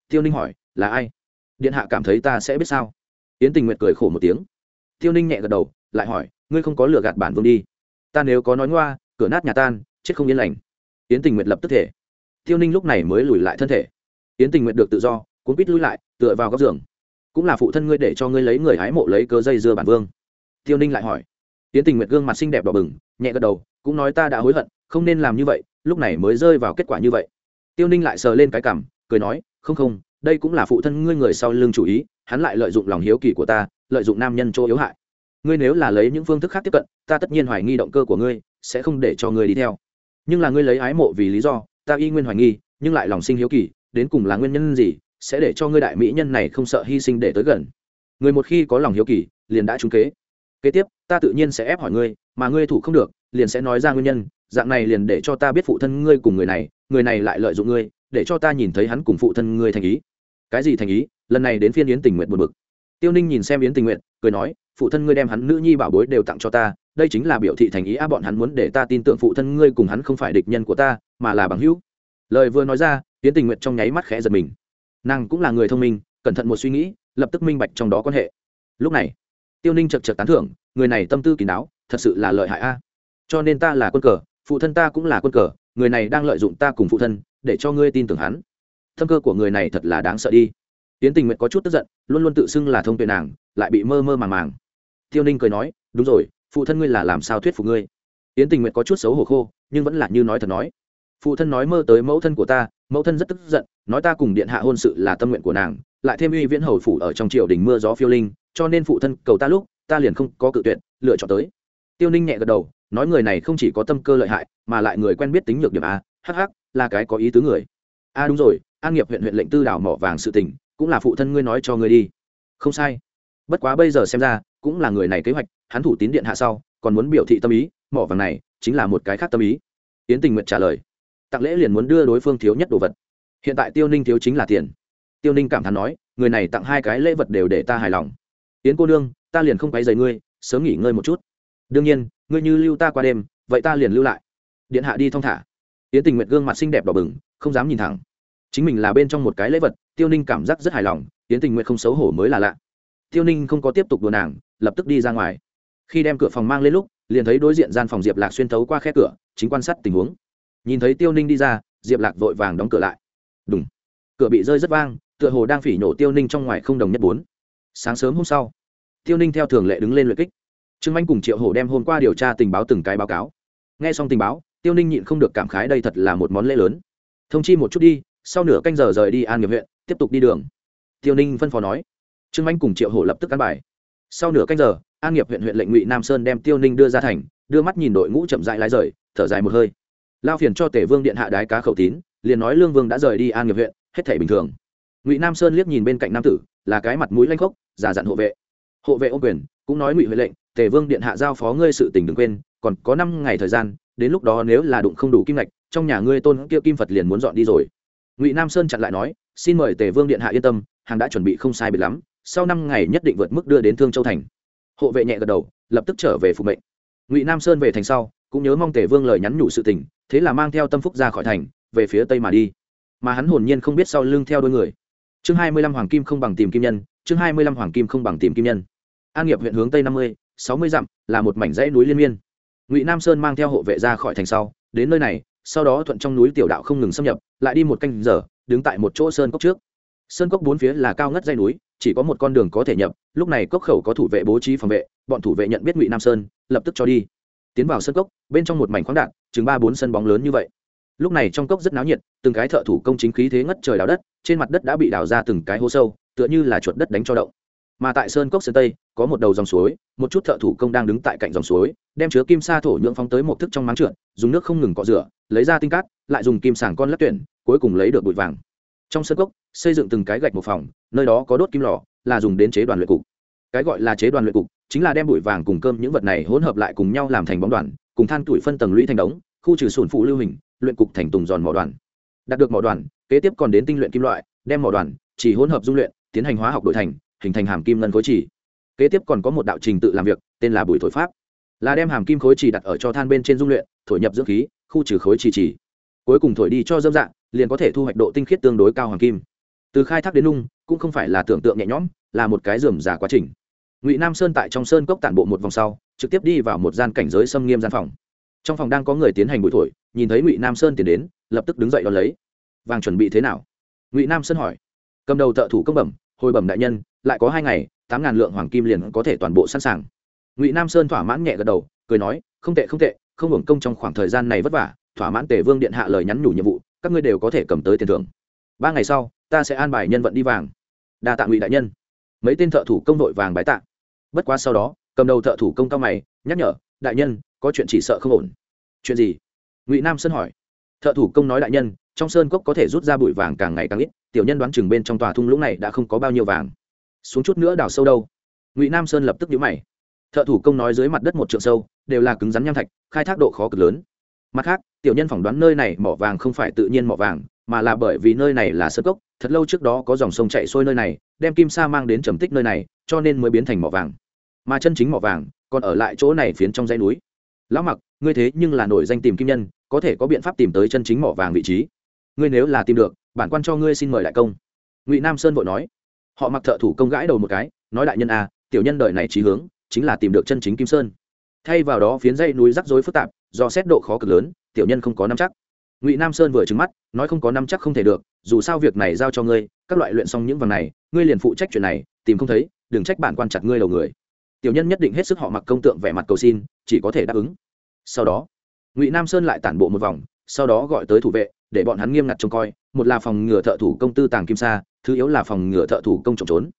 Tiêu ninh hỏi, là ai? Điện hạ cảm thấy ta sẽ biết sao? Yến tình nguyệt cười khổ một tiếng. Tiêu ninh nhẹ gật đầu, lại hỏi, ngươi không có lừa gạt bản vương đi. Ta nếu có nói ngoa, cửa nát nhà tan, chết không yên lành. Yến tình nguyệt lập tức thể. Tiêu ninh lúc này mới lùi lại thân thể. Yến tình nguyệt được tự do, cuốn quýt lui lại, tựa vào góc giường. Cũng là phụ thân ngươi để cho ngươi lấy người hái mộ lấy cơ dây dưa bản vương. Tiêu ninh lại hỏi. Yến tình nguyệt gương mặt xinh đẹp đỏ bừng, nhẹ gật đầu, cũng nói ta đã hối hận, không nên làm như vậy lúc này mới rơi vào kết quả như vậy. Tiêu ninh lại sờ lên cái cảm cười nói, không không, đây cũng là phụ thân ngươi người sau lưng chủ ý, hắn lại lợi dụng lòng hiếu kỳ của ta, lợi dụng nam nhân chỗ yếu hại. Ngươi nếu là lấy những phương thức khác tiếp cận, ta tất nhiên hoài nghi động cơ của ngươi, sẽ không để cho ngươi đi theo. Nhưng là ngươi lấy ái mộ vì lý do, ta y nguyên hoài nghi, nhưng lại lòng sinh hiếu kỳ, đến cùng là nguyên nhân gì, sẽ để cho ngươi đại mỹ nhân này không sợ hy sinh để tới gần. Người một khi có lòng hiếu kỳ, liền đã trúng kế. Kế tiếp, ta tự nhiên sẽ ép hỏi ngươi, mà ngươi thủ không được, liền sẽ nói ra nguyên nhân dạng này liền để cho ta biết phụ thân ngươi cùng người này người này lại lợi dụng ngươi, để cho ta nhìn thấy hắn cùng phụ thân ngươi thành ý. Cái gì thành ý? Lần này đến phiên yến tình nguyện buồn bực. Tiêu ninh nhìn xem yến tình nguyện cười nói, phụ thân ngươi đem hắn nữ nhi bảo bối đều tặng cho ta, đây chính là biểu thị thành ý a, bọn hắn muốn để ta tin tưởng phụ thân ngươi cùng hắn không phải địch nhân của ta, mà là bằng hữu. Lời vừa nói ra, yến tình nguyện trong nháy mắt khẽ giật mình. Nàng cũng là người thông minh, cẩn thận một suy nghĩ, lập tức minh bạch trong đó quan hệ. Lúc này, tiêu ninh chật chật tán thưởng, người này tâm tư kỳ đáo, thật sự là lợi hại a. Cho nên ta là quân cờ phụ thân ta cũng là quân cờ, người này đang lợi dụng ta cùng phụ thân để cho ngươi tin tưởng hắn. Thâm cơ của người này thật là đáng sợ đi. Tiến tình nguyện có chút tức giận, luôn luôn tự xưng là thông tuệ nàng, lại bị mơ mơ màng màng. Tiêu ninh cười nói, đúng rồi, phụ thân ngươi là làm sao thuyết phục ngươi? Tiến tình nguyện có chút xấu hổ khô, nhưng vẫn là như nói thật nói. Phụ thân nói mơ tới mẫu thân của ta, mẫu thân rất tức giận, nói ta cùng điện hạ hôn sự là tâm nguyện của nàng, lại thêm uy viễn hầu phủ ở trong triều đình mưa gió phiêu linh, cho nên phụ thân cầu ta lúc, ta liền không có cự tuyệt, lựa chọn tới. Tiêu ninh nhẹ gật đầu nói người này không chỉ có tâm cơ lợi hại, mà lại người quen biết tính nhược điểm a hh là cái có ý tứ người. A, đúng rồi an nghiệp huyện huyện lệnh tư đảo mỏ vàng sự tình, cũng là phụ thân ngươi nói cho ngươi đi. Không sai. Bất quá bây giờ xem ra, cũng là người này kế hoạch, hắn thủ tín điện hạ sau, còn muốn biểu thị tâm ý, mỏ vàng này chính là một cái khác tâm ý. Yến tình nguyện trả lời. Tặng lễ liền muốn đưa đối phương thiếu nhất đồ vật. Hiện tại tiêu ninh thiếu chính là tiền. Tiêu ninh cảm thán nói, người này tặng hai cái lễ vật đều để ta hài lòng. Yến cô nương, ta liền không quấy dày ngươi, sớm nghỉ ngơi một chút đương nhiên, ngươi như lưu ta qua đêm, vậy ta liền lưu lại. Điện hạ đi thong thả. Yến tình nguyện gương mặt xinh đẹp đỏ bừng, không dám nhìn thẳng. Chính mình là bên trong một cái lễ vật, tiêu ninh cảm giác rất hài lòng, yến tình nguyện không xấu hổ mới là lạ. Tiêu ninh không có tiếp tục đùa nàng, lập tức đi ra ngoài. Khi đem cửa phòng mang lên lúc, liền thấy đối diện gian phòng diệp lạc xuyên thấu qua khe cửa, chính quan sát tình huống. Nhìn thấy tiêu ninh đi ra, diệp lạc vội vàng đóng cửa lại. Đúng cửa bị rơi rất vang, tựa hồ đang phỉ nhổ tiêu ninh trong ngoài không đồng nhất bốn. Sáng sớm hôm sau, tiêu ninh theo thường lệ đứng lên luyện kích trương anh cùng triệu hổ đem hôm qua điều tra tình báo từng cái báo cáo. Nghe xong tình báo, tiêu ninh nhịn không được cảm khái đây thật là một món lễ lớn. Thông chi một chút đi, sau nửa canh giờ rời đi an nghiệp huyện, tiếp tục đi đường. Tiêu ninh phân phó nói. Trương anh cùng triệu hổ lập tức cán bài. Sau nửa canh giờ, an nghiệp huyện huyện lệnh ngụy nam sơn đem tiêu ninh đưa ra thành, đưa mắt nhìn đội ngũ chậm dại lái rời, thở dài một hơi. Lao phiền cho tể vương điện hạ đái cá khẩu tín, liền nói lương vương đã rời đi an nghiệp huyện, hết thể bình thường. Ngụy nam sơn liếc nhìn bên cạnh nam tử, là cái mặt mũi lanh khốc giả dặn hộ vệ. Hộ vệ ô quyền, cũng nói ngụy huệ lệnh tề vương điện hạ giao phó ngươi sự tình đừng quên, còn có năm ngày thời gian, đến lúc đó nếu là đụng không đủ kim ngạch, trong nhà ngươi tôn kia kim phật liền muốn dọn đi rồi. Ngụy nam sơn chặn lại nói, xin mời tề vương điện hạ yên tâm, hàng đã chuẩn bị không sai biệt lắm, sau năm ngày nhất định vượt mức đưa đến thương châu thành. Hộ vệ nhẹ gật đầu, lập tức trở về phụ mệnh. Ngụy nam sơn về thành sau, cũng nhớ mong tề vương lời nhắn nhủ sự tình, thế là mang theo tâm phúc ra khỏi thành, về phía tây mà đi. Mà hắn hồn nhiên không biết sau lưng theo đôi người. Chương hai mươi lăm hoàng kim không bằng tìm kim nhân, chương hai mươi lăm hoàng kim không bằng tìm kim nhân. An nghiệp huyện hướng tây năm mươi sáu mươi dặm, là một mảnh dãy núi liên miên. Ngụy nam sơn mang theo hộ vệ ra khỏi thành sau, đến nơi này, sau đó thuận trong núi tiểu đạo không ngừng xâm nhập, lại đi một canh giờ, đứng tại một chỗ sơn cốc trước. Sơn cốc bốn phía là cao ngất dây núi, chỉ có một con đường có thể nhập, lúc này cốc khẩu có thủ vệ bố trí phòng vệ, bọn thủ vệ nhận biết ngụy nam sơn, lập tức cho đi. Tiến vào sân cốc, bên trong một mảnh khoáng đạn, chừng ba bốn sân bóng lớn như vậy. Lúc này trong cốc rất náo nhiệt, từng cái thợ thủ công chính khí thế ngất trời đào đất, trên mặt đất đã bị đào ra từng cái hố sâu, tựa như là chuột đất đánh cho động mà tại sơn cốc sơn tây, có một đầu dòng suối, một chút thợ thủ công đang đứng tại cạnh dòng suối, đem chứa kim sa thổ nhưỡng phóng tới một thức trong máng trượt dùng nước không ngừng cọ rửa, lấy ra tinh cát, lại dùng kim sàng con lắp tuyển, cuối cùng lấy được bụi vàng. Trong Sơn cốc, xây dựng từng cái gạch một phòng, nơi đó có đốt kim lò, là dùng đến chế đoàn luyện cục. Cái gọi là chế đoàn luyện cục, chính là đem bụi vàng cùng cơm những vật này hỗn hợp lại cùng nhau làm thành bóng đoàn, cùng than tuổi phân tầng lũy thành đống, khu trừ sủn phụ lưu hình, luyện cục thành tùng giòn mỏ đoàn. Đạt được mỏ đoàn, kế tiếp còn đến tinh luyện kim loại, đem mỏ đoàn, chỉ hỗn hợp dung luyện, tiến hành hóa học đổi thành hình thành hàm kim ngân khối chỉ. Kế tiếp còn có một đạo trình tự làm việc, tên là bùi thổi pháp. Là đem hàm kim khối chỉ đặt ở cho than bên trên dung luyện, thổi nhập dưỡng khí, khu trừ khối chỉ chỉ. Cuối cùng thổi đi cho dâm dạng, liền có thể thu hoạch độ tinh khiết tương đối cao hoàng kim. Từ khai thác đến nung, cũng không phải là tưởng tượng nhẹ nhõm, là một cái dườm giả quá trình. Ngụy nam sơn tại trong sơn cốc tản bộ một vòng sau, trực tiếp đi vào một gian cảnh giới xâm nghiêm gian phòng. Trong phòng đang có người tiến hành bụi thổi, nhìn thấy ngụy nam sơn tiến đến, lập tức đứng dậy đón lấy. Vàng chuẩn bị thế nào? Ngụy nam sơn hỏi. Cầm đầu thợ thủ công bẩm, hồi bẩm đại nhân lại có hai ngày, tám ngàn lượng hoàng kim liền có thể toàn bộ sẵn sàng. Ngụy nam sơn thỏa mãn nhẹ gật đầu, cười nói, không tệ không tệ, không hưởng công trong khoảng thời gian này vất vả, thỏa mãn tề vương điện hạ lời nhắn nhủ nhiệm vụ, các ngươi đều có thể cầm tới tiền thưởng. Ba ngày sau, ta sẽ an bài nhân vận đi vàng. Đa tạ ngụy đại nhân. Mấy tên thợ thủ công đội vàng bái tạ. Bất quá sau đó, cầm đầu thợ thủ công cao mày, nhắc nhở, đại nhân, có chuyện chỉ sợ không ổn. Chuyện gì? Ngụy nam sơn hỏi. Thợ thủ công nói, đại nhân, trong sơn cốc có thể rút ra bụi vàng càng ngày càng ít, tiểu nhân đoán chừng bên trong tòa thung lũng này đã không có bao nhiêu vàng xuống chút nữa đào sâu đâu. Ngụy nam sơn lập tức nhũ mày. Thợ thủ công nói dưới mặt đất một trượng sâu, đều là cứng rắn nham thạch, khai thác độ khó cực lớn. Mặt khác, tiểu nhân phỏng đoán nơi này mỏ vàng không phải tự nhiên mỏ vàng, mà là bởi vì nơi này là sơ cốc, thật lâu trước đó có dòng sông chạy xuôi nơi này, đem kim sa mang đến trầm tích nơi này, cho nên mới biến thành mỏ vàng. Mà chân chính mỏ vàng còn ở lại chỗ này phiến trong dãy núi. Lão mặc, ngươi thế nhưng là nổi danh tìm kim nhân, có thể có biện pháp tìm tới chân chính mỏ vàng vị trí. Ngươi nếu là tìm được, bản quan cho ngươi xin mời đại công. Ngụy nam sơn vội nói họ mặc thợ thủ công gãi đầu một cái nói đại nhân à, tiểu nhân đời này trí hướng chính là tìm được chân chính kim sơn. Thay vào đó phiến dây núi rắc rối phức tạp do xét độ khó cực lớn tiểu nhân không có năm chắc. Ngụy nam sơn vừa trứng mắt nói không có năm chắc không thể được dù sao việc này giao cho ngươi các loại luyện xong những vàng này ngươi liền phụ trách chuyện này tìm không thấy đừng trách bản quan chặt ngươi đầu người. Tiểu nhân nhất định hết sức họ mặc công tượng vẻ mặt cầu xin chỉ có thể đáp ứng. Sau đó ngụy nam sơn lại tản bộ một vòng sau đó gọi tới thủ vệ để bọn hắn nghiêm ngặt trông coi một là phòng ngừa thợ thủ công tư tàng kim sa thứ yếu là phòng ngừa thợ thủ công trộm trốn.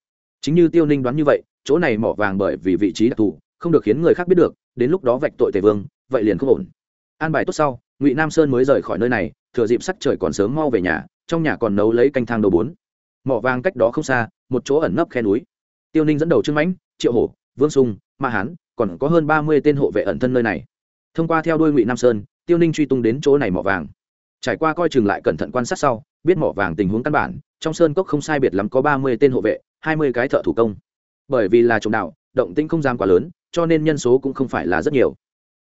Chính như tiêu ninh đoán như vậy, chỗ này mỏ vàng bởi vì vị trí đặc thù, không được khiến người khác biết được, đến lúc đó vạch tội tề vương, vậy liền không ổn. An bài tốt sau, ngụy nam sơn mới rời khỏi nơi này, thừa dịp sắc trời còn sớm mau về nhà, trong nhà còn nấu lấy canh thang đầu bốn. Mỏ vàng cách đó không xa, một chỗ ẩn nấp khe núi. Tiêu ninh dẫn đầu trương mãnh, triệu hổ, vương sung ma hán, còn có hơn ba mươi tên hộ vệ ẩn thân nơi này. Thông qua theo đuôi ngụy nam sơn, tiêu ninh truy tung đến chỗ này mỏ vàng trải qua coi chừng lại cẩn thận quan sát sau, biết mỏ vàng tình huống căn bản, trong sơn cốc không sai biệt lắm có ba mươi tên hộ vệ, hai mươi cái thợ thủ công. Bởi vì là trộm đạo, động tĩnh không gian quá lớn, cho nên nhân số cũng không phải là rất nhiều.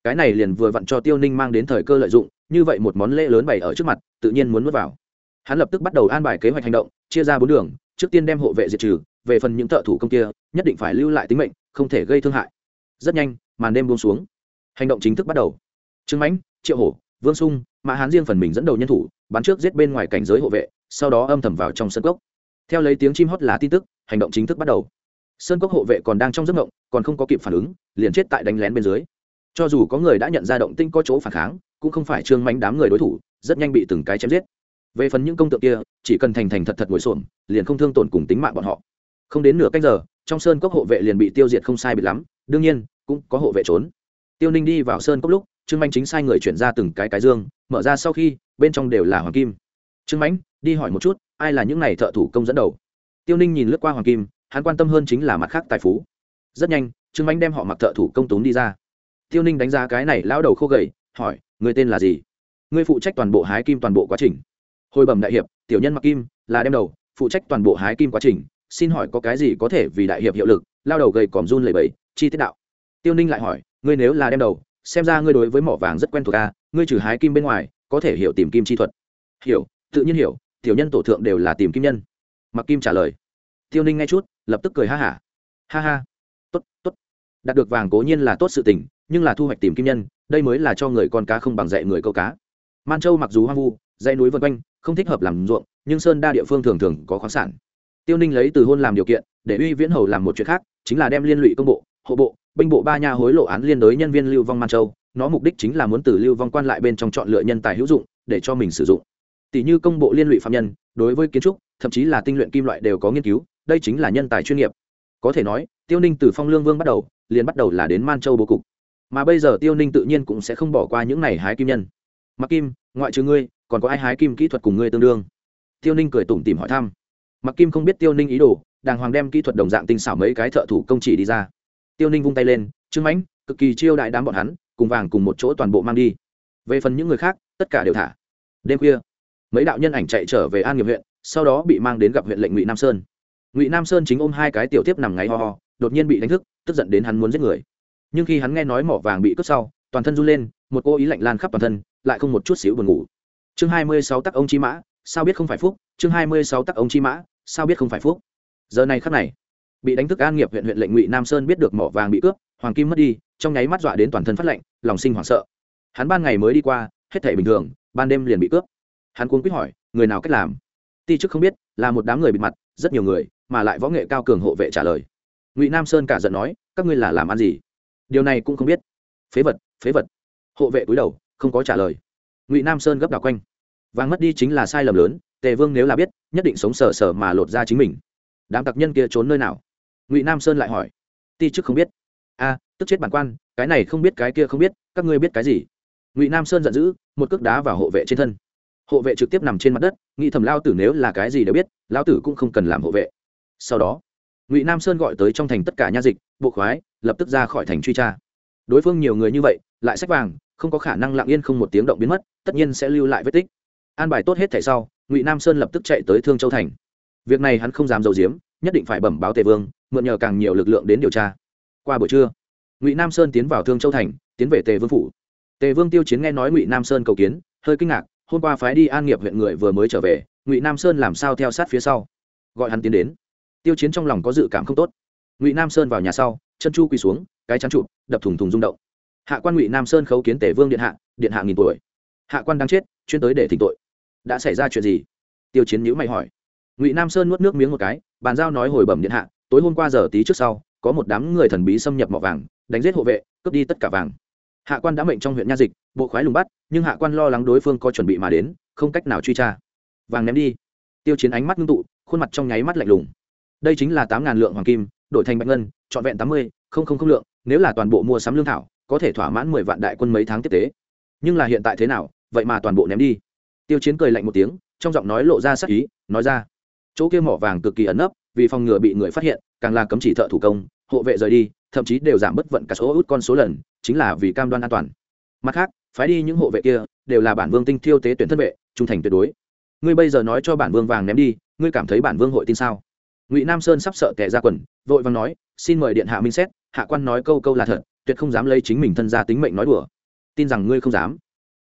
Cái này liền vừa vặn cho tiêu ninh mang đến thời cơ lợi dụng, như vậy một món lễ lớn bày ở trước mặt, tự nhiên muốn nuốt vào. Hắn lập tức bắt đầu an bài kế hoạch hành động, chia ra bốn đường, trước tiên đem hộ vệ diệt trừ, về phần những thợ thủ công kia, nhất định phải lưu lại tính mệnh, không thể gây thương hại. Rất nhanh, màn đêm buông xuống. Hành động chính thức bắt đầu. Trương mãnh, triệu hổ, vương sung mã hán riêng phần mình dẫn đầu nhân thủ, bắn trước giết bên ngoài cảnh giới hộ vệ, sau đó âm thầm vào trong sân cốc. Theo lấy tiếng chim hót lá tin tức, hành động chính thức bắt đầu. Sơn cốc hộ vệ còn đang trong giấc ngộng còn không có kịp phản ứng, liền chết tại đánh lén bên dưới. Cho dù có người đã nhận ra động tinh có chỗ phản kháng, cũng không phải trương mánh đám người đối thủ, rất nhanh bị từng cái chém giết. Về phần những công tượng kia, chỉ cần thành thành thật thật ngồi xổm, liền không thương tổn cùng tính mạng bọn họ. Không đến nửa canh giờ, trong sơn cốc hộ vệ liền bị tiêu diệt không sai biệt lắm, đương nhiên, cũng có hộ vệ trốn. Tiêu ninh đi vào sơn cốc lúc trương manh chính sai người chuyển ra từng cái cái dương mở ra sau khi bên trong đều là hoàng kim. Trương mãnh đi hỏi một chút ai là những này thợ thủ công dẫn đầu? Tiêu ninh nhìn lướt qua hoàng kim hắn quan tâm hơn chính là mặt khác tài phú. Rất nhanh trương mãnh đem họ mặc thợ thủ công tốn đi ra. Tiêu ninh đánh giá cái này lão đầu khô gầy hỏi người tên là gì? Người phụ trách toàn bộ hái kim toàn bộ quá trình. Hồi bẩm đại hiệp tiểu nhân mặc kim là đem đầu phụ trách toàn bộ hái kim quá trình. Xin hỏi có cái gì có thể vì đại hiệp hiệu lực? Lao đầu gầy còm run lầy bẩy, chi tiết đạo. Tiêu ninh lại hỏi ngươi nếu là đem đầu xem ra ngươi đối với mỏ vàng rất quen thuộc a ngươi trừ hái kim bên ngoài, có thể hiểu tìm kim chi thuật. Hiểu, tự nhiên hiểu, tiểu nhân tổ thượng đều là tìm kim nhân. Mặc kim trả lời. Tiêu ninh nghe chút, lập tức cười ha hả. Ha. ha. Ha tốt tốt. Đạt được vàng cố nhiên là tốt sự tình, nhưng là thu hoạch tìm kim nhân, đây mới là cho người con cá không bằng dạy người câu cá. Man châu mặc dù hoang vu, dãy núi vân quanh, không thích hợp làm ruộng, nhưng sơn đa địa phương thường thường có khoáng sản. Tiêu ninh lấy từ hôn làm điều kiện, để uy viễn hầu làm một chuyện khác, chính là đem liên lụy công bộ, hộ bộ binh bộ ba nha hối lộ án liên đối nhân viên lưu vong man châu. Nó mục đích chính là muốn từ lưu vong quan lại bên trong chọn lựa nhân tài hữu dụng, để cho mình sử dụng. Tỷ như công bộ liên lụy phạm nhân, đối với kiến trúc, thậm chí là tinh luyện kim loại đều có nghiên cứu, đây chính là nhân tài chuyên nghiệp. Có thể nói, tiêu ninh từ phong lương vương bắt đầu, liền bắt đầu là đến man châu bố cục. Mà bây giờ tiêu ninh tự nhiên cũng sẽ không bỏ qua những này hái kim nhân. Mặc kim, ngoại trừ ngươi, còn có ai hái kim kỹ thuật cùng ngươi tương đương? Tiêu ninh cười tủm tìm hỏi thăm. Mặc kim không biết tiêu ninh ý đồ, đàng hoàng đem kỹ thuật đồng dạng tinh xảo mấy cái thợ thủ công chỉ đi ra tiêu ninh vung tay lên, trương mãnh, cực kỳ chiêu đại đám bọn hắn, cùng vàng cùng một chỗ toàn bộ mang đi. Về phần những người khác, tất cả đều thả. Đêm khuya, mấy đạo nhân ảnh chạy trở về an nghiệp huyện, sau đó bị mang đến gặp huyện lệnh ngụy nam sơn. Ngụy nam sơn chính ôm hai cái tiểu tiếp nằm ngáy ho ho, đột nhiên bị đánh thức, tức giận đến hắn muốn giết người. Nhưng khi hắn nghe nói mỏ vàng bị cướp sau, toàn thân run lên, một cô ý lạnh lan khắp toàn thân, lại không một chút xíu buồn ngủ. Chương hai mươi sáu tắc ông chi mã, sao biết không phải phúc? Chương hai mươi sáu tắc ông chi mã, sao biết không phải phúc? Giờ này khắc này bị đánh thức an nghiệp huyện huyện lệnh ngụy nam sơn biết được mỏ vàng bị cướp hoàng kim mất đi trong nháy mắt dọa đến toàn thân phát lệnh lòng sinh hoảng sợ hắn ban ngày mới đi qua hết thể bình thường ban đêm liền bị cướp hắn cuống quýt hỏi người nào cách làm ti chức không biết là một đám người bịt mặt rất nhiều người mà lại võ nghệ cao cường hộ vệ trả lời ngụy nam sơn cả giận nói các ngươi là làm ăn gì điều này cũng không biết phế vật phế vật hộ vệ cúi đầu không có trả lời ngụy nam sơn gấp đảo quanh vàng mất đi chính là sai lầm lớn tề vương nếu là biết nhất định sống sờ sờ mà lột ra chính mình đám tặc nhân kia trốn nơi nào ngụy nam sơn lại hỏi ti chức không biết a tức chết bản quan cái này không biết cái kia không biết các ngươi biết cái gì ngụy nam sơn giận dữ một cước đá vào hộ vệ trên thân hộ vệ trực tiếp nằm trên mặt đất nghĩ thầm lao tử nếu là cái gì đều biết lao tử cũng không cần làm hộ vệ sau đó ngụy nam sơn gọi tới trong thành tất cả nha dịch bộ khoái lập tức ra khỏi thành truy tra đối phương nhiều người như vậy lại sách vàng không có khả năng lặng yên không một tiếng động biến mất tất nhiên sẽ lưu lại vết tích an bài tốt hết thảy sau ngụy nam sơn lập tức chạy tới thương châu thành việc này hắn không dám d i diếm nhất định phải bẩm báo tề vương mượn nhờ càng nhiều lực lượng đến điều tra. Qua buổi trưa, ngụy nam sơn tiến vào thương châu thành, tiến về tề vương phủ. Tề vương tiêu chiến nghe nói ngụy nam sơn cầu kiến, hơi kinh ngạc, hôm qua phái đi an nghiệp huyện người vừa mới trở về, ngụy nam sơn làm sao theo sát phía sau? Gọi hắn tiến đến. Tiêu chiến trong lòng có dự cảm không tốt. Ngụy nam sơn vào nhà sau, chân chu quỳ xuống, cái chắn trụ, đập thùng thùng rung động. Hạ quan ngụy nam sơn khấu kiến tể vương điện hạ điện hạ nghìn tuổi. Hạ quan đang chết, chuyên tới để thỉnh tội. Đã xảy ra chuyện gì? Tiêu chiến nhữ mày hỏi. Ngụy nam sơn nuốt nước miếng một cái, bàn giao nói hồi bẩm điện hạ tối hôm qua giờ tí trước sau, có một đám người thần bí xâm nhập mỏ vàng, đánh giết hộ vệ, cướp đi tất cả vàng. Hạ quan đã mệnh trong huyện nha dịch, bộ khoái lùng bắt, nhưng hạ quan lo lắng đối phương có chuẩn bị mà đến, không cách nào truy tra. Vàng ném đi. Tiêu chiến ánh mắt ngưng tụ, khuôn mặt trong nháy mắt lạnh lùng. Đây chính là tám ngàn lượng hoàng kim, đổi thành bạch ngân, trọn vẹn tám mươi, không không không lượng, nếu là toàn bộ mua sắm lương thảo, có thể thỏa mãn mười vạn đại quân mấy tháng tiếp tế. Nhưng là hiện tại thế nào, vậy mà toàn bộ ném đi. Tiêu chiến cười lạnh một tiếng, trong giọng nói lộ ra sắc ý, nói ra, chỗ kia mỏ vàng cực kỳ ẩn nấp vì phòng ngừa bị người phát hiện, càng là cấm chỉ thợ thủ công, hộ vệ rời đi, thậm chí đều giảm bất vận cả số út con số lần, chính là vì cam đoan an toàn. Mặt khác, phái đi những hộ vệ kia đều là bản vương tinh thiêu tế tuyển thân vệ, trung thành tuyệt đối. Ngươi bây giờ nói cho bản vương vàng ném đi, ngươi cảm thấy bản vương hội tin sao? Ngụy nam sơn sắp sợ kẻ ra quần, vội vàng nói, xin mời điện hạ minh xét, hạ quan nói câu câu là thật, tuyệt không dám lấy chính mình thân ra tính mệnh nói đùa. Tin rằng ngươi không dám.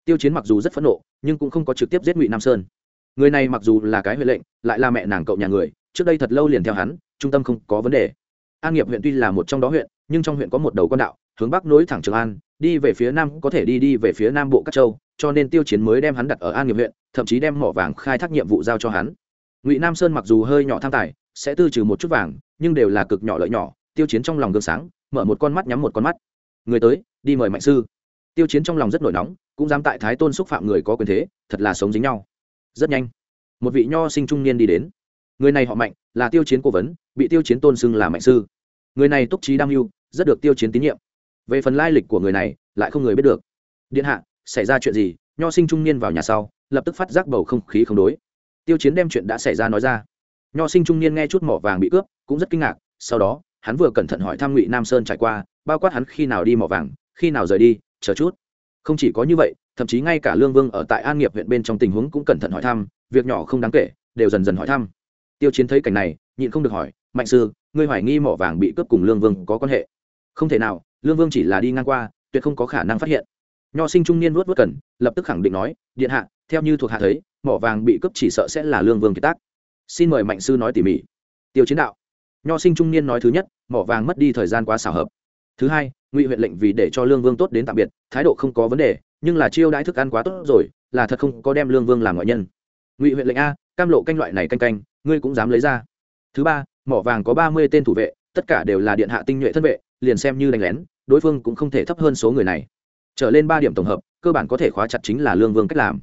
Tiêu chiến mặc dù rất phẫn nộ, nhưng cũng không có trực tiếp giết ngụy nam sơn. Người này mặc dù là cái huệ lệnh, lại là mẹ nàng cậu nhà người trước đây thật lâu liền theo hắn, trung tâm không có vấn đề. An nghiệp huyện tuy là một trong đó huyện, nhưng trong huyện có một đầu con đạo, hướng bắc nối thẳng trường an, đi về phía nam có thể đi đi về phía nam bộ các châu, cho nên tiêu chiến mới đem hắn đặt ở an nghiệp huyện, thậm chí đem mỏ vàng khai thác nhiệm vụ giao cho hắn. Ngụy nam sơn mặc dù hơi nhỏ tham tài, sẽ tư trừ một chút vàng, nhưng đều là cực nhỏ lợi nhỏ, tiêu chiến trong lòng gương sáng, mở một con mắt nhắm một con mắt. Người tới, đi mời mạnh sư. Tiêu chiến trong lòng rất nổi nóng, cũng dám tại thái tôn xúc phạm người có quyền thế, thật là sống dính nhau. Rất nhanh, một vị nho sinh trung niên đi đến người này họ mạnh, là tiêu chiến cố vấn, bị tiêu chiến tôn xưng là mạnh sư. Người này túc trí đam mưu, rất được tiêu chiến tín nhiệm. Về phần lai lịch của người này, lại không người biết được. Điện hạ, xảy ra chuyện gì? Nho sinh trung niên vào nhà sau, lập tức phát giác bầu không khí không đối. Tiêu chiến đem chuyện đã xảy ra nói ra. Nho sinh trung niên nghe chút mỏ vàng bị cướp, cũng rất kinh ngạc. Sau đó, hắn vừa cẩn thận hỏi thăm ngụy nam sơn trải qua, bao quát hắn khi nào đi mỏ vàng, khi nào rời đi, chờ chút. Không chỉ có như vậy, thậm chí ngay cả lương vương ở tại an nghiệp huyện bên trong tình huống cũng cẩn thận hỏi thăm, việc nhỏ không đáng kể, đều dần dần hỏi thăm tiêu chiến thấy cảnh này, nhịn không được hỏi, mạnh sư, ngươi hoài nghi mỏ vàng bị cướp cùng lương vương có quan hệ? Không thể nào, lương vương chỉ là đi ngang qua, tuyệt không có khả năng phát hiện. Nho sinh trung niên vuốt vuốt cần lập tức khẳng định nói, điện hạ, theo như thuộc hạ thấy, mỏ vàng bị cướp chỉ sợ sẽ là lương vương kiệt tác. Xin mời mạnh sư nói tỉ mỉ. Tiêu chiến đạo. Nho sinh trung niên nói thứ nhất, mỏ vàng mất đi thời gian quá xảo hợp. Thứ hai, ngụy huyện lệnh vì để cho lương vương tốt đến tạm biệt, thái độ không có vấn đề, nhưng là chiêu đãi thức ăn quá tốt rồi, là thật không có đem lương vương làm ngoại nhân. Ngụy huyện lệnh a, cam lộ canh loại này canh canh ngươi cũng dám lấy ra. Thứ ba, mỏ vàng có ba mươi tên thủ vệ, tất cả đều là điện hạ tinh nhuệ thân vệ, liền xem như đánh lén, đối phương cũng không thể thấp hơn số người này. Trở lên ba điểm tổng hợp, cơ bản có thể khóa chặt chính là lương vương cách làm.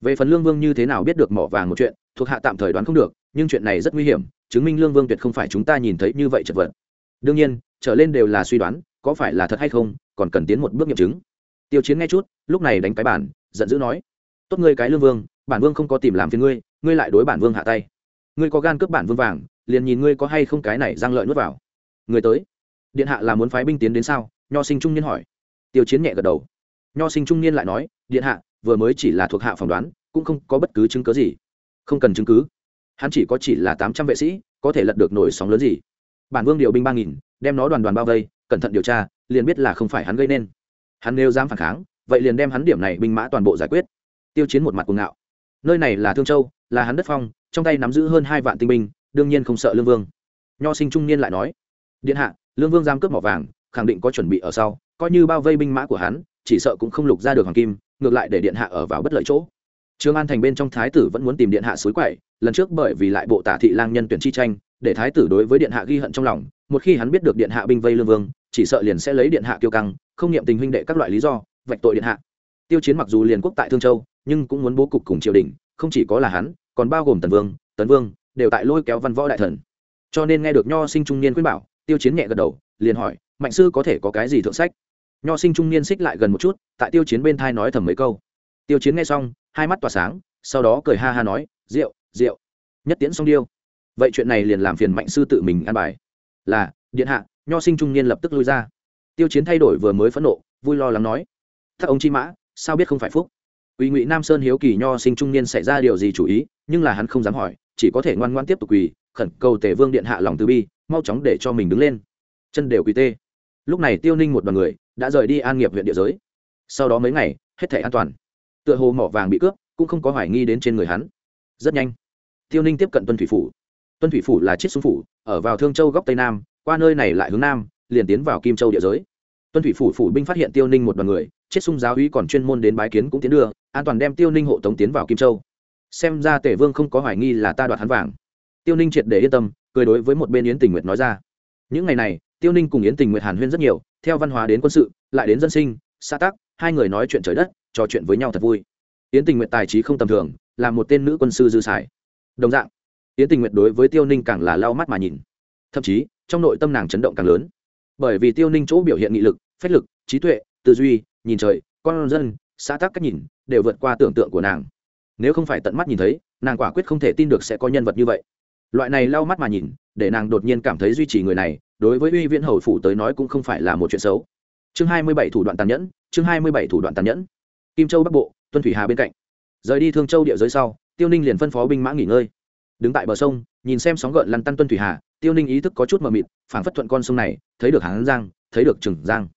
Về phần lương vương như thế nào biết được mỏ vàng một chuyện, thuộc hạ tạm thời đoán không được, nhưng chuyện này rất nguy hiểm, chứng minh lương vương tuyệt không phải chúng ta nhìn thấy như vậy chật vật. Đương nhiên, trở lên đều là suy đoán, có phải là thật hay không, còn cần tiến một bước nghiệm chứng. Tiêu chiến nghe chút, lúc này đánh cái bản, giận dữ nói, tốt ngươi cái lương vương, bản vương không có tìm làm phiền ngươi ngươi lại đối bản vương hạ tay ngươi có gan cướp bản vương vàng, liền nhìn ngươi có hay không cái này giang lợi nuốt vào. Người tới. Điện hạ là muốn phái binh tiến đến sao? Nho sinh trung niên hỏi. Tiêu chiến nhẹ gật đầu. Nho sinh trung niên lại nói, điện hạ, vừa mới chỉ là thuộc hạ phỏng đoán, cũng không có bất cứ chứng cứ gì. Không cần chứng cứ. Hắn chỉ có chỉ là tám trăm vệ sĩ, có thể lật được nổi sóng lớn gì. Bản vương điều binh ba nghìn, đem nó đoàn đoàn bao vây, cẩn thận điều tra, liền biết là không phải hắn gây nên. Hắn nếu dám phản kháng, vậy liền đem hắn điểm này binh mã toàn bộ giải quyết. Tiêu chiến một mặt cuồng ngạo. Nơi này là thương châu, là hắn đất phong trong tay nắm giữ hơn hai vạn tinh binh, đương nhiên không sợ lương vương. Nho sinh trung niên lại nói, điện hạ, lương vương giam cướp mỏ vàng, khẳng định có chuẩn bị ở sau, coi như bao vây binh mã của hắn, chỉ sợ cũng không lục ra được hoàng kim, ngược lại để điện hạ ở vào bất lợi chỗ. Trương an thành bên trong thái tử vẫn muốn tìm điện hạ suối quậy, lần trước bởi vì lại bộ tả thị lang nhân tuyển chi tranh, để thái tử đối với điện hạ ghi hận trong lòng, một khi hắn biết được điện hạ binh vây lương vương, chỉ sợ liền sẽ lấy điện hạ kiêu căng, không nghiệm tình huynh đệ các loại lý do, vạch tội điện hạ. Tiêu chiến mặc dù liền quốc tại thương châu, nhưng cũng muốn bố cục cùng triều đình, không chỉ có là hắn còn bao gồm tần vương tấn vương đều tại lôi kéo văn võ đại thần. Cho nên nghe được nho sinh trung niên khuyên bảo tiêu chiến nhẹ gật đầu liền hỏi mạnh sư có thể có cái gì thượng sách? Nho sinh trung niên xích lại gần một chút tại tiêu chiến bên thai nói thầm mấy câu. Tiêu chiến nghe xong hai mắt tỏa sáng sau đó cười ha ha nói rượu rượu nhất tiễn xong điêu. Vậy chuyện này liền làm phiền mạnh sư tự mình ăn bài. Là điện hạ nho sinh trung niên lập tức lui ra. Tiêu chiến thay đổi vừa mới phẫn nộ vui lo lắng nói thắc ông chi mã sao biết không phải phúc? Uy Ngụy Nam Sơn hiếu kỳ nho sinh trung niên xảy ra điều gì chủ ý, nhưng là hắn không dám hỏi, chỉ có thể ngoan ngoãn tiếp tục quỳ, khẩn cầu Tề Vương điện hạ lòng từ bi, mau chóng để cho mình đứng lên. Chân đều quỳ tê. Lúc này Tiêu Ninh một đoàn người đã rời đi an nghiệp huyện địa giới. Sau đó mấy ngày, hết thảy an toàn. Tựa hồ mỏ vàng bị cướp, cũng không có hoài nghi đến trên người hắn. Rất nhanh, Tiêu Ninh tiếp cận Tuân Thủy phủ. Tuân Thủy phủ là chiết xuống phủ, ở vào Thương Châu góc tây nam, qua nơi này lại hướng nam, liền tiến vào Kim Châu địa giới. Tuân Thủy phủ phủ binh phát hiện Tiêu Ninh một đoàn người, chết sung giáo uy còn chuyên môn đến bái kiến cũng tiến đưa an toàn đem tiêu ninh hộ tống tiến vào kim châu xem ra tể vương không có hoài nghi là ta đoạt hắn vàng. Tiêu ninh triệt để yên tâm, cười đối với một bên yến tình nguyệt nói ra. Những ngày này, tiêu ninh cùng yến tình nguyệt hàn huyên rất nhiều, theo văn hóa đến quân sự, lại đến dân sinh, xã tắc, hai người nói chuyện trời đất, trò chuyện với nhau thật vui. Yến tình nguyệt tài trí không tầm thường, là một tên nữ quân sư dư sải. Đồng dạng, yến tình nguyệt đối với tiêu ninh càng là lau mắt mà nhìn. Thậm chí, trong nội tâm nàng chấn động càng lớn. Bởi vì tiêu ninh chỗ biểu hiện nghị lực, phách lực, trí tuệ, tư duy, nhìn trời, con dân, xã tắc cách nhìn, đều vượt qua tưởng tượng của nàng nếu không phải tận mắt nhìn thấy, nàng quả quyết không thể tin được sẽ có nhân vật như vậy. Loại này lau mắt mà nhìn, để nàng đột nhiên cảm thấy duy trì người này, đối với uy viễn hầu phủ tới nói cũng không phải là một chuyện xấu. Chương hai mươi bảy thủ đoạn tàn nhẫn, chương hai mươi bảy thủ đoạn tàn nhẫn. Kim châu bắc bộ, tuân thủy hà bên cạnh. Rời đi thương châu địa giới sau, tiêu ninh liền phân phó binh mã nghỉ ngơi. Đứng tại bờ sông, nhìn xem sóng gợn lăn tăn tuân thủy hà, tiêu ninh ý thức có chút mờ mịt, phảng phất thuận con sông này, thấy được hán giang, thấy được trừng giang.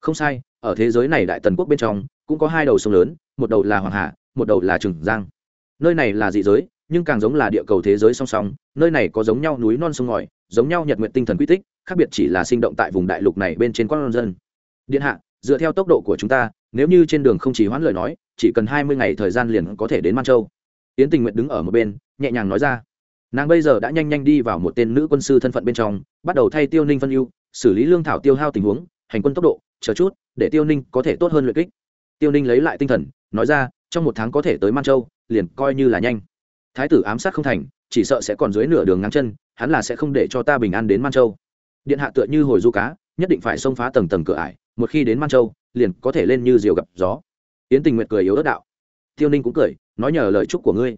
Không sai, ở thế giới này đại tần quốc bên trong, cũng có hai đầu sông lớn, một đầu là hoàng hà một đầu là trừng giang. Nơi này là dị giới, nhưng càng giống là địa cầu thế giới song song, nơi này có giống nhau núi non sông ngòi, giống nhau nhật nguyện tinh thần quy tích, khác biệt chỉ là sinh động tại vùng đại lục này bên trên con dân. Điện hạ, dựa theo tốc độ của chúng ta, nếu như trên đường không chỉ hoãn lời nói, chỉ cần hai mươi ngày thời gian liền có thể đến man châu. Yến tình nguyện đứng ở một bên, nhẹ nhàng nói ra. Nàng bây giờ đã nhanh nhanh đi vào một tên nữ quân sư thân phận bên trong, bắt đầu thay tiêu ninh phân ưu, xử lý lương thảo tiêu hao tình huống, hành quân tốc độ, chờ chút, để tiêu ninh có thể tốt hơn luyện kích. Tiêu ninh lấy lại tinh thần, nói ra trong một tháng có thể tới man châu, liền coi như là nhanh. Thái tử ám sát không thành, chỉ sợ sẽ còn dưới nửa đường ngang chân, hắn là sẽ không để cho ta bình an đến man châu. Điện hạ tựa như hồi du cá, nhất định phải xông phá tầng tầng cửa ải, một khi đến man châu, liền có thể lên như diều gặp gió. Yến tình nguyệt cười yếu ớt đạo. Tiêu ninh cũng cười, nói nhờ lời chúc của ngươi.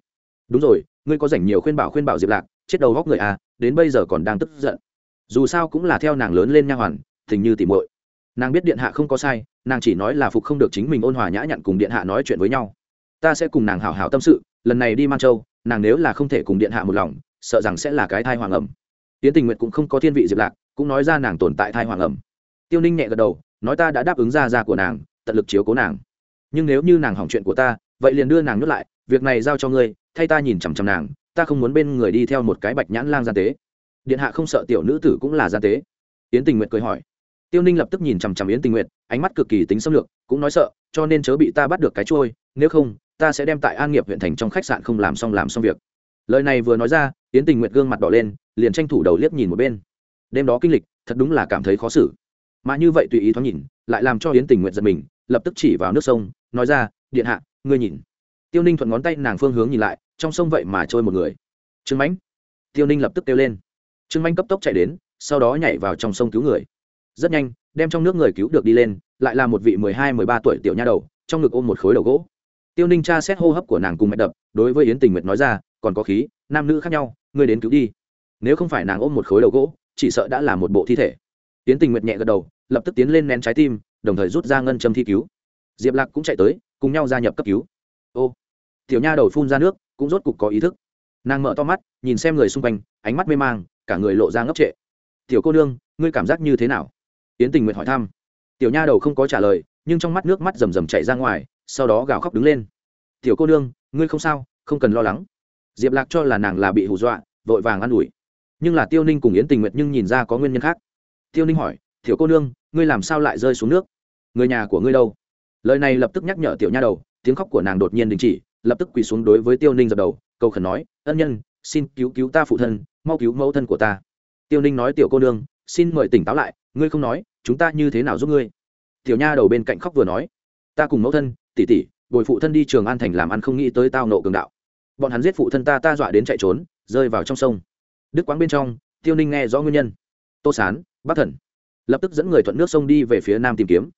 Đúng rồi, ngươi có dành nhiều khuyên bảo khuyên bảo diệp lạc, chết đầu góc người à đến bây giờ còn đang tức giận. Dù sao cũng là theo nàng lớn lên nha hoàn, tình như tìm muội. Nàng biết điện hạ không có sai, nàng chỉ nói là phục không được chính mình ôn hòa nhã nhặn cùng điện hạ nói chuyện với nhau ta sẽ cùng nàng hào hào tâm sự, lần này đi man châu, nàng nếu là không thể cùng điện hạ một lòng, sợ rằng sẽ là cái thai hoàng ẩm. Tiến tình nguyện cũng không có thiên vị diệp lạc, cũng nói ra nàng tồn tại thai hoàng ẩm. Tiêu ninh nhẹ gật đầu, nói ta đã đáp ứng ra ra của nàng, tận lực chiếu cố nàng. Nhưng nếu như nàng hỏng chuyện của ta, vậy liền đưa nàng nhốt lại, việc này giao cho ngươi, thay ta nhìn chằm chằm nàng, ta không muốn bên người đi theo một cái bạch nhãn lang gian tế. Điện hạ không sợ tiểu nữ tử cũng là gian tế. Yến tình nguyện cười hỏi. Tiêu ninh lập tức nhìn chằm chằm yến tình nguyện ánh mắt cực kỳ tính xâm lược, cũng nói sợ, cho nên chớ bị ta bắt được cái trôi nếu không ta sẽ đem tại an nghiệp huyện thành trong khách sạn không làm xong làm xong việc. Lời này vừa nói ra, yến tình nguyện gương mặt đỏ lên, liền tranh thủ đầu liếc nhìn một bên. Đêm đó kinh lịch, thật đúng là cảm thấy khó xử. Mà như vậy tùy ý thoáng nhìn, lại làm cho yến tình nguyện giật mình, lập tức chỉ vào nước sông, nói ra, điện hạ, ngươi nhìn. Tiêu ninh thuận ngón tay nàng phương hướng nhìn lại, trong sông vậy mà trôi một người. Trương mãnh. Tiêu ninh lập tức kêu lên. Trương mãnh cấp tốc chạy đến, sau đó nhảy vào trong sông cứu người. Rất nhanh, đem trong nước người cứu được đi lên, lại là một vị mười hai, mười ba tuổi tiểu nha đầu, trong ngực ôm một khối đầu gỗ tiêu ninh tra xét hô hấp của nàng cùng mạch đập, đối với yến tình nguyệt nói ra, còn có khí, nam nữ khác nhau, ngươi đến cứu đi. Nếu không phải nàng ôm một khối đầu gỗ, chỉ sợ đã là một bộ thi thể. Yến tình nguyệt nhẹ gật đầu, lập tức tiến lên nén trái tim, đồng thời rút ra ngân châm thi cứu. Diệp lạc cũng chạy tới, cùng nhau gia nhập cấp cứu. Ô, tiểu nha đầu phun ra nước, cũng rốt cục có ý thức. Nàng mở to mắt, nhìn xem người xung quanh, ánh mắt mê mang, cả người lộ ra ngốc trệ. Tiểu cô nương, ngươi cảm giác như thế nào? Yến tình nguyện hỏi thăm. Tiểu nha đầu không có trả lời, nhưng trong mắt nước mắt rầm rầm chảy ra ngoài sau đó gào khóc đứng lên. Tiểu cô nương, ngươi không sao, không cần lo lắng. Diệp lạc cho là nàng là bị hù dọa, vội vàng an ủi. Nhưng là tiêu ninh cùng yến tình nguyện nhưng nhìn ra có nguyên nhân khác. Tiêu ninh hỏi, tiểu cô nương, ngươi làm sao lại rơi xuống nước? Người nhà của ngươi đâu? Lời này lập tức nhắc nhở tiểu nha đầu, tiếng khóc của nàng đột nhiên đình chỉ, lập tức quỳ xuống đối với tiêu ninh dập đầu, cầu khẩn nói, ân nhân, xin cứu cứu ta phụ thân, mau cứu mẫu thân của ta. Tiêu ninh nói, tiểu cô nương, xin mời tỉnh táo lại, ngươi không nói, chúng ta như thế nào giúp ngươi? Tiểu nha đầu bên cạnh khóc vừa nói, ta cùng mẫu thân tỷ tỷ, bồi phụ thân đi trường an thành làm ăn không nghĩ tới tao nộ cường đạo. Bọn hắn giết phụ thân ta ta dọa đến chạy trốn, rơi vào trong sông. Đức quán bên trong, tiêu ninh nghe rõ nguyên nhân. Tô sán bắc thần. Lập tức dẫn người thuận nước sông đi về phía nam tìm kiếm.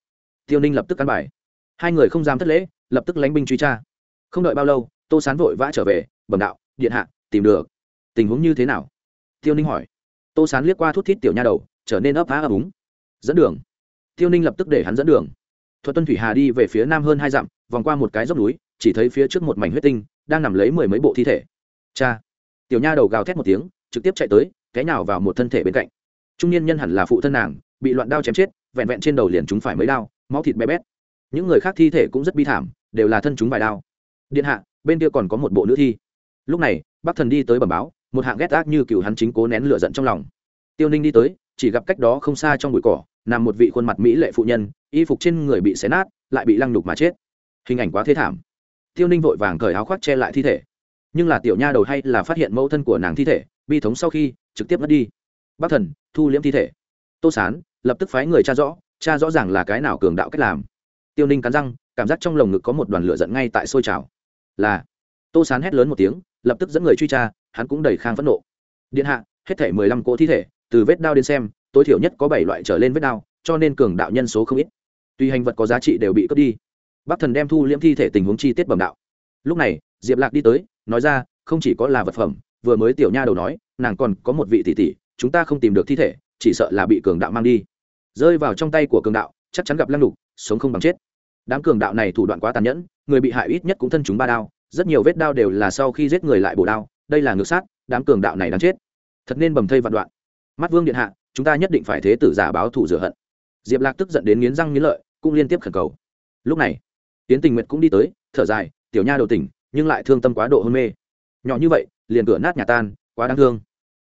Tiêu ninh lập tức cắn bài. Hai người không dám thất lễ, lập tức lánh binh truy tra. Không đợi bao lâu, tô sán vội vã trở về, bẩm đạo, điện hạ, tìm được. Tình huống như thế nào? Tiêu ninh hỏi. Tô sán liếc qua thút thít tiểu nha đầu, trở nên ấp á ấp úng. Dẫn đường. Tiêu ninh lập tức để hắn dẫn đường thuật tuân thủy hà đi về phía nam hơn hai dặm, vòng qua một cái dốc núi, chỉ thấy phía trước một mảnh huyết tinh, đang nằm lấy mười mấy bộ thi thể. Cha! Tiểu nha đầu gào thét một tiếng, trực tiếp chạy tới cái nào vào một thân thể bên cạnh. Trung niên nhân hẳn là phụ thân nàng, bị loạn đao chém chết, vẹn vẹn trên đầu liền chúng phải mấy đao, máu thịt bé bét. Những người khác thi thể cũng rất bi thảm, đều là thân chúng vài đao. Điện hạ, bên kia còn có một bộ nữ thi. Lúc này, bắc thần đi tới bẩm báo, một hạng ghét ác như cựu hắn chính cố nén lửa giận trong lòng. Tiêu ninh đi tới chỉ gặp cách đó không xa trong bụi cỏ, nằm một vị khuôn mặt mỹ lệ phụ nhân, y phục trên người bị xé nát, lại bị lăng đục mà chết. Hình ảnh quá thế thảm. Tiêu ninh vội vàng cởi áo khoác che lại thi thể. Nhưng là tiểu nha đầu hay là phát hiện mẫu thân của nàng thi thể, bi thống sau khi, trực tiếp mất đi. Bắc thần, thu liễm thi thể. Tô sán, lập tức phái người cha rõ cha rõ ràng là cái nào cường đạo cách làm. Tiêu ninh cắn răng, cảm giác trong lồng ngực có một đoàn lửa giận ngay tại sôi trào. Là, tô sán hét lớn một tiếng, lập tức dẫn người truy tra, hắn cũng đầy khang phẫn nộ. Điện hạ, hết thể mười lăm cỗ thi thể từ vết đao đến xem, tối thiểu nhất có bảy loại trở lên vết đao, cho nên cường đạo nhân số không ít. Tuy hành vật có giá trị đều bị cướp đi. Bắc thần đem thu liễm thi thể tình huống chi tiết bẩm đạo. Lúc này, diệp lạc đi tới, nói ra, không chỉ có là vật phẩm, vừa mới tiểu nha đầu nói, nàng còn có một vị tỷ tỷ, chúng ta không tìm được thi thể, chỉ sợ là bị cường đạo mang đi. Rơi vào trong tay của cường đạo, chắc chắn gặp lăng đục sống không bằng chết. Đám cường đạo này thủ đoạn quá tàn nhẫn, người bị hại ít nhất cũng thân chúng ba đao, rất nhiều vết đao đều là sau khi giết người lại bổ đao, đây là ngược sát, đám cường đạo này đáng chết. Thật nên bầm thây vạn đoạn mắt vương điện hạ, chúng ta nhất định phải thế tử giả báo thù rửa hận. Diệp lạc tức giận đến nghiến răng nghiến lợi, cũng liên tiếp khẩn cầu. Lúc này tiến tình nguyệt cũng đi tới, thở dài, tiểu nha đầu tỉnh, nhưng lại thương tâm quá độ hôn mê. Nhỏ như vậy, liền cửa nát nhà tan, quá đáng thương.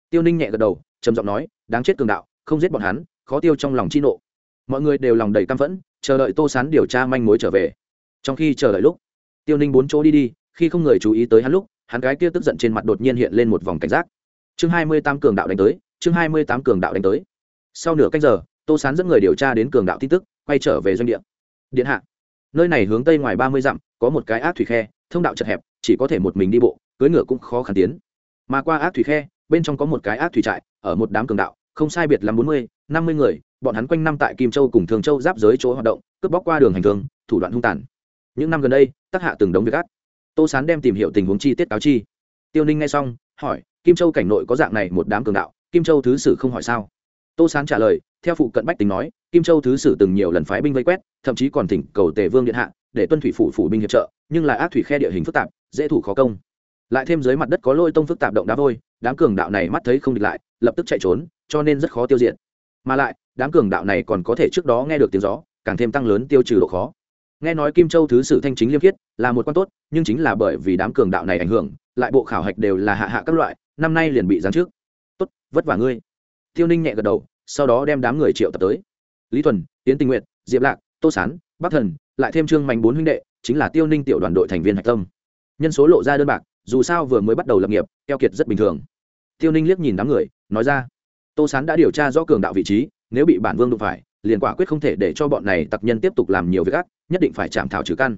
Tiêu ninh nhẹ gật đầu, trầm giọng nói, đáng chết cường đạo, không giết bọn hắn, khó tiêu trong lòng chi nộ. Mọi người đều lòng đầy căm phẫn, chờ đợi tô sán điều tra manh mối trở về. Trong khi chờ đợi lúc, tiêu ninh bốn chỗ đi đi, khi không người chú ý tới hắn lúc, hắn gái kia tức giận trên mặt đột nhiên hiện lên một vòng cảnh giác. Chương hai mươi tám cường đạo đánh tới chương hai mươi tám cường đạo đánh tới. Sau nửa canh giờ, tô sán dẫn người điều tra đến cường đạo tin tức, quay trở về doanh địa. Điện hạ, nơi này hướng tây ngoài ba mươi dặm, có một cái ác thủy khe, thông đạo chật hẹp, chỉ có thể một mình đi bộ, cưỡi ngựa cũng khó khăn tiến. Mà qua ác thủy khe, bên trong có một cái ác thủy trại, ở một đám cường đạo, không sai biệt làm bốn mươi, năm mươi người, bọn hắn quanh năm tại kim châu cùng thường châu giáp giới chỗ hoạt động, cướp bóc qua đường hành thương, thủ đoạn hung tàn. Những năm gần đây tác hạ từng đống việc ác. Tô sán đem tìm hiểu tình huống chi tiết cáo chi. Tiêu ninh nghe xong, hỏi, kim châu cảnh nội có dạng này một đám cường đạo? Kim châu thứ sử không hỏi sao? Tô sán trả lời, theo phụ cận bách tính nói, kim châu thứ sử từng nhiều lần phái binh vây quét, thậm chí còn thỉnh cầu tề vương điện hạ để tuân thủy phủ phủ binh hiệp trợ, nhưng lại ác thủy khe địa hình phức tạp, dễ thủ khó công. Lại thêm dưới mặt đất có lôi tông phức tạp động đá vôi, đám cường đạo này mắt thấy không địch lại, lập tức chạy trốn, cho nên rất khó tiêu diệt. Mà lại, đám cường đạo này còn có thể trước đó nghe được tiếng gió, càng thêm tăng lớn tiêu trừ độ khó. Nghe nói kim châu thứ sử thanh chính liêm khiết là một quan tốt, nhưng chính là bởi vì đám cường đạo này ảnh hưởng, lại bộ khảo hạch đều là hạ hạ các loại, năm nay liền bị giáng trước tốt, vất vả ngươi. Tiêu ninh nhẹ gật đầu, sau đó đem đám người triệu tập tới. Lý thuần tiến tình nguyện diệp lạc, tô sán, bắc thần, lại thêm trương mạnh bốn huynh đệ, chính là tiêu ninh tiểu đoàn đội thành viên hạch tâm. Nhân số lộ ra đơn bạc, dù sao vừa mới bắt đầu lập nghiệp, keo kiệt rất bình thường. Tiêu ninh liếc nhìn đám người, nói ra, tô sán đã điều tra rõ cường đạo vị trí, nếu bị bản vương đụng phải, liền quả quyết không thể để cho bọn này tặc nhân tiếp tục làm nhiều việc ác, nhất định phải chạm thảo trừ căn.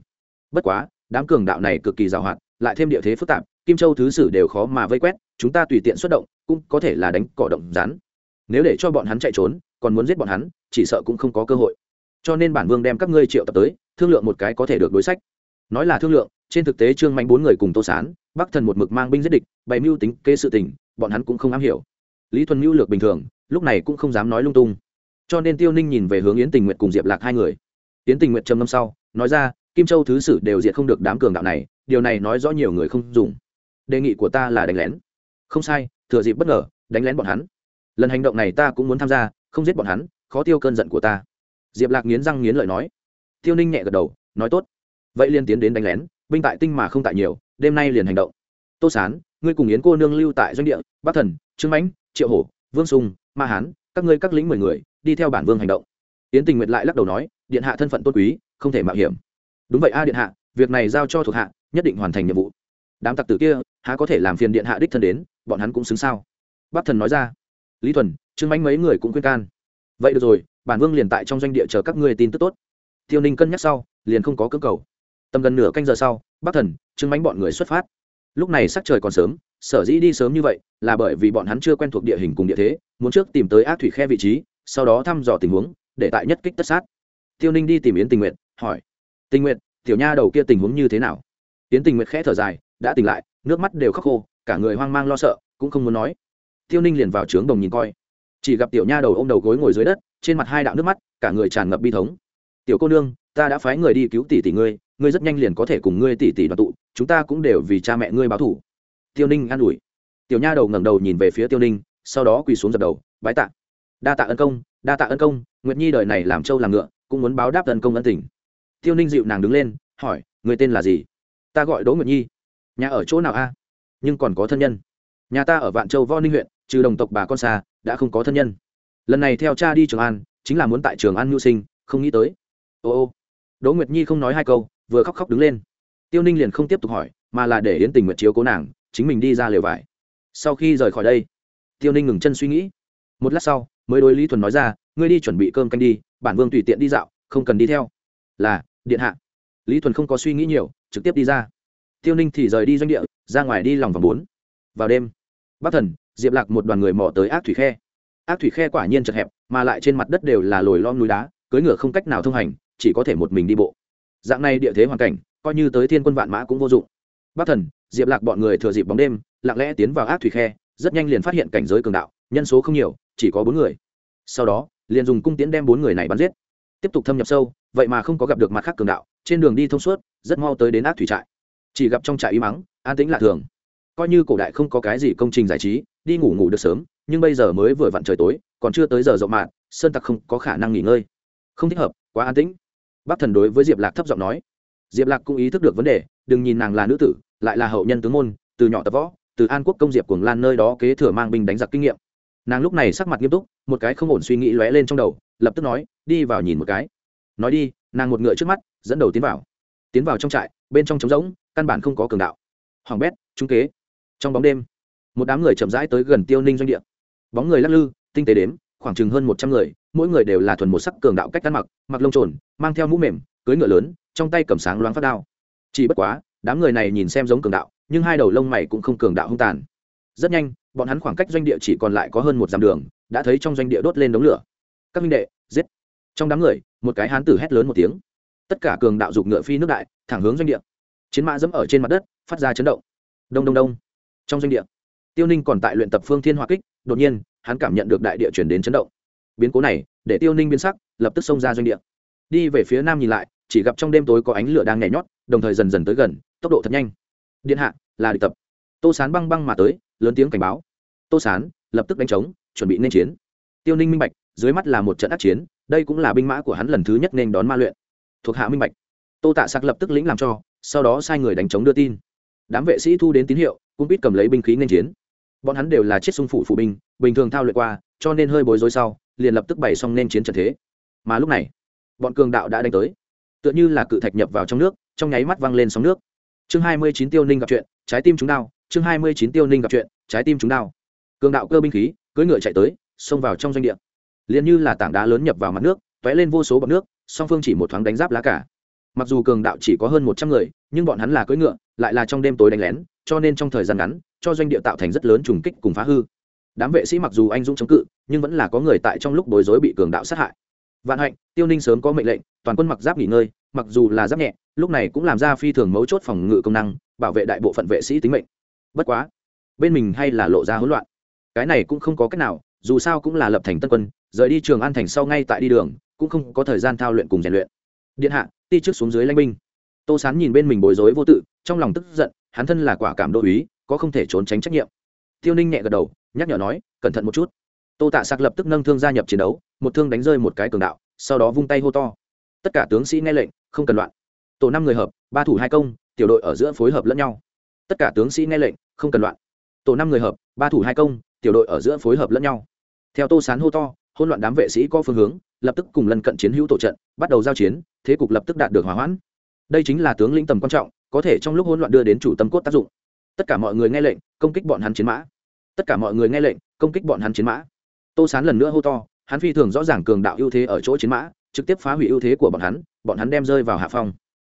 Bất quá, đám cường đạo này cực kỳ giàu hoạt lại thêm địa thế phức tạp, kim châu thứ sử đều khó mà vây quét chúng ta tùy tiện xuất động, cũng có thể là đánh cỏ động rán nếu để cho bọn hắn chạy trốn, còn muốn giết bọn hắn, chỉ sợ cũng không có cơ hội. Cho nên bản vương đem các ngươi triệu tập tới, thương lượng một cái có thể được đối sách. Nói là thương lượng, trên thực tế trương mạnh bốn người cùng tô sán, bắc thần một mực mang binh giết địch, bày mưu tính kê sự tình, bọn hắn cũng không am hiểu. Lý thuần mưu lược bình thường, lúc này cũng không dám nói lung tung. Cho nên tiêu ninh nhìn về hướng yến tình nguyện cùng diệp lạc hai người. Yến tình nguyện trầm ngâm sau, nói ra, kim châu thứ sử đều diệt không được đám cường đạo này, điều này nói rõ nhiều người không dùng. Đề nghị của ta là đánh lén không sai, thừa dịp bất ngờ, đánh lén bọn hắn. Lần hành động này ta cũng muốn tham gia, không giết bọn hắn, khó tiêu cơn giận của ta. Diệp lạc nghiến răng nghiến lợi nói. Tiêu ninh nhẹ gật đầu, nói tốt. Vậy liền tiến đến đánh lén, binh tại tinh mà không tại nhiều, đêm nay liền hành động. Tô sán, ngươi cùng yến cô nương lưu tại doanh địa bắc thần, trương mãnh, triệu hổ, vương sùng, ma hán, các ngươi các lính mười người, đi theo bản vương hành động. Yến tình nguyện lại lắc đầu nói, điện hạ thân phận tôn quý, không thể mạo hiểm. Đúng vậy a, điện hạ, việc này giao cho thuộc hạ, nhất định hoàn thành nhiệm vụ. Đám tặc tử kia há có thể làm phiền điện hạ đích thân đến, bọn hắn cũng xứng sao? Bắc thần nói ra. Lý thuần, trương mãnh mấy người cũng khuyên can. Vậy được rồi, bản vương liền tại trong doanh địa chờ các ngươi tin tức tốt. Tiêu ninh cân nhắc sau, liền không có cơ cầu. Tầm gần nửa canh giờ sau bắc thần, trương mãnh bọn người xuất phát. Lúc này sắc trời còn sớm, sở dĩ đi sớm như vậy là bởi vì bọn hắn chưa quen thuộc địa hình cùng địa thế, muốn trước tìm tới ác thủy khe vị trí, sau đó thăm dò tình huống, để tại nhất kích tất sát. Tiêu ninh đi tìm yến tình nguyện hỏi. Tình nguyện tiểu nha đầu kia tình huống như thế nào? Yến tình nguyện khẽ thở dài, đã tỉnh lại nước mắt đều khóc khô, cả người hoang mang lo sợ, cũng không muốn nói. Tiêu ninh liền vào trướng đồng nhìn coi. Chỉ gặp tiểu nha đầu ô m đầu gối ngồi dưới đất, trên mặt hai đạo nước mắt, cả người tràn ngập bi thống. Tiểu cô nương, ta đã phái người đi cứu tỷ tỷ ngươi ngươi rất nhanh liền có thể cùng ngươi tỷ tỷ đoàn tụ, chúng ta cũng đều vì cha mẹ ngươi báo thủ tiêu ninh an ủi. Tiểu nha đầu ngẩng đầu nhìn về phía tiêu ninh, sau đó quỳ xuống dập đầu, bái tạ. Đa tạ ân công, đa tạ ân công, nguyệt nhi đời này làm trâu làm ngựa, cũng muốn báo đáp ân công ân tình. Tiêu ninh dịu nàng đứng lên, hỏi người tên là gì? Ta gọi đỗ nguyệt nhi nhà ở chỗ nào a? Nhưng còn có thân nhân. Nhà ta ở vạn châu võ ninh huyện, trừ đồng tộc bà con xa, đã không có thân nhân. Lần này theo cha đi trường an, chính là muốn tại trường an mưu sinh, không nghĩ tới. Ô ô. Đỗ nguyệt nhi không nói hai câu, vừa khóc khóc đứng lên. Tiêu ninh liền không tiếp tục hỏi, mà là để yến tình nguyện chiếu cố nàng, chính mình đi ra lều vải. Sau khi rời khỏi đây, tiêu ninh ngừng chân suy nghĩ. Một lát sau, mới đối lý thuần nói ra, ngươi đi chuẩn bị cơm canh đi, bản vương tùy tiện đi dạo, không cần đi theo. Là, điện hạ. Lý thuần không có suy nghĩ nhiều, trực tiếp đi ra tiêu ninh thì rời đi doanh địa, ra ngoài đi lòng vòng bốn. Vào đêm, bắc thần, diệp lạc một đoàn người mò tới ác thủy khe. Ác thủy khe quả nhiên chật hẹp, mà lại trên mặt đất đều là lồi lom núi đá cưới ngựa không cách nào thông hành, chỉ có thể một mình đi bộ. Dạng này địa thế hoàn cảnh, coi như tới thiên quân vạn mã cũng vô dụng. Bắc thần, diệp lạc bọn người thừa dịp bóng đêm, lặng lẽ tiến vào ác thủy khe, rất nhanh liền phát hiện cảnh giới cường đạo, nhân số không nhiều, chỉ có bốn người. Sau đó, liền dùng cung tiễn đem bốn người này bắn giết. Tiếp tục thâm nhập sâu, vậy mà không có gặp được mặt khác cường đạo, trên đường đi thông suốt, rất mau tới đến ác thủy trại chỉ gặp trong trại y mắng, an tĩnh lạ thường. Coi như cổ đại không có cái gì công trình giải trí, đi ngủ ngủ được sớm, nhưng bây giờ mới vừa vặn trời tối, còn chưa tới giờ rộng mạng sơn tặc không có khả năng nghỉ ngơi. Không thích hợp, quá an tĩnh. Bác thần đối với diệp lạc thấp giọng nói. Diệp lạc cũng ý thức được vấn đề, đừng nhìn nàng là nữ tử, lại là hậu nhân tướng môn, từ nhỏ tập võ, từ an quốc công diệp cuồng lan nơi đó kế thừa mang binh đánh giặc kinh nghiệm. Nàng lúc này sắc mặt nghiêm túc, một cái không ổn suy nghĩ lóe lên trong đầu, lập tức nói, đi vào nhìn một cái. Nói đi, nàng một ngựa trước mắt, dẫn đầu tiến vào. Tiến vào trong trại, bên trong trống rỗng căn bản không có cường đạo. Hoàng bét, trung kế. Trong bóng đêm, một đám người chậm rãi tới gần tiêu ninh doanh địa. Bóng người lắc lư, tinh tế đếm, khoảng chừng hơn một trăm người, mỗi người đều là thuần một sắc cường đạo cách ăn mặc mặc lông trồn, mang theo mũ mềm, cưới ngựa lớn, trong tay cầm sáng loáng phát đao. Chỉ bất quá, đám người này nhìn xem giống cường đạo, nhưng hai đầu lông mày cũng không cường đạo hung tàn. Rất nhanh, bọn hắn khoảng cách doanh địa chỉ còn lại có hơn một dặm đường, đã thấy trong doanh địa đốt lên đống lửa. Các minh đệ, giết! Trong đám người, một cái hán tử hét lớn một tiếng. Tất cả cường đạo dục ngựa phi nước đại, thẳng hướng doanh địa chiến mã dẫm ở trên mặt đất, phát ra chấn động. Đông đông đông. Trong doanh địa, tiêu ninh còn tại luyện tập phương thiên hoa kích, đột nhiên, hắn cảm nhận được đại địa chuyển đến chấn động. Biến cố này, để tiêu ninh biến sắc, lập tức xông ra doanh địa. Đi về phía nam nhìn lại, chỉ gặp trong đêm tối có ánh lửa đang nhảy nhót, đồng thời dần dần tới gần, tốc độ thật nhanh. Điện hạ, là địch tập. Tô sán băng băng mà tới, lớn tiếng cảnh báo. Tô sán, lập tức đánh trống, chuẩn bị nên chiến. Tiêu ninh minh bạch, dưới mắt là một trận ác chiến, đây cũng là binh mã của hắn lần thứ nhất nên đón ma luyện. Thuộc hạ minh bạch. Tô tạ sạc lập tức lĩnh làm cho sau đó sai người đánh chống đưa tin. Đám vệ sĩ thu đến tín hiệu, cũng biết cầm lấy binh khí nên chiến. Bọn hắn đều là chiếc sung phủ phụ binh, bình thường thao luyện qua, cho nên hơi bối rối sau, liền lập tức bày xong nên chiến trận thế. Mà lúc này, bọn cường đạo đã đánh tới. Tựa như là cự thạch nhập vào trong nước, trong nháy mắt văng lên sóng nước. Chương hai mươi chín tiêu ninh gặp chuyện, trái tim chúng đau. Chương hai mươi chín tiêu ninh gặp chuyện, trái tim chúng đau. Cường đạo cơ binh khí, cưỡi ngựa chạy tới, xông vào trong doanh địa. Liền như là tảng đá lớn nhập vào mặt nước t lên vô số bọc nước, song phương chỉ một thoáng đánh giáp lá cả mặc dù cường đạo chỉ có hơn một trăm người, nhưng bọn hắn là cưỡi ngựa, lại là trong đêm tối đánh lén, cho nên trong thời gian ngắn, cho doanh địa tạo thành rất lớn trùng kích cùng phá hư. Đám vệ sĩ mặc dù anh dũng chống cự, nhưng vẫn là có người tại trong lúc bối rối bị cường đạo sát hại. Vạn hạnh, tiêu ninh sớm có mệnh lệnh, toàn quân mặc giáp nghỉ ngơi, mặc dù là giáp nhẹ, lúc này cũng làm ra phi thường mấu chốt phòng ngự công năng, bảo vệ đại bộ phận vệ sĩ tính mệnh. Bất quá, bên mình hay là lộ ra hỗn loạn. Cái này cũng không có cách nào, dù sao cũng là lập thành tân quân, rời đi trường an thành sau ngay tại đi đường, cũng không có thời gian thao luyện cùng rèn luyện. Điện hạ ti trước xuống dưới lãnh binh. Tô sán nhìn bên mình bối rối vô tự, trong lòng tức giận, hắn thân là quả cảm đô uý có không thể trốn tránh trách nhiệm. Tiêu ninh nhẹ gật đầu, nhắc nhở nói, cẩn thận một chút. Tô tạ sạc lập tức nâng thương gia nhập chiến đấu, một thương đánh rơi một cái cường đạo, sau đó vung tay hô to. Tất cả tướng sĩ nghe lệnh, không cần loạn. Tổ năm người hợp, ba thủ hai công, tiểu đội ở giữa phối hợp lẫn nhau. Tất cả tướng sĩ nghe lệnh, không cần loạn. Tổ năm người hợp, ba thủ hai công, tiểu đội ở giữa phối hợp lẫn nhau. Theo tô sán hô to hôn loạn đám vệ sĩ có phương hướng lập tức cùng lần cận chiến hữu tổ trận, bắt đầu giao chiến, thế cục lập tức đạt được hỏa hoãn. Đây chính là tướng lĩnh tầm quan trọng, có thể trong lúc hỗn loạn đưa đến chủ tâm cốt tác dụng. Tất cả mọi người nghe lệnh, công kích bọn hắn chiến mã. Tất cả mọi người nghe lệnh, công kích bọn hắn chiến mã. Tô sán lần nữa hô to, hắn phi thường rõ ràng cường đạo ưu thế ở chỗ chiến mã, trực tiếp phá hủy ưu thế của bọn hắn bọn hắn đem rơi vào hạ phong.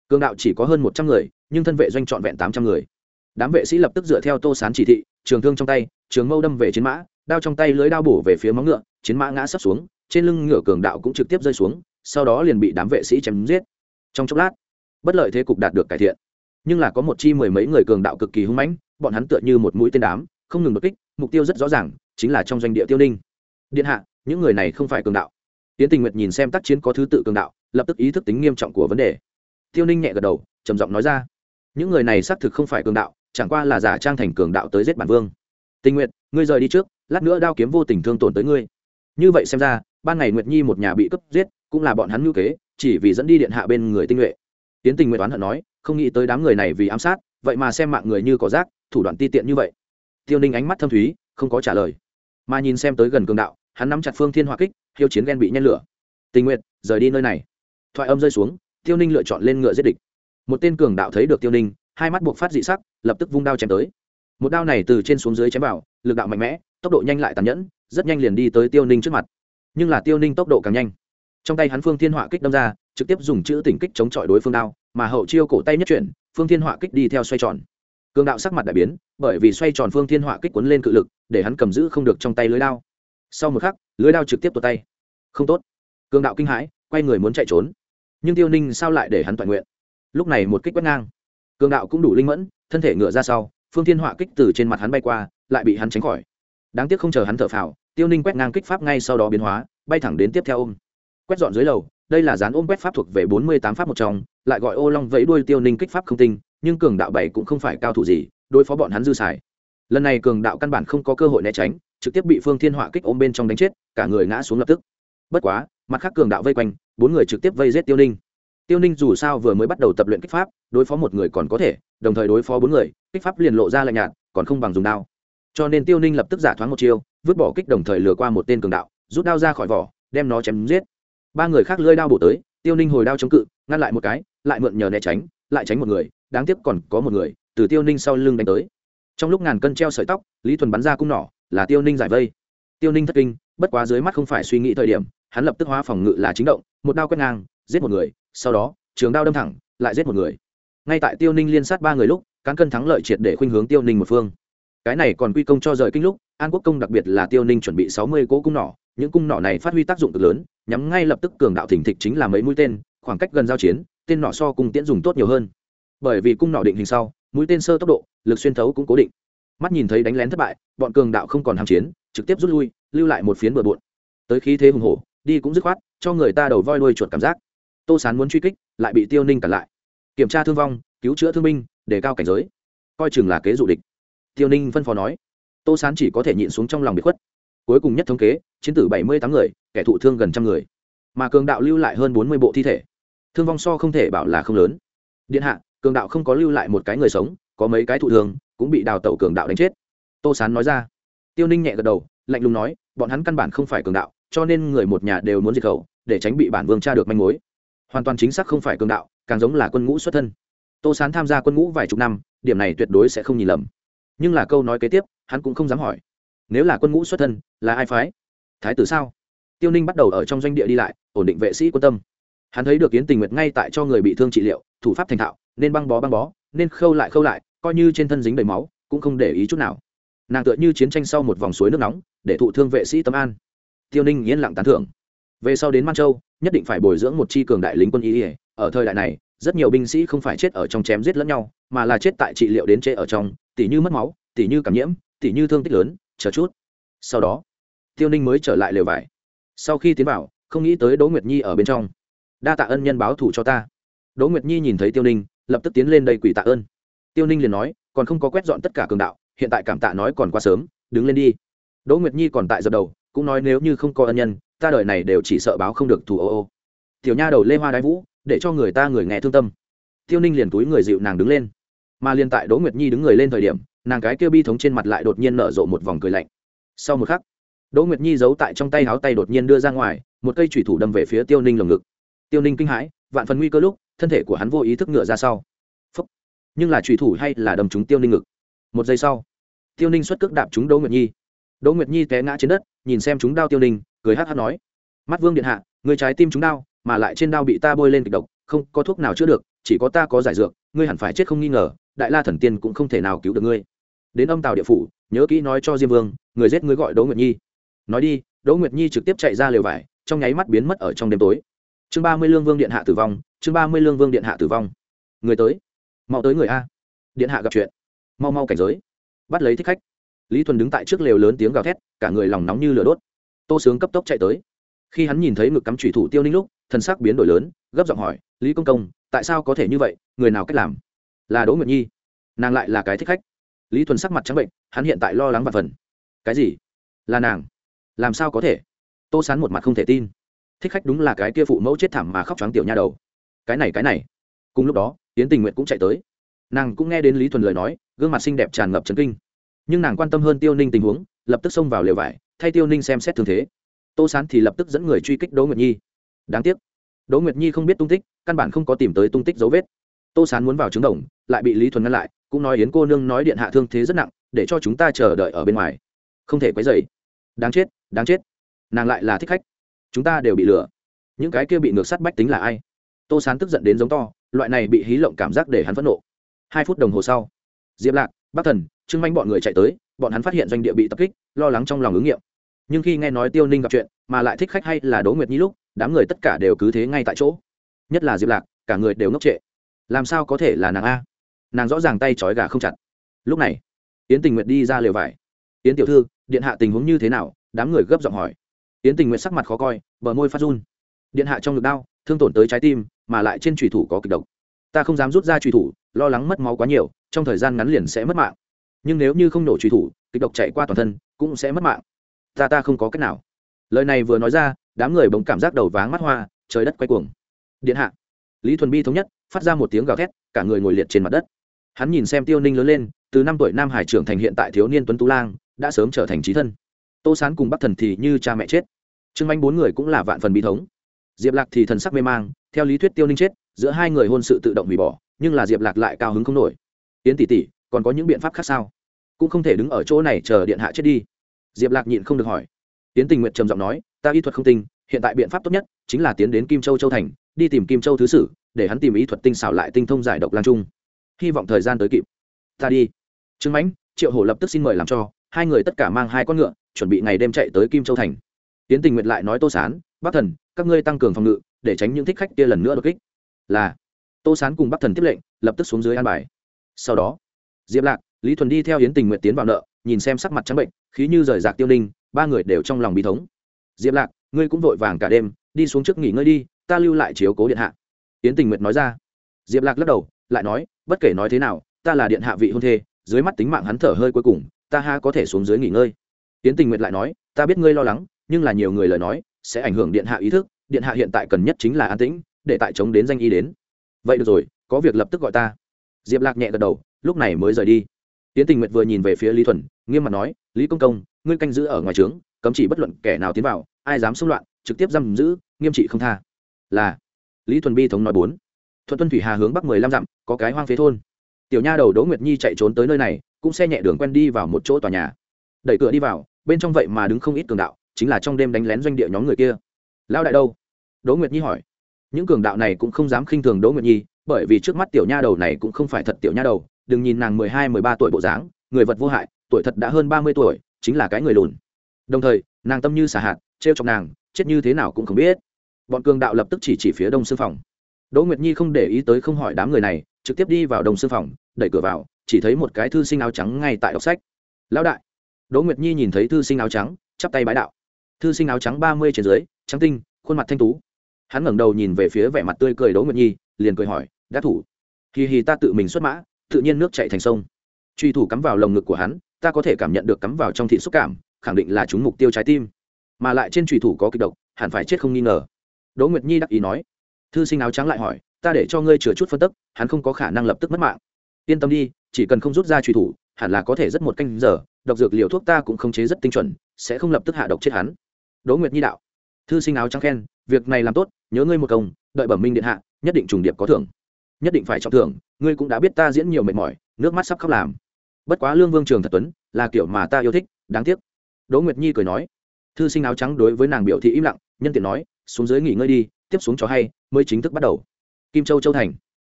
Cường đạo chỉ có hơn một trăm người, nhưng thân vệ doanh trọn vẹn tám trăm người. Đám vệ sĩ lập tức dựa theo tô sán chỉ thị, trường thương trong tay, trường mâu đâm về chiến mã, đao trong tay lưới đao bổ về phía móng ngựa, chiến mã ngã sấp xuống trên lưng ngựa cường đạo cũng trực tiếp rơi xuống sau đó liền bị đám vệ sĩ chém giết. Trong chốc lát bất lợi thế cục đạt được cải thiện. Nhưng là có một chi mười mấy người cường đạo cực kỳ hung mãnh bọn hắn tựa như một mũi tên đám không ngừng đột kích mục tiêu rất rõ ràng chính là trong doanh địa tiêu ninh. Điện hạ những người này không phải cường đạo. Tiến tình nguyệt nhìn xem tác chiến có thứ tự cường đạo lập tức ý thức tính nghiêm trọng của vấn đề. Tiêu ninh nhẹ gật đầu trầm giọng nói ra những người này xác thực không phải cường đạo chẳng qua là giả trang thành cường đạo tới giết bản vương. Tình nguyện, ngươi rời đi trước lát nữa đao kiếm vô tình thương tổn tới ngươi. Như vậy xem ra ban ngày nguyệt nhi một nhà bị cướp giết, cũng là bọn hắn ngữ kế, chỉ vì dẫn đi điện hạ bên người tinh nhuệ. Tiến tình nguyện toán hận nói, không nghĩ tới đám người này vì ám sát, vậy mà xem mạng người như có rác, thủ đoạn ti tiện như vậy. Tiêu ninh ánh mắt thâm thúy, không có trả lời. Mà nhìn xem tới gần cường đạo, hắn nắm chặt phương thiên hoa kích, hiếu chiến ghen bị nhen lửa. Tình nguyện rời đi nơi này. Thoại âm rơi xuống, tiêu ninh lựa chọn lên ngựa giết địch. Một tên cường đạo thấy được tiêu ninh, hai mắt buộc phát dị sắc, lập tức vung đao chém tới. Một đao này từ trên xuống dưới chém vào, lực đạo mạnh mẽ, tốc độ nhanh lại tàn nhẫn, rất nhanh liền đi tới tiêu ninh trước mặt nhưng là tiêu ninh tốc độ càng nhanh. Trong tay hắn phương thiên họa kích đâm ra, trực tiếp dùng chữ tỉnh kích chống chọi đối phương đao, mà hậu chiêu cổ tay nhất chuyển, phương thiên họa kích đi theo xoay tròn. Cường đạo sắc mặt đại biến, bởi vì xoay tròn phương thiên họa kích quấn lên cự lực, để hắn cầm giữ không được trong tay lưới đao. Sau một khắc, lưới đao trực tiếp tuột tay. Không tốt. Cường đạo kinh hãi, quay người muốn chạy trốn. Nhưng tiêu ninh sao lại để hắn toàn nguyện? Lúc này một kích quét ngang. Cường đạo cũng đủ linh mẫn, thân thể ngựa ra sau, phương thiên họa kích từ trên mặt hắn bay qua, lại bị hắn tránh khỏi. Đáng tiếc không chờ hắn thở phào tiêu ninh quét ngang kích pháp ngay sau đó biến hóa, bay thẳng đến tiếp theo ôm. Quét dọn dưới lầu, đây là dán ôm quét pháp thuộc về bốn mươi tám pháp một trong, lại gọi ô long vẫy đuôi tiêu ninh kích pháp không tinh, nhưng cường đạo bảy cũng không phải cao thủ gì, đối phó bọn hắn dư xài. Lần này cường đạo căn bản không có cơ hội né tránh, trực tiếp bị phương thiên họa kích ôm bên trong đánh chết, cả người ngã xuống lập tức. Bất quá, mặt khác cường đạo vây quanh, bốn người trực tiếp vây giết tiêu ninh. Tiêu ninh dù sao vừa mới bắt đầu tập luyện kích pháp, đối phó một người còn có thể, đồng thời đối phó bốn người, kích pháp liền lộ ra lạnh nhạt, còn không bằng dùng đao. Cho nên tiêu ninh lập tức giả thoáng một chiêu vứt bỏ kích đồng thời lừa qua một tên cường đạo, rút đao ra khỏi vỏ, đem nó chém giết. Ba người khác lơi đao bổ tới, tiêu ninh hồi đao chống cự, ngăn lại một cái, lại mượn nhờ né tránh, lại tránh một người, đáng tiếc còn có một người, từ tiêu ninh sau lưng đánh tới. Trong lúc ngàn cân treo sợi tóc, lý thuần bắn ra cung nỏ, là tiêu ninh giải vây. Tiêu ninh thất kinh, bất quá dưới mắt không phải suy nghĩ thời điểm, hắn lập tức hóa phòng ngự là chính động, một đao quét ngang, giết một người, sau đó, trường đao đâm thẳng, lại giết một người. Ngay tại tiêu ninh liên sát ba người lúc, cán cân thắng lợi triệt để khuynh hướng tiêu ninh một phương. Cái này còn quy công cho rời kinh lúc an quốc công đặc biệt là tiêu ninh chuẩn bị sáu mươi cỗ cung nỏ, những cung nỏ này phát huy tác dụng cực lớn, nhắm ngay lập tức cường đạo thỉnh thịch chính là mấy mũi tên, khoảng cách gần giao chiến, tên nỏ so cung tiễn dùng tốt nhiều hơn. Bởi vì cung nỏ định hình sau, mũi tên sơ tốc độ, lực xuyên thấu cũng cố định. Mắt nhìn thấy đánh lén thất bại, bọn cường đạo không còn hàm chiến, trực tiếp rút lui, lưu lại một phiến bừa bộn. Tới khí thế hùng hổ, đi cũng dứt khoát, cho người ta đầu voi đuôi chuột cảm giác. Tô sán muốn truy kích, lại bị tiêu ninh cản lại. Kiểm tra thương vong, cứu chữa thương binh, đề cao cảnh giới. Coi chừng là kế dụ địch. Tiêu ninh phân phó nói tô sán chỉ có thể nhịn xuống trong lòng bị khuất. Cuối cùng nhất thống kế, chiến tử bảy mươi tám người, kẻ thụ thương gần trăm người. Mà cường đạo lưu lại hơn bốn mươi bộ thi thể. Thương vong so không thể bảo là không lớn. Điện hạ, cường đạo không có lưu lại một cái người sống, có mấy cái thụ thương, cũng bị đào tẩu cường đạo đánh chết. Tô sán nói ra. Tiêu ninh nhẹ gật đầu, lạnh lùng nói, bọn hắn căn bản không phải cường đạo, cho nên người một nhà đều muốn diệt khẩu, để tránh bị bản vương tra được manh mối. Hoàn toàn chính xác không phải cường đạo, càng giống là quân ngũ xuất thân. Tô sán tham gia quân ngũ vài chục năm, điểm này tuyệt đối sẽ không nhìn lầm nhưng là câu nói kế tiếp, hắn cũng không dám hỏi. Nếu là quân ngũ xuất thân, là ai phái? Thái tử sao? Tiêu ninh bắt đầu ở trong doanh địa đi lại, ổn định vệ sĩ quân tâm. Hắn thấy được kiến tình nguyện ngay tại cho người bị thương trị liệu, thủ pháp thành thạo, nên băng bó băng bó, nên khâu lại khâu lại, coi như trên thân dính đầy máu, cũng không để ý chút nào. Nàng tựa như chiến tranh sau một vòng suối nước nóng, để thụ thương vệ sĩ tâm an. Tiêu ninh yên lặng tán thưởng. Về sau đến man châu, nhất định phải bồi dưỡng một chi cường đại lính quân y, ở thời đại này rất nhiều binh sĩ không phải chết ở trong chém giết lẫn nhau, mà là chết tại trị liệu đến chế ở trong, tỉ như mất máu, tỉ như cảm nhiễm, tỉ như thương tích lớn, chờ chút. Sau đó, tiêu ninh mới trở lại lều vải. Sau khi tiến vào, không nghĩ tới đỗ nguyệt nhi ở bên trong. Đa tạ ân nhân báo thù cho ta. Đỗ nguyệt nhi nhìn thấy tiêu ninh, lập tức tiến lên đây quỷ tạ ơn. Tiêu ninh liền nói, còn không có quét dọn tất cả cường đạo, hiện tại cảm tạ nói còn quá sớm, đứng lên đi. Đỗ nguyệt nhi còn tại dập đầu, cũng nói nếu như không có ân nhân, ta đời này đều chỉ sợ báo không được thù ô ô. Tiểu nha đầu lê hoa đái vũ để cho người ta người nghe thương tâm. Tiêu ninh liền túi người dịu nàng đứng lên. Mà liền tại đỗ nguyệt nhi đứng người lên thời điểm, nàng cái kia bi thống trên mặt lại đột nhiên nở rộ một vòng cười lạnh. Sau một khắc, đỗ nguyệt nhi giấu tại trong tay háo tay đột nhiên đưa ra ngoài, một cây thủy thủ đâm về phía tiêu ninh lồng ngực. Tiêu ninh kinh hãi, vạn phần nguy cơ lúc, thân thể của hắn vô ý thức ngựa ra sau. Phúc. nhưng là thủy thủ hay là đâm trúng tiêu ninh ngực? Một giây sau, tiêu ninh xuất cước đạp trúng đỗ nguyệt nhi. Đỗ nguyệt nhi té ngã trên đất, nhìn xem chúng đao tiêu ninh, cười hát hát nói, mắt vương điện hạ, người trái tim chúng đau mà lại trên đao bị ta bôi lên kịch độc, không có thuốc nào chữa được, chỉ có ta có giải dược, ngươi hẳn phải chết không nghi ngờ, đại la thần tiên cũng không thể nào cứu được ngươi. Đến âm tàu địa phủ, nhớ kỹ nói cho diêm vương, người giết ngươi gọi đỗ nguyệt nhi. Nói đi, đỗ nguyệt nhi trực tiếp chạy ra lều vải, trong nháy mắt biến mất ở trong đêm tối. Chương ba mươi lương vương điện hạ tử vong, chương ba mươi lương vương điện hạ tử vong. Người tới. Mau tới người a. Điện hạ gặp chuyện. Mau mau cảnh giới. Bắt lấy thích khách. Lý thuần đứng tại trước lều lớn tiếng gào thét, cả người lòng nóng như lửa đốt. Tô sướng cấp tốc chạy tới. Khi hắn nhìn thấy ngực cắm thủy thủ tiêu ninh lúc Thần sắc biến đổi lớn, gấp giọng hỏi, lý công công, tại sao có thể như vậy? Người nào cách làm? Là đỗ nguyệt nhi. Nàng lại là cái thích khách. Lý thuần sắc mặt trắng bệnh, hắn hiện tại lo lắng và phần. Cái gì? Là nàng. Làm sao có thể? Tô sán một mặt không thể tin. Thích khách đúng là cái kia phụ mẫu chết thảm mà khóc trắng tiểu nha đầu. Cái này cái này. Cùng lúc đó, yến tình nguyện cũng chạy tới. Nàng cũng nghe đến lý thuần lời nói, gương mặt xinh đẹp tràn ngập trấn kinh. Nhưng nàng quan tâm hơn tiêu ninh tình huống, lập tức xông vào lều vải, thay tiêu ninh xem xét thương thế. Tô sán thì lập tức dẫn người truy kích đỗ nguyệt nhi đáng tiếc. Đỗ nguyệt nhi không biết tung tích, căn bản không có tìm tới tung tích dấu vết. Tô sán muốn vào trứng đồng, lại bị lý thuần ngăn lại, cũng nói yến cô nương nói điện hạ thương thế rất nặng, để cho chúng ta chờ đợi ở bên ngoài. Không thể quấy dày đáng chết đáng chết. Nàng lại là thích khách. Chúng ta đều bị lừa. Những cái kia bị ngược sắt bách tính là ai? Tô sán tức giận đến giống to, loại này bị hí lộng cảm giác để hắn phẫn nộ. Hai phút đồng hồ sau, diệp lạc, bắc thần trưng manh bọn người chạy tới, bọn hắn phát hiện doanh địa bị tập kích, lo lắng trong lòng ứng nghiệm. Nhưng khi nghe nói tiêu ninh gặp chuyện, mà lại thích khách hay là đỗ nguyệt nhi lúc đám người tất cả đều cứ thế ngay tại chỗ. Nhất là diệp lạc, cả người đều ngốc trệ. Làm sao có thể là nàng a? Nàng rõ ràng tay trói gà không chặt. Lúc này, yến tình nguyệt đi ra lều vải. Yến tiểu thư, điện hạ tình huống như thế nào? Đám người gấp giọng hỏi. Yến tình nguyệt sắc mặt khó coi, bờ môi phát run. Điện hạ trong ngực đau, thương tổn tới trái tim, mà lại trên trùy thủ có kịch độc. Ta không dám rút ra trùy thủ, lo lắng mất máu quá nhiều, trong thời gian ngắn liền sẽ mất mạng. Nhưng nếu như không nổ trùy thủ, kịch độc chạy qua toàn thân, cũng sẽ mất mạng. Ta ta không có cách nào. Lời này vừa nói ra đám người bỗng cảm giác đầu váng mắt hoa, trời đất quay cuồng. Điện hạ. Lý thuần bi thống nhất, phát ra một tiếng gào thét, cả người ngồi liệt trên mặt đất. Hắn nhìn xem tiêu ninh lớn lên, từ năm tuổi nam hải trưởng thành hiện tại thiếu niên tuấn tú lang, đã sớm trở thành trí thân. Tô sán cùng bắc thần thì như cha mẹ chết. Trương anh bốn người cũng là vạn phần bi thống. Diệp lạc thì thần sắc mê mang, theo lý thuyết tiêu ninh chết, giữa hai người hôn sự tự động hủy bỏ, nhưng là diệp lạc lại cao hứng không nổi. Yến tỷ tỷ, còn có những biện pháp khác sao? Cũng không thể đứng ở chỗ này chờ điện hạ chết đi. Diệp lạc nhịn không được hỏi. Yến tình nguyện trầm giọng nói ta y thuật không tinh, hiện tại biện pháp tốt nhất chính là tiến đến kim châu châu thành, đi tìm kim châu thứ sử, để hắn tìm ý thuật tinh xảo lại tinh thông giải độc lan trung. Hy vọng thời gian tới kịp. Ta đi. Trương mãnh, triệu hổ lập tức xin mời làm cho, hai người tất cả mang hai con ngựa, chuẩn bị ngày đêm chạy tới kim châu thành. Tiến tình nguyện lại nói tô sán, bắc thần, các ngươi tăng cường phòng ngự, để tránh những thích khách kia lần nữa đột kích. Là. Tô sán cùng bắc thần tiếp lệnh, lập tức xuống dưới an bài. Sau đó, diệp lạc, lý thuần đi theo Yến tình nguyện tiến vào nợ, nhìn xem sắc mặt trắng bệnh, khí như rời rạc tiêu ninh ba người đều trong lòng bí thống diệp lạc, ngươi cũng vội vàng cả đêm, đi xuống trước nghỉ ngơi đi, ta lưu lại chiếu cố điện hạ. Yến tình Nguyệt nói ra. Diệp lạc lắc đầu, lại nói, bất kể nói thế nào, ta là điện hạ vị hôn thê, dưới mắt tính mạng hắn thở hơi cuối cùng, ta ha có thể xuống dưới nghỉ ngơi. Yến tình Nguyệt lại nói, ta biết ngươi lo lắng, nhưng là nhiều người lời nói, sẽ ảnh hưởng điện hạ ý thức, điện hạ hiện tại cần nhất chính là an tĩnh, để tại chống đến danh y đến. Vậy được rồi, có việc lập tức gọi ta. Diệp lạc nhẹ gật đầu, lúc này mới rời đi. Yến tình nguyệt vừa nhìn về phía lý thuần, nghiêm mặt nói, lý công công, ngươi canh giữ ở ngoài trướng cấm chỉ bất luận kẻ nào tiến vào, ai dám xung loạn, trực tiếp giam giữ, nghiêm trị không tha. Là, lý thuần bi thống nói bốn. Thuận tuân thủy hà hướng bắc mười lăm dặm, có cái hoang phế thôn. Tiểu nha đầu đỗ nguyệt nhi chạy trốn tới nơi này, cũng xe nhẹ đường quen đi vào một chỗ tòa nhà. Đẩy cửa đi vào, bên trong vậy mà đứng không ít cường đạo, chính là trong đêm đánh lén doanh địa nhóm người kia. Lao đại đâu? Đỗ nguyệt nhi hỏi. Những cường đạo này cũng không dám khinh thường đỗ nguyệt nhi, bởi vì trước mắt tiểu nha đầu này cũng không phải thật tiểu nha đầu, đừng nhìn nàng mười hai, mười ba tuổi bộ dáng, người vật vô hại, tuổi thật đã hơn ba mươi tuổi, chính là cái người lùn đồng thời, nàng tâm như xả hạt t r e o chọc nàng, chết như thế nào cũng không biết. Bọn cường đạo lập tức chỉ chỉ phía đông sư phòng. Đỗ nguyệt nhi không để ý tới không hỏi đám người này, trực tiếp đi vào đông sư phòng, đẩy cửa vào, chỉ thấy một cái thư sinh áo trắng ngay tại đọc sách. Lão đại. Đỗ nguyệt nhi nhìn thấy thư sinh áo trắng, chắp tay bái đạo. Thư sinh áo trắng ba mươi trên dưới, trắng tinh, khuôn mặt thanh tú. Hắn ngẩng đầu nhìn về phía vẻ mặt tươi cười đỗ nguyệt nhi, liền cười hỏi đã thủ hì hì ta tự mình xuất mã, tự nhiên nước chạy thành sông. Truy thủ cắm vào lồng ngực của hắn, ta có thể cảm nhận được cắm vào trong thị xúc cảm khẳng định là chúng mục tiêu trái tim. Mà lại trên trùy thủ có kịch độc, hẳn phải chết không nghi ngờ. Đỗ nguyệt nhi đắc ý nói. Thư sinh áo trắng lại hỏi, ta để cho ngươi chừa chút phân tức, hắn không có khả năng lập tức mất mạng. Yên tâm đi, chỉ cần không rút ra trùy thủ, hẳn là có thể rất một canh giờ, độc dược liều thuốc ta cũng không chế rất tinh chuẩn, sẽ không lập tức hạ độc chết hắn. Đỗ nguyệt nhi đạo. Thư sinh áo trắng khen, việc này làm tốt, nhớ ngươi một công, đợi bẩm minh điện hạ, nhất định trùng điệp có thưởng. Nhất định phải trọng thưởng, ngươi cũng đã biết ta diễn nhiều mệt mỏi, nước mắt sắp khóc làm. Bất quá lương vương trường thật tuấn, là kiểu mà ta yêu thích, đáng tiếc đỗ nguyệt nhi cười nói, thư sinh áo trắng đối với nàng biểu thị im lặng, nhân tiện nói, xuống dưới nghỉ ngơi đi, tiếp xuống cho hay, mới chính thức bắt đầu. Kim châu châu thành.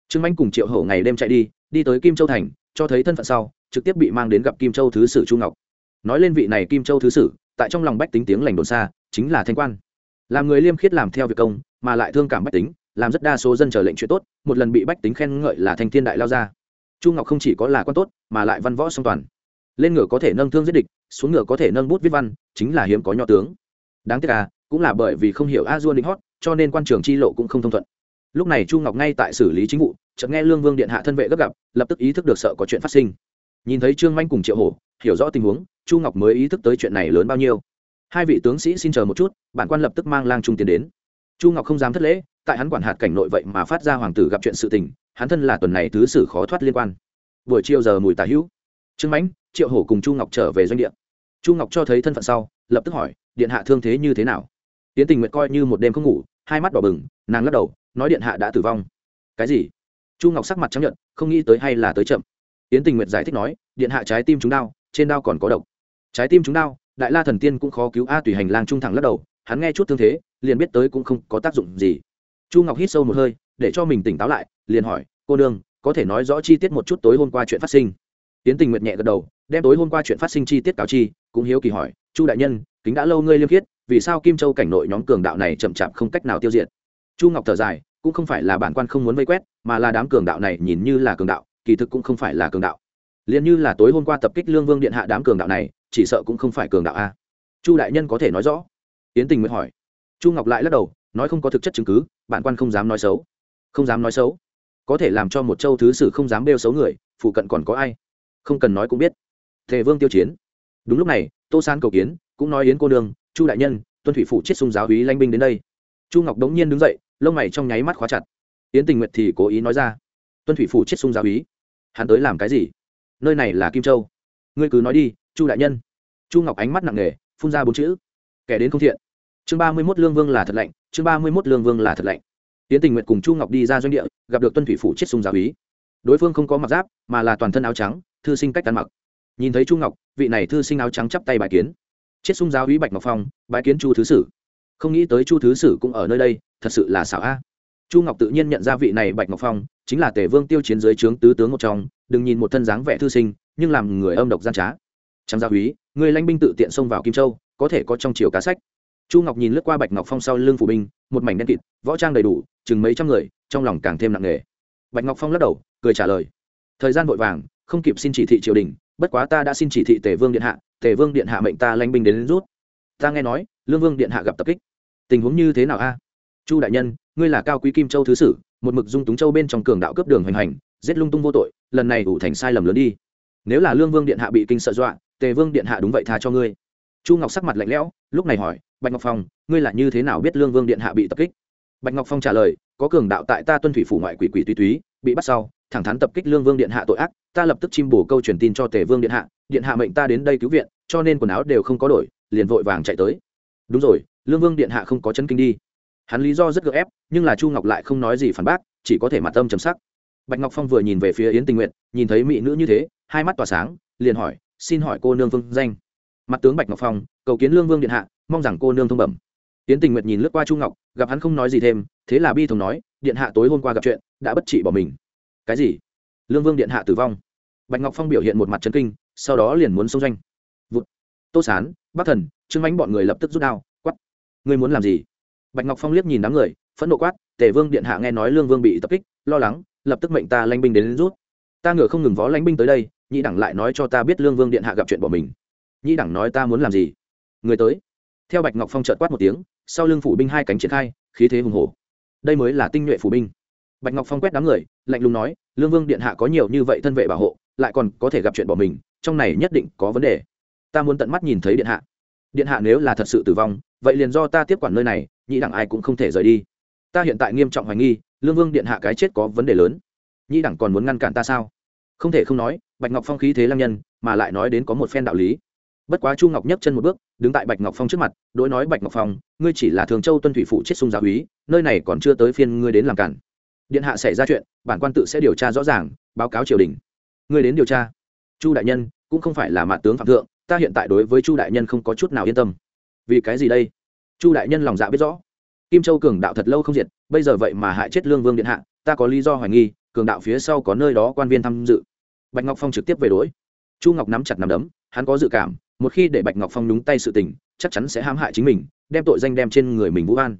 Trương anh cùng triệu hổ ngày đêm chạy đi đi tới kim châu thành, cho thấy thân phận sau, trực tiếp bị mang đến gặp kim châu thứ sử chu ngọc. Nói lên vị này kim châu thứ sử, tại trong lòng bách tính tiếng lành đồn xa, chính là thanh quan. Làm người liêm khiết làm theo việc công, mà lại thương cảm bách tính, làm rất đa số dân chờ lệnh chuyện tốt, một lần bị bách tính khen ngợi là thanh thiên đại lao ra chu ngọc không chỉ có là quan tốt, mà lại văn võ song toàn lên ngựa có thể nâng thương giết địch, xuống ngựa có thể nâng bút viết văn, chính là hiếm có nho tướng. Đáng tiếc à cũng là bởi vì không hiểu a dua định hót, cho nên quan trường chi lộ cũng không thông thuận. Lúc này chu ngọc ngay tại xử lý chính vụ, chợt nghe lương vương điện hạ thân vệ gấp gặp, lập tức ý thức được sợ có chuyện phát sinh. Nhìn thấy trương manh cùng triệu hổ, hiểu rõ tình huống, chu ngọc mới ý thức tới chuyện này lớn bao nhiêu. Hai vị tướng sĩ xin chờ một chút, bản quan lập tức mang lang trung tiến đến. Chu ngọc không dám thất lễ, tại hắn quản hạt cảnh nội vậy mà phát ra hoàng tử gặp chuyện sự tình, hắn thân là tuần này thứ sử khó thoát liên quan. Buổi chiều giờ mùi tà hữu. Trương mãnh triệu hổ cùng chu ngọc trở về doanh địa. Chu ngọc cho thấy thân phận sau, lập tức hỏi, điện hạ thương thế như thế nào? Tiến tình nguyện coi như một đêm không ngủ, hai mắt đỏ bừng, nàng lắc đầu, nói điện hạ đã tử vong. Cái gì? Chu ngọc sắc mặt chấp nhận không nghĩ tới hay là tới chậm. Tiến tình nguyện giải thích nói, điện hạ trái tim chúng đau, trên đau còn có độc. Trái tim chúng đau? Đại la thần tiên cũng khó cứu a tùy hành lang trung thẳng lắc đầu, hắn nghe chút thương thế, liền biết tới cũng không có tác dụng gì. Chu ngọc hít sâu một hơi, để cho mình tỉnh táo lại, liền hỏi, cô đương có thể nói rõ chi tiết một chút tối hôm qua chuyện phát sinh? Tiến tình nguyệt nhẹ gật đầu, đem tối hôm qua chuyện phát sinh chi tiết cáo chi, cũng hiếu kỳ hỏi, chu đại nhân, kính đã lâu ngươi liêm khiết, vì sao kim châu cảnh nội nhóm cường đạo này chậm chạp không cách nào tiêu diệt? Chu ngọc thở dài, cũng không phải là bản quan không muốn vây quét, mà là đám cường đạo này nhìn như là cường đạo, kỳ thực cũng không phải là cường đạo. Liền như là tối hôm qua tập kích lương vương điện hạ đám cường đạo này, chỉ sợ cũng không phải cường đạo a. Chu đại nhân có thể nói rõ. Yến tình nguyện hỏi. Chu ngọc lại lắc đầu, nói không có thực chất chứng cứ, bản quan không dám nói xấu. Không dám nói xấu. Có thể làm cho một châu thứ sử không dám bêu xấu người, phụ cận còn có ai? Không cần nói cũng biết. Thề vương tiêu chiến. Đúng lúc này, tô san cầu kiến, cũng nói yến cô nương, chu đại nhân, tuân thủy phụ chết sung giáo hí lanh binh đến đây. Chu ngọc đống nhiên đứng dậy, lông mày trong nháy mắt khóa chặt. Yến tình nguyện thì cố ý nói ra, tuân thủy phụ chết sung giáo hí, hắn tới làm cái gì? Nơi này là kim châu. Ngươi cứ nói đi, chu đại nhân. Chu ngọc ánh mắt nặng nề, phun ra bốn chữ. Kẻ đến không thiện. Chương ba mươi mốt lương vương là thật lạnh, chương ba mươi mốt lương vương là thật lạnh. Yến tình nguyện cùng chu ngọc đi ra doanh địa, gặp được tuân thủy phủ chết sung giáo hí đối phương không có mặc giáp, mà là toàn thân áo trắng, thư sinh cách ăn mặc. Nhìn thấy chu ngọc, vị này thư sinh áo trắng chắp tay bài kiến. Chết sung giáo hí bạch ngọc phong, bái kiến chu thứ sử. Không nghĩ tới chu thứ sử cũng ở nơi đây, thật sự là xảo a. Chu ngọc tự nhiên nhận ra vị này bạch ngọc phong, chính là tề vương tiêu chiến dưới trướng tứ tướng một trong, đừng nhìn một thân dáng vẻ thư sinh, nhưng làm người âm độc gian trá. Trang gia húy người lãnh binh tự tiện xông vào kim châu, có thể có trong chiều cá sách. Chu ngọc nhìn lướt qua bạch ngọc phong sau lưng phủ binh, một mảnh đen kịt, võ trang đầy đủ, chừng mấy trăm người, trong lòng càng thêm nặng nề. Bạch ngọc phong lắc đầu cười trả lời. Thời gian vội vàng không kịp xin chỉ thị triều đình bất quá ta đã xin chỉ thị tề vương điện hạ tề vương điện hạ mệnh ta lanh binh đến, đến rút. Ta nghe nói lương vương điện hạ gặp tập kích. Tình huống như thế nào a? Chu đại nhân ngươi là cao quý kim châu thứ sử một mực dung túng châu bên trong cường đạo cướp đường hoành hành giết lung tung vô tội lần này ủ thành sai lầm lớn đi. Nếu là lương vương điện hạ bị kinh sợ dọa tề vương điện hạ đúng vậy tha cho ngươi. Chu ngọc sắc mặt lạnh lẽo lúc này hỏi bạch ngọc phong ngươi là như thế nào biết lương vương điện hạ bị tập kích? Bạch ngọc phong trả lời, có cường đạo tại ta tuân thủy phủ ngoại quỷ quỷ tuy túy, bị bắt sau, thẳng thắn tập kích lương vương điện hạ tội ác, ta lập tức chim bổ câu truyền tin cho tề vương điện hạ điện hạ mệnh ta đến đây cứu viện, cho nên quần áo đều không có đổi, liền vội vàng chạy tới. Đúng rồi, lương vương điện hạ không có chân kinh đi. Hắn lý do rất gợ ép, nhưng là chu ngọc lại không nói gì phản bác, chỉ có thể mặt tâm chấm sắc. Bạch ngọc phong vừa nhìn về phía yến tình nguyện nhìn thấy mỹ nữ như thế, hai mắt tỏa sáng, liền hỏi, xin hỏi cô nương vương danh? Mặt tướng bạch ngọc phong, cầu kiến lương vương điện hạ, mong rằng cô nương thông bẩm yến tình Nguyệt nhìn lướt qua chu ngọc gặp hắn không nói gì thêm thế là bi thống nói điện hạ tối hôm qua gặp chuyện đã bất trị bỏ mình. Cái gì? Lương vương điện hạ tử vong. Bạch ngọc phong biểu hiện một mặt trấn kinh sau đó liền muốn xông doanh. Vụt! Tô sán bắc thần trương ánh bọn người lập tức rút đao quát, ngươi muốn làm gì? Bạch ngọc phong liếc nhìn đám người phẫn nộ quát tề vương điện hạ nghe nói lương vương bị tập kích lo lắng lập tức mệnh ta lanh binh đến, đến rút. Ta ngựa không ngừng vó lanh binh tới đây nhị đẳng lại nói cho ta biết lương vương điện hạ gặp chuyện bỏ mình. Nhị đẳng nói ta muốn làm gì? Người tới. Theo bạch ngọc phong trợt quát một tiếng sau lưng phủ binh hai cánh triển khai, khí thế hùng hổ. Đây mới là tinh nhuệ phủ binh. Bạch ngọc phong quét đám người, lạnh lùng nói, lương vương điện hạ có nhiều như vậy thân vệ bảo hộ, lại còn có thể gặp chuyện bỏ mình, trong này nhất định có vấn đề. Ta muốn tận mắt nhìn thấy điện hạ. Điện hạ nếu là thật sự tử vong, vậy liền do ta tiếp quản nơi này, nhị đẳng ai cũng không thể rời đi. Ta hiện tại nghiêm trọng hoài nghi, lương vương điện hạ cái chết có vấn đề lớn. Nhị đẳng còn muốn ngăn cản ta sao? Không thể không nói, bạch ngọc phong khí thế lăng nhân, mà lại nói đến có một phen đạo lý bất quá chu ngọc nhấc chân một bước, đứng tại bạch ngọc phong trước mặt, đối nói, bạch ngọc phong, ngươi chỉ là thường châu tuân thủy phụ chết sung gia úy, nơi này còn chưa tới phiên ngươi đến làm cản. Điện hạ xảy ra chuyện, bản quan tự sẽ điều tra rõ ràng, báo cáo triều đình. Ngươi đến điều tra. Chu đại nhân, cũng không phải là mạ tướng phạm thượng, ta hiện tại đối với chu đại nhân không có chút nào yên tâm. Vì cái gì đây? Chu đại nhân lòng dạ biết rõ. Kim châu cường đạo thật lâu không diệt, bây giờ vậy mà hại chết lương vương điện hạ, ta có lý do hoài nghi, cường đạo phía sau có nơi đó quan viên tham dự. Bạch ngọc phong trực tiếp về đối. Chu ngọc nắm chặt nắm đấm, hắn có dự cảm một khi để bạch ngọc phong nhúng tay sự tình, chắc chắn sẽ hãm hại chính mình, đem tội danh đem trên người mình vũ an.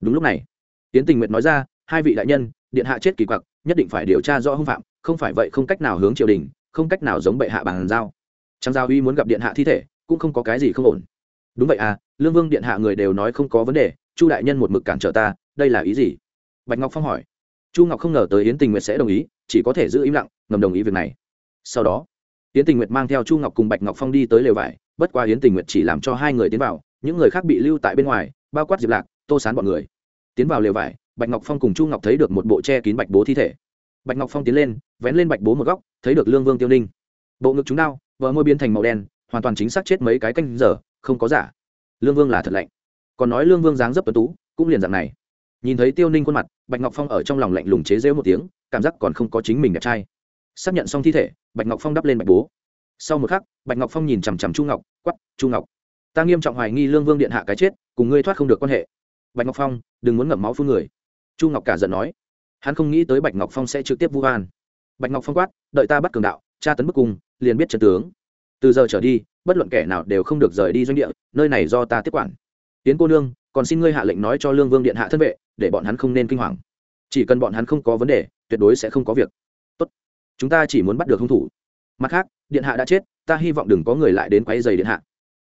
Đúng lúc này tiến tình nguyện nói ra, hai vị đại nhân, điện hạ chết kỳ quặc, nhất định phải điều tra rõ hung phạm, không phải vậy không cách nào hướng triều đình, không cách nào giống bệ hạ bàn giao. Trang giao uy muốn gặp điện hạ thi thể, cũng không có cái gì không ổn. Đúng vậy à lương vương điện hạ người đều nói không có vấn đề, chu đại nhân một mực cản trở ta, đây là ý gì? Bạch ngọc phong hỏi. Chu ngọc không ngờ tới yến tình nguyệt sẽ đồng ý, chỉ có thể giữ im lặng, ngầm đồng ý việc này. Sau đó, yến tình nguyệt mang theo chu ngọc cùng bạch ngọc phong đi tới lều vải bất qua yến tình nguyện chỉ làm cho hai người tiến vào, những người khác bị lưu tại bên ngoài, bao quát diệp lạc, tô sán bọn người. Tiến vào lều vải, bạch ngọc phong cùng chu ngọc thấy được một bộ che kín bạch bố thi thể. Bạch ngọc phong tiến lên, vén lên bạch bố một góc, thấy được lương vương tiêu ninh. Bộ ngực chúng đau vợ môi biến thành màu đen, hoàn toàn chính xác chết mấy cái canh giờ, không có giả. Lương vương là thật lạnh. Còn nói lương vương dáng dấp tuấn tú, cũng liền dạng này. Nhìn thấy tiêu ninh khuôn mặt, bạch ngọc phong ở trong lòng lạnh lùng chế rễu một tiếng, cảm giác còn không có chính mình đẹp trai. Xác nhận xong thi thể, bạch ngọc phong đắp lên bạch bố sau một khắc, bạch ngọc phong nhìn chằm chằm chu ngọc quắp chu ngọc, ta nghiêm trọng hoài nghi lương vương điện hạ cái chết, cùng ngươi thoát không được quan hệ. Bạch ngọc phong, đừng muốn ngậm máu phương người. Chu ngọc cả giận nói, hắn không nghĩ tới bạch ngọc phong sẽ trực tiếp vu oan. Bạch ngọc phong quát, đợi ta bắt cường đạo, tra tấn bức cung, liền biết trận tướng. Từ giờ trở đi, bất luận kẻ nào đều không được rời đi doanh địa, nơi này do ta tiếp quản. Tiến cô nương, còn xin ngươi hạ lệnh nói cho lương vương điện hạ thân vệ, để bọn hắn không nên kinh hoàng. Chỉ cần bọn hắn không có vấn đề, tuyệt đối sẽ không có việc. Tốt. Chúng ta chỉ muốn bắt được hung thủ. Mặt khác điện hạ đã chết, ta hy vọng đừng có người lại đến quấy giày điện hạ.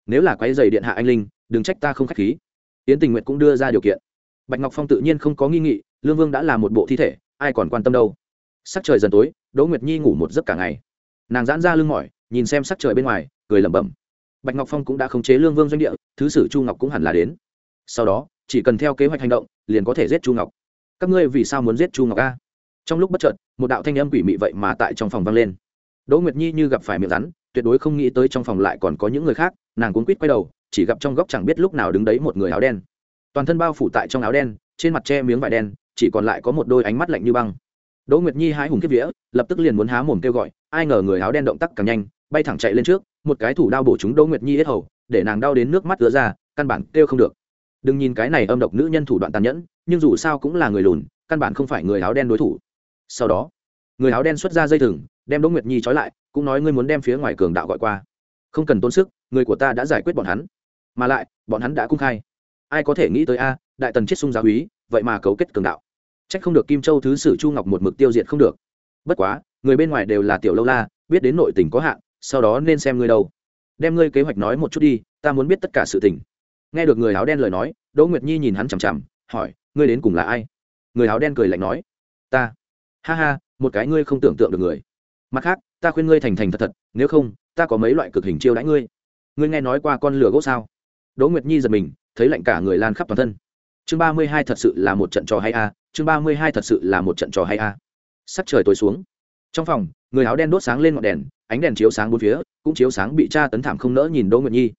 Nếu là quấy giày điện hạ anh linh, đừng trách ta không k h á c h khí. Yến tình nguyện cũng đưa ra điều kiện. Bạch ngọc phong tự nhiên không có nghi nghị, lương vương đã là một bộ thi thể, ai còn quan tâm đâu. Sắc trời dần tối, đỗ nguyệt nhi ngủ một giấc cả ngày. Nàng giãn ra lưng mỏi, nhìn xem sắc trời bên ngoài, cười lẩm bẩm. Bạch ngọc phong cũng đã khống chế lương vương doanh địa, thứ sử chu ngọc cũng hẳn là đến. Sau đó, chỉ cần theo kế hoạch hành động, liền có thể giết chu ngọc. Các ngươi vì sao muốn giết chu ngọc a? Trong lúc bất chợt, một đạo thanh âm quỷ mị vậy mà tại trong phòng vang lên đỗ nguyệt nhi như gặp phải miệng rắn, tuyệt đối không nghĩ tới trong phòng lại còn có những người khác, nàng cuốn quýt quay đầu, chỉ gặp trong góc chẳng biết lúc nào đứng đấy một người áo đen. Toàn thân bao phủ tại trong áo đen, trên mặt che miếng vải đen, chỉ còn lại có một đôi ánh mắt lạnh như băng. Đỗ nguyệt nhi hái hùng kiếp vía, lập tức liền muốn há mồm kêu gọi, ai ngờ người áo đen động tác càng nhanh, bay thẳng chạy lên trước, một cái thủ đao bổ trúng đỗ nguyệt nhi hết hầu, để nàng đau đến nước mắt ứa ra, căn bản kêu không được. Đừng nhìn cái này âm độc nữ nhân thủ đoạn tàn nhẫn, nhưng dù sao cũng là người lùn, căn bản không phải người áo đen đối thủ. Sau đó, người áo đen xuất ra dây thừng đem đỗ nguyệt nhi trói lại, cũng nói ngươi muốn đem phía ngoài cường đạo gọi qua. Không cần tốn sức, người của ta đã giải quyết bọn hắn. Mà lại, bọn hắn đã cung khai. Ai có thể nghĩ tới a, đại tần chết sung giáo úy vậy mà cấu kết cường đạo. Trách không được kim châu thứ sử chu ngọc một mực tiêu diệt không được. Bất quá, người bên ngoài đều là tiểu lâu la, biết đến nội tình có hạn, sau đó nên xem ngươi đâu. Đem ngươi kế hoạch nói một chút đi, ta muốn biết tất cả sự tình. Nghe được người áo đen lời nói, đỗ nguyệt nhi nhìn hắn chằm chằm, hỏi, ngươi đến cùng là ai? Người áo đen cười lạnh nói, ta. Ha ha, một cái ngươi không tưởng tượng được người mặt khác, ta khuyên ngươi thành thành thật thật, nếu không, ta có mấy loại cực hình chiêu đãi ngươi. Ngươi nghe nói qua con lửa gỗ sao? Đỗ nguyệt nhi giật mình, thấy lạnh cả người lan khắp toàn thân. Chương ba mươi hai thật sự là một trận trò hay a, chương ba mươi hai thật sự là một trận trò hay a. Sắc trời tối xuống. Trong phòng, người áo đen đốt sáng lên ngọn đèn, ánh đèn chiếu sáng bốn phía, cũng chiếu sáng bị cha tấn thảm không nỡ nhìn đỗ nguyệt nhi.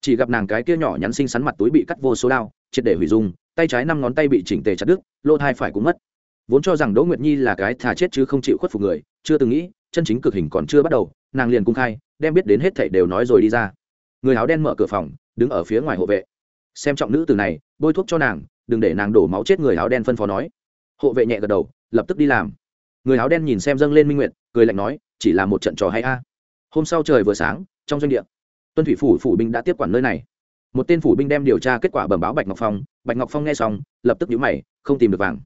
Chỉ gặp nàng cái kia nhỏ nhắn xinh xắn mặt túi bị cắt vô số đao, triệt để hủy dung, tay trái năm ngón tay bị chỉnh tề chặt đứt lô thai phải cũng mất. Vốn cho rằng đỗ nguyệt nhi là cái thà chết chứ không chịu khuất phục người, chưa từng nghĩ chân chính cực hình còn chưa bắt đầu, nàng liền cung khai, đem biết đến hết thảy đều nói rồi đi ra. Người áo đen mở cửa phòng, đứng ở phía ngoài hộ vệ. Xem trọng nữ từ này, bôi thuốc cho nàng, đừng để nàng đổ máu chết người áo đen phân phó nói. Hộ vệ nhẹ gật đầu, lập tức đi làm. Người áo đen nhìn xem dâng lên minh nguyệt, cười lạnh nói, chỉ là một trận trò hay a. Hôm sau trời vừa sáng, trong doanh địa, tuân thủy phủ phủ binh đã tiếp quản nơi này. Một tên phủ binh đem điều tra kết quả bẩm báo bạch ngọc phong. Bạch ngọc phong nghe xong, lập tức nhíu mày, không tìm được vàng.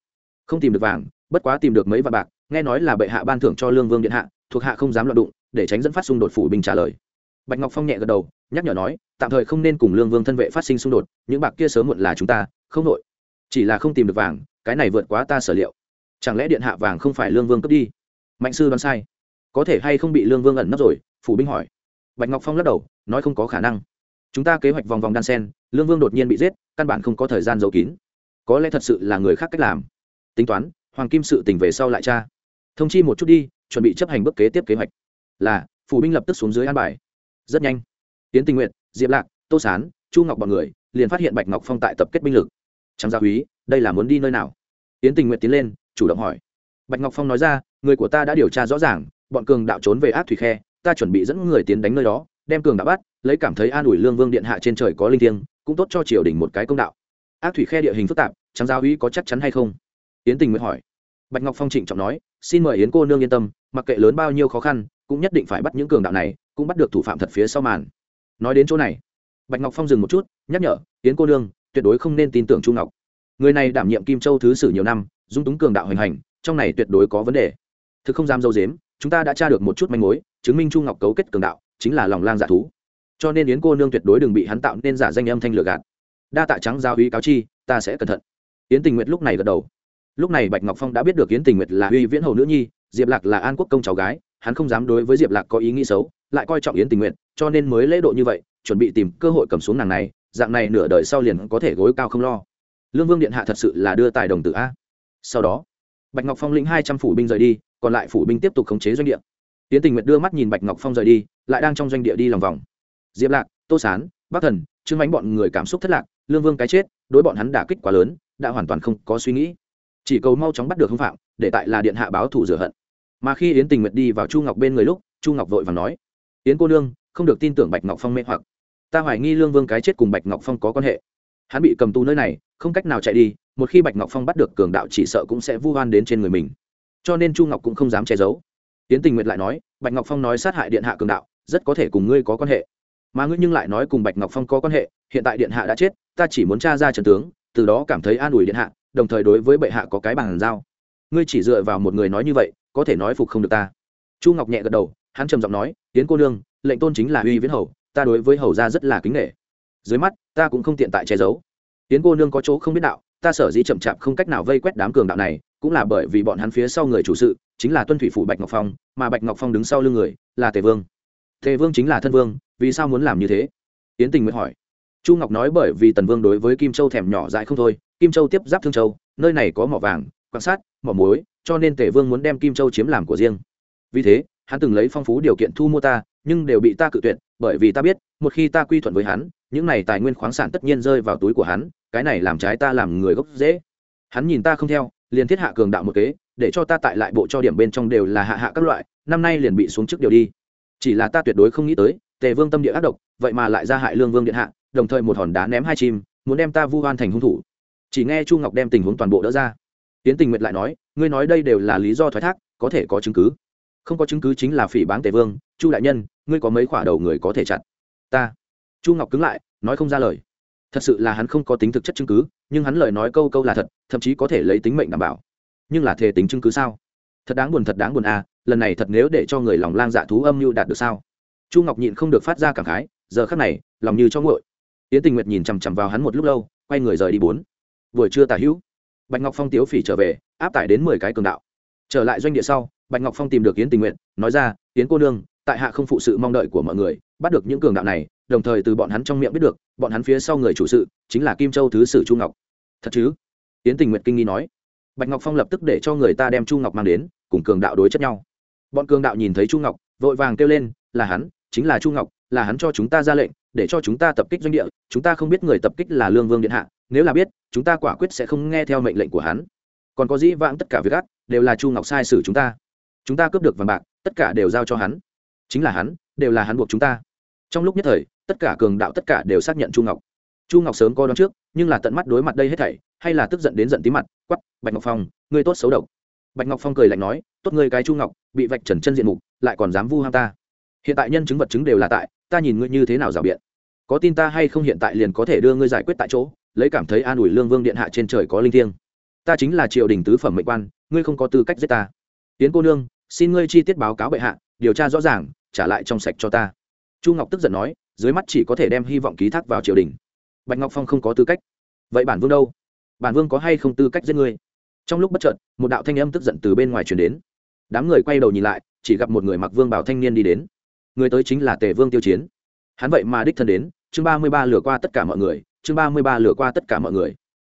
Không tìm được vàng, bất quá tìm được mấy vạn bạc nghe nói là bệ hạ ban thưởng cho lương vương điện hạ, thuộc hạ không dám loạn đụng, để tránh dẫn phát xung đột phủ binh trả lời. Bạch ngọc phong nhẹ gật đầu, nhắc nhở nói, tạm thời không nên cùng lương vương thân vệ phát sinh xung đột, những bạc kia sớm muộn là chúng ta, không nội chỉ là không tìm được vàng, cái này vượt quá ta sở liệu. Chẳng lẽ điện hạ vàng không phải lương vương cướp đi? Mạnh sư đoán sai. Có thể hay không bị lương vương ẩn nấp rồi? Phủ binh hỏi. Bạch ngọc phong lắc đầu, nói không có khả năng. Chúng ta kế hoạch vòng vòng đan sen, lương vương đột nhiên bị giết, căn bản không có thời gian giấu kín. Có lẽ thật sự là người khác cách làm. Tính toán, hoàng kim sự tình về sau lại cha thông chi một chút đi, chuẩn bị chấp hành bước kế tiếp kế hoạch. Là, phủ binh lập tức xuống dưới an bài. Rất nhanh. Tiến tình nguyện diệp lạc, tô sán, chu ngọc b ọ n người liền phát hiện bạch ngọc phong tại tập kết binh lực. Trắng gia húy đây là muốn đi nơi nào? Tiến tình nguyện tiến lên, chủ động hỏi. Bạch ngọc phong nói ra, người của ta đã điều tra rõ ràng, bọn cường đạo trốn về ác thủy khe, ta chuẩn bị dẫn người tiến đánh nơi đó, đem cường đạo bắt, lấy cảm thấy an ủi lương vương điện hạ trên trời có linh thiêng, cũng tốt cho triều đình một cái công đạo. Ác thủy khe địa hình phức tạp, trắng gia húy có chắc chắn hay không? Tiến tình nguyện hỏi. Bạch ngọc phong trịnh trọng nói xin mời yến cô nương yên tâm, mặc kệ lớn bao nhiêu khó khăn, cũng nhất định phải bắt những cường đạo này, cũng bắt được thủ phạm thật phía sau màn. Nói đến chỗ này, bạch ngọc phong dừng một chút, nhắc nhở, yến cô nương, tuyệt đối không nên tin tưởng chu ngọc. Người này đảm nhiệm kim châu thứ sử nhiều năm, dung túng cường đạo hoành hành, trong này tuyệt đối có vấn đề. Thực không dám dâu dếm, chúng ta đã tra được một chút manh mối, chứng minh chu ngọc cấu kết cường đạo, chính là lòng lang giả thú. Cho nên yến cô nương tuyệt đối đừng bị hắn tạo nên giả danh âm thanh lừa gạt. Đa tạ trắng giao ý cáo chi, ta sẽ cẩn thận. Yến tình nguyện lúc này gật đầu lúc này bạch ngọc phong đã biết được yến tình nguyệt là uy viễn hầu nữ nhi, diệp lạc là an quốc công cháu gái, hắn không dám đối với diệp lạc có ý nghĩ xấu, lại coi trọng yến tình nguyện cho nên mới lễ độ như vậy, chuẩn bị tìm cơ hội cầm xuống nàng này, dạng này nửa đời sau liền có thể gối cao không lo. Lương vương điện hạ thật sự là đưa tài đồng tử a. Sau đó, bạch ngọc phong lĩnh hai trăm phủ binh rời đi, còn lại phủ binh tiếp tục khống chế doanh địa. Yến tình nguyệt đưa mắt nhìn bạch ngọc phong rời đi, lại đang trong doanh địa đi lòng vòng. Diệp lạc, tô sán, bắc thần, trương mánh bọn người cảm xúc thất lạc, lương vương cái chết, đối bọn hắn đả kích quá lớn, đã hoàn toàn không có suy nghĩ chỉ cầu mau chóng bắt được hung phạm, để tại là điện hạ báo thủ rửa hận. Mà khi yến tình nguyệt đi vào chu ngọc bên người lúc, chu ngọc vội và nói, yến cô nương, không được tin tưởng bạch ngọc phong mê hoặc. Ta hoài nghi lương vương cái chết cùng bạch ngọc phong có quan hệ. Hắn bị cầm tù nơi này, không cách nào chạy đi, một khi bạch ngọc phong bắt được cường đạo chỉ sợ cũng sẽ vu oan đến trên người mình. Cho nên chu ngọc cũng không dám che giấu. Yến tình nguyệt lại nói, bạch ngọc phong nói sát hại điện hạ cường đạo, rất có thể cùng ngươi có quan hệ. Mà ngươi nhưng lại nói cùng bạch ngọc phong có quan hệ, hiện tại điện hạ đã chết, ta chỉ muốn t r a ra trần tướng, từ đó cảm thấy an ủi điện hạ đồng thời đối với bệ hạ có cái bàn giao. Ngươi chỉ dựa vào một người nói như vậy, có thể nói phục không được ta. Chu ngọc nhẹ gật đầu, hắn trầm giọng nói tiến cô nương, lệnh tôn chính là uy viễn hầu, ta đối với hầu gia rất là kính nghệ dưới mắt, ta cũng không tiện tại che giấu. Tiến cô nương có chỗ không biết đạo, ta sở dĩ chậm chạp không cách nào vây quét đám cường đạo này, cũng là bởi vì bọn hắn phía sau người chủ sự, chính là tuân thủy phủ bạch ngọc phong, mà bạch ngọc phong đứng sau lưng người, là tề vương. Tề vương chính là thân vương, vì sao muốn làm như thế? Tiến tình mới hỏi. Chu ngọc nói bởi vì tần vương đối với kim châu thèm nhỏ dại không thôi kim châu tiếp giáp thương châu, nơi này có mỏ vàng quan sát mỏ muối, cho nên Tề vương muốn đem kim châu chiếm làm của riêng. Vì thế, hắn từng lấy phong phú điều kiện thu mua ta, nhưng đều bị ta cự tuyệt, bởi vì ta biết, một khi ta quy thuận với hắn, những này tài nguyên khoáng sản tất nhiên rơi vào túi của hắn, cái này làm trái ta làm người gốc dễ. Hắn nhìn ta không theo, liền thiết hạ cường đạo một kế, để cho ta tại lại bộ cho điểm bên trong đều là hạ hạ các loại, năm nay liền bị xuống trước điều đi. Chỉ là ta tuyệt đối không nghĩ tới, tề vương tâm địa ác độc, vậy mà lại ra hại lương vương điện hạ, đồng thời một hòn đá ném hai chim, muốn đem ta vu hoan thành hung thủ chỉ nghe chu ngọc đem tình huống toàn bộ đỡ ra. Tiến tình nguyện lại nói, ngươi nói đây đều là lý do thoái thác, có thể có chứng cứ. Không có chứng cứ chính là phỉ báng tề vương, chu đại nhân, ngươi có mấy khoả đầu người có thể chặn? Ta. Chu ngọc cứng lại, nói không ra lời. Thật sự là hắn không có tính thực chất chứng cứ, nhưng hắn lời nói câu câu là thật, thậm chí có thể lấy tính mệnh đảm bảo. Nhưng là thề tính chứng cứ sao? Thật đáng buồn, thật đáng buồn à lần này thật nếu để cho người lòng lang dạ thú âm mưu đạt được sao? Chu ngọc nhịn không được phát ra cảm khái, giờ khắc này, lòng như cho ngội yến tình nguyệt nhìn chằm chằm vào hắn một lúc lâu, quay người rời đi bốn buổi trưa tả hữu. Bạch ngọc phong tiếu phỉ trở về, áp tải đến mười cái cường đạo. Trở lại doanh địa sau, bạch ngọc phong tìm được yến tình nguyện nói ra, yến cô nương, tại hạ không phụ sự mong đợi của mọi người, bắt được những cường đạo này, đồng thời từ bọn hắn trong miệng biết được, bọn hắn phía sau người chủ sự, chính là kim châu thứ sử chu ngọc. Thật chứ? Yến tình nguyện kinh nghi nói. Bạch ngọc phong lập tức để cho người ta đem chu ngọc mang đến, cùng cường đạo đối chất nhau. Bọn cường đạo nhìn thấy chu ngọc, vội vàng kêu lên, là hắn, chính là chu ngọc, là hắn cho chúng ta ra lệnh, để cho chúng ta tập kích doanh địa, chúng ta không biết người tập kích là lương vương điện hạ nếu là biết, chúng ta quả quyết sẽ không nghe theo mệnh lệnh của hắn. Còn có dĩ vãng tất cả việc gắt, đều là chu ngọc sai xử chúng ta. Chúng ta cướp được vàng bạc, tất cả đều giao cho hắn. Chính là hắn, đều là hắn buộc chúng ta. Trong lúc nhất thời, tất cả cường đạo tất cả đều xác nhận chu ngọc. Chu ngọc sớm coi đón trước, nhưng là tận mắt đối mặt đây hết thảy, hay là tức giận đến giận tí mặt quắp bạch ngọc phong, ngươi tốt xấu độc. Bạch ngọc phong cười lạnh nói, tốt ngươi cái chu ngọc, bị vạch trần chân diện mục, lại còn dám vu ham ta. Hiện tại nhân chứng vật chứng đều là tại, ta nhìn ngươi như thế nào rào biện. Có tin ta hay không hiện tại liền có thể đưa ngươi giải quyết tại chỗ lấy cảm thấy an ủi lương vương điện hạ trên trời có linh thiêng. Ta chính là triều đình tứ phẩm mệnh quan, ngươi không có tư cách giết ta. Tiến cô nương, xin ngươi chi tiết báo cáo bệ hạ, điều tra rõ ràng, trả lại trong sạch cho ta. Chu ngọc tức giận nói, dưới mắt chỉ có thể đem hy vọng ký thác vào triều đình. Bạch ngọc phong không có tư cách. Vậy bản vương đâu? Bản vương có hay không tư cách giết ngươi? Trong lúc bất chợt, một đạo thanh âm tức giận từ bên ngoài truyền đến. Đám người quay đầu nhìn lại, chỉ gặp một người mặc vương bảo thanh niên đi đến. Người tới chính là tề vương tiêu chiến. Hắn vậy mà đích thân đến, chương ba mươi ba lừa qua tất cả mọi người chương ba mươi ba lừa qua tất cả mọi người.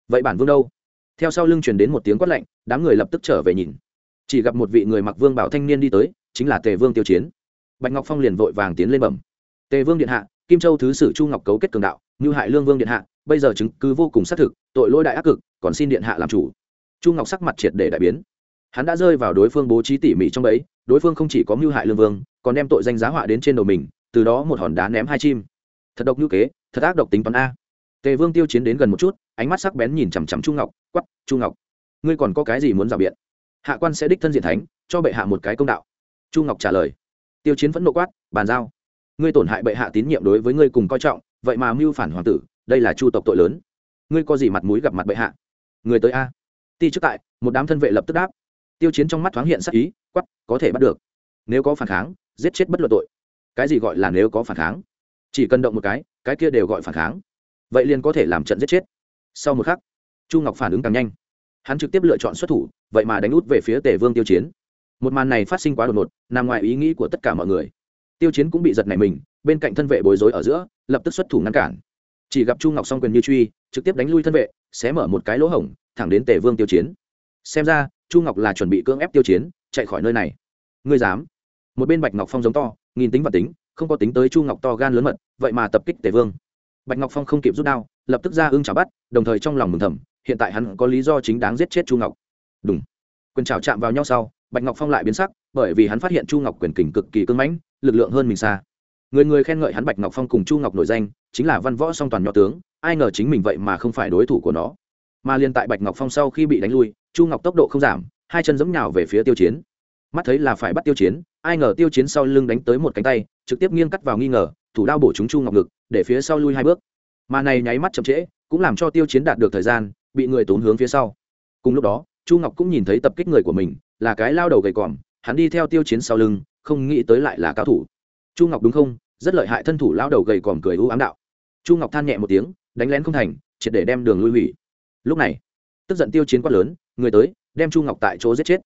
Vậy bản vương đâu? Theo sau lưng truyền đến một tiếng quát lạnh, đám người lập tức trở về nhìn. Chỉ gặp một vị người mặc vương bảo thanh niên đi tới, chính là tề vương tiêu chiến. Bạch ngọc phong liền vội vàng tiến lên bẩm. Tề vương điện hạ, kim châu thứ sử chu ngọc cấu kết cường đạo, như hại lương vương điện hạ, bây giờ chứng cứ vô cùng xác thực, tội lỗi đại ác cực, còn xin điện hạ làm chủ. Chu ngọc sắc mặt triệt để đại biến. Hắn đã rơi vào đối phương bố trí tỉ mỉ trong ấy đối phương không chỉ có mưu hại lương vương, còn đem tội danh giá họa đến trên đầu mình, từ đó một hòn đá ném hai chim. Thật độc như kế, thật ác độc tính toán a tề vương tiêu chiến đến gần một chút, ánh mắt sắc bén nhìn chằm chằm chu ngọc quắp chu ngọc, ngươi còn có cái gì muốn rào biện? Hạ quan sẽ đích thân diện thánh, cho bệ hạ một cái công đạo. Chu ngọc trả lời. Tiêu chiến vẫn nộ quát, bàn giao. Ngươi tổn hại bệ hạ tín nhiệm đối với ngươi cùng coi trọng, vậy mà mưu phản hoàng tử, đây là chu tộc tội lớn. Ngươi có gì mặt mũi gặp mặt bệ hạ? Người tới a. Ti trước tại, một đám thân vệ lập tức đáp. Tiêu chiến trong mắt thoáng hiện sắc ý quắp có thể bắt được. Nếu có phản kháng, giết chết bất luận tội. Cái gì gọi là nếu có phản kháng? Chỉ cần động một cái cái kia đều gọi phản kháng vậy liền có thể làm trận giết chết. Sau một khắc, chu ngọc phản ứng càng nhanh. Hắn trực tiếp lựa chọn xuất thủ, vậy mà đánh út về phía tề vương tiêu chiến. Một màn này phát sinh quá đột ngột, nằm ngoài ý nghĩ của tất cả mọi người. Tiêu chiến cũng bị giật này mình, bên cạnh thân vệ bối rối ở giữa, lập tức xuất thủ ngăn cản. Chỉ gặp chu ngọc song quyền như truy, trực tiếp đánh lui thân vệ, xé mở một cái lỗ hổng, thẳng đến tề vương tiêu chiến. Xem ra, chu ngọc là chuẩn bị cưỡng ép tiêu chiến, chạy khỏi nơi này. Ngươi dám? Một bên bạch ngọc phong giống to, nghìn tính và tính, không có tính tới chu ngọc to gan lớn mật, vậy mà tập kích tề vương bạch ngọc phong không kịp rút đao, lập tức ra ưng chảo bắt, đồng thời trong lòng mừng thầm, hiện tại hắn có lý do chính đáng giết chết chu ngọc. Đúng quyền chảo chạm vào nhau sau, bạch ngọc phong lại biến sắc, bởi vì hắn phát hiện chu ngọc quyền kình cực kỳ cưng mãnh, lực lượng hơn mình xa. Người người khen ngợi hắn bạch ngọc phong cùng chu ngọc nổi danh, chính là văn võ song toàn nho tướng, ai ngờ chính mình vậy mà không phải đối thủ của nó. Mà liên tại bạch ngọc phong sau khi bị đánh lui, chu ngọc tốc độ không giảm, hai chân giẫm nhào về phía tiêu chiến. Mắt thấy là phải bắt tiêu chiến, ai ngờ tiêu chiến sau lưng đánh tới một cánh tay, trực tiếp nghiêng cắt vào nghi ngờ, thủ đao bổ chúng chu ngọc ngực để phía sau lui hai bước. Mà này nháy mắt chậm trễ, cũng làm cho tiêu chiến đạt được thời gian, bị người tốn hướng phía sau. Cùng lúc đó, chu ngọc cũng nhìn thấy tập kích người của mình, là cái lao đầu gầy còm, hắn đi theo tiêu chiến sau lưng, không nghĩ tới lại là cao thủ. Chu ngọc đúng không? Rất lợi hại thân thủ lao đầu gầy còm cười u ám đạo. Chu ngọc than nhẹ một tiếng, đánh lén không thành, triệt để đem đường lui hủy. Lúc này, tức giận tiêu chiến quát lớn, người tới, đem chu ngọc tại chỗ giết chết.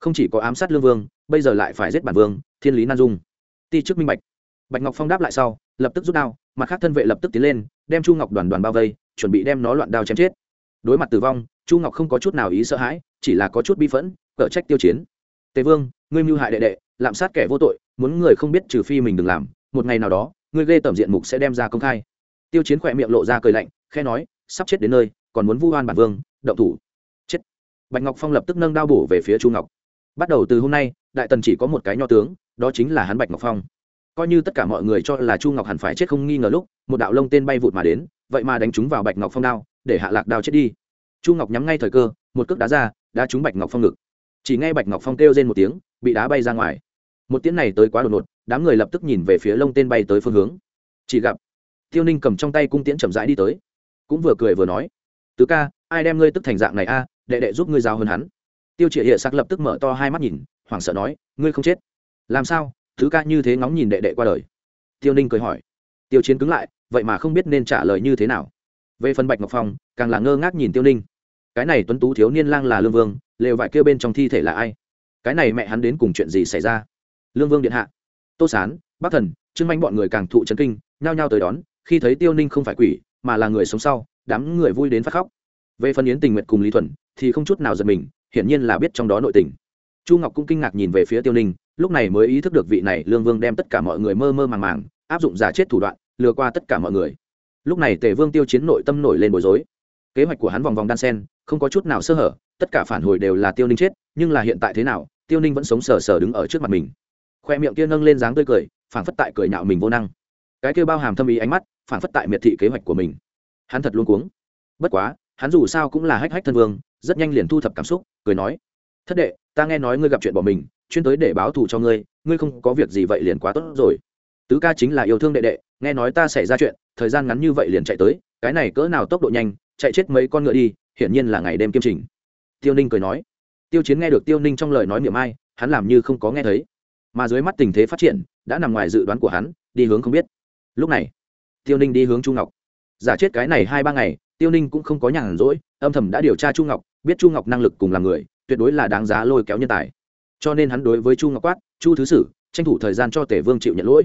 Không chỉ có ám sát lương vương, bây giờ lại phải giết bản vương, thiên lý nan dung. Ti chức minh bạch bạch ngọc phong đáp lại sau, lập tức rút đao, mặt khác thân vệ lập tức tiến lên, đem chu ngọc đoàn đoàn bao vây, chuẩn bị đem nó loạn đao chém chết. Đối mặt tử vong, chu ngọc không có chút nào ý sợ hãi, chỉ là có chút bi phẫn, cở trách tiêu chiến. Tề vương, ngươi mưu hại đệ đệ, lạm sát kẻ vô tội, muốn người không biết trừ phi mình đừng làm, một ngày nào đó, ngươi ghê tẩm diện mục sẽ đem ra công khai. Tiêu chiến khỏe miệng lộ ra cười lạnh khe nói, sắp chết đến nơi, còn muốn vu oan bản vương, động thủ. Chết. Bạch ngọc phong lập tức nâng đao bổ về phía chu ngọc. Bắt đầu từ hôm nay, đại tần chỉ có một cái nho tướng, đó chính là hắn bạch ngọc phong coi như tất cả mọi người cho là chu ngọc hẳn phải chết không nghi ngờ lúc, một đạo lông tên bay vụt mà đến, vậy mà đánh trúng vào bạch ngọc phong đao, để hạ lạc đao chết đi. Chu ngọc nhắm ngay thời cơ, một cước đá ra, đá trúng bạch ngọc phong ngực. Chỉ nghe bạch ngọc phong kêu rên một tiếng, bị đá bay ra ngoài. Một tiếng này tới quá đột ngột, đám người lập tức nhìn về phía lông tên bay tới phương hướng. Chỉ gặp, tiêu ninh cầm trong tay cung tiễn chậm rãi đi tới. Cũng vừa cười vừa nói, tứ ca, ai đem ngươi tức thành dạng này a, đệ đệ giúp ngươi giao hơn hắn. Tiêu triệt hiện sắc lập tức mở to hai mắt nhìn, hoảng sợ nói, ngươi không chết. Làm sao? Thứ ca như thế ngóng nhìn đệ đệ qua đời. Tiêu ninh cười hỏi. Tiêu chiến cứng lại, vậy mà không biết nên trả lời như thế nào. Về phần bạch ngọc phong, càng là ngơ ngác nhìn tiêu ninh. Cái này tuấn tú thiếu niên lang là lương vương, lều vải kêu bên trong thi thể là ai? Cái này mẹ hắn đến cùng chuyện gì xảy ra? Lương vương điện hạ. Tô sán, bắc thần trưng manh bọn người càng thụ chấn kinh, nhao nhao tới đón, khi thấy tiêu ninh không phải quỷ, mà là người sống sau, đám người vui đến phát khóc. Về phần yến tình nguyện cùng lý thuần, thì không chút nào giật mình, hiển nhiên là biết trong đó nội tình. Chu ngọc cũng kinh ngạc nhìn về phía tiêu ninh lúc này mới ý thức được vị này lương vương đem tất cả mọi người mơ mơ màng màng, áp dụng giả chết thủ đoạn, lừa qua tất cả mọi người. Lúc này tề vương tiêu chiến nội tâm nổi lên bối rối. Kế hoạch của hắn vòng vòng đan sen, không có chút nào sơ hở, tất cả phản hồi đều là tiêu ninh chết, nhưng là hiện tại thế nào, tiêu ninh vẫn sống sờ sờ đứng ở trước mặt mình. Khoe miệng kia nâng lên dáng tươi cười phản phất tại cười nhạo mình vô năng. Cái kia bao hàm thâm ý ánh mắt phản phất tại miệt thị kế hoạch của mình. Hắn thật luôn cuống. Bất quá, hắn dù sao cũng là hách hách thân vương, rất nhanh liền thu thập cảm xúc, cười nói, thất đệ, ta nghe nói ngươi gặp chuyện bỏ mình chuyên tới để báo thù cho ngươi ngươi không có việc gì vậy liền quá tốt rồi. Tứ ca chính là yêu thương đệ đệ, nghe nói ta xảy ra chuyện, thời gian ngắn như vậy liền chạy tới, cái này cỡ nào tốc độ nhanh, chạy chết mấy con ngựa đi, hiển nhiên là ngày đêm kiêm trình. Tiêu ninh cười nói. Tiêu chiến nghe được tiêu ninh trong lời nói miệng ai, hắn làm như không có nghe thấy. Mà dưới mắt tình thế phát triển, đã nằm ngoài dự đoán của hắn, đi hướng không biết. Lúc này, tiêu ninh đi hướng chu ngọc. Giả chết cái này hai ba ngày, tiêu ninh cũng không có nhàn rỗi, âm thầm đã điều tra chu ngọc, biết chu ngọc năng lực cùng làm người, tuyệt đối là đáng giá lôi kéo nhân tài cho nên hắn đối với chu ngọc quát, chu thứ sử, tranh thủ thời gian cho tể vương chịu nhận lỗi.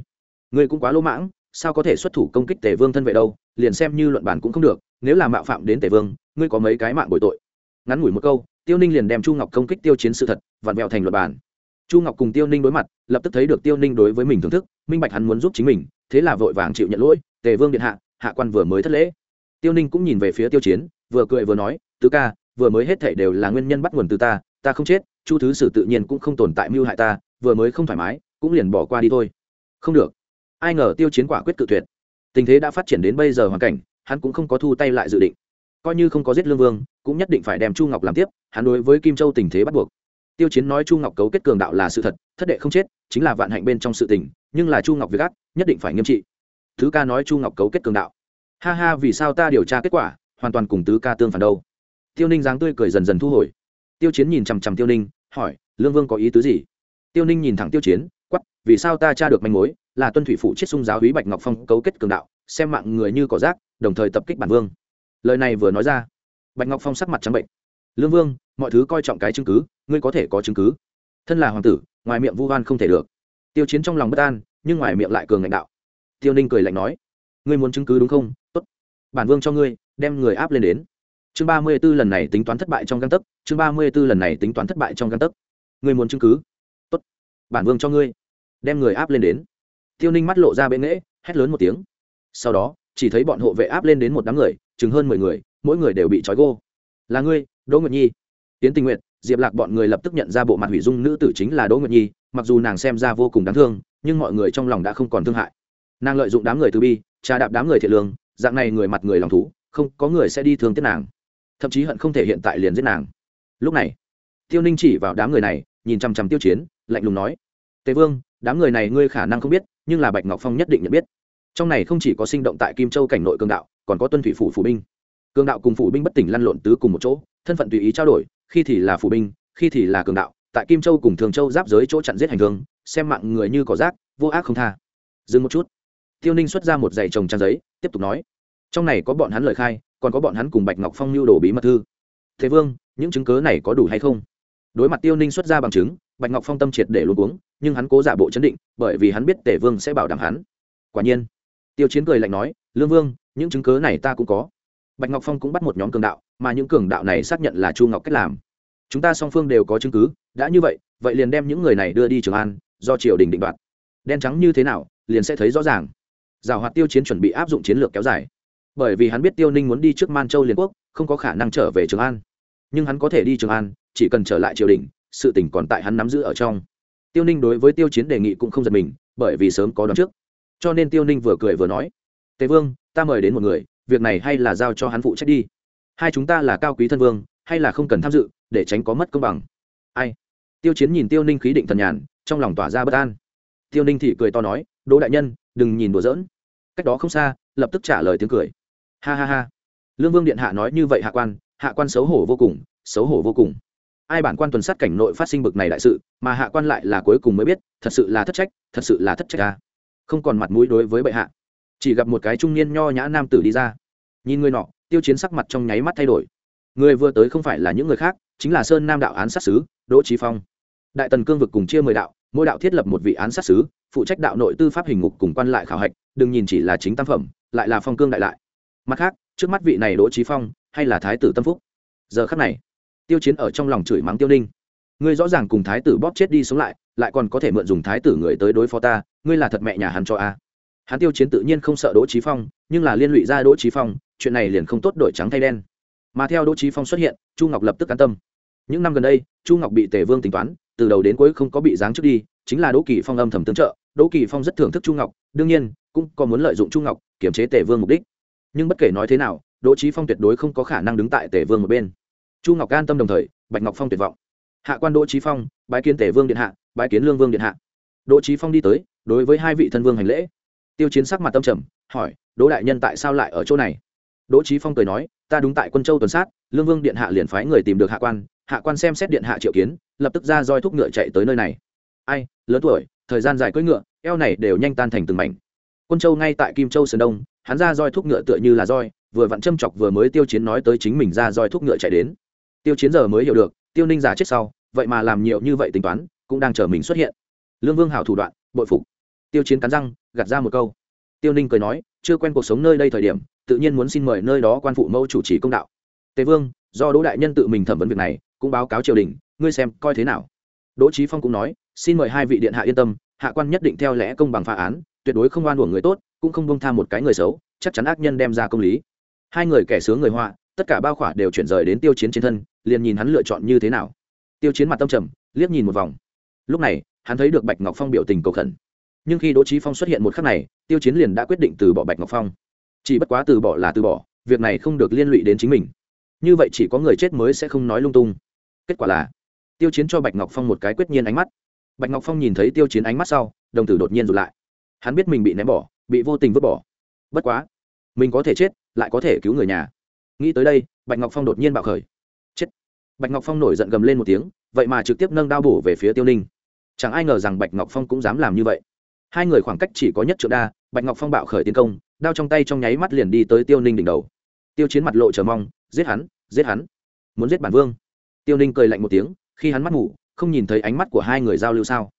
Người cũng quá lỗ mãng, sao có thể xuất thủ công kích tể vương thân vệ đâu? Liền xem như luận bản cũng không được, nếu là mạo phạm đến tể vương, ngươi có mấy cái mạng bồi tội? Ngắn ngủi một câu, tiêu ninh liền đem chu ngọc công kích tiêu chiến sự thật vặn vẹo thành luật bản chu ngọc cùng tiêu ninh đối mặt, lập tức thấy được tiêu ninh đối với mình thưởng thức, minh bạch hắn muốn giúp chính mình, thế là vội vàng chịu nhận lỗi, tề vương điện hạ hạ quan vừa mới thất lễ. Tiêu ninh cũng nhìn về phía tiêu chiến, vừa cười vừa nói, tứ ca, vừa mới hết thảy đều là nguyên nhân bắt nguồn từ ta ta không chết, chu thứ sử tự nhiên cũng không tồn tại mưu hại ta, vừa mới không thoải mái, cũng liền bỏ qua đi thôi. Không được. Ai ngờ tiêu chiến quả quyết cự tuyệt. Tình thế đã phát triển đến bây giờ hoàn cảnh, hắn cũng không có thu tay lại dự định. Coi như không có giết lương vương, cũng nhất định phải đem chu ngọc làm tiếp, hắn đối với kim châu tình thế bắt buộc. Tiêu chiến nói chu ngọc cấu kết cường đạo là sự thật, thất đệ không chết, chính là vạn hạnh bên trong sự tình, nhưng là chu ngọc việc ác, nhất định phải nghiêm trị. Thứ ca nói chu ngọc cấu kết cường đạo. Ha ha, vì sao ta điều tra kết quả, hoàn toàn cùng tứ ca tương phản đâu? Tiêu ninh dáng tươi cười dần dần thu hồi tiêu chiến nhìn chằm chằm tiêu ninh, hỏi, lương vương có ý tứ gì? Tiêu ninh nhìn thẳng tiêu chiến quắp vì sao ta tra được manh mối, là tuân thủy phụ chết sung giáo hí bạch ngọc phong cấu kết cường đạo, xem mạng người như cỏ rác, đồng thời tập kích bản vương. Lời này vừa nói ra, bạch ngọc phong sắc mặt trắng bệnh. Lương vương, mọi thứ coi trọng cái chứng cứ, ngươi có thể có chứng cứ. Thân là hoàng tử, ngoài miệng vu hoan không thể được. Tiêu chiến trong lòng bất an, nhưng ngoài miệng lại cường lãnh đạo. Tiêu ninh cười lạnh nói, ngươi muốn chứng cứ đúng không? Tốt. Bản vương cho ngươi, đem người áp lên đến chương ba mươi b ố lần này tính toán thất bại trong găng tấc, chương ba mươi b ố lần này tính toán thất bại trong găng tấc. Ngươi muốn chứng cứ? Tốt. Bản vương cho ngươi. Đem người áp lên đến. Tiêu ninh mắt lộ ra bệ nghễ, hét lớn một tiếng. Sau đó, chỉ thấy bọn hộ vệ áp lên đến một đám người, chừng hơn mười người, mỗi người đều bị trói gô. Là ngươi, đỗ nguyệt nhi. Tiến tình nguyện diệp lạc bọn người lập tức nhận ra bộ mặt hủy dung nữ tử chính là đỗ nguyệt nhi, mặc dù nàng xem ra vô cùng đáng thương, nhưng mọi người trong lòng đã không còn thương hại. Nàng lợi dụng đám người từ bi, trà đạp đám người thiệt lương, dạng này người mặt người lòng thú, không có người sẽ đi thương tiếc nàng thậm chí hận không thể hiện tại liền giết nàng. Lúc này, tiêu ninh chỉ vào đám người này, nhìn chằm chằm tiêu chiến, lạnh lùng nói, tề vương, đám người này ngươi khả năng không biết, nhưng là bạch ngọc phong nhất định nhận biết. Trong này không chỉ có sinh động tại kim châu cảnh nội cường đạo, còn có tuân thủy phủ phủ binh. Cường đạo cùng phủ binh bất tỉnh lăn lộn tứ cùng một chỗ, thân phận tùy ý trao đổi, khi thì là phủ binh, khi thì là cường đạo, tại kim châu cùng thường châu giáp giới chỗ chặn giết hành thương xem mạng người như cỏ rác, vô ác không tha. Dừng một chút. Tiêu ninh xuất ra một giày trồng trang giấy, tiếp tục nói, trong này có bọn hắn lời khai còn có bọn hắn cùng bạch ngọc phong lưu đồ bí mật thư. Thế vương, những chứng cớ này có đủ hay không? Đối mặt tiêu ninh xuất ra bằng chứng, bạch ngọc phong tâm triệt để luôn uống nhưng hắn cố giả bộ chấn định, bởi vì hắn biết tể vương sẽ bảo đảm hắn. Quả nhiên, tiêu chiến cười lạnh nói, lương vương, những chứng cớ này ta cũng có. Bạch ngọc phong cũng bắt một nhóm cường đạo, mà những cường đạo này xác nhận là chu ngọc cách làm. Chúng ta song phương đều có chứng cứ, đã như vậy vậy liền đem những người này đưa đi trường an, do triều đình định đoạt. Đen trắng như thế nào, liền sẽ thấy rõ ràng. Giảo hoạt tiêu chiến chuẩn bị áp dụng chiến lược kéo dài bởi vì hắn biết tiêu ninh muốn đi trước man châu liên quốc, không có khả năng trở về trường an. Nhưng hắn có thể đi trường an, chỉ cần trở lại triều đình, sự tỉnh còn tại hắn nắm giữ ở trong. Tiêu ninh đối với tiêu chiến đề nghị cũng không giật mình, bởi vì sớm có đón trước. Cho nên tiêu ninh vừa cười vừa nói, tề vương, ta mời đến một người, việc này hay là giao cho hắn phụ trách đi. Hai chúng ta là cao quý thân vương, hay là không cần tham dự, để tránh có mất công bằng. Ai? Tiêu chiến nhìn tiêu ninh khí định thần nhàn, trong lòng tỏa ra bất an. Tiêu ninh thì cười to nói, đỗ đại nhân, đừng nhìn đùa giỡn. Cách đó không xa, lập tức trả lời tiếng cười ha ha ha. Lương vương điện hạ nói như vậy hạ quan hạ quan xấu hổ vô cùng, xấu hổ vô cùng. Ai bản quan tuần sát cảnh nội phát sinh bực này đại sự, mà hạ quan lại là cuối cùng mới biết, thật sự là thất trách, thật sự là thất trách ta không còn mặt mũi đối với bệ hạ. Chỉ gặp một cái trung niên nho nhã nam tử đi ra. Nhìn người nọ, tiêu chiến sắc mặt trong nháy mắt thay đổi. Người vừa tới không phải là những người khác, chính là sơn nam đạo án sát sứ, đỗ trí phong. Đại tần cương vực cùng chia mười đạo, mỗi đạo thiết lập một vị án sát sứ, phụ trách đạo nội tư pháp hình ngục cùng quan lại khảo hạch, đừng nhìn chỉ là chính tam phẩm, lại là phong cương đại lại mặt khác, trước mắt vị này đỗ trí phong, hay là thái tử tâm phúc? Giờ khắc này, tiêu chiến ở trong lòng chửi mắng tiêu ninh. Ngươi rõ ràng cùng thái tử bóp chết đi sống lại lại còn có thể mượn dùng thái tử người tới đối phó ta, ngươi là thật mẹ nhà hắn cho a. Hắn tiêu chiến tự nhiên không sợ đỗ trí phong, nhưng là liên lụy ra đỗ trí phong, chuyện này liền không tốt đổi trắng thay đen. Mà theo đỗ trí phong xuất hiện, chu ngọc lập tức an tâm. Những năm gần đây, chu ngọc bị tề vương tính toán, từ đầu đến cuối không có bị giáng trước đi, chính là đỗ kỳ phong âm thầm tương trợ. Đỗ kỳ phong rất thưởng thức chu ngọc, đương nhiên, cũng có muốn lợi dụng chu ngọc kiểm chế tề vương mục đích nhưng bất kể nói thế nào, đỗ trí phong tuyệt đối không có khả năng đứng tại tề vương một bên. Chu ngọc an tâm đồng thời, bạch ngọc phong tuyệt vọng. Hạ quan đỗ trí phong, bái kiến tề vương điện hạ, bái kiến lương vương điện hạ. Đỗ trí phong đi tới, đối với hai vị thân vương hành lễ. Tiêu chiến sắc mặt tâm trầm, hỏi, đỗ đại nhân tại sao lại ở chỗ này? Đỗ trí phong cười nói, ta đúng tại quân châu tuần sát, lương vương điện hạ liền phái người tìm được hạ quan hạ quan xem xét điện hạ triệu kiến, lập tức ra roi thúc ngựa chạy tới nơi này. Ai, lớn tuổi, thời gian dài cưỡi ngựa, eo này đều nhanh tan thành từng mảnh. Quân châu ngay tại kim châu sơn đông hắn ra roi thúc ngựa tựa như là roi, vừa vặn châm chọc vừa mới tiêu chiến nói tới chính mình ra roi thúc ngựa chạy đến. Tiêu chiến giờ mới hiểu được, tiêu ninh giả chết sau, vậy mà làm nhiều như vậy tính toán, cũng đang chờ mình xuất hiện. Lương vương hảo thủ đoạn, bội phục. Tiêu chiến cắn răng, gạt ra một câu. Tiêu ninh cười nói, chưa quen cuộc sống nơi đây thời điểm, tự nhiên muốn xin mời nơi đó quan phụ mẫu chủ trì công đạo. Tề vương, do đỗ đại nhân tự mình thẩm vấn việc này, cũng báo cáo triều đình, ngươi xem, coi thế nào? Đỗ trí phong cũng nói, xin mời hai vị điện hạ yên tâm, hạ quan nhất định theo lẽ công bằng phá án, tuyệt đối không oan uổng người tốt cũng không bông tha một cái người xấu, chắc chắn ác nhân đem ra công lý. Hai người kẻ sướng người họa, tất cả bao khỏa đều chuyển rời đến tiêu chiến trên thân, liền nhìn hắn lựa chọn như thế nào. Tiêu chiến mặt tâm trầm, liếc nhìn một vòng. Lúc này, hắn thấy được bạch ngọc phong biểu tình cầu khẩn. Nhưng khi đỗ trí phong xuất hiện một khắc này, tiêu chiến liền đã quyết định từ bỏ bạch ngọc phong. Chỉ bất quá từ bỏ là từ bỏ, việc này không được liên lụy đến chính mình. Như vậy chỉ có người chết mới sẽ không nói lung tung. Kết quả là, tiêu chiến cho bạch ngọc phong một cái quyết nhiên ánh mắt. Bạch ngọc phong nhìn thấy tiêu chiến ánh mắt sau, đồng tử đột nhiên rụt lại. Hắn biết mình bị ném bỏ bị vô tình vứt bỏ. Bất quá, mình có thể chết, lại có thể cứu người nhà. Nghĩ tới đây, bạch ngọc phong đột nhiên bạo khởi. Chết. Bạch ngọc phong nổi giận gầm lên một tiếng, vậy mà trực tiếp nâng đao bổ về phía tiêu ninh. Chẳng ai ngờ rằng bạch ngọc phong cũng dám làm như vậy. Hai người khoảng cách chỉ có nhất trượng đa, bạch ngọc phong bạo khởi tiến công, đao trong tay trong nháy mắt liền đi tới tiêu ninh đỉnh đầu. Tiêu chiến mặt lộ chờ mong, giết hắn giết hắn. Muốn giết bản vương. Tiêu ninh cười lạnh một tiếng, khi hắn mắt ngủ, không nhìn thấy ánh mắt của hai người giao lưu sao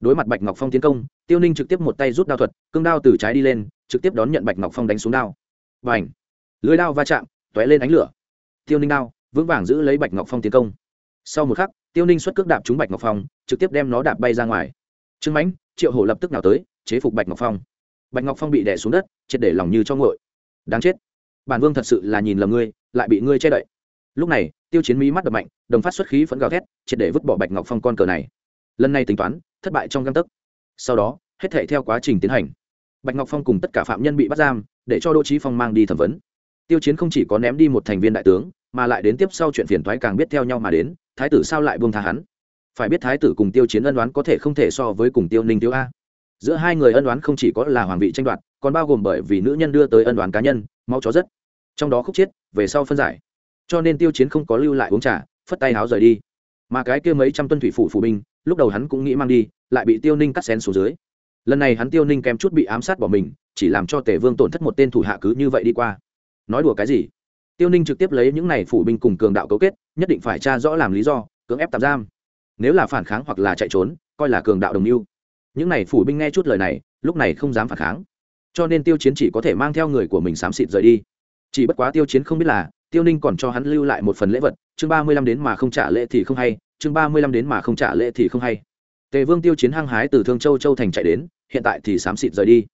đối mặt bạch ngọc phong tiến công, tiêu ninh trực tiếp một tay rút đao thuật, cương đao từ trái đi lên, trực tiếp đón nhận bạch ngọc phong đánh xuống đao. Và ảnh lưới đao va chạm t ó é lên ánh lửa. Tiêu ninh đao, vững vàng giữ lấy bạch ngọc phong tiến công. Sau một khắc, tiêu ninh xuất cước đạp trúng bạch ngọc phong, trực tiếp đem nó đạp bay ra ngoài. Trương mãnh, triệu hổ lập tức nào tới, chế phục bạch ngọc phong. Bạch ngọc phong bị đè xuống đất, triệt để lòng như cho ngội đáng chết! Bản vương thật sự là nhìn lầm ngươi, lại bị ngươi che đậy. Lúc này, tiêu chiến mỹ mắt đập mạnh, đồng phát xuất khí phẫn gào thét, triệt để vứt bỏ bạch ngọc phong con cờ này. Lần này tính toán thất bại trong găng tấc. Sau đó, hết thể theo quá trình tiến hành. Bạch ngọc phong cùng tất cả phạm nhân bị bắt giam, để cho đỗ trí phong mang đi thẩm vấn. Tiêu chiến không chỉ có ném đi một thành viên đại tướng, mà lại đến tiếp sau chuyện phiền thoái càng biết theo nhau mà đến, thái tử sao lại buông tha hắn? Phải biết thái tử cùng tiêu chiến ân đoán có thể không thể so với cùng tiêu ninh tiêu a. Giữa hai người ân đoán không chỉ có là hoàng vị tranh đoạt, còn bao gồm bởi vì nữ nhân đưa tới ân đoán cá nhân mau chó rất. Trong đó khúc chiết về sau phân giải. Cho nên tiêu chiến không có lưu lại uống trà, phất tay háo rời đi. Mà cái kia mấy trăm tuân thủy phủ phủ binh lúc đầu hắn cũng nghĩ mang đi, lại bị tiêu ninh cắt xén xuống dưới. Lần này hắn tiêu ninh kém chút bị ám sát bỏ mình, chỉ làm cho tề vương tổn thất một tên thủ hạ cứ như vậy đi qua. Nói đùa cái gì? Tiêu ninh trực tiếp lấy những này phủ binh cùng cường đạo cấu kết, nhất định phải tra rõ làm lý do, cưỡng ép tạm giam. Nếu là phản kháng hoặc là chạy trốn, coi là cường đạo đồng mưu. Những này phủ binh nghe chút lời này, lúc này không dám phản kháng. Cho nên tiêu chiến chỉ có thể mang theo người của mình xám xịt rời đi. Chỉ bất quá tiêu chiến không biết là, tiêu ninh còn cho hắn lưu lại một phần lễ vật, chương ba mươi lăm đến mà không trả lễ thì không hay chương ba mươi lăm đến mà không trả lễ thì không hay. Tề vương tiêu chiến hăng hái từ thương châu châu thành chạy đến, hiện tại thì xám xịt rời đi.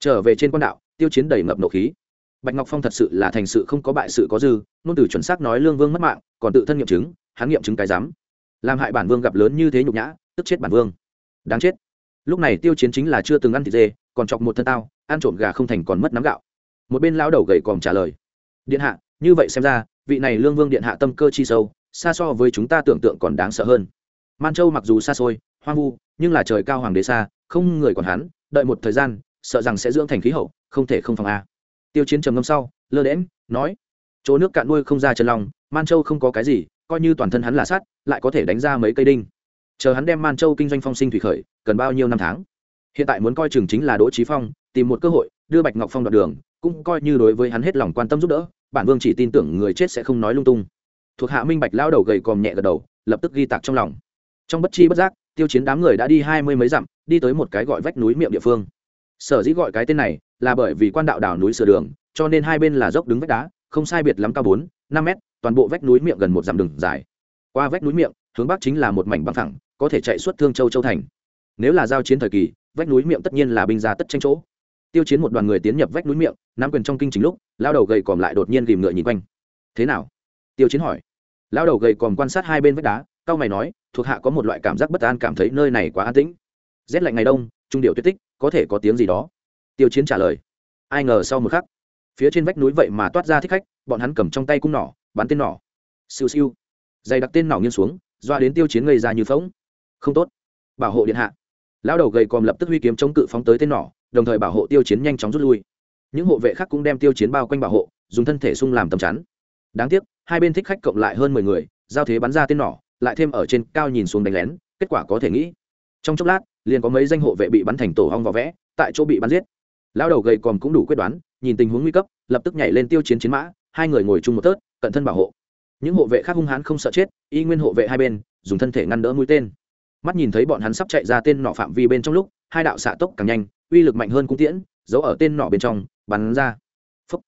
Trở về trên quan đạo, tiêu chiến đầy ngập nộ khí. Bạch ngọc phong thật sự là thành sự không có bại sự có dư, nôn từ chuẩn xác nói lương vương mất mạng, còn tự thân nghiệm chứng, hắn nghiệm chứng cái dám làm hại bản vương gặp lớn như thế nhục nhã, tức chết bản vương. Đáng chết. Lúc này tiêu chiến chính là chưa từng ăn thịt dê, còn chọc một thân tao, ăn trộm gà không thành còn mất nắm gạo. Một bên lão đầu gầy còm trả lời. Điện hạ, như vậy xem ra, vị này lương vương điện hạ tâm cơ chi sâu xa so với chúng ta tưởng tượng còn đáng sợ hơn. Man châu mặc dù xa xôi, hoang vu, nhưng là trời cao hoàng đế xa, không người còn hắn, đợi một thời gian, sợ rằng sẽ dưỡng thành khí hậu, không thể không phòng a. Tiêu chiến trầm ngâm sau, lơ đễm nói, chỗ nước cạn nuôi không ra chân lòng man châu không có cái gì, coi như toàn thân hắn là sát lại có thể đánh ra mấy cây đinh. Chờ hắn đem man châu kinh doanh phong sinh thủy khởi, cần bao nhiêu năm tháng? Hiện tại muốn coi chừng chính là đỗ trí phong, tìm một cơ hội, đưa bạch ngọc phong đoạn đường, cũng coi như đối với hắn hết lòng quan tâm giúp đỡ, bản vương chỉ tin tưởng người chết sẽ không nói lung tung thuộc hạ minh bạch lao đầu gầy còm nhẹ gật đầu, lập tức ghi tạc trong lòng. Trong bất chi bất giác, tiêu chiến đám người đã đi hai mươi mấy dặm, đi tới một cái gọi vách núi miệng địa phương. Sở dĩ gọi cái tên này là bởi vì quan đạo đảo núi sửa đường, cho nên hai bên là dốc đứng vách đá, không sai biệt lắm cao bốn, năm mét, toàn bộ vách núi miệng gần một dặm đường dài. Qua vách núi miệng, hướng bắc chính là một mảnh bằng thẳng có thể chạy suốt thương châu châu thành. Nếu là giao chiến thời kỳ, vách núi miệng tất nhiên là binh ra tất tranh chỗ. Tiêu chiến một đoàn người tiến nhập vách núi miệng, nắm quyền trong kinh chính lúc lao đầu gầy còm lại đột nhiên ghìm ngựa nhìn quanh. Thế nào? Tiêu chiến hỏi. Lao đầu gầy còm quan sát hai bên vách đá, cao mày nói, thuộc hạ có một loại cảm giác bất an cảm thấy nơi này quá an tĩnh. Rét lạnh ngày đông, trung điệu tuyết tích, có thể có tiếng gì đó. Tiêu chiến trả lời. Ai ngờ sau một khắc, phía trên vách núi vậy mà toát ra thích khách, bọn hắn cầm trong tay cung nỏ, bắn tên nỏ. Siêu siêu. Dày đặc tên nỏ nghiêng xuống, doa đến tiêu chiến gây ra như phóng không tốt. Bảo hộ điện hạ. Lão đầu gầy còm lập tức huy kiếm chống cự phóng tới tên nỏ, đồng thời bảo hộ tiêu chiến nhanh chóng rút lui. Những hộ vệ khác cũng đem tiêu chiến bao quanh bảo hộ, dùng thân thể sung làm tầm chắn đáng tiếc, hai bên thích khách cộng lại hơn mười người, giao thế bắn ra tên nỏ, lại thêm ở trên cao nhìn xuống đánh lén, kết quả có thể nghĩ. Trong chốc lát, liền có mấy danh hộ vệ bị bắn thành tổ hong vỏ vẽ, tại chỗ bị bắn giết. Lão đầu gầy còm cũng đủ quyết đoán, nhìn tình huống nguy cấp, lập tức nhảy lên tiêu chiến chiến mã, hai người ngồi chung một tớt, cận thân bảo hộ. Những hộ vệ khác hung hãn không sợ chết, y nguyên hộ vệ hai bên, dùng thân thể ngăn đỡ mũi tên. Mắt nhìn thấy bọn hắn sắp chạy ra tên nọ phạm vi bên trong lúc, hai đạo xạ tốc càng nhanh, uy lực mạnh hơn cung tiễn, giấu ở tên nọ bên trong, bắn ra. Phấp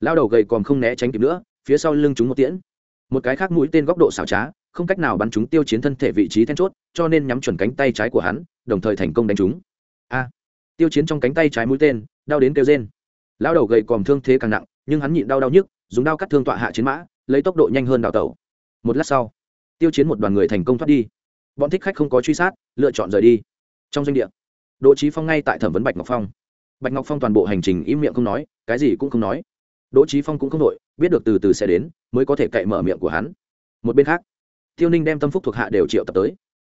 lao đầu gầy còm không né tránh kịp nữa phía sau lưng chúng một tiễn. Một cái khác mũi tên góc độ xảo trá, không cách nào bắn chúng tiêu chiến thân thể vị trí then chốt, cho nên nhắm chuẩn cánh tay trái của hắn, đồng thời thành công đánh chúng a! Tiêu chiến trong cánh tay trái mũi tên, đau đến kêu rên. Lao đầu gầy còm thương thế càng nặng, nhưng hắn nhịn đau đau nhức, dùng đao cắt thương tọa hạ chiến mã, lấy tốc độ nhanh hơn đào tẩu. Một lát sau, tiêu chiến một đoàn người thành công thoát đi. Bọn thích khách không có truy sát, lựa chọn rời đi. Trong doanh địa, đỗ trí phong ngay tại thẩm vấn bạch ngọc phong. Bạch ngọc phong toàn bộ hành trình im miệng không nói, cái gì cũng không nói đỗ trí phong cũng không đội biết được từ từ sẽ đến, mới có thể cậy mở miệng của hắn. Một bên khác, tiêu ninh đem tâm phúc thuộc hạ đều triệu tập tới.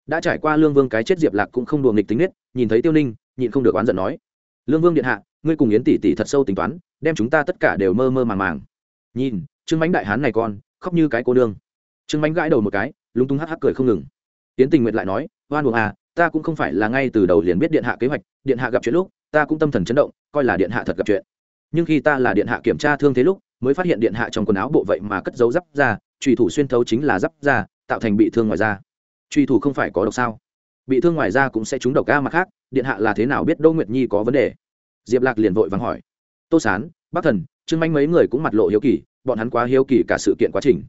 Đã trải qua lương vương cái chết diệp lạc cũng không đùa nghịch tính nết, nhìn thấy tiêu ninh, nhịn không được oán giận nói. Lương vương điện hạ, ngươi cùng yến tỷ tỷ thật sâu tính toán, đem chúng ta tất cả đều mơ mơ màng màng. Nhìn, trương bánh đại hán này con, khóc như cái cô nương. Trương bánh gãi đầu một cái, lúng túng hắc hắc cười không ngừng. Tiến tình nguyện lại nói, oan buồng à ta cũng không phải là ngay từ đầu liền biết điện hạ kế hoạch, điện hạ gặp chuyện lúc, ta cũng tâm thần chấn động, coi là điện hạ thật gặp chuyện nhưng khi ta là điện hạ kiểm tra thương thế lúc, mới phát hiện điện hạ trong quần áo bộ vậy mà cất dấu giáp ra trùy thủ xuyên thấu chính là giáp ra tạo thành bị thương ngoài da. Truy thủ không phải có độc sao? Bị thương ngoài da cũng sẽ trúng độc ca mặt khác, điện hạ là thế nào biết đỗ nguyệt nhi có vấn đề? Diệp lạc liền vội vắng hỏi. Tô sán, bắc thần, trương manh mấy người cũng mặt lộ hiếu kỳ, bọn hắn quá hiếu kỳ cả sự kiện quá trình.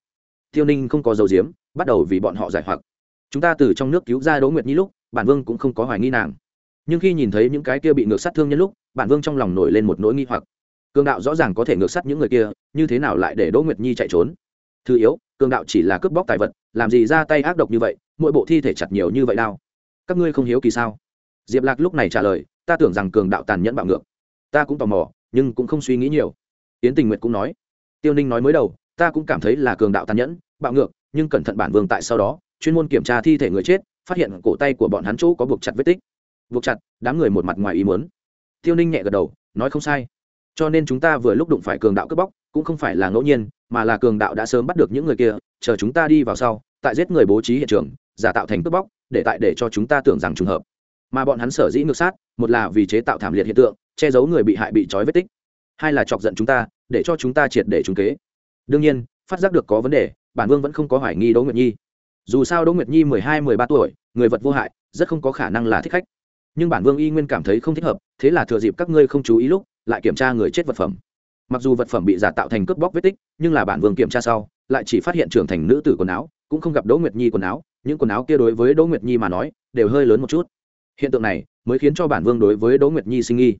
Tiêu ninh không có dấu diếm bắt đầu vì bọn họ giải hoặc. Chúng ta từ trong nước cứu ra đỗ nguyệt nhi lúc, bản vương cũng không có hoài nghi nàng. Nhưng khi nhìn thấy những cái kia bị ngược sát thương nhân lúc, bản vương trong lòng nổi lên một nỗi nghi hoặc cường đạo rõ ràng có thể ngược sát những người kia, như thế nào lại để đỗ nguyệt nhi chạy trốn? Thứ yếu, cường đạo chỉ là cướp bóc tài vật, làm gì ra tay ác độc như vậy, mỗi bộ thi thể chặt nhiều như vậy đao. Các ngươi không hiếu kỳ sao? Diệp lạc lúc này trả lời, ta tưởng rằng cường đạo tàn nhẫn bạo ngược. Ta cũng tò mò, nhưng cũng không suy nghĩ nhiều. Yến tình nguyệt cũng nói, tiêu ninh nói mới đầu, ta cũng cảm thấy là cường đạo tàn nhẫn, bạo ngược, nhưng cẩn thận bản vương tại sau đó, chuyên môn kiểm tra thi thể người chết, phát hiện cổ tay của bọn hắn chỗ có buộc chặt vết tích. Buộc chặt, đám người một mặt ngoài ý muốn. Tiêu ninh nhẹ gật đầu, nói không sai cho nên chúng ta vừa lúc đụng phải cường đạo cướp bóc, cũng không phải là ngẫu nhiên, mà là cường đạo đã sớm bắt được những người kia, chờ chúng ta đi vào sau, tại giết người bố trí hiện trường, giả tạo thành cướp bóc, để tại để cho chúng ta tưởng rằng trùng hợp. Mà bọn hắn sở dĩ ngược sát, một là vì chế tạo thảm liệt hiện tượng, che giấu người bị hại bị trói vết tích. Hai là chọc giận chúng ta, để cho chúng ta triệt để trúng kế. Đương nhiên, phát giác được có vấn đề, bản vương vẫn không có hoài nghi đỗ nguyệt nhi. Dù sao đỗ nguyệt nhi mười hai, mười ba tuổi, người vật vô hại, rất không có khả năng là thích khách. Nhưng bản vương y nguyên cảm thấy không thích hợp, thế là thừa dịp các ngươi không chú ý lúc lại kiểm tra người chết vật phẩm. Mặc dù vật phẩm bị giả tạo thành cướp bóc vết tích, nhưng là bản vương kiểm tra sau, lại chỉ phát hiện trưởng thành nữ tử quần áo, cũng không gặp đỗ nguyệt nhi quần áo. Những quần áo kia đối với đỗ nguyệt nhi mà nói, đều hơi lớn một chút. Hiện tượng này mới khiến cho bản vương đối với đỗ nguyệt nhi sinh nghi.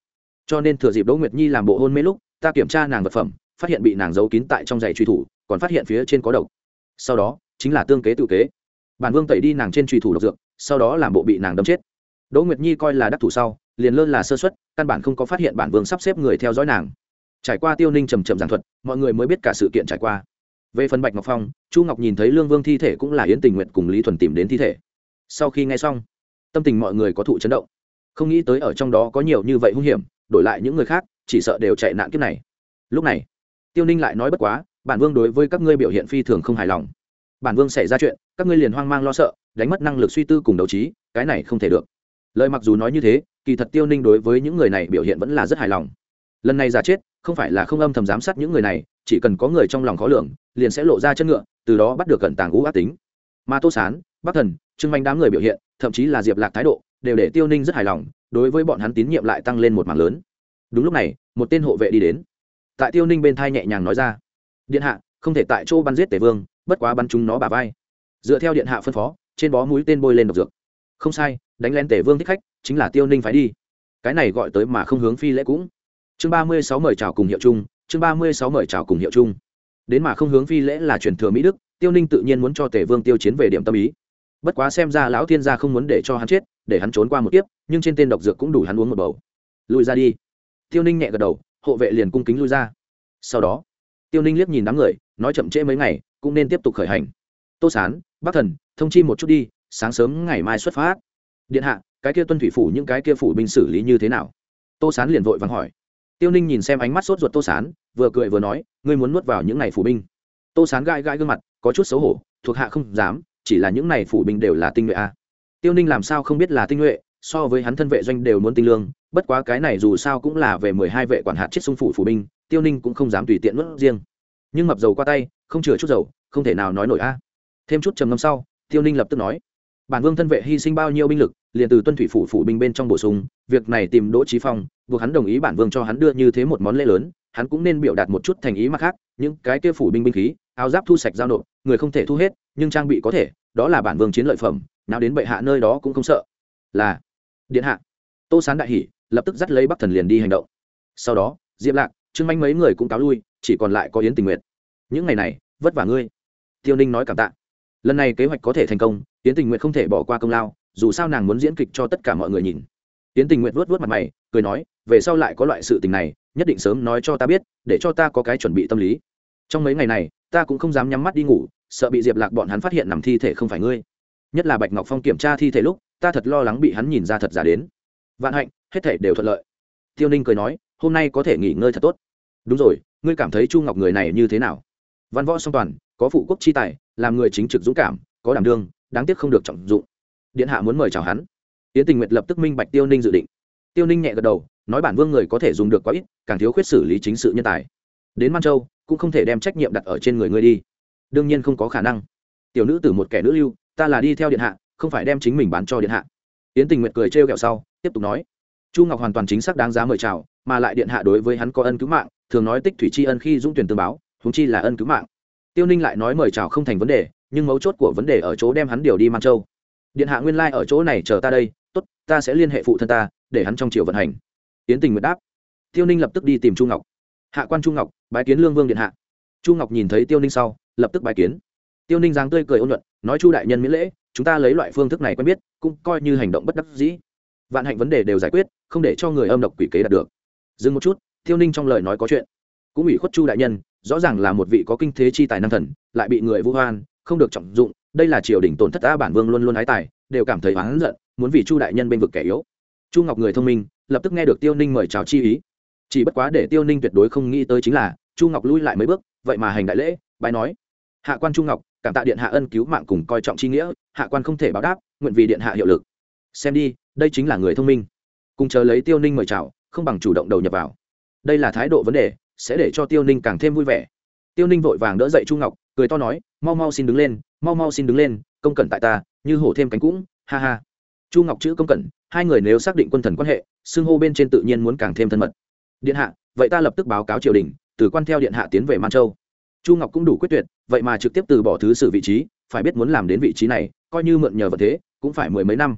Cho nên thừa dịp đỗ nguyệt nhi làm bộ hôn mê lúc, ta kiểm tra nàng vật phẩm, phát hiện bị nàng giấu kín tại trong giày truy thủ, còn phát hiện phía trên có độc. Sau đó, chính là tương kế tự kế. Bản vương tẩy đi nàng trên truy thủ độc dược, sau đó làm bộ bị nàng đâm chết. Đỗ nguyệt nhi coi là đắc thủ sau liền lơn là sơ xuất căn bản không có phát hiện bản vương sắp xếp người theo dõi nàng. Trải qua tiêu ninh trầm trầm giảng thuật, mọi người mới biết cả sự kiện trải qua. Về phần bạch ngọc phong, chu ngọc nhìn thấy lương vương thi thể cũng là yến tình nguyện cùng lý thuần tìm đến thi thể. Sau khi nghe xong, tâm tình mọi người có thụ chấn động. Không nghĩ tới ở trong đó có nhiều như vậy hung hiểm, đổi lại những người khác, chỉ sợ đều chạy nạn kiếp này. Lúc này, tiêu ninh lại nói bất quá, bản vương đối với các ngươi biểu hiện phi thường không hài lòng. Bản vương xảy ra chuyện, các ngươi liền hoang mang lo sợ, đánh mất năng lực suy tư cùng đấu trí, cái này không thể được lời mặc dù nói như thế, kỳ thật tiêu ninh đối với những người này biểu hiện vẫn là rất hài lòng. Lần này giả chết, không phải là không âm thầm giám sát những người này, chỉ cần có người trong lòng khó lường, liền sẽ lộ ra chân ngựa, từ đó bắt được cẩn tàng ngũ ác tính. Mà tô sán, bắc thần trưng manh đám người biểu hiện, thậm chí là diệp lạc thái độ, đều để tiêu ninh rất hài lòng, đối với bọn hắn tín nhiệm lại tăng lên một mảng lớn. Đúng lúc này, một tên hộ vệ đi đến. Tại tiêu ninh bên thai nhẹ nhàng nói ra, điện hạ, không thể tại chỗ bắn giết tể vương, bất quá bắn chúng nó bà vai. Dựa theo điện hạ phân phó, trên bó mũi tên bôi lên độc dược. Không sai đánh lén tể vương thích khách, chính là tiêu ninh phải đi. Cái này gọi tới mà không hướng phi lễ cũng. Chương ba mươi sáu mời chào cùng hiệu chung, chương ba mươi sáu mời chào cùng hiệu chung. Đến mà không hướng phi lễ là truyền thừa mỹ đức, tiêu ninh tự nhiên muốn cho tể vương tiêu chiến về điểm tâm ý. Bất quá xem ra lão thiên gia không muốn để cho hắn chết, để hắn trốn qua một kiếp, nhưng trên tên độc dược cũng đủ hắn uống một bầu. Lùi ra đi. Tiêu ninh nhẹ gật đầu, hộ vệ liền cung kính lui ra. Sau đó, tiêu ninh liếc nhìn đám người, nói chậm trễ mấy ngày, cũng nên tiếp tục khởi hành. Tô sán, bắc thần, thông chi một chút đi, sáng sớm ngày mai xuất phát điện hạ, cái kia tuân thủy phủ những cái kia phủ binh xử lý như thế nào? Tô sán liền vội vàng hỏi. Tiêu ninh nhìn xem ánh mắt sốt ruột tô sán, vừa cười vừa nói, ngươi muốn nuốt vào những ngày phủ binh. Tô sán gai gai gương mặt, có chút xấu hổ, thuộc hạ không dám, chỉ là những này phủ binh đều là tinh nhuệ a. À. tiêu ninh làm sao không biết là tinh nhuệ, so với hắn thân vệ doanh đều muốn tinh lương, bất quá cái này dù sao cũng là về mười hai vệ quản hạt chết xung phủ phủ binh, tiêu ninh cũng không dám tùy tiện nuốt riêng. Nhưng mập dầu qua tay, không chừa chút dầu, không thể nào nói nổi a. Thêm chút trầm ngâm sau, tiêu ninh lập tức nói bản vương thân vệ hy sinh bao nhiêu binh lực, liền từ tuân thủy phủ phủ binh bên trong bổ sung, việc này tìm đỗ trí phong, buộc hắn đồng ý bản vương cho hắn đưa như thế một món lễ lớn, hắn cũng nên biểu đạt một chút thành ý mặt khác, những cái kia phủ binh binh khí, áo giáp thu sạch giao nộp, người không thể thu hết, nhưng trang bị có thể, đó là bản vương chiến lợi phẩm, nào đến bệ hạ nơi đó cũng không sợ. Là, điện hạ. Tô sán đại hỷ lập tức dắt lấy bắc thần liền đi hành động. Sau đó, diệp lạc, trương manh mấy người cũng cáo lui, chỉ còn lại có yến tình nguyện những ngày này, vất vả ngươi. Tiêu ninh nói cảm tạ. Lần này kế hoạch có thể thành công Tiến tình nguyện không thể bỏ qua công lao, dù sao nàng muốn diễn kịch cho tất cả mọi người nhìn. Tiến tình nguyện vuốt vuốt mặt mày, cười nói, về sau lại có loại sự tình này, nhất định sớm nói cho ta biết, để cho ta có cái chuẩn bị tâm lý. Trong mấy ngày này, ta cũng không dám nhắm mắt đi ngủ, sợ bị diệp lạc bọn hắn phát hiện nằm thi thể không phải ngươi. Nhất là bạch ngọc phong kiểm tra thi thể lúc, ta thật lo lắng bị hắn nhìn ra thật giả đến. Vạn hạnh, hết thể đều thuận lợi. Tiêu ninh cười nói, hôm nay có thể nghỉ ngơi thật tốt. Đúng rồi, ngươi cảm thấy chu ngọc người này như thế nào? Văn võ song toàn, có phụ quốc chi tài, làm người chính trực dũng cảm, có đảm đương đáng tiếc không được trọng dụng. Điện hạ muốn mời chào hắn. Yến tình nguyệt lập tức minh bạch tiêu ninh dự định. Tiêu ninh nhẹ gật đầu, nói bản vương người có thể dùng được quá ít, càng thiếu khuyết xử lý chính sự nhân tài. Đến man châu, cũng không thể đem trách nhiệm đặt ở trên người ngươi đi. Đương nhiên không có khả năng. Tiểu nữ từ một kẻ nữ lưu, ta là đi theo điện hạ, không phải đem chính mình bán cho điện hạ. Yến tình nguyệt cười trêu kẹo sau, tiếp tục nói. Chu ngọc hoàn toàn chính xác đáng giá mời chào, mà lại điện hạ đối với hắn có ân cứu mạng, thường nói tích thủy tri ân khi dũng tuyển tương báo húng chi là ân cứu mạng. Tiêu ninh lại nói mời chào không thành vấn đề nhưng mấu chốt của vấn đề ở chỗ đem hắn điều đi man châu. Điện hạ nguyên lai、like、ở chỗ này chờ ta đây, tốt, ta sẽ liên hệ phụ thân ta, để hắn trong triều vận hành. Yến tình nguyện đáp. Tiêu ninh lập tức đi tìm chu ngọc. Hạ quan chu ngọc, bái kiến lương vương điện hạ. Chu ngọc nhìn thấy tiêu ninh sau, lập tức bái kiến. Tiêu ninh giáng tươi cười ôn luận nói chu đại nhân miễn lễ, chúng ta lấy loại phương thức này quen biết, cũng coi như hành động bất đắc dĩ. Vạn hạnh vấn đề đều giải quyết, không để cho người âm độc quỷ kế đạt được. Dừng một chút, tiêu ninh trong lời nói có chuyện. Cũng ủy khuất chu đại nhân, rõ ràng là một vị có kinh thế chi tài năng thần, lại bị người vu hoan không được trọng dụng, đây là triều đình tổn thất ta bản vương luôn luôn ái tài, đều cảm thấy oán giận, muốn vì chu đại nhân bên vực kẻ yếu. Chu ngọc người thông minh, lập tức nghe được tiêu ninh mời chào chi ý. Chỉ bất quá để tiêu ninh tuyệt đối không nghĩ tới chính là, chu ngọc lui lại mấy bước, vậy mà hành đại lễ bài nói. Hạ quan chu ngọc, cảm tạ điện hạ ân cứu mạng cùng coi trọng chi nghĩa, hạ quan không thể báo đáp, nguyện vì điện hạ hiệu lực. Xem đi, đây chính là người thông minh. Cùng chờ lấy tiêu ninh mời chào, không bằng chủ động đầu nhập vào. Đây là thái độ vấn đề, sẽ để cho tiêu ninh càng thêm vui vẻ. Tiêu ninh vội vàng đỡ dậy chu ngọc cười to nói, mau mau xin đứng lên, mau mau xin đứng lên, công cẩn tại ta, như hổ thêm cánh cũng, ha ha. Chu ngọc chữ công cẩn, hai người nếu xác định quân thần quan hệ, xưng hô bên trên tự nhiên muốn càng thêm thân mật. Điện hạ, vậy ta lập tức báo cáo triều đình, từ quan theo điện hạ tiến về man châu. Chu ngọc cũng đủ quyết tuyệt, vậy mà trực tiếp từ bỏ thứ sự vị trí, phải biết muốn làm đến vị trí này, coi như mượn nhờ vật thế, cũng phải mười mấy năm.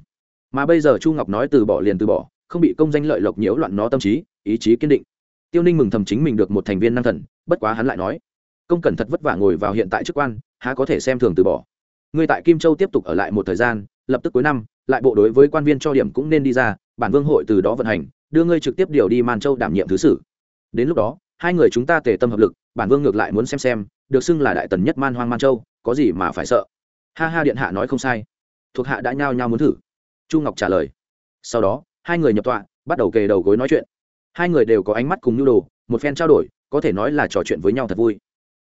Mà bây giờ chu ngọc nói từ bỏ liền từ bỏ, không bị công danh lợi lộc nhiễu loạn nó tâm trí, ý chí kiên định. Tiêu ninh mừng thầm chính mình được một thành viên năng thần, bất quá hắn lại nói công cẩn thật vất vả ngồi vào hiện tại chức quan, há có thể xem thường từ bỏ. Ngươi tại kim châu tiếp tục ở lại một thời gian, lập tức cuối năm, lại bộ đối với quan viên cho điểm cũng nên đi ra, bản vương hội từ đó vận hành, đưa ngươi trực tiếp điều đi man châu đảm nhiệm thứ sử. Đến lúc đó, hai người chúng ta tề tâm hợp lực, bản vương ngược lại muốn xem xem, được xưng là đại tần nhất man hoang man châu, có gì mà phải sợ. Ha ha điện hạ nói không sai. Thuộc hạ đã nhao nhao muốn thử. Chu ngọc trả lời. Sau đó, hai người nhập tọa, bắt đầu kề đầu gối nói chuyện. Hai người đều có ánh mắt cùng nhu đồ, một phen trao đổi, có thể nói là trò chuyện với nhau thật vui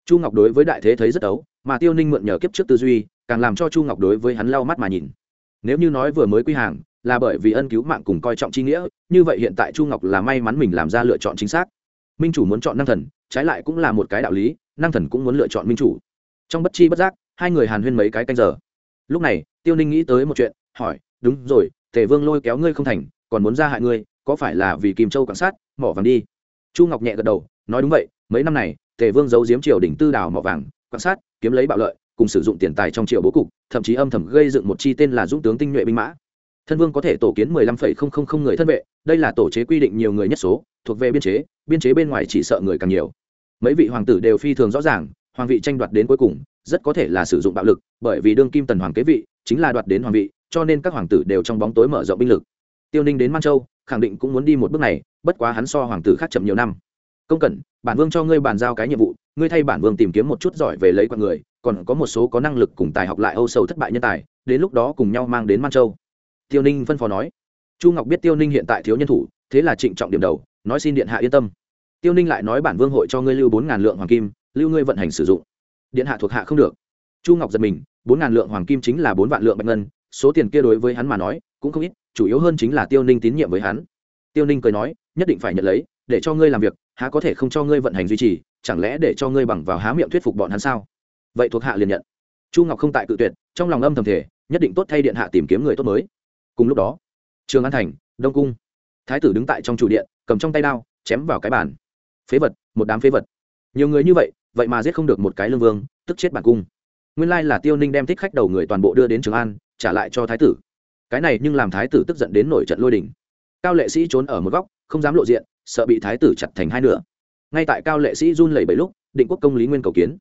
chu ngọc đối với đại thế thấy rất ấu, mà tiêu ninh mượn nhờ kiếp trước tư duy, càng làm cho chu ngọc đối với hắn lau mắt mà nhìn. Nếu như nói vừa mới quy hàng, là bởi vì ân cứu mạng cùng coi trọng chi nghĩa, như vậy hiện tại chu ngọc là may mắn mình làm ra lựa chọn chính xác. Minh chủ muốn chọn năng thần, trái lại cũng là một cái đạo lý, năng thần cũng muốn lựa chọn minh chủ. Trong bất chi bất giác, hai người hàn huyên mấy cái canh giờ. Lúc này, tiêu ninh nghĩ tới một chuyện, hỏi, đúng rồi, tề vương lôi kéo ngươi không thành, còn muốn ra hại ngươi, có phải là vì kim châu quan sát, mỏ vàng đi? Chu ngọc nhẹ gật đầu, nói đúng vậy, mấy năm này tề vương giấu giếm triều đỉnh tư đào mỏ vàng, quan sát, kiếm lấy bạo lợi, cùng sử dụng tiền tài trong triều bố cục, thậm chí âm thầm gây dựng một chi tên là dũng tướng tinh nhuệ binh mã. Thân vương có thể tổ kiến mười lăm phẩy không không không người thân vệ, đây là tổ chế quy định nhiều người nhất số, thuộc về biên chế biên chế bên ngoài chỉ sợ người càng nhiều. Mấy vị hoàng tử đều phi thường rõ ràng, hoàng vị tranh đoạt đến cuối cùng, rất có thể là sử dụng bạo lực, bởi vì đương kim tần hoàng kế vị, chính là đoạt đến hoàng vị, cho nên các hoàng tử đều trong bóng tối mở rộng binh lực. Tiêu ninh đến man châu, khẳng định cũng muốn đi một bước này, bất quá hắn so hoàng tử khác chậm nhiều năm. Công cẩn bản vương cho ngươi bàn giao cái nhiệm vụ, ngươi thay bản vương tìm kiếm một chút giỏi về lấy quạng người, còn có một số có năng lực cùng tài học lại âu sầu thất bại nhân tài, đến lúc đó cùng nhau mang đến man châu. Tiêu ninh phân phó nói. Chu ngọc biết tiêu ninh hiện tại thiếu nhân thủ, thế là trịnh trọng điểm đầu, nói xin điện hạ yên tâm. Tiêu ninh lại nói bản vương hội cho ngươi lưu bốn ngàn lượng hoàng kim, lưu ngươi vận hành sử dụng. Điện hạ thuộc hạ không được. Chu ngọc giật mình, bốn ngàn lượng hoàng kim chính là bốn vạn lượng bạch ngân, số tiền kia đối với hắn mà nói, cũng không ít, chủ yếu hơn chính là tiêu ninh tín nhiệm với hắn. Tiêu ninh cười nói, nhất định phải nhận lấy, để cho ngươi làm việc há có thể không cho ngươi vận hành duy trì, chẳng lẽ để cho ngươi bằng vào há miệng thuyết phục bọn hắn sao? Vậy thuộc hạ liền nhận. Chu ngọc không tại cự tuyệt, trong lòng âm thầm thể nhất định tốt thay điện hạ tìm kiếm người tốt mới. Cùng lúc đó, trường an thành, đông cung, thái tử đứng tại trong chủ điện, cầm trong tay đao, chém vào cái bàn. Phế vật, một đám phế vật. Nhiều người như vậy vậy mà giết không được một cái lương vương, tức chết bản cung. Nguyên lai là tiêu ninh đem thích khách đầu người toàn bộ đưa đến trường an, trả lại cho thái tử. Cái này nhưng làm thái tử tức giận đến nổi trận lôi đình. Cao lệ sĩ trốn ở một góc, không dám lộ diện sợ bị thái tử chặt thành hai nửa. Ngay tại cao lệ sĩ run lẩy bẩy lúc, định quốc công lý nguyên cầu kiến.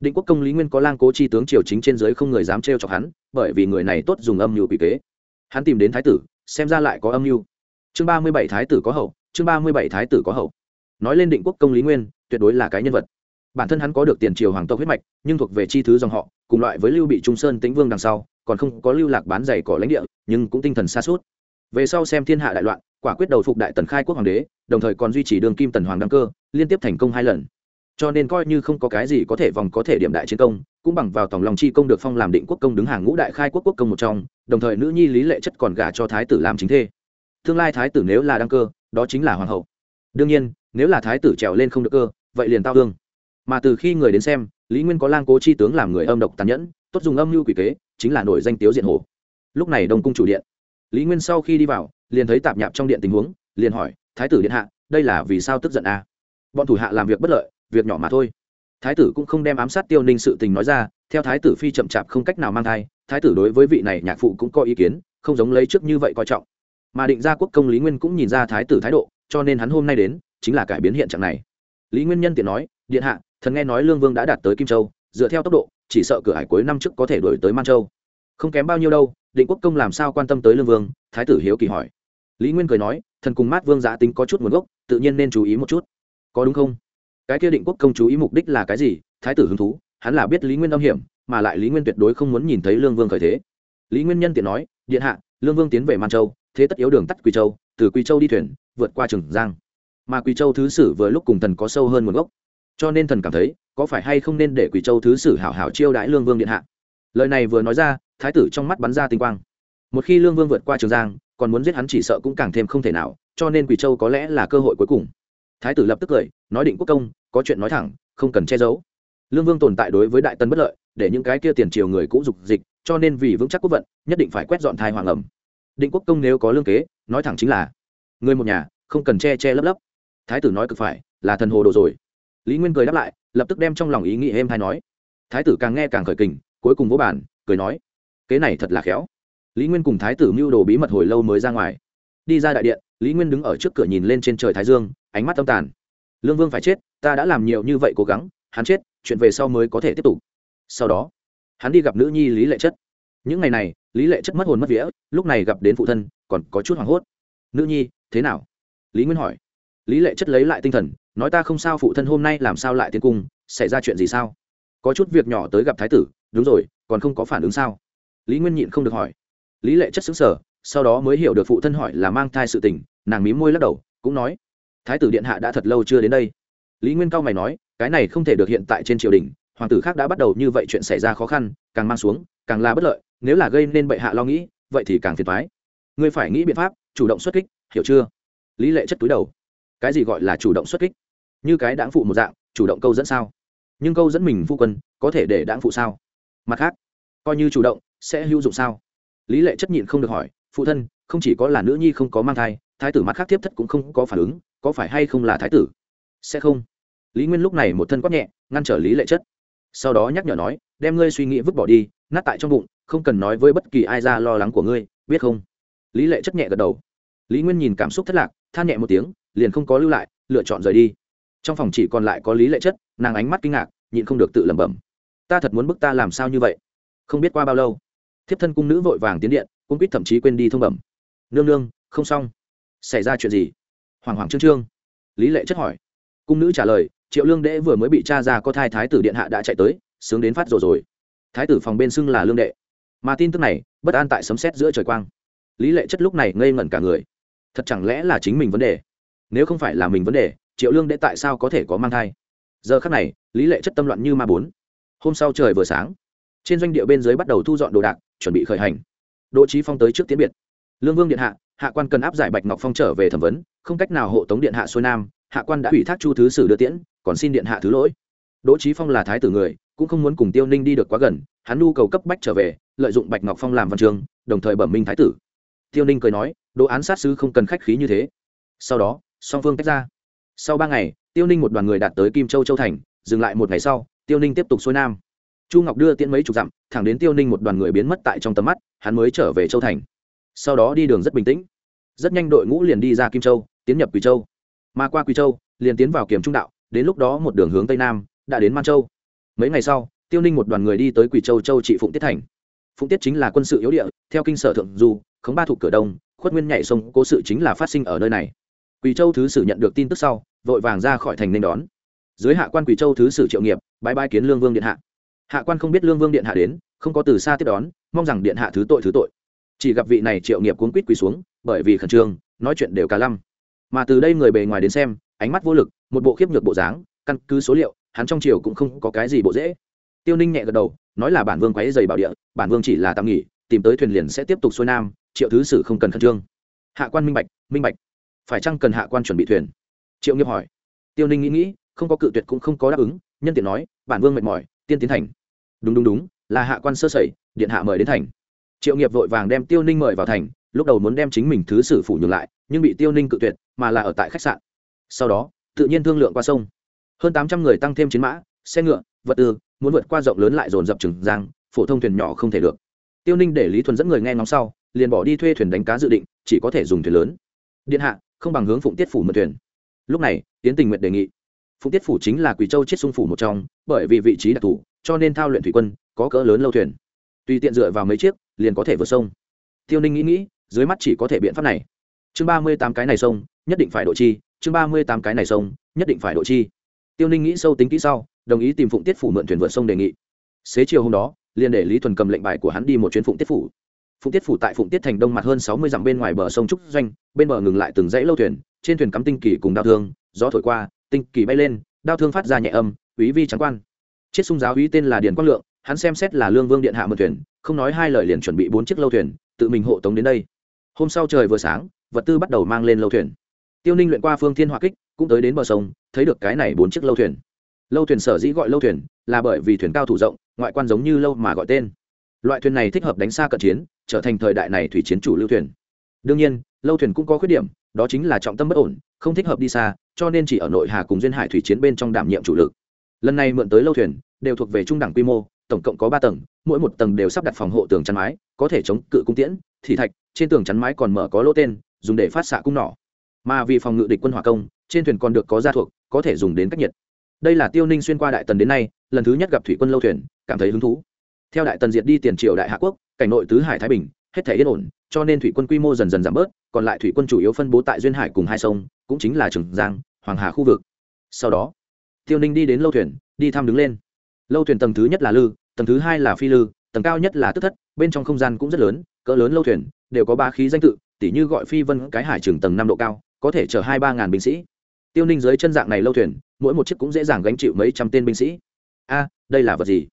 Định quốc công lý nguyên có lang cố chi tướng triều chính trên giới không người dám trêu chọc hắn, bởi vì người này tốt dùng âm mưu quỷ kế. Hắn tìm đến thái tử, xem ra lại có âm mưu. Chương ba mươi bảy thái tử có hậu, chương ba mươi bảy thái tử có hậu. Nói lên định quốc công lý nguyên, tuyệt đối là cái nhân vật. Bản thân hắn có được tiền triều hoàng tộc huyết mạch, nhưng thuộc về chi thứ dòng họ, cùng loại với lưu bị trung sơn tĩnh vương đằng sau, còn không có lưu lạc bán giày cỏ lãnh địa, nhưng cũng tinh thần xa suốt. Về sau xem thiên hạ đại loạn quả quyết đầu phục đại tần khai quốc hoàng đế, đồng thời còn duy trì đường kim tần hoàng đăng cơ, liên tiếp thành công hai lần. Cho nên coi như không có cái gì có thể vòng có thể điểm đại chiến công, cũng bằng vào tổng lòng chi công được phong làm định quốc công đứng hàng ngũ đại khai quốc quốc công một trong, đồng thời nữ nhi lý lệ chất còn gả cho thái tử làm chính thê. Tương lai thái tử nếu là đăng cơ, đó chính là hoàng hậu. Đương nhiên, nếu là thái tử trèo lên không được cơ, vậy liền tao hương mà từ khi người đến xem, lý nguyên có lang cố chi tướng làm người âm độc tàn nhẫn, tốt dùng âm mưu quỷ kế, chính là nổi danh tiếu diện hồ. Lúc này đông cung chủ điện lý nguyên sau khi đi vào, liền thấy tạp nhạp trong điện tình huống, liền hỏi, thái tử điện hạ, đây là vì sao tức giận a à? bọn thủ hạ làm việc bất lợi, việc nhỏ mà thôi. Thái tử cũng không đem ám sát tiêu ninh sự tình nói ra, theo thái tử phi chậm chạp không cách nào mang thai, thái tử đối với vị này nhạc phụ cũng có ý kiến, không giống lấy trước như vậy coi trọng. Mà định ra quốc công lý nguyên cũng nhìn ra thái tử thái độ, cho nên hắn hôm nay đến, chính là cải biến hiện trạng này. Lý nguyên nhân tiện nói, điện hạ, thần nghe nói lương vương đã đạt tới kim châu, dựa theo tốc độ, chỉ sợ cửa hải cuối năm trước có thể đổi tới man châu. Không kém bao nhiêu đâu định quốc công làm sao quan tâm tới lương vương thái tử hiếu kỳ hỏi lý nguyên cười nói thần cùng mát vương giã tính có chút nguồn gốc tự nhiên nên chú ý một chút có đúng không cái kia định quốc công chú ý mục đích là cái gì thái tử hứng thú hắn là biết lý nguyên âm hiểm mà lại lý nguyên tuyệt đối không muốn nhìn thấy lương vương khởi thế lý nguyên nhân tiện nói điện hạ lương vương tiến về man châu thế tất yếu đường tắt quỳ châu từ quỳ châu đi thuyền vượt qua trường giang mà quỳ châu thứ sử vừa lúc cùng thần có sâu hơn nguồn gốc cho nên thần cảm thấy có phải hay không nên để quỳ châu thứ sử hảo hảo chiêu đãi lương vương điện hạ lời này vừa nói ra, thái tử trong mắt bắn ra tinh quang. Một khi lương vương vượt qua trường giang, còn muốn giết hắn chỉ sợ cũng càng thêm không thể nào, cho nên quỳ châu có lẽ là cơ hội cuối cùng. Thái tử lập tức cười, nói định quốc công, có chuyện nói thẳng, không cần che giấu. Lương vương tồn tại đối với đại tân bất lợi, để những cái kia tiền triều người cũ dục dịch, cho nên vì vững chắc quốc vận, nhất định phải quét dọn thai hoàng ẩm. Định quốc công nếu có lương kế, nói thẳng chính là, người một nhà, không cần che che lấp lấp. Thái tử nói cực phải, là thần hồ đồ rồi. Lý nguyên cười đáp lại, lập tức đem trong lòng ý nghĩ êm hay nói. Thái tử càng nghe càng khởi kình cuối cùng vỗ bản cười nói, kế này thật là khéo. Lý nguyên cùng thái tử mưu đồ bí mật hồi lâu mới ra ngoài. Đi ra đại điện, lý nguyên đứng ở trước cửa nhìn lên trên trời thái dương, ánh mắt tâm tàn. Lương vương phải chết, ta đã làm nhiều như vậy cố gắng, hắn chết, chuyện về sau mới có thể tiếp tục. Sau đó, hắn đi gặp nữ nhi lý lệ chất. Những ngày này, lý lệ chất mất hồn mất vía, lúc này gặp đến phụ thân, còn có chút hoảng hốt. Nữ nhi, thế nào? Lý nguyên hỏi. Lý lệ chất lấy lại tinh thần, nói, ta không sao, phụ thân hôm nay làm sao lại tiến cung, xảy ra chuyện gì sao? Có chút việc nhỏ tới gặp thái tử đúng rồi, còn không có phản ứng sao? Lý nguyên nhịn không được hỏi. Lý lệ chất xứng sở sau đó mới hiểu được phụ thân hỏi là mang thai sự tình, nàng mím môi lắc đầu, cũng nói, thái tử điện hạ đã thật lâu chưa đến đây. Lý nguyên cao mày nói, cái này không thể được hiện tại trên triều đình, hoàng tử khác đã bắt đầu như vậy chuyện xảy ra khó khăn, càng mang xuống, càng là bất lợi, nếu là gây nên bệ hạ lo nghĩ, vậy thì càng phiền thoái ngươi phải nghĩ biện pháp, chủ động xuất kích, hiểu chưa? Lý lệ chất túi đầu. Cái gì gọi là chủ động xuất kích? Như cái đáng phụ một dạng, chủ động câu dẫn sao? Nhưng câu dẫn mình phu quân, có thể để đáng phụ sao? Mặt khác, coi như chủ động, sẽ hữu dụng sao? Lý lệ chất nhịn không được hỏi, phụ thân, không chỉ có là nữ nhi không có mang thai, thái tử mặt khác tiếp thất cũng không có phản ứng, có phải hay không là thái tử? Sẽ không. Lý nguyên lúc này một thân quát nhẹ, ngăn trở lý lệ chất. Sau đó nhắc nhở nói, đem ngươi suy nghĩ vứt bỏ đi, nát tại trong bụng, không cần nói với bất kỳ ai ra lo lắng của ngươi, biết không? Lý lệ chất nhẹ gật đầu. Lý nguyên nhìn cảm xúc thất lạc, than nhẹ một tiếng, liền không có lưu lại, lựa chọn rời đi. Trong phòng chỉ còn lại có lý lệ chất, nàng ánh mắt kinh ngạc, nhịn không được tự lẩm bẩm ta thật muốn bức ta làm sao như vậy? Không biết qua bao lâu, thiếp thân cung nữ vội vàng tiến điện, cung quýt thậm chí quên đi thông bẩm. Nương nương, không xong. Xảy ra chuyện gì? Hoàng hoàng trương trương. Lý lệ chất hỏi. Cung nữ trả lời, triệu lương đệ vừa mới bị cha ra có thai thái tử điện hạ đã chạy tới, sướng đến phát rồi rồi. Thái tử phòng bên xưng là lương đệ. Mà tin tức này, bất an tại sấm xét giữa trời quang. Lý lệ chất lúc này ngây ngẩn cả người. Thật chẳng lẽ là chính mình vấn đề? Nếu không phải là mình vấn đề, triệu lương đệ tại sao có thể có mang thai? Giờ khắc này, lý lệ chất tâm loạn như ma bốn hôm sau trời vừa sáng, trên doanh địa bên dưới bắt đầu thu dọn đồ đạc, chuẩn bị khởi hành. Đỗ trí phong tới trước tiến biệt. Lương vương điện hạ hạ quan cần áp giải bạch ngọc phong trở về thẩm vấn, không cách nào hộ tống điện hạ xuôi nam, hạ quan đã ủy thác chu thứ sử đưa tiễn, còn xin điện hạ thứ lỗi. Đỗ trí phong là thái tử người, cũng không muốn cùng tiêu ninh đi được quá gần, hắn nhu cầu cấp bách trở về, lợi dụng bạch ngọc phong làm văn trường, đồng thời bẩm minh thái tử. Tiêu ninh cười nói đỗ án sát sứ không cần khách khí như thế. Sau đó, song phương tách ra. Sau ba ngày, tiêu ninh một đoàn người đạt tới kim châu châu thành, dừng lại một ngày sau tiêu ninh tiếp tục xuôi nam. Chu ngọc đưa tiễn mấy chục dặm, thẳng đến tiêu ninh một đoàn người biến mất tại trong tầm mắt, hắn mới trở về châu thành. Sau đó đi đường rất bình tĩnh. Rất nhanh đội ngũ liền đi ra kim châu, tiến nhập quỳ châu. Mà qua quỳ châu, liền tiến vào kiểm trung đạo, đến lúc đó một đường hướng tây nam, đã đến man châu. Mấy ngày sau, tiêu ninh một đoàn người đi tới quỳ châu châu trị phụng tiết thành. Phụng tiết chính là quân sự yếu địa, theo kinh sở thượng du, khống ba thuộc cửa đông, khuất nguyên nhảy sông, cố sự chính là phát sinh ở nơi này. Quỳ châu thứ sử nhận được tin tức sau, vội vàng ra khỏi thành nên đón. Dưới hạ quan quỳ châu thứ sử triệu nghiệp bãi bãi kiến lương vương điện hạ. Hạ quan không biết lương vương điện hạ đến, không có từ xa tiếp đón, mong rằng điện hạ thứ tội thứ tội. Chỉ gặp vị này triệu nghiệp cuốn quýt quỳ xuống, bởi vì khẩn trương, nói chuyện đều cả lăm. Mà từ đây người bề ngoài đến xem, ánh mắt vô lực, một bộ khiếp nhược bộ dáng, căn cứ số liệu, hắn trong triều cũng không có cái gì bộ dễ. Tiêu ninh nhẹ gật đầu, nói là bản vương quấy dày bảo địa, bản vương chỉ là tạm nghỉ, tìm tới thuyền liền sẽ tiếp tục xuôi nam, triệu thứ sử không cần khẩn trương. Hạ quan minh bạch minh bạch. Phải chăng cần hạ quan chuẩn bị thuyền? Triệu nghiệp hỏi. Tiêu ninh nghĩ nghĩ, không có cự tuyệt cũng không có đáp ứng nhân tiện nói, bản vương mệt mỏi, tiên tiến thành. Đúng đúng đúng, là hạ quan sơ sẩy, điện hạ mời đến thành. Triệu nghiệp vội vàng đem tiêu ninh mời vào thành, lúc đầu muốn đem chính mình thứ sử phủ nhường lại, nhưng bị tiêu ninh cự tuyệt, mà là ở tại khách sạn. Sau đó, tự nhiên thương lượng qua sông. Hơn tám trăm người tăng thêm chiến mã, xe ngựa, vật tư, muốn vượt qua rộng lớn lại dồn dập trừng giang, phổ thông thuyền nhỏ không thể được. Tiêu ninh để lý thuần dẫn người nghe ngóng sau, liền bỏ đi thuê thuyền đánh cá dự định, chỉ có thể dùng thuyền lớn. Điện hạ, không bằng hướng phụng tiết phủ mượn thuyền. Lúc này tiến tình nguyện đề nghị phụng tiết phủ chính là quỳ châu chiết xung phủ một trong, bởi vì vị trí đặc thù, cho nên thao luyện thủy quân, có cỡ lớn lâu thuyền. Tùy tiện dựa vào mấy chiếc, liền có thể vượt sông. Tiêu ninh nghĩ nghĩ, dưới mắt chỉ có thể biện pháp này. Chương ba mươi tám cái này sông, nhất định phải độ chi, chương ba mươi tám cái này sông, nhất định phải độ chi. Tiêu ninh nghĩ sâu tính kỹ sau, đồng ý tìm phụng tiết phủ mượn thuyền vượt sông đề nghị. Xế chiều hôm đó, liền để lý thuần cầm lệnh bài của hắn đi một chuyến phụng tiết phủ. Phụng tiết phủ tại phụng tiết thành đông mặt hơn sáu mươi dặm bên ngoài bờ sông trúc doanh, bên bờ ngừng lại từng dãy lâu thuyền, trên thuyền cắm tinh kỳ cùng đao thương, gió thổi qua tinh kỳ bay lên, đao thương phát ra nhẹ âm quý vi trắng quan. Chiết sung giáo uy tên là điền quang lượng, hắn xem xét là lương vương điện hạ mượn thuyền, không nói hai lời liền chuẩn bị bốn chiếc lâu thuyền, tự mình hộ tống đến đây. Hôm sau trời vừa sáng, vật tư bắt đầu mang lên lâu thuyền. Tiêu ninh luyện qua phương thiên Hoa kích, cũng tới đến bờ sông, thấy được cái này bốn chiếc lâu thuyền. Lâu thuyền sở dĩ gọi lâu thuyền, là bởi vì thuyền cao thủ rộng, ngoại quan giống như lâu mà gọi tên. Loại thuyền này thích hợp đánh xa cận chiến, trở thành thời đại này thủy chiến chủ lưu thuyền. Đương nhiên, lâu thuyền cũng có khuyết điểm, đó chính là trọng tâm bất ổn, không thích hợp đi xa cho nên chỉ ở nội hà cùng duyên hải thủy chiến bên trong đảm nhiệm chủ lực. Lần này mượn tới lâu thuyền, đều thuộc về trung đẳng quy mô, tổng cộng có ba tầng, mỗi một tầng đều sắp đặt phòng hộ tường chắn mái, có thể chống cự cung tiễn thị thạch, trên tường chắn mái còn mở có lỗ tên, dùng để phát xạ cung nỏ. Mà vì phòng ngự địch quân hỏa công, trên thuyền còn được có gia thuộc, có thể dùng đến cách nhiệt. Đây là tiêu ninh xuyên qua đại tần đến nay, lần thứ nhất gặp thủy quân lâu thuyền, cảm thấy hứng thú. Theo đại tần diệt đi tiền triều đại hạ quốc, cảnh nội tứ hải thái bình, hết thể yên ổn, cho nên thủy quân quy mô dần dần giảm bớt, còn lại thủy quân chủ yếu phân bố tại duyên hải cùng hai sông, cũng chính là trường giang hoàng hà khu vực. Sau đó, tiêu ninh đi đến lâu thuyền, đi thăm đứng lên. Lâu thuyền tầng thứ nhất là lư, tầng thứ hai là phi lư, tầng cao nhất là tức thất, bên trong không gian cũng rất lớn, cỡ lớn lâu thuyền, đều có ba khí danh tự, tỉ như gọi phi vân cái hải trường tầng năm độ cao, có thể chở hai ba ngàn binh sĩ. Tiêu ninh dưới chân dạng này lâu thuyền, mỗi một chiếc cũng dễ dàng gánh chịu mấy trăm tên binh sĩ. A, đây là vật gì?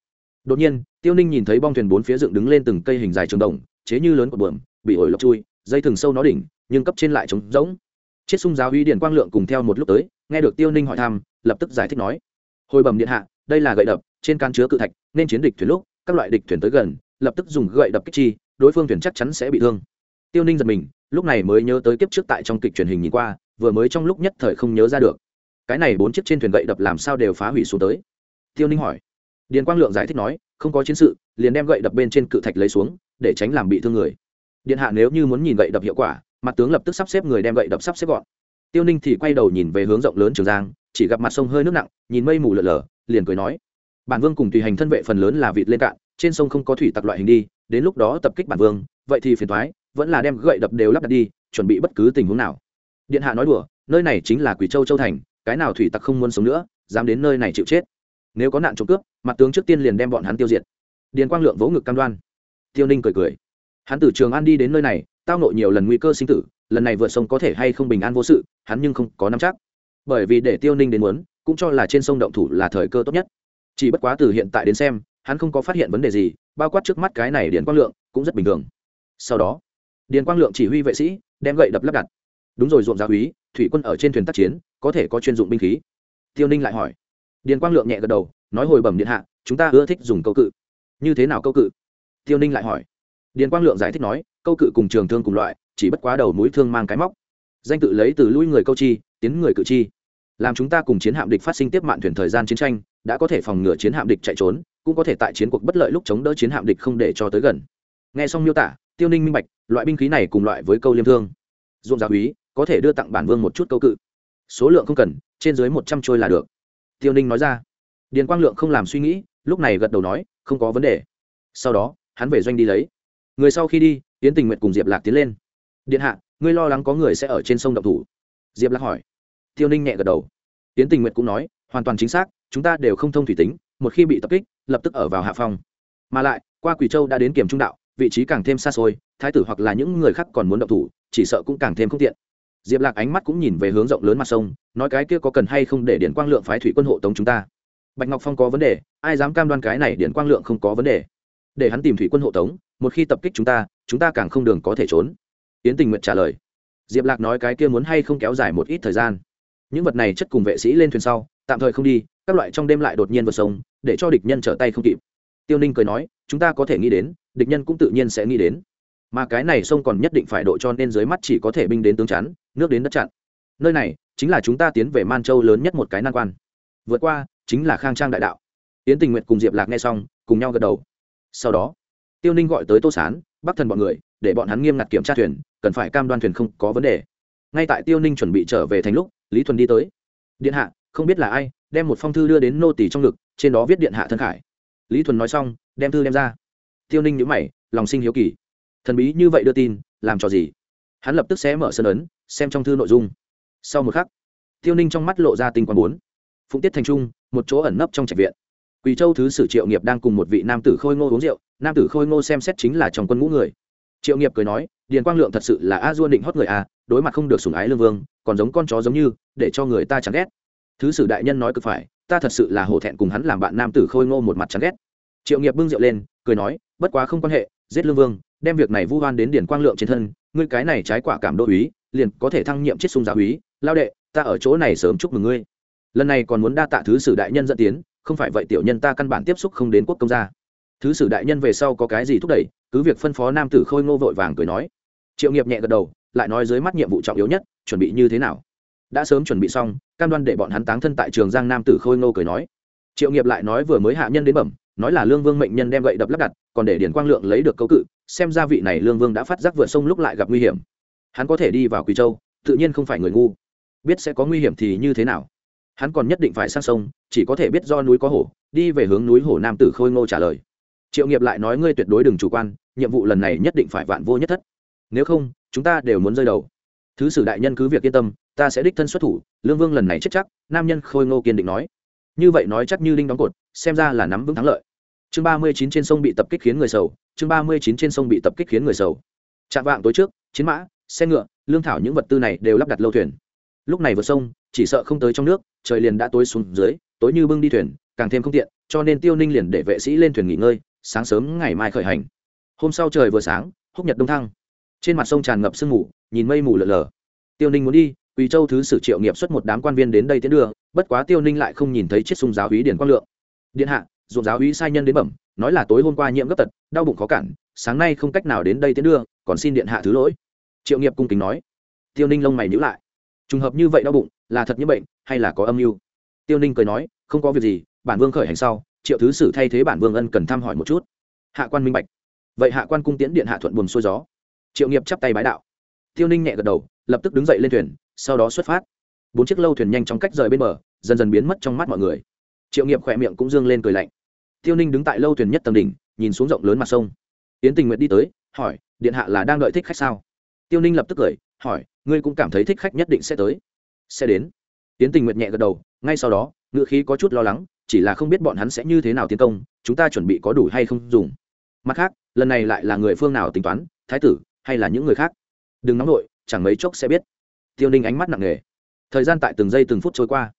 Đột nhiên, tiêu ninh nhìn thấy bong thuyền bốn phía dựng đứng lên từng cây hình dài trường đồng, chế như lớn của bờm bị ổi lọc chui, dây thừng sâu nó đỉnh, nhưng cấp trên lại trống rỗng chiết sung giáo uy điện quang lượng cùng theo một lúc tới, nghe được tiêu ninh hỏi thăm, lập tức giải thích nói, hồi bẩm điện hạ, đây là gậy đập, trên can chứa cự thạch, nên chiến địch thuyền lúc, các loại địch thuyền tới gần, lập tức dùng gậy đập kích chi, đối phương thuyền chắc chắn sẽ bị thương. Tiêu ninh giật mình, lúc này mới nhớ tới kiếp trước tại trong kịch truyền hình nhìn qua, vừa mới trong lúc nhất thời không nhớ ra được. Cái này bốn chiếc trên thuyền gậy đập làm sao đều phá hủy xuống tới? Tiêu ninh hỏi. Điền quang lượng giải thích nói, không có chiến sự, liền đem gậy đập bên trên cự thạch lấy xuống, để tránh làm bị thương người. Điện hạ nếu như muốn nhìn gậy đập hiệu quả mặt tướng lập tức sắp xếp người đem gậy đập sắp xếp gọn. Tiêu ninh thì quay đầu nhìn về hướng rộng lớn trường giang, chỉ gặp mặt sông hơi nước nặng, nhìn mây mù lợn lở liền cười nói, bản vương cùng tùy hành thân vệ phần lớn là vịt lên cạn, trên sông không có thủy tặc loại hình đi, đến lúc đó tập kích bản vương, vậy thì phiền thoái vẫn là đem gậy đập đều lắp đặt đi, chuẩn bị bất cứ tình huống nào. Điện hạ nói đùa, nơi này chính là quỷ châu châu thành, cái nào thủy tặc không muốn sống nữa, dám đến nơi này chịu chết. Nếu có nạn trộm cướp, mặt tướng trước tiên liền đem bọn hắn tiêu diệt. Điền quang lượng vỗ ngực cam đoan. Tiêu ninh cười cười, hắn từ trường an đi đến nơi này tao nộ nhiều lần nguy cơ sinh tử, lần này vượt sông có thể hay không bình an vô sự, hắn nhưng không có nắm chắc. Bởi vì để tiêu ninh đến muốn, cũng cho là trên sông động thủ là thời cơ tốt nhất. Chỉ bất quá từ hiện tại đến xem, hắn không có phát hiện vấn đề gì, bao quát trước mắt cái này điền quang lượng cũng rất bình thường. Sau đó, điền quang lượng chỉ huy vệ sĩ, đem gậy đập lắp đặt. Đúng rồi, ruộng gia úy, thủy quân ở trên thuyền tác chiến, có thể có chuyên dụng binh khí. Tiêu ninh lại hỏi. Điền quang lượng nhẹ gật đầu, nói hồi bẩm điện hạ, chúng ta ưa thích dùng câu cự. Như thế nào câu cự? Tiêu ninh lại hỏi điền quang lượng giải thích nói, câu cự cùng trường thương cùng loại, chỉ bất quá đầu mũi thương mang cái móc. Danh tự lấy từ lui người câu chi, tiến người cự chi. Làm chúng ta cùng chiến hạm địch phát sinh tiếp mạn thuyền thời gian chiến tranh, đã có thể phòng ngừa chiến hạm địch chạy trốn, cũng có thể tại chiến cuộc bất lợi lúc chống đỡ chiến hạm địch không để cho tới gần. Nghe xong miêu tả, tiêu ninh minh bạch, loại binh khí này cùng loại với câu liêm thương. Dụng giáo úy, có thể đưa tặng bản vương một chút câu cự. Số lượng không cần, trên dưới một trăm trôi là được. Tiêu ninh nói ra. Điền quang lượng không làm suy nghĩ, lúc này gật đầu nói, không có vấn đề. Sau đó, hắn về doanh đi lấy người sau khi đi tiến tình nguyện cùng diệp lạc tiến lên. Điện hạ, ngươi lo lắng có người sẽ ở trên sông động thủ. Diệp lạc hỏi. Tiêu ninh nhẹ gật đầu. Tiến tình nguyện cũng nói, hoàn toàn chính xác, chúng ta đều không thông thủy tính, một khi bị tập kích, lập tức ở vào hạ phong. Mà lại, qua quỳ châu đã đến kiểm trung đạo, vị trí càng thêm xa xôi, thái tử hoặc là những người khác còn muốn động thủ, chỉ sợ cũng càng thêm không tiện. Diệp lạc ánh mắt cũng nhìn về hướng rộng lớn mặt sông, nói cái kia có cần hay không để điện quang lượng phái thủy quân hộ tống chúng ta. Bạch ngọc phong có vấn đề, ai dám cam đoan cái này điện quang lượng không có vấn đề? Để hắn tìm thủy quân hộ tống một khi tập kích chúng ta chúng ta càng không đường có thể trốn. Yến tình nguyện trả lời. Diệp lạc nói cái kia muốn hay không kéo dài một ít thời gian. Những vật này chất cùng vệ sĩ lên thuyền sau, tạm thời không đi, các loại trong đêm lại đột nhiên vượt sông, để cho địch nhân trở tay không kịp. Tiêu ninh cười nói, chúng ta có thể nghĩ đến, địch nhân cũng tự nhiên sẽ nghĩ đến. Mà cái này sông còn nhất định phải độ cho nên dưới mắt chỉ có thể binh đến tướng chắn, nước đến đất chặn. Nơi này, chính là chúng ta tiến về man châu lớn nhất một cái nan quan. Vượt qua, chính là khang trang đại đạo. Yến tình nguyện cùng diệp lạc nghe xong, cùng nhau gật đầu. Sau đó tiêu ninh gọi tới tô sán bắc thần bọn người, để bọn hắn nghiêm ngặt kiểm tra thuyền, cần phải cam đoan thuyền không có vấn đề. Ngay tại tiêu ninh chuẩn bị trở về thành lúc, lý thuần đi tới. Điện hạ, không biết là ai, đem một phong thư đưa đến nô tỷ trong ngực, trên đó viết điện hạ thân khải. Lý thuần nói xong, đem thư đem ra. Tiêu ninh nhữ mày, lòng sinh hiếu kỳ. Thần bí như vậy đưa tin, làm cho gì? Hắn lập tức sẽ mở sân ấn, xem trong thư nội dung. Sau một khắc, tiêu ninh trong mắt lộ ra tinh quán bốn. Phụng tiết thành trung, một chỗ ẩn nấp trong trạch viện quỳ châu thứ sử triệu nghiệp đang cùng một vị nam tử khôi ngô uống rượu nam tử khôi ngô xem xét chính là trong quân ngũ người. Triệu nghiệp cười nói điền quang lượng thật sự là a duôn định hót người à, đối mặt không được sủng ái lương vương còn giống con chó giống như để cho người ta chán ghét. Thứ sử đại nhân nói cực phải ta thật sự là hổ thẹn cùng hắn làm bạn nam tử khôi ngô một mặt chán ghét. Triệu nghiệp bưng rượu lên cười nói bất quá không quan hệ giết lương vương đem việc này vu oan đến điền quang lượng trên thân ngươi cái này trái quả cảm đô úy liền có thể thăng nhiệm chiết sung giáo úy. Lao đệ ta ở chỗ này sớm chúc mừng ngươi. Lần này còn muốn đa tạ thứ sử đại nhân dẫn tiến không phải vậy tiểu nhân ta căn bản tiếp xúc không đến quốc công gia. Thứ sử đại nhân về sau có cái gì thúc đẩy, cứ việc phân phó nam tử khôi ngô vội vàng cười nói. Triệu nghiệp nhẹ gật đầu, lại nói dưới mắt nhiệm vụ trọng yếu nhất, chuẩn bị như thế nào? Đã sớm chuẩn bị xong, cam đoan để bọn hắn táng thân tại trường giang nam tử khôi ngô cười nói. Triệu nghiệp lại nói vừa mới hạ nhân đến bẩm, nói là lương vương mệnh nhân đem gậy đập lắp đặt, còn để điển quang lượng lấy được câu cự, xem ra vị này lương vương đã phát giác vượt sông lúc lại gặp nguy hiểm. Hắn có thể đi vào quỳ châu, tự nhiên không phải người ngu. Biết sẽ có nguy hiểm thì như thế nào? Hắn còn nhất định phải sang sông, chỉ có thể biết do núi có hổ, đi về hướng núi hổ nam tử khôi ngô trả lời. Triệu nghiệp lại nói ngươi tuyệt đối đừng chủ quan, nhiệm vụ lần này nhất định phải vạn vô nhất thất. Nếu không, chúng ta đều muốn rơi đầu. Thứ sử đại nhân cứ việc yên tâm, ta sẽ đích thân xuất thủ, lương vương lần này chết chắc, nam nhân khôi ngô kiên định nói. Như vậy nói chắc như đinh đóng cột, xem ra là nắm vững thắng lợi. Chương ba mươi chín trên sông bị tập kích khiến người sầu, chương ba mươi chín trên sông bị tập kích khiến người sầu. Chạm vạng tối trước, chiến mã, xe ngựa, lương thảo những vật tư này đều lắp đặt lâu thuyền lúc này vượt sông, chỉ sợ không tới trong nước, trời liền đã tối xuống dưới, tối như bưng đi thuyền, càng thêm không tiện, cho nên tiêu ninh liền để vệ sĩ lên thuyền nghỉ ngơi, sáng sớm ngày mai khởi hành. Hôm sau trời vừa sáng, húc nhật đông thăng. Trên mặt sông tràn ngập sương mù, nhìn mây mù lờ lờ tiêu ninh muốn đi, quỳ châu thứ sử triệu nghiệp xuất một đám quan viên đến đây tiến đưa, bất quá tiêu ninh lại không nhìn thấy chiếc sung giáo hí điển quang lượng. Điện hạ dụng giáo hí sai nhân đến bẩm, nói là tối hôm qua nhiễm gấp tật, đau bụng khó cản, sáng nay không cách nào đến đây tiến đưa, còn xin điện hạ thứ lỗi. Triệu nghiệp cung kính nói. Tiêu ninh lông mày nhữ lại trùng hợp như vậy đau bụng, là thật như bệnh, hay là có âm mưu? Tiêu ninh cười nói, không có việc gì, bản vương khởi hành sau, triệu thứ sử thay thế bản vương ân cần thăm hỏi một chút. Hạ quan minh bạch. Vậy hạ quan cung tiễn điện hạ thuận buồm xuôi gió. Triệu nghiệp chắp tay bái đạo. Tiêu ninh nhẹ gật đầu, lập tức đứng dậy lên thuyền, sau đó xuất phát. Bốn chiếc lâu thuyền nhanh chóng cách rời bên bờ, dần dần biến mất trong mắt mọi người. Triệu nghiệp khỏe miệng cũng dương lên cười lạnh. Tiêu ninh đứng tại lâu thuyền nhất tầng đỉnh, nhìn xuống rộng lớn mặt sông. Yến tình nguyện đi tới, hỏi, điện hạ là đang đợi thích khách sao? Tiêu ninh lập tức cười, hỏi, ngươi cũng cảm thấy thích khách nhất định sẽ tới, sẽ đến? Tiến tình nguyện nhẹ gật đầu, ngay sau đó ngự khí có chút lo lắng, chỉ là không biết bọn hắn sẽ như thế nào tiến công, chúng ta chuẩn bị có đủ hay không dùng. Mặt khác, lần này lại là người phương nào tính toán, thái tử hay là những người khác? Đừng nóng nổi chẳng mấy chốc sẽ biết. Tiêu ninh ánh mắt nặng nề. Thời gian tại từng giây từng phút trôi qua.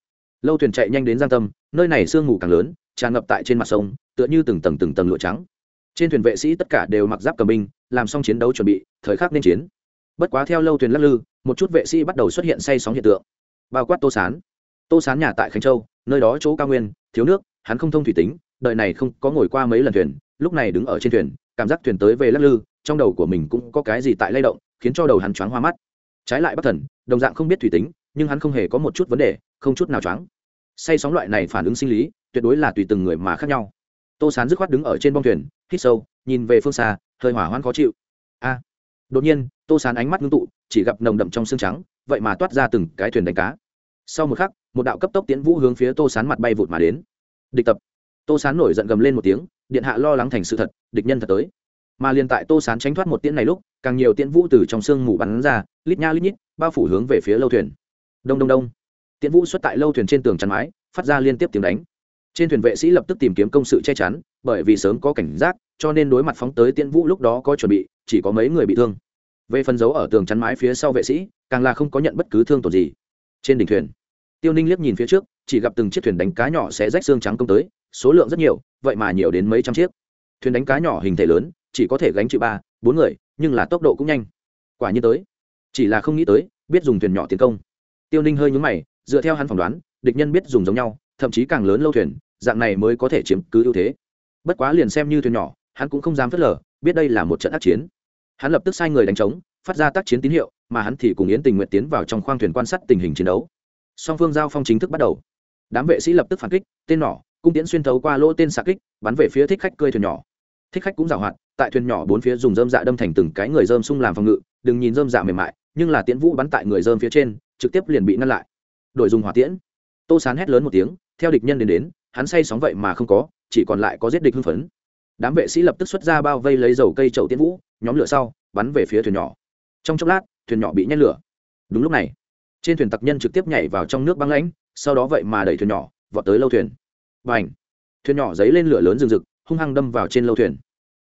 Lâu thuyền chạy nhanh đến giang tâm, nơi này sương mù càng lớn, tràn ngập tại trên mặt sông, tựa như từng tầng từng tầng lụa trắng. Trên thuyền vệ sĩ tất cả đều mặc giáp cầm binh, làm xong chiến đấu chuẩn bị, thời khắc nên chiến bất quá theo lâu thuyền lắc lư, một chút vệ sĩ bắt đầu xuất hiện say sóng hiện tượng. Bao quát tô sán. Tô sán nhà tại khánh châu, nơi đó chỗ cao nguyên, thiếu nước, hắn không thông thủy tính đợi này không có ngồi qua mấy lần thuyền, lúc này đứng ở trên thuyền, cảm giác thuyền tới về lắc lư, trong đầu của mình cũng có cái gì tại lay động, khiến cho đầu hắn choáng hoa mắt. Trái lại bất thần, đồng dạng không biết thủy tính, nhưng hắn không hề có một chút vấn đề, không chút nào choáng. Say sóng loại này phản ứng sinh lý, tuyệt đối là tùy từng người mà khác nhau. Tô sán dứt khoát đứng ở trên bong thuyền, hít sâu, nhìn về phương xa, hơi hỏa hoãn khó chịu. A, đột nhiên tô sán ánh mắt ngưng tụ, chỉ gặp nồng đậm trong xương trắng, vậy mà toát ra từng cái thuyền đánh cá. Sau một khắc, một đạo cấp tốc tiến vũ hướng phía tô sán mặt bay vụt mà đến. Địch tập. Tô sán nổi giận gầm lên một tiếng, điện hạ lo lắng thành sự thật, địch nhân thật tới. Mà liền tại tô sán tránh thoát một tiễn này lúc, càng nhiều tiễn vũ từ trong sương mù bắn ra, lít nha lít nhít, bao phủ hướng về phía lâu thuyền. Đông đông đông. Tiễn vũ xuất tại lâu thuyền trên tường chắn mái, phát ra liên tiếp tiếng đánh. Trên thuyền vệ sĩ lập tức tìm kiếm công sự che chắn, bởi vì sớm có cảnh giác, cho nên đối mặt phóng tới tiễn vũ lúc đó có chuẩn bị, chỉ có mấy người bị thương về phần dấu ở tường chắn mái phía sau vệ sĩ, càng là không có nhận bất cứ thương tổn gì. Trên đỉnh thuyền, tiêu ninh liếc nhìn phía trước, chỉ gặp từng chiếc thuyền đánh cá nhỏ sẽ rách xương trắng công tới, số lượng rất nhiều, vậy mà nhiều đến mấy trăm chiếc. Thuyền đánh cá nhỏ hình thể lớn, chỉ có thể gánh chịu ba, bốn người, nhưng là tốc độ cũng nhanh. Quả nhiên tới. Chỉ là không nghĩ tới, biết dùng thuyền nhỏ tiến công. Tiêu ninh hơi nhúng mày, dựa theo hắn phỏng đoán, địch nhân biết dùng giống nhau, thậm chí càng lớn lâu thuyền, dạng này mới có thể chiếm cứ ưu thế. Bất quá liền xem như thuyền nhỏ, hắn cũng không dám phớt lờ, biết đây là một trận ác chiến hắn lập tức sai người đánh trống, phát ra tác chiến tín hiệu, mà hắn thì cùng yến tình nguyện tiến vào trong khoang thuyền quan sát tình hình chiến đấu. Song phương giao phong chính thức bắt đầu. Đám vệ sĩ lập tức phản kích, tên nỏ, cung tiễn xuyên thấu qua lỗ tên xạ kích, bắn về phía thích khách cơi thuyền nhỏ. Thích khách cũng giảo hoạt, tại thuyền nhỏ bốn phía dùng dơm dạ đâm thành từng cái người dơm sung làm phòng ngự, đừng nhìn dơm dạ mềm mại, nhưng là tiễn vũ bắn tại người dơm phía trên, trực tiếp liền bị ngăn lại. Đội dùng hỏa tiễn. Tô sán hét lớn một tiếng, theo địch nhân đến đến, hắn say sóng vậy mà không có, chỉ còn lại có giết địch hưng phấn. Đám vệ sĩ lập tức xuất ra bao vây lấy dầu cây chậu tiễn vũ nhóm lửa sau, bắn về phía thuyền nhỏ. Trong chốc lát, thuyền nhỏ bị nhét lửa. Đúng lúc này, trên thuyền tặc nhân trực tiếp nhảy vào trong nước băng lãnh, sau đó vậy mà đẩy thuyền nhỏ vọt tới lâu thuyền. Và ảnh thuyền nhỏ dấy lên lửa lớn rừng rực, hung hăng đâm vào trên lâu thuyền.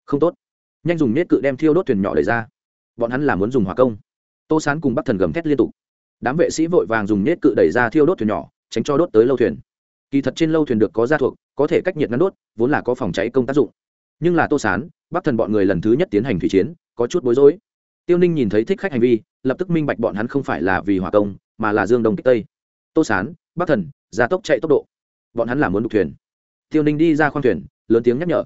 Không tốt. Nhanh dùng nết cự đem thiêu đốt thuyền nhỏ đẩy ra. Bọn hắn là muốn dùng hỏa công. Tô sán cùng bắc thần gầm thét liên tục. Đám vệ sĩ vội vàng dùng nết cự đẩy ra thiêu đốt thuyền nhỏ, tránh cho đốt tới lâu thuyền. Kỳ thật trên lâu thuyền được có gia thuộc, có thể cách nhiệt ngắn đốt, vốn là có phòng cháy công tác dụng nhưng là tô sán, bắc thần bọn người lần thứ nhất tiến hành thủy chiến, có chút bối rối. Tiêu ninh nhìn thấy thích khách hành vi, lập tức minh bạch bọn hắn không phải là vì hỏa công, mà là dương đông kích tây. Tô sán, bắc thần, gia tốc chạy tốc độ. Bọn hắn là muốn đục thuyền. Tiêu ninh đi ra khoang thuyền, lớn tiếng nhắc nhở.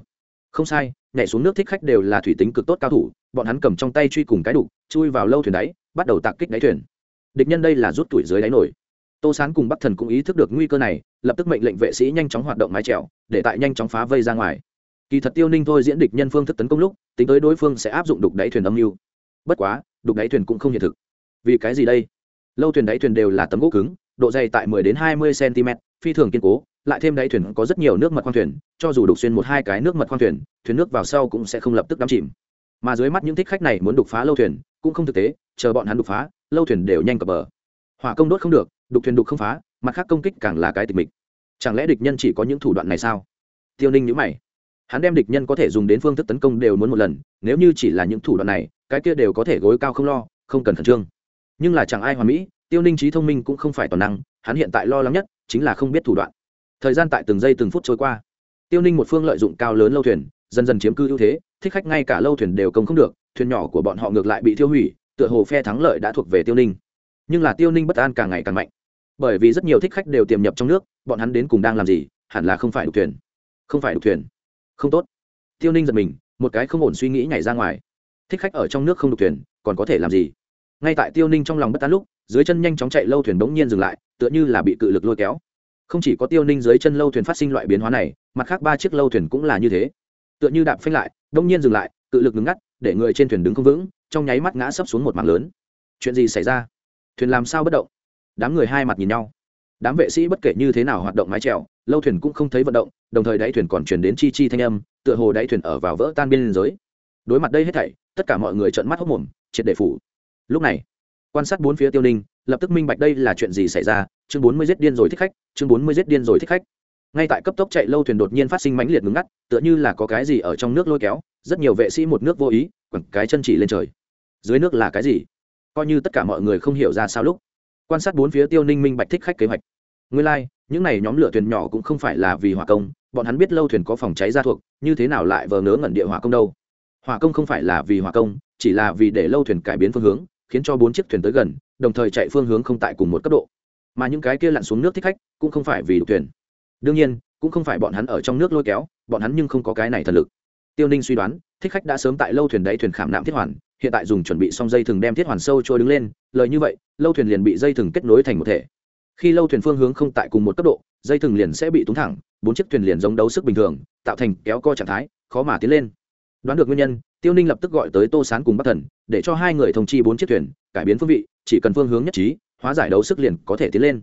Không sai, nhảy xuống nước thích khách đều là thủy tính cực tốt cao thủ, bọn hắn cầm trong tay truy cùng cái đục, chui vào lâu thuyền đáy, bắt đầu tạc kích đáy thuyền. Địch nhân đây là rút tuổi dưới đáy nổi. Tô sán cùng bắc thần cũng ý thức được nguy cơ này, lập tức mệnh lệnh vệ sĩ nhanh chóng hoạt động mái trèo để tại nhanh chóng phá vây ra ngoài kỳ thật tiêu ninh thôi diễn địch nhân phương thức tấn công lúc, tính tới đối phương sẽ áp dụng đục đáy thuyền âm mưu. Bất quá, đục đáy thuyền cũng không hiện thực. Vì cái gì đây? Lâu thuyền đáy thuyền đều là tấm gỗ cứng, độ dày tại 10 đến 20 cm phi thường kiên cố, lại thêm đáy thuyền có rất nhiều nước mật khoang thuyền, cho dù đục xuyên một hai cái nước mật khoang thuyền thuyền nước vào sau cũng sẽ không lập tức đắm chìm. Mà dưới mắt những thích khách này muốn đục phá lâu thuyền, cũng không thực tế, chờ bọn hắn đục phá, lâu thuyền đều nhanh cập bờ. Hỏa công đốt không được, đục thuyền đục không phá, mặt khác công kích càng là cái tịch mịch. Chẳng lẽ địch nhân chỉ có những thủ đoạn này sao? Tiêu ninh nhữ mày hắn đem địch nhân có thể dùng đến phương thức tấn công đều muốn một lần, nếu như chỉ là những thủ đoạn này, cái kia đều có thể gối cao không lo, không cần khẩn trương. Nhưng là chẳng ai hoàn mỹ, tiêu ninh trí thông minh cũng không phải toàn năng, hắn hiện tại lo lắng nhất chính là không biết thủ đoạn. Thời gian tại từng giây từng phút trôi qua. Tiêu ninh một phương lợi dụng cao lớn lâu thuyền, dần dần chiếm cư ưu thế, thích khách ngay cả lâu thuyền đều công không được, thuyền nhỏ của bọn họ ngược lại bị tiêu hủy, tựa hồ phe thắng lợi đã thuộc về tiêu ninh. Nhưng là tiêu ninh bất an càng ngày càng mạnh. Bởi vì rất nhiều thích khách đều tiềm nhập trong nước, bọn hắn đến cùng đang làm gì, hẳn là không phải đục thuyền. Không phải đục thuyền không tốt. Tiêu ninh giật mình, một cái không ổn suy nghĩ nhảy ra ngoài. Thích khách ở trong nước không đục thuyền, còn có thể làm gì? Ngay tại tiêu ninh trong lòng bất tán lúc, dưới chân nhanh chóng chạy lâu thuyền bỗng nhiên dừng lại, tựa như là bị cự lực lôi kéo. Không chỉ có tiêu ninh dưới chân lâu thuyền phát sinh loại biến hóa này, mặt khác ba chiếc lâu thuyền cũng là như thế. Tựa như đạp phanh lại đông nhiên dừng lại, cự lực ngừng ngắt, để người trên thuyền đứng không vững, trong nháy mắt ngã sấp xuống một mảng lớn. Chuyện gì xảy ra? Thuyền làm sao bất động? Đám người hai mặt nhìn nhau đám vệ sĩ bất kể như thế nào hoạt động mái trèo lâu thuyền cũng không thấy vận động, đồng thời đáy thuyền còn chuyển đến chi chi thanh âm, tựa hồ đáy thuyền ở vào vỡ tan biên giới. Đối mặt đây hết thảy, tất cả mọi người trợn mắt hốc mồm, triệt để phủ. Lúc này, quan sát bốn phía tiêu ninh, lập tức minh bạch đây là chuyện gì xảy ra, chương bốn mươi giết điên rồi thích khách, chương bốn mươi giết điên rồi thích khách. Ngay tại cấp tốc chạy lâu thuyền đột nhiên phát sinh mãnh liệt ngừng ngắt, tựa như là có cái gì ở trong nước lôi kéo, rất nhiều vệ sĩ một nước vô ý, quẳng cái chân chỉ lên trời. Dưới nước là cái gì? Coi như tất cả mọi người không hiểu ra sao lúc quan sát bốn phía tiêu ninh minh bạch thích khách kế hoạch. Nguyên lai、like, những n à y nhóm lửa thuyền nhỏ cũng không phải là vì hỏa công bọn hắn biết lâu thuyền có phòng cháy ra thuộc như thế nào lại vờ ngớ ngẩn địa hỏa công đâu? Hỏa công không phải là vì hỏa công chỉ là vì để lâu thuyền cải biến phương hướng khiến cho bốn chiếc thuyền tới gần đồng thời chạy phương hướng không tại cùng một cấp độ. Mà những cái kia lặn xuống nước thích khách cũng không phải vì đục thuyền. Đương nhiên cũng không phải bọn hắn ở trong nước lôi kéo bọn hắn nhưng không có cái này thần lực. Tiêu ninh suy đoán thích khách đã sớm tại lâu thuyền đáy thuyền khảm nạm thiết hoàn hiện tại dùng chuẩn bị xong dây thừng đem thiết hoàn sâu trôi đứng lên, lời như vậy, lâu thuyền liền bị dây thừng kết nối thành một thể. Khi lâu thuyền phương hướng không tại cùng một cấp độ, dây thừng liền sẽ bị túng thẳng, bốn chiếc thuyền liền giống đấu sức bình thường, tạo thành kéo co trạng thái, khó mà tiến lên. Đoán được nguyên nhân, tiêu ninh lập tức gọi tới tô sán cùng bắc thần, để cho hai người thông chi bốn chiếc thuyền, cải biến phương vị, chỉ cần phương hướng nhất trí, hóa giải đấu sức liền có thể tiến lên.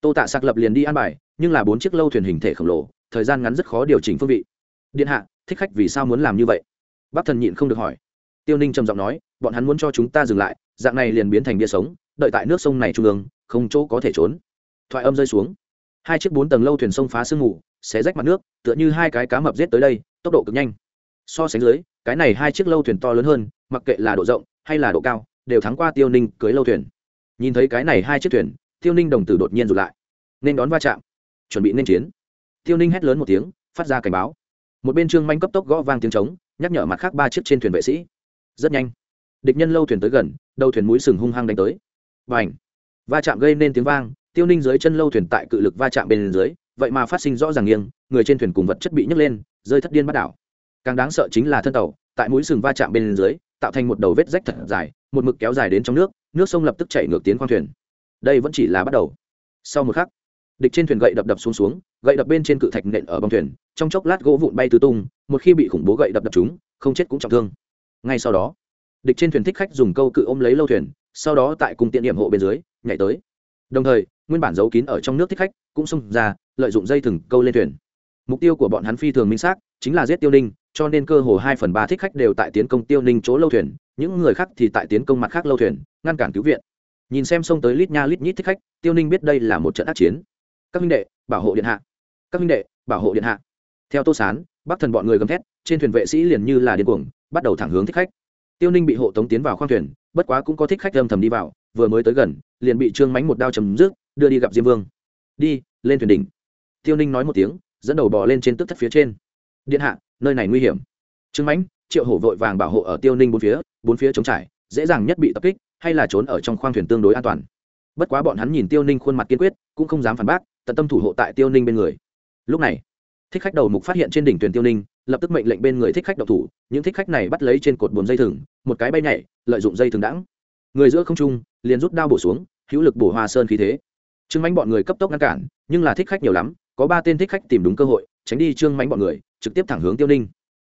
Tô tạ sạc lập liền đi an bài, nhưng là bốn chiếc lâu thuyền hình thể khổng lồ, thời gian ngắn rất khó điều chỉnh phương vị. Điện hạ, thích khách vì sao muốn làm như vậy? Bắc thần nhịn không được hỏi tiêu ninh trầm giọng nói, bọn hắn muốn cho chúng ta dừng lại, dạng này liền biến thành bia sống, đợi tại nước sông này trung ương, không chỗ có thể trốn. Thoại âm rơi xuống. Hai chiếc bốn tầng lâu thuyền sông phá sương mù, xé rách mặt nước, tựa như hai cái cá mập rết tới đây, tốc độ cực nhanh. So sánh dưới, cái này hai chiếc lâu thuyền to lớn hơn, mặc kệ là độ rộng hay là độ cao, đều thắng qua tiêu ninh cưới lâu thuyền. Nhìn thấy cái này hai chiếc thuyền, tiêu ninh đồng tử đột nhiên rụt lại. Nên đón va chạm, chuẩn bị nên chiến. Tiêu ninh hét lớn một tiếng, phát ra cảnh báo. Một bên trương manh cấp tốc gõ vang tiếng trống, nhắc nhở mặt khác ba chiếc trên thuyền vệ sĩ rất nhanh. Địch nhân lâu thuyền tới gần, đầu thuyền mũi sừng hung hăng đánh tới. Và ảnh va chạm gây nên tiếng vang, tiêu ninh dưới chân lâu thuyền tại cự lực va chạm bên dưới, vậy mà phát sinh rõ ràng nghiêng, người trên thuyền cùng vật chất bị nhấc lên, rơi thất điên bắt đảo. Càng đáng sợ chính là thân tàu, tại mũi sừng va chạm bên dưới, tạo thành một đầu vết rách thật dài, một mực kéo dài đến trong nước nước sông lập tức chạy ngược tiến khoang thuyền. Đây vẫn chỉ là bắt đầu. Sau một khắc, địch trên thuyền gậy đập đập xuống xuống, gậy đập bên trên cự thạch nện ở bong thuyền, trong chốc lát gỗ vụn bay tứ tung, một khi bị khủng bố gậy đập đập chúng, không chết cũng trọng thương ngay sau đó, địch trên thuyền thích khách dùng câu cự ôm lấy lâu thuyền, sau đó tại cùng tiện điểm hộ bên dưới, nhảy tới. Đồng thời, nguyên bản giấu kín ở trong nước thích khách cũng xông ra, lợi dụng dây thừng câu lên thuyền. Mục tiêu của bọn hắn phi thường minh xác, chính là giết tiêu ninh, cho nên cơ hồ hai phần ba thích khách đều tại tiến công tiêu ninh chỗ lâu thuyền, những người khác thì tại tiến công mặt khác lâu thuyền, ngăn cản cứu viện. Nhìn xem xông tới lít nha lít nhít thích khách, tiêu ninh biết đây là một trận ác chiến. Các minh đệ, bảo hộ điện hạ. Các minh đệ, bảo hộ điện hạ theo tô sán, bắc thần bọn người gầm thét, trên thuyền vệ sĩ liền như là điên cuồng, bắt đầu thẳng hướng thích khách. Tiêu ninh bị hộ tống tiến vào khoang thuyền, bất quá cũng có thích khách âm thầm đi vào, vừa mới tới gần, liền bị trương mánh một đao chầm rước đưa đi gặp diêm vương. Đi, lên thuyền đỉnh. Tiêu ninh nói một tiếng, dẫn đầu bò lên trên tức thất phía trên. Điện hạ, nơi này nguy hiểm. Trương mánh, triệu hổ vội vàng bảo hộ ở tiêu ninh bốn phía bốn phía chống trải, dễ dàng nhất bị tập kích, hay là trốn ở trong khoang thuyền tương đối an toàn. Bất quá bọn hắn nhìn tiêu ninh khuôn mặt kiên quyết, cũng không dám phản bác, tận tâm thủ hộ tại tiêu ninh bên người. Lúc này thích khách đầu mục phát hiện trên đỉnh thuyền tiêu ninh, lập tức mệnh lệnh bên người thích khách độc thủ, những thích khách này bắt lấy trên cột buồn dây thừng, một cái bay nhảy, lợi dụng dây thừng đãng. Người giữa không trung, liền rút đao bổ xuống, hữu lực bổ hoa sơn khí thế. Trương mánh bọn người cấp tốc ngăn cản, nhưng là thích khách nhiều lắm, có ba tên thích khách tìm đúng cơ hội, tránh đi trương mánh bọn người, trực tiếp thẳng hướng tiêu ninh.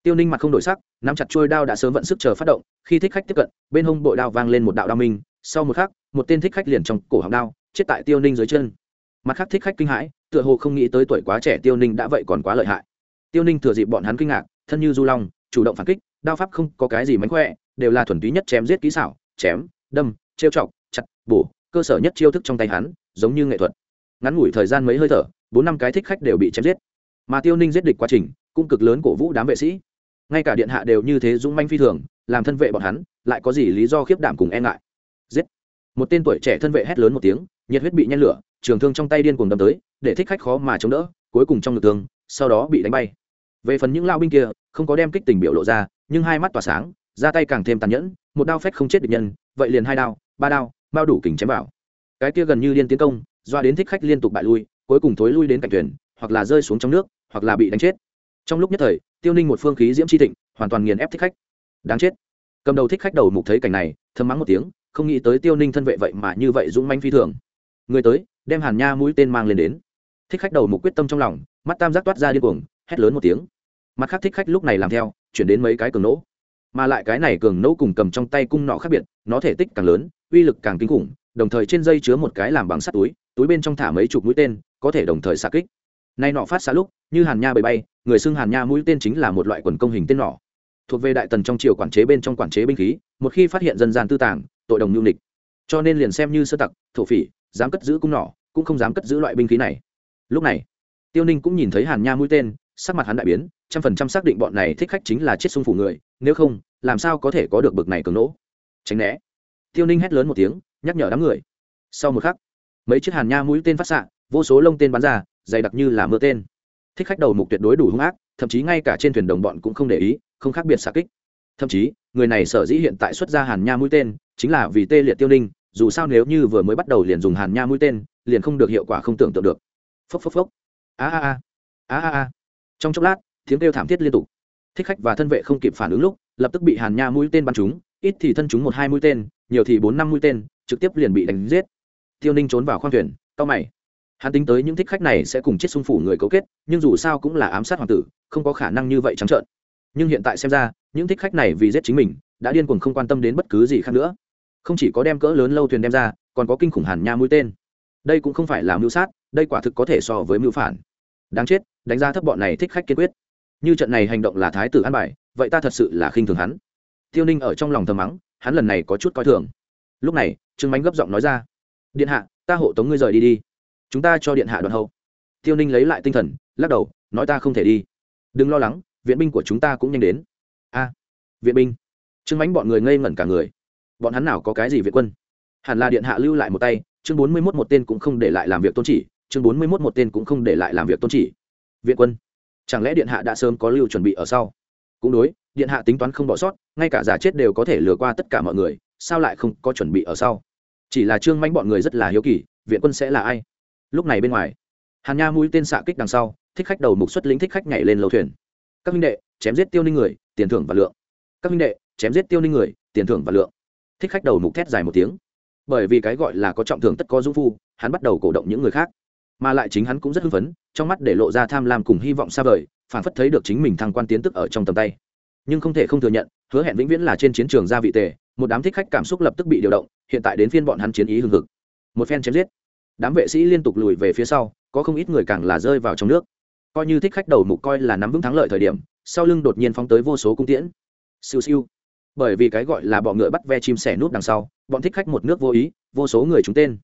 Tiêu ninh mặt không đổi sắc, nắm chặt trôi đao đã sớm vận sức chờ phát động, khi thích khách tiếp cận, bên hông bội đao vang lên một đạo đao minh, sau một khắc, một tên thích khách liền trong cổ họng đao, chết tại tiêu ninh dưới chân mặt khác thích khách kinh hãi, tựa hồ không nghĩ tới tuổi quá trẻ tiêu ninh đã vậy còn quá lợi hại. Tiêu ninh thừa dịp bọn hắn kinh ngạc, thân như du long, chủ động phản kích, đao pháp không có cái gì mánh khỏe, đều là thuần túy nhất chém giết kỹ xảo, chém, đâm, trêu chọc, chặt, bổ, cơ sở nhất chiêu thức trong tay hắn, giống như nghệ thuật. Ngắn ngủi thời gian mấy hơi thở, bốn năm cái thích khách đều bị chém giết. Mà tiêu ninh giết địch quá trình, cũng cực lớn cổ vũ đám vệ sĩ. Ngay cả điện hạ đều như thế dũng manh phi thường, làm thân vệ bọn hắn, lại có gì lý do khiếp đảm cùng e ngại? Giết. Một tên tuổi trẻ thân vệ hét lớn một tiếng nhiệt huyết bị nhen lửa, trường thương trong tay điên cuồng đâm tới, để thích khách khó mà chống đỡ, cuối cùng trong ngực thương, sau đó bị đánh bay. Về phần những lao binh kia, không có đem kích tình biểu lộ ra, nhưng hai mắt tỏa sáng, ra tay càng thêm tàn nhẫn, một đao phách không chết địch nhân, vậy liền hai đao, ba đao bao đủ kình chém vào. Cái kia gần như liên tiến công, doa đến thích khách liên tục bại lui, cuối cùng thối lui đến cạnh thuyền, hoặc là rơi xuống trong nước, hoặc là bị đánh chết. Trong lúc nhất thời, tiêu ninh một phương khí diễm chi thịnh, hoàn toàn nghiền ép thích khách. Đáng chết. Cầm đầu thích khách đầu mục thấy cảnh này thơm mắng một tiếng, không nghĩ tới tiêu ninh thân vệ vậy mà như vậy dũng manh phi thường người tới, đem hàn nha mũi tên mang lên đến. Thích khách đầu mục quyết tâm trong lòng, mắt tam giác toát ra điên cuồng, hét lớn một tiếng. Mặt khác thích khách lúc này làm theo, chuyển đến mấy cái cường nỗ. Mà lại cái này cường nỗ cùng cầm trong tay cung nọ khác biệt, nó thể tích càng lớn, uy lực càng kinh khủng, đồng thời trên dây chứa một cái làm bằng sắt túi túi bên trong thả mấy chục mũi tên, có thể đồng thời xạ kích. Nay nọ phát xạ lúc, như hàn nha bầy bay, người xưng hàn nha mũi tên chính là một loại quần công hình tên nọ. Thuộc về đại tần trong triều quản chế bên trong quản chế binh khí, một khi phát hiện dân gian tư tàng, tội đồng nhu nịch. Cho nên liền xem như sơ tặc, thổ phỉ dám cất giữ cung nỏ, cũng không dám cất giữ loại binh khí này. Lúc này, tiêu ninh cũng nhìn thấy hàn nha mũi tên, sắc mặt hắn đại biến, trăm phần trăm xác định bọn này thích khách chính là chết xung phủ người, nếu không, làm sao có thể có được bực này cường nỗ? Tránh né. Tiêu ninh hét lớn một tiếng, nhắc nhở đám người. Sau một khắc, mấy chiếc hàn nha mũi tên phát xạ, vô số lông tên bắn ra, dày đặc như là mưa tên. Thích khách đầu mục tuyệt đối đủ hung ác, thậm chí ngay cả trên thuyền đồng bọn cũng không để ý, không khác biệt xạ kích. Thậm chí, người này sở dĩ hiện tại xuất ra hàn nha mũi tên, chính là vì tê liệt tiêu ninh dù sao nếu như vừa mới bắt đầu liền dùng hàn nha mũi tên, liền không được hiệu quả không tưởng tượng được. Phốc phốc phốc. A a a. A a a. Trong chốc lát, tiếng kêu thảm thiết liên tục. Thích khách và thân vệ không kịp phản ứng lúc, lập tức bị hàn nha mũi tên bắn trúng, ít thì thân chúng một hai mũi tên, nhiều thì bốn năm mũi tên, trực tiếp liền bị đánh giết. Tiêu ninh trốn vào khoang thuyền cao mày. Hắn tính tới những thích khách này sẽ cùng chết xung phủ người cấu kết, nhưng dù sao cũng là ám sát hoàng tử, không có khả năng như vậy trắng trợn. Nhưng hiện tại xem ra, những thích khách này vì giết chính mình, đã điên cuồng không quan tâm đến bất cứ gì khác nữa không chỉ có đem cỡ lớn lâu thuyền đem ra, còn có kinh khủng hàn nha mũi tên. Đây cũng không phải là mưu sát, đây quả thực có thể so với mưu phản. Đáng chết, đánh giá thấp bọn này thích khách kiên quyết. Như trận này hành động là thái tử an bài, vậy ta thật sự là khinh thường hắn. Tiêu ninh ở trong lòng thầm mắng, hắn lần này có chút coi thường. Lúc này, trương bánh gấp giọng nói ra, điện hạ, ta hộ tống ngươi rời đi đi. Chúng ta cho điện hạ đoàn hậu. Tiêu ninh lấy lại tinh thần, lắc đầu, nói ta không thể đi. Đừng lo lắng, viện binh của chúng ta cũng nhanh đến. A, viện binh. Trương bánh bọn người ngây ngẩn cả người bọn hắn nào có cái gì viện quân? Hẳn là điện hạ lưu lại một tay, chương bốn mươi mốt một tên cũng không để lại làm việc tôn chỉ, chương bốn mươi mốt một tên cũng không để lại làm việc tôn chỉ. Viện quân, chẳng lẽ điện hạ đã sớm có lưu chuẩn bị ở sau? Cũng đối, điện hạ tính toán không bỏ sót, ngay cả giả chết đều có thể lừa qua tất cả mọi người, sao lại không có chuẩn bị ở sau? Chỉ là trương manh bọn người rất là hiếu kỳ, viện quân sẽ là ai? Lúc này bên ngoài, hàn nha mũi tên xạ kích đằng sau, thích khách đầu mục xuất lính thích khách nhảy lên lầu thuyền. Các minh đệ, chém giết tiêu ninh người, tiền thưởng và lượng. Các minh đệ, chém giết tiêu ninh người, tiền thưởng và lượng thích khách đầu mục thét dài một tiếng. Bởi vì cái gọi là có trọng thưởng tất có dũng phu, hắn bắt đầu cổ động những người khác. Mà lại chính hắn cũng rất hưng phấn, trong mắt để lộ ra tham lam cùng hy vọng xa vời, phản phất thấy được chính mình thăng quan tiến tức ở trong tầm tay. Nhưng không thể không thừa nhận, hứa hẹn vĩnh viễn là trên chiến trường gia vị tề, một đám thích khách cảm xúc lập tức bị điều động, hiện tại đến phiên bọn hắn chiến ý hưng hực. Một phen chém giết, đám vệ sĩ liên tục lùi về phía sau, có không ít người càng là rơi vào trong nước. Coi như thích khách đầu mục coi là nắm vững thắng lợi thời điểm, sau lưng đột nhiên phóng tới vô số cung tiễn. Siêu siêu bởi vì cái gọi là bọ ngựa bắt ve chim sẻ nút đằng sau, bọn thích khách một nước vô ý, vô số người trúng tên.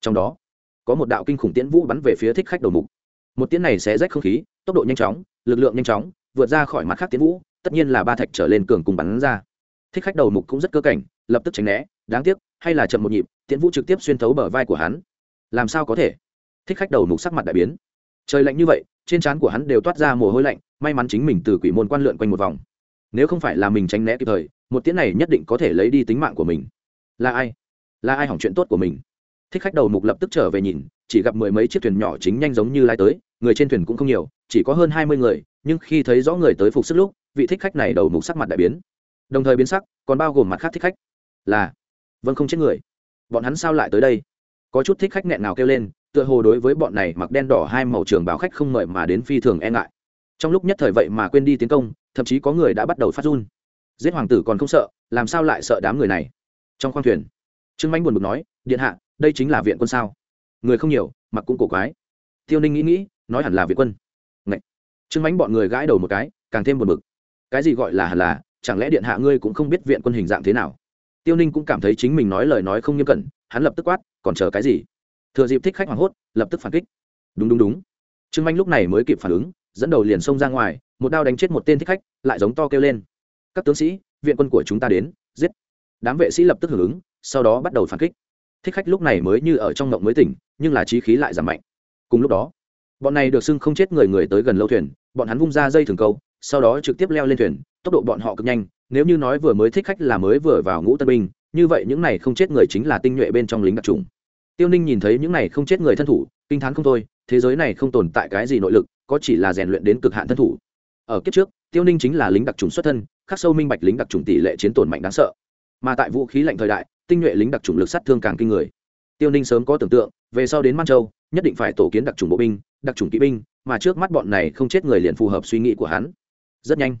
Trong đó, có một đạo kinh khủng tiễn vũ bắn về phía thích khách đầu mục. Một tiễn này sẽ rách không khí, tốc độ nhanh chóng, lực lượng nhanh chóng, vượt ra khỏi mặt khác tiễn vũ, tất nhiên là ba thạch trở lên cường cùng bắn ra. Thích khách đầu mục cũng rất cơ cảnh, lập tức tránh né, đáng tiếc, hay là chậm một nhịp, tiễn vũ trực tiếp xuyên thấu bờ vai của hắn. Làm sao có thể? Thích khách đầu mục sắc mặt đại biến. Trời lạnh như vậy, trên trán của hắn đều toát ra mồ hôi lạnh, may mắn chính mình từ quỷ môn quan lượn quanh một vòng nếu không phải là mình tránh né kịp thời, một tiễn này nhất định có thể lấy đi tính mạng của mình. Là ai? Là ai hỏng chuyện tốt của mình? Thích khách đầu mục lập tức trở về nhìn, chỉ gặp mười mấy chiếc thuyền nhỏ chính nhanh giống như lai tới, người trên thuyền cũng không nhiều, chỉ có hơn hai mươi người, nhưng khi thấy rõ người tới phục sức lúc, vị thích khách này đầu mục sắc mặt đại biến. Đồng thời biến sắc, còn bao gồm mặt khác thích khách. Là vâng không chết người. Bọn hắn sao lại tới đây? Có chút thích khách nghẹn nào kêu lên, tựa hồ đối với bọn này mặc đen đỏ hai màu trường báo khách không mời mà đến phi thường e ngại trong lúc nhất thời vậy mà quên đi tiến công, thậm chí có người đã bắt đầu phát run. Giết hoàng tử còn không sợ, làm sao lại sợ đám người này? Trong khoang thuyền, trương manh buồn bực nói, điện hạ, đây chính là viện quân sao? Người không nhiều, mặc cũng cổ quái. Tiêu ninh nghĩ nghĩ, nói hẳn là viện quân. Ngậy. trương mánh bọn người gãi đầu một cái, càng thêm buồn bực. Cái gì gọi là hẳn là, chẳng lẽ điện hạ ngươi cũng không biết viện quân hình dạng thế nào? Tiêu ninh cũng cảm thấy chính mình nói lời nói không nghiêm cẩn, hắn lập tức quát, còn chờ cái gì? Thừa dịp thích khách hoảng hốt, lập tức phản kích. Đúng đúng đúng. Trương manh lúc này mới kịp phản ứng dẫn đầu liền xông ra ngoài, một đao đánh chết một tên thích khách, lại giống to kêu lên. Các tướng sĩ, viện quân của chúng ta đến, giết. Đám vệ sĩ lập tức hưởng ứng, sau đó bắt đầu phản kích. Thích khách lúc này mới như ở trong ngộng mới tỉnh, nhưng là trí khí lại giảm mạnh. Cùng lúc đó, bọn này được xưng không chết người người tới gần lâu thuyền, bọn hắn vung ra dây thường câu, sau đó trực tiếp leo lên thuyền, tốc độ bọn họ cực nhanh, nếu như nói vừa mới thích khách là mới vừa vào ngũ tân binh, như vậy những này không chết người chính là tinh nhuệ bên trong lính đặc trùng tiêu ninh nhìn thấy những này không chết người thân thủ, kinh t h á n không thôi, thế giới này không tồn tại cái gì nội lực có chỉ là rèn luyện đến cực hạn thân thủ. Ở kiếp trước, tiêu ninh chính là lính đặc trùng xuất thân, khắc sâu minh bạch lính đặc trùng tỷ lệ chiến tổn mạnh đáng sợ. Mà tại vũ khí lạnh thời đại, tinh nhuệ lính đặc trùng lực sát thương càng kinh người. Tiêu ninh sớm có tưởng tượng, về sau đến man châu, nhất định phải tổ kiến đặc trùng bộ binh, đặc trùng kỵ binh, mà trước mắt bọn này không chết người liền phù hợp suy nghĩ của hắn. Rất nhanh,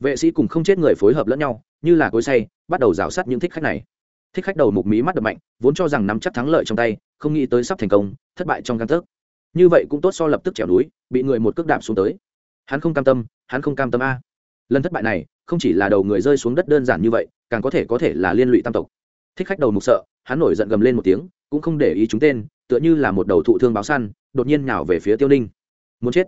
vệ sĩ cùng không chết người phối hợp lẫn nhau, như là cối say, bắt đầu rào sát những thích khách này. Thích khách đầu mục mí mắt đập mạnh, vốn cho rằng nắm chắc thắng lợi trong tay, không nghĩ tới sắp thành công, thất bại trong căn thức như vậy cũng tốt so lập tức trèo núi, bị người một cước đạp xuống tới. Hắn không cam tâm, hắn không cam tâm a. Lần thất bại này, không chỉ là đầu người rơi xuống đất đơn giản như vậy, càng có thể có thể là liên lụy tam tộc. Thích khách đầu mục sợ, hắn nổi giận gầm lên một tiếng, cũng không để ý chúng tên, tựa như là một đầu thụ thương báo săn, đột nhiên nào về phía tiêu ninh. Muốn chết.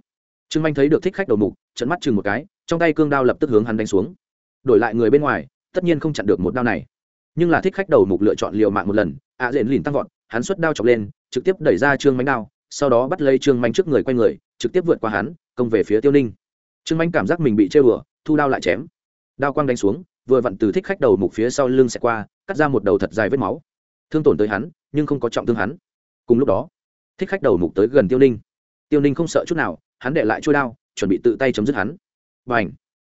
Trương manh thấy được thích khách đầu mục trận mắt chừng một cái, trong tay cương đao lập tức hướng hắn đánh xuống. Đổi lại người bên ngoài, tất nhiên không chặn được một đao này. Nhưng là thích khách đầu mục lựa chọn liều mạng một lần, ạ à dện lìn tăng vọt, hắn xuất đao chọc lên, trực tiếp đẩy ra trương mánh đao sau đó bắt lấy trương manh trước người quay người, trực tiếp vượt qua hắn, công về phía tiêu ninh. Trương manh cảm giác mình bị chơi bừa thu đao lại chém. Đao quang đánh xuống, vừa vặn từ thích khách đầu mục phía sau lưng sẽ qua, cắt ra một đầu thật dài vết máu. Thương tổn tới hắn, nhưng không có trọng thương hắn. Cùng lúc đó, thích khách đầu mục tới gần tiêu ninh. Tiêu ninh không sợ chút nào, hắn đệ lại trôi đao, chuẩn bị tự tay chấm dứt hắn. Và ảnh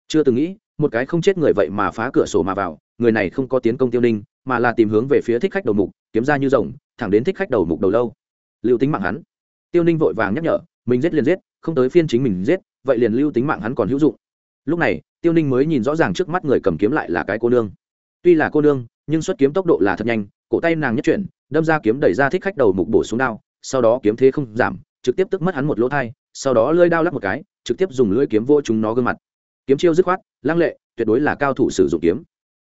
chưa từng nghĩ, một cái không chết người vậy mà phá cửa sổ mà vào, người này không có tiến công tiêu ninh, mà là tìm hướng về phía thích khách đầu mục, kiếm ra như rồng, thẳng đến thích khách đầu mục đầu lâu. Liệu tính mạng hắn tiêu ninh vội vàng nhắc nhở, mình giết liền giết, không tới phiên chính mình giết, vậy liền lưu tính mạng hắn còn hữu dụng. Lúc này, tiêu ninh mới nhìn rõ ràng trước mắt người cầm kiếm lại là cái cô nương. Tuy là cô nương, nhưng xuất kiếm tốc độ là thật nhanh, cổ tay nàng nhất chuyển, đâm ra kiếm đẩy ra thích khách đầu mục bổ xuống đao, sau đó kiếm thế không giảm, trực tiếp tức mất hắn một lỗ thai, sau đó lơi đao lắc một cái, trực tiếp dùng lưỡi kiếm vô chúng nó gương mặt. Kiếm chiêu dứt khoát, lăng lệ, tuyệt đối là cao thủ sử dụng kiếm.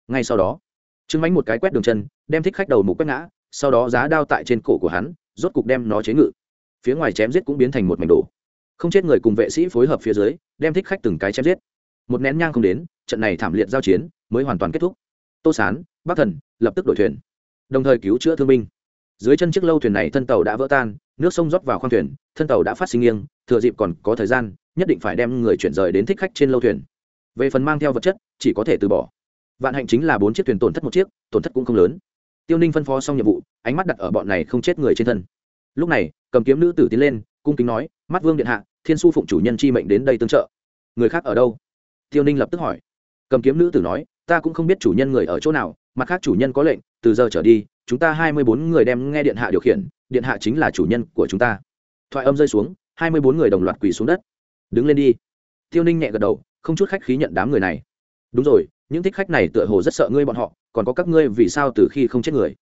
Ngay sau đó, trương mánh một cái quét đường chân, đem thích khách đầu mục quét ngã, sau đó giá đao tại trên cổ của hắn, rốt cục đem nó chế ngự phía ngoài chém giết cũng biến thành một mảnh đổ. Không chết người cùng vệ sĩ phối hợp phía dưới, đem thích khách từng cái chém giết. Một nén nhang không đến, trận này thảm liệt giao chiến mới hoàn toàn kết thúc. Tô sán, bắc thần lập tức đổi thuyền, đồng thời cứu chữa thương binh. Dưới chân chiếc lâu thuyền này thân tàu đã vỡ tan, nước sông rót vào khoang thuyền, thân tàu đã phát sinh nghiêng, thừa dịp còn có thời gian, nhất định phải đem người chuyển rời đến thích khách trên lâu thuyền. Về phần mang theo vật chất, chỉ có thể từ bỏ. Vạn hạnh chính là bốn chiếc thuyền tổn thất một chiếc, tổn thất cũng không lớn. Tiêu ninh phân phó xong nhiệm vụ, ánh mắt đặt ở bọn này không chết người trên thân lúc này, cầm kiếm nữ tử tiến lên, cung kính nói, mắt vương điện hạ, thiên su phụng chủ nhân chi mệnh đến đây tương trợ. Người khác ở đâu? Tiêu ninh lập tức hỏi. Cầm kiếm nữ tử nói, ta cũng không biết chủ nhân người ở chỗ nào, mặt khác chủ nhân có lệnh, từ giờ trở đi, chúng ta hai mươi bốn người đem nghe điện hạ điều khiển, điện hạ chính là chủ nhân của chúng ta. Thoại âm rơi xuống, hai mươi bốn người đồng loạt quỳ xuống đất. Đứng lên đi. Tiêu ninh nhẹ gật đầu, không chút khách khí nhận đám người này. Đúng rồi, những thích khách này tựa hồ rất sợ ngươi bọn họ, còn có các ngươi vì sao từ khi không chết người?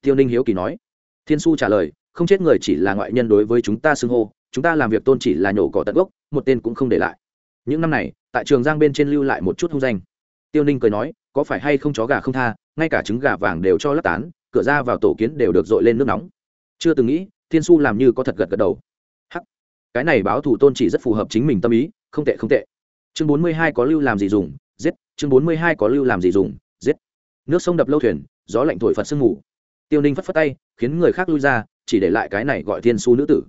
Tiêu ninh hiếu kỳ nói. Thiên su trả lời không chết người chỉ là ngoại nhân đối với chúng ta xưng hô, chúng ta làm việc tôn chỉ là nhổ cỏ tận gốc, một tên cũng không để lại. Những năm này, tại trường giang bên trên lưu lại một chút hung danh. Tiêu ninh cười nói, có phải hay không chó gà không tha, ngay cả trứng gà vàng đều cho lấp tán, cửa ra vào tổ kiến đều được dội lên nước nóng. Chưa từng nghĩ, thiên su làm như có thật gật gật đầu. Hắc. Cái này báo thủ tôn chỉ rất phù hợp chính mình tâm ý, không tệ không tệ. Chương bốn mươi hai có lưu làm gì dùng, giết. Chương bốn mươi hai có lưu làm gì dùng, giết. Nước sông đập lâu thuyền, gió lạnh thổi phật sương ngủ tiêu ninh phất phất tay, khiến người khác lui ra chỉ để lại cái này gọi thiên su nữ tử.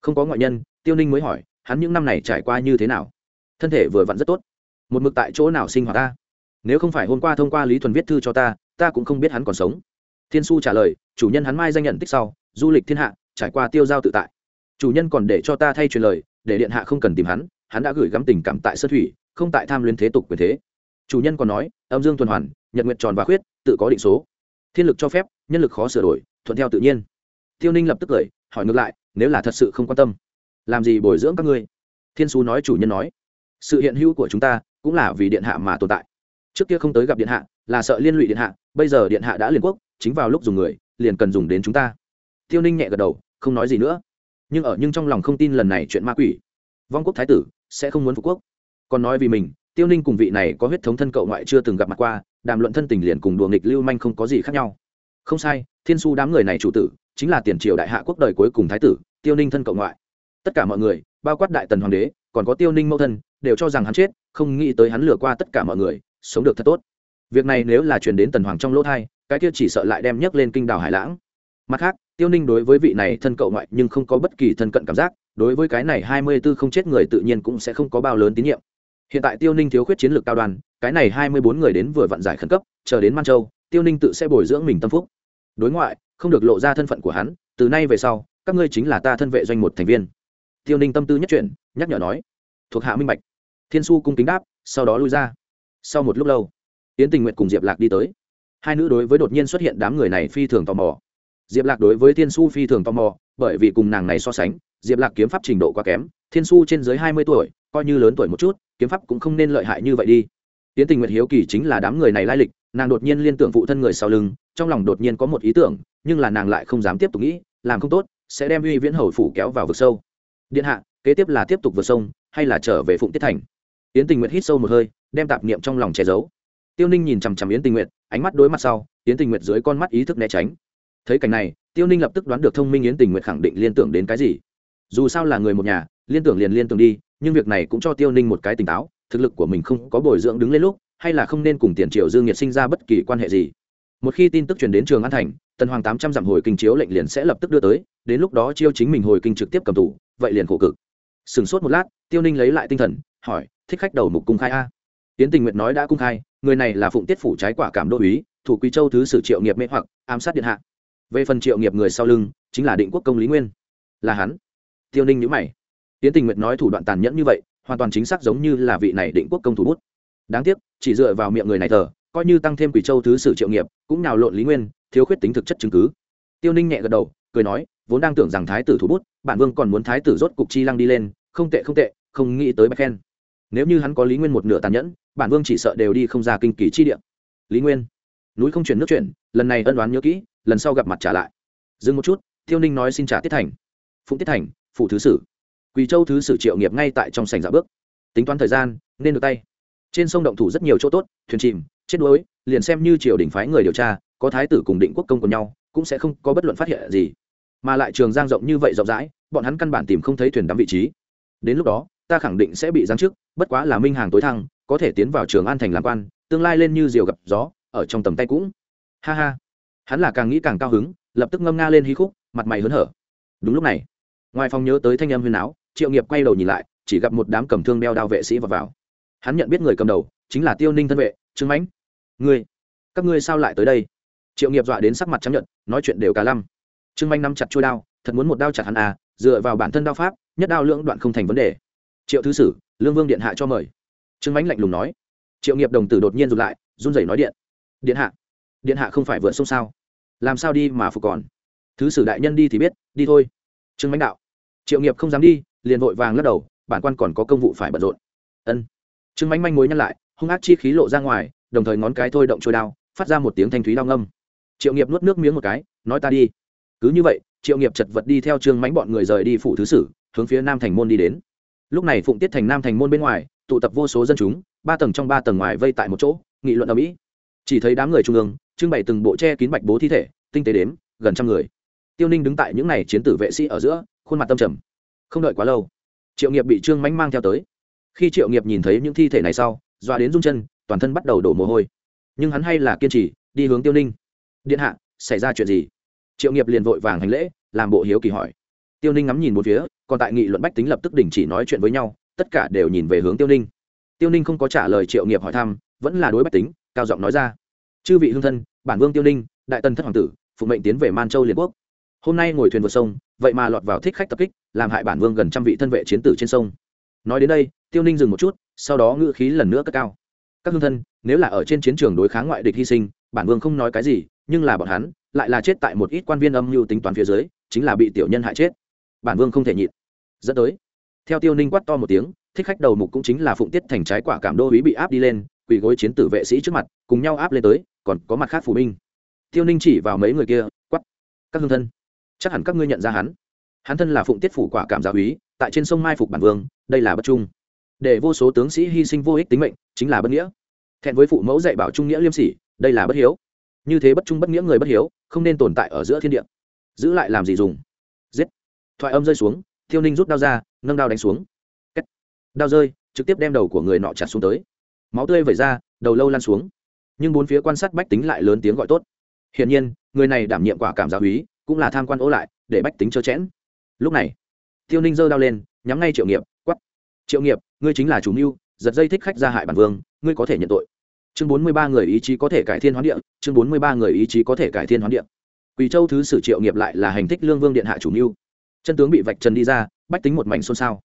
Không có ngoại nhân, tiêu ninh mới hỏi, hắn những năm này trải qua như thế nào? Thân thể vừa vặn rất tốt. Một mực tại chỗ nào sinh hoạt ta? Nếu không phải hôm qua thông qua lý thuần viết thư cho ta ta cũng không biết hắn còn sống. Thiên su trả lời, chủ nhân hắn mai danh nhận tích sau, du lịch thiên hạ, trải qua tiêu giao tự tại. Chủ nhân còn để cho ta thay truyền lời, để điện hạ không cần tìm hắn hắn đã gửi gắm tình cảm tại sơn thủy, không tại tham luyến thế tục quyền thế. Chủ nhân còn nói, âm dương tuần hoàn, nhật nguyện tròn và khuyết, tự có định số. Thiên lực cho phép, nhân lực khó sửa đổi, thuận theo tự nhiên tiêu ninh lập tức cười, hỏi ngược lại, nếu là thật sự không quan tâm, làm gì bồi dưỡng các ngươi? Thiên su nói chủ nhân nói, sự hiện hữu của chúng ta cũng là vì điện hạ mà tồn tại. Trước kia không tới gặp điện hạ, là sợ liên lụy điện hạ, bây giờ điện hạ đã liên quốc, chính vào lúc dùng người, liền cần dùng đến chúng ta. Tiêu ninh nhẹ gật đầu, không nói gì nữa. Nhưng ở nhưng trong lòng không tin lần này chuyện ma quỷ. Vong quốc thái tử sẽ không muốn phục quốc. Còn nói vì mình, tiêu ninh cùng vị này có huyết thống thân cậu ngoại chưa từng gặp mặt qua, đàm luận thân tình liền cùng đùa nghịch lưu manh không có gì khác nhau. Không sai, thiên su đám người này chủ tử chính là tiền triều đại hạ quốc đời cuối cùng thái tử, tiêu ninh thân cậu ngoại. Tất cả mọi người, bao quát đại tần hoàng đế, còn có tiêu ninh mẫu thân, đều cho rằng hắn chết, không nghĩ tới hắn lừa qua tất cả mọi người, sống được thật tốt. Việc này nếu là chuyển đến tần hoàng trong lỗ thai, cái kia chỉ sợ lại đem nhấc lên kinh đảo hải lãng. Mặt khác, tiêu ninh đối với vị này thân cậu ngoại nhưng không có bất kỳ thân cận cảm giác, đối với cái này hai mươi 24 không chết người tự nhiên cũng sẽ không có bao lớn tín nhiệm. Hiện tại tiêu ninh thiếu khuyết chiến lược cao đoàn, cái này hai mươi bốn người đến vừa vặn giải khẩn cấp, chờ đến man châu, tiêu ninh tự sẽ bồi dưỡng mình tâm phúc. Đối ngoại không được lộ ra thân phận của hắn, từ nay về sau, các ngươi chính là ta thân vệ doanh một thành viên. Tiêu ninh tâm tư nhất chuyển, nhắc nhở nói, thuộc hạ minh bạch. Thiên su cung kính đáp, sau đó lui ra. Sau một lúc lâu, yến tình nguyện cùng diệp lạc đi tới. Hai nữ đối với đột nhiên xuất hiện đám người này phi thường tò mò. Diệp lạc đối với thiên su phi thường tò mò, bởi vì cùng nàng này so sánh, diệp lạc kiếm pháp trình độ quá kém, thiên su trên dưới hai mươi tuổi, coi như lớn tuổi một chút, kiếm pháp cũng không nên lợi hại như vậy đi. Yến tình nguyện hiếu kỳ chính là đám người này lai lịch, nàng đột nhiên liên tưởng phụ thân người sau lưng, trong lòng đột nhiên có một ý tưởng nhưng là nàng lại không dám tiếp tục nghĩ, làm không tốt, sẽ đem uy viễn hầu phủ kéo vào vực sâu. Điện hạ, kế tiếp là tiếp tục vượt sông, hay là trở về phụng tiết thành? Yến tình nguyện hít sâu một hơi, đem tạp niệm trong lòng che giấu. Tiêu ninh nhìn chằm chằm yến tình nguyện ánh mắt đối mặt sau, yến tình nguyện dưới con mắt ý thức né tránh. Thấy cảnh này, tiêu ninh lập tức đoán được thông minh yến tình nguyện khẳng định liên tưởng đến cái gì. Dù sao là người một nhà, liên tưởng liền liên tưởng đi, nhưng việc này cũng cho tiêu ninh một cái tỉnh táo, thực lực của mình không có bồi dưỡng đứng lên lúc, hay là không nên cùng tiền triệu dương nhiệt sinh ra bất kỳ quan hệ gì. Một khi tin tức truyền đến trường an thành tần hoàng tám trăm dặm hồi kinh chiếu lệnh liền sẽ lập tức đưa tới, đến lúc đó chiêu chính mình hồi kinh trực tiếp cầm tủ vậy liền khổ cực. Sửng sốt một lát, tiêu ninh lấy lại tinh thần, hỏi, thích khách đầu mục cung khai a? Tiến tình nguyện nói đã cung khai, người này là phụng tiết phủ trái quả cảm đô úy, thủ quý châu thứ sử triệu nghiệp mê hoặc, ám sát điện hạ. Về phần triệu nghiệp người sau lưng, chính là định quốc công lý nguyên. Là hắn? Tiêu ninh nhữ mày. Tiến tình nguyện nói thủ đoạn tàn nhẫn như vậy, hoàn toàn chính xác giống như là vị này định quốc công thủ bút. Đáng tiếc, chỉ dựa vào miệng người này thờ, coi như tăng thêm quỷ châu thứ sử triệu nghiệp, cũng nào lộn lý nguyên thiếu khuyết tính thực chất chứng cứ. Tiêu ninh nhẹ gật đầu, cười nói, vốn đang tưởng rằng thái tử thủ bút, bản vương còn muốn thái tử rốt cục chi lăng đi lên, không tệ không tệ, không nghĩ tới bạch khen. Nếu như hắn có lý nguyên một nửa tàn nhẫn, bản vương chỉ sợ đều đi không ra kinh kỳ chi địa. Lý nguyên, núi không chuyển nước chuyển, lần này ân đoán nhớ kỹ, lần sau gặp mặt trả lại. Dừng một chút, tiêu ninh nói xin trả tiết thành. Phụng tiết thành phụ thứ sử. Quỳ châu thứ sử triệu nghiệp ngay tại trong sảnh dạ bước. Tính toán thời gian, nên được tay. Trên sông động thủ rất nhiều chỗ tốt, thuyền chìm, chết đuối, liền xem như triều đình phái người điều tra có thái tử cùng định quốc công của nhau, cũng sẽ không có bất luận phát hiện gì. Mà lại trường giang rộng như vậy rộng rãi, bọn hắn căn bản tìm không thấy thuyền đắm vị trí. Đến lúc đó, ta khẳng định sẽ bị giáng chức, bất quá là minh hàng tối thăng, có thể tiến vào trường an thành làm quan, tương lai lên như diều gặp gió, ở trong tầm tay cũng. Ha ha. Hắn là càng nghĩ càng cao hứng, lập tức ngâm nga lên hí khúc, mặt mày hớn hở. Đúng lúc này, ngoài phòng nhớ tới thanh âm huyền áo, triệu nghiệp quay đầu nhìn lại, chỉ gặp một đám cầm thương đeo đao vệ sĩ vào vào. Hắn nhận biết người cầm đầu, chính là tiêu ninh thân vệ, trương mãnh. Ngươi, các ngươi sao lại tới đây? Triệu nghiệp dọa đến sắc mặt chấp nhận nói chuyện đều cả lăm. Trương manh nắm chặt chuôi đao, thật muốn một đao chặt hắn à dựa vào bản thân đao pháp, nhất đao lưỡng đoạn không thành vấn đề. Triệu thứ sử, lương vương điện hạ cho mời. Trương mãnh lạnh lùng nói. Triệu nghiệp đồng tử đột nhiên rụt lại, run rẩy nói điện. Điện hạ điện hạ không phải vượt sông sao? Làm sao đi mà phục còn? Thứ sử đại nhân đi thì biết, đi thôi. Trương mãnh đạo. Triệu nghiệp không dám đi, liền vội vàng lắc đầu, bản quan còn có công vụ phải bận rộn. Ân. Trương mãnh manh mối nhăn lại, hung ác chi khí lộ ra ngoài, đồng thời ngón cái thôi động trôi đao, phát ra một tiếng thanh thúy đao ngâm triệu nghiệp nuốt nước miếng một cái, nói ta đi. Cứ như vậy, triệu nghiệp chật vật đi theo trương mánh bọn người rời đi phủ thứ sử, hướng phía nam thành môn đi đến. Lúc này phụng tiết thành nam thành môn bên ngoài, tụ tập vô số dân chúng, ba tầng trong ba tầng ngoài vây tại một chỗ, nghị luận ở mỹ chỉ thấy đám người trung ương, trưng bày từng bộ che kín bạch bố thi thể, tinh tế đếm, gần trăm người. Tiêu ninh đứng tại những n à y chiến tử vệ sĩ ở giữa, khuôn mặt tâm trầm. Không đợi quá lâu, triệu nghiệp bị trương mánh mang theo tới. Khi triệu nghiệp nhìn thấy những thi thể này sau, dọa đến rung chân, toàn thân bắt đầu đổ mồ hôi. Nhưng hắn hay là kiên trì, đi hướng tiêu ninh điện hạ, xảy ra chuyện gì? Triệu nghiệp liền vội vàng hành lễ, làm bộ hiếu kỳ hỏi. Tiêu ninh ngắm nhìn một phía, còn tại nghị luận bách tính lập tức đình chỉ nói chuyện với nhau, tất cả đều nhìn về hướng tiêu ninh. Tiêu ninh không có trả lời triệu nghiệp hỏi thăm, vẫn là đối bách tính, cao giọng nói ra. Chư vị hương thân, bản vương tiêu ninh, đại tần thất hoàng tử, phụ mệnh tiến về man châu liên quốc. Hôm nay ngồi thuyền vượt sông, vậy mà lọt vào thích khách tập kích, làm hại bản vương gần trăm vị thân vệ chiến tử trên sông. Nói đến đây, tiêu ninh dừng một chút, sau đó ngự khí lần nữa cất cao. Các hương thân, nếu là ở trên chiến trường đối kháng ngoại địch hy sinh, bản vương không nói cái gì nhưng là bọn hắn lại là chết tại một ít quan viên âm mưu tính toán phía dưới, chính là bị tiểu nhân hại chết. Bản vương không thể nhịn. Dẫn tới, theo tiêu ninh quát to một tiếng, thích khách đầu mục cũng chính là phụng tiết thành trái quả cảm đô ý bị áp đi lên, quỳ gối chiến tử vệ sĩ trước mặt, cùng nhau áp lên tới, còn có mặt khác phủ binh. Tiêu ninh chỉ vào mấy người kia quắp các hương thân, chắc hẳn các ngươi nhận ra hắn. Hắn thân là phụng tiết phủ quả cảm giáo úy tại trên sông mai phục bản vương, đây là bất trung. Để vô số tướng sĩ hy sinh vô ích tính mệnh, chính là bất nghĩa. Thẹn với phụ mẫu dạy bảo trung nghĩa liêm sỉ, đây là bất hiếu như thế bất trung bất nghĩa người bất hiếu, không nên tồn tại ở giữa thiên địa. Giữ lại làm gì dùng? Giết. Thoại âm rơi xuống, thiêu ninh rút đao ra, nâng đao đánh xuống. Kết. đao rơi, trực tiếp đem đầu của người nọ chặt xuống tới. Máu tươi vẩy ra, đầu lâu lan xuống. Nhưng bốn phía quan sát bách tính lại lớn tiếng gọi tốt. Hiển nhiên, người này đảm nhiệm quả cảm giáo úy cũng là tham quan ố lại, để bách tính trơ chẽn. Lúc này tiêu ninh giơ đao lên, nhắm ngay triệu nghiệp quắp triệu nghiệp, ngươi chính là chủ mưu, giật dây thích khách gia hại bản vương, ngươi có thể nhận tội chương bốn mươi ba người ý chí có thể cải thiên hoán địa, chương bốn mươi ba người ý chí có thể cải thiên hoán địa. Quỳ châu thứ sử triệu nghiệp lại là hành thích lương vương điện hạ chủ mưu. Chân tướng bị vạch trần đi ra, bách tính một mảnh xôn xao.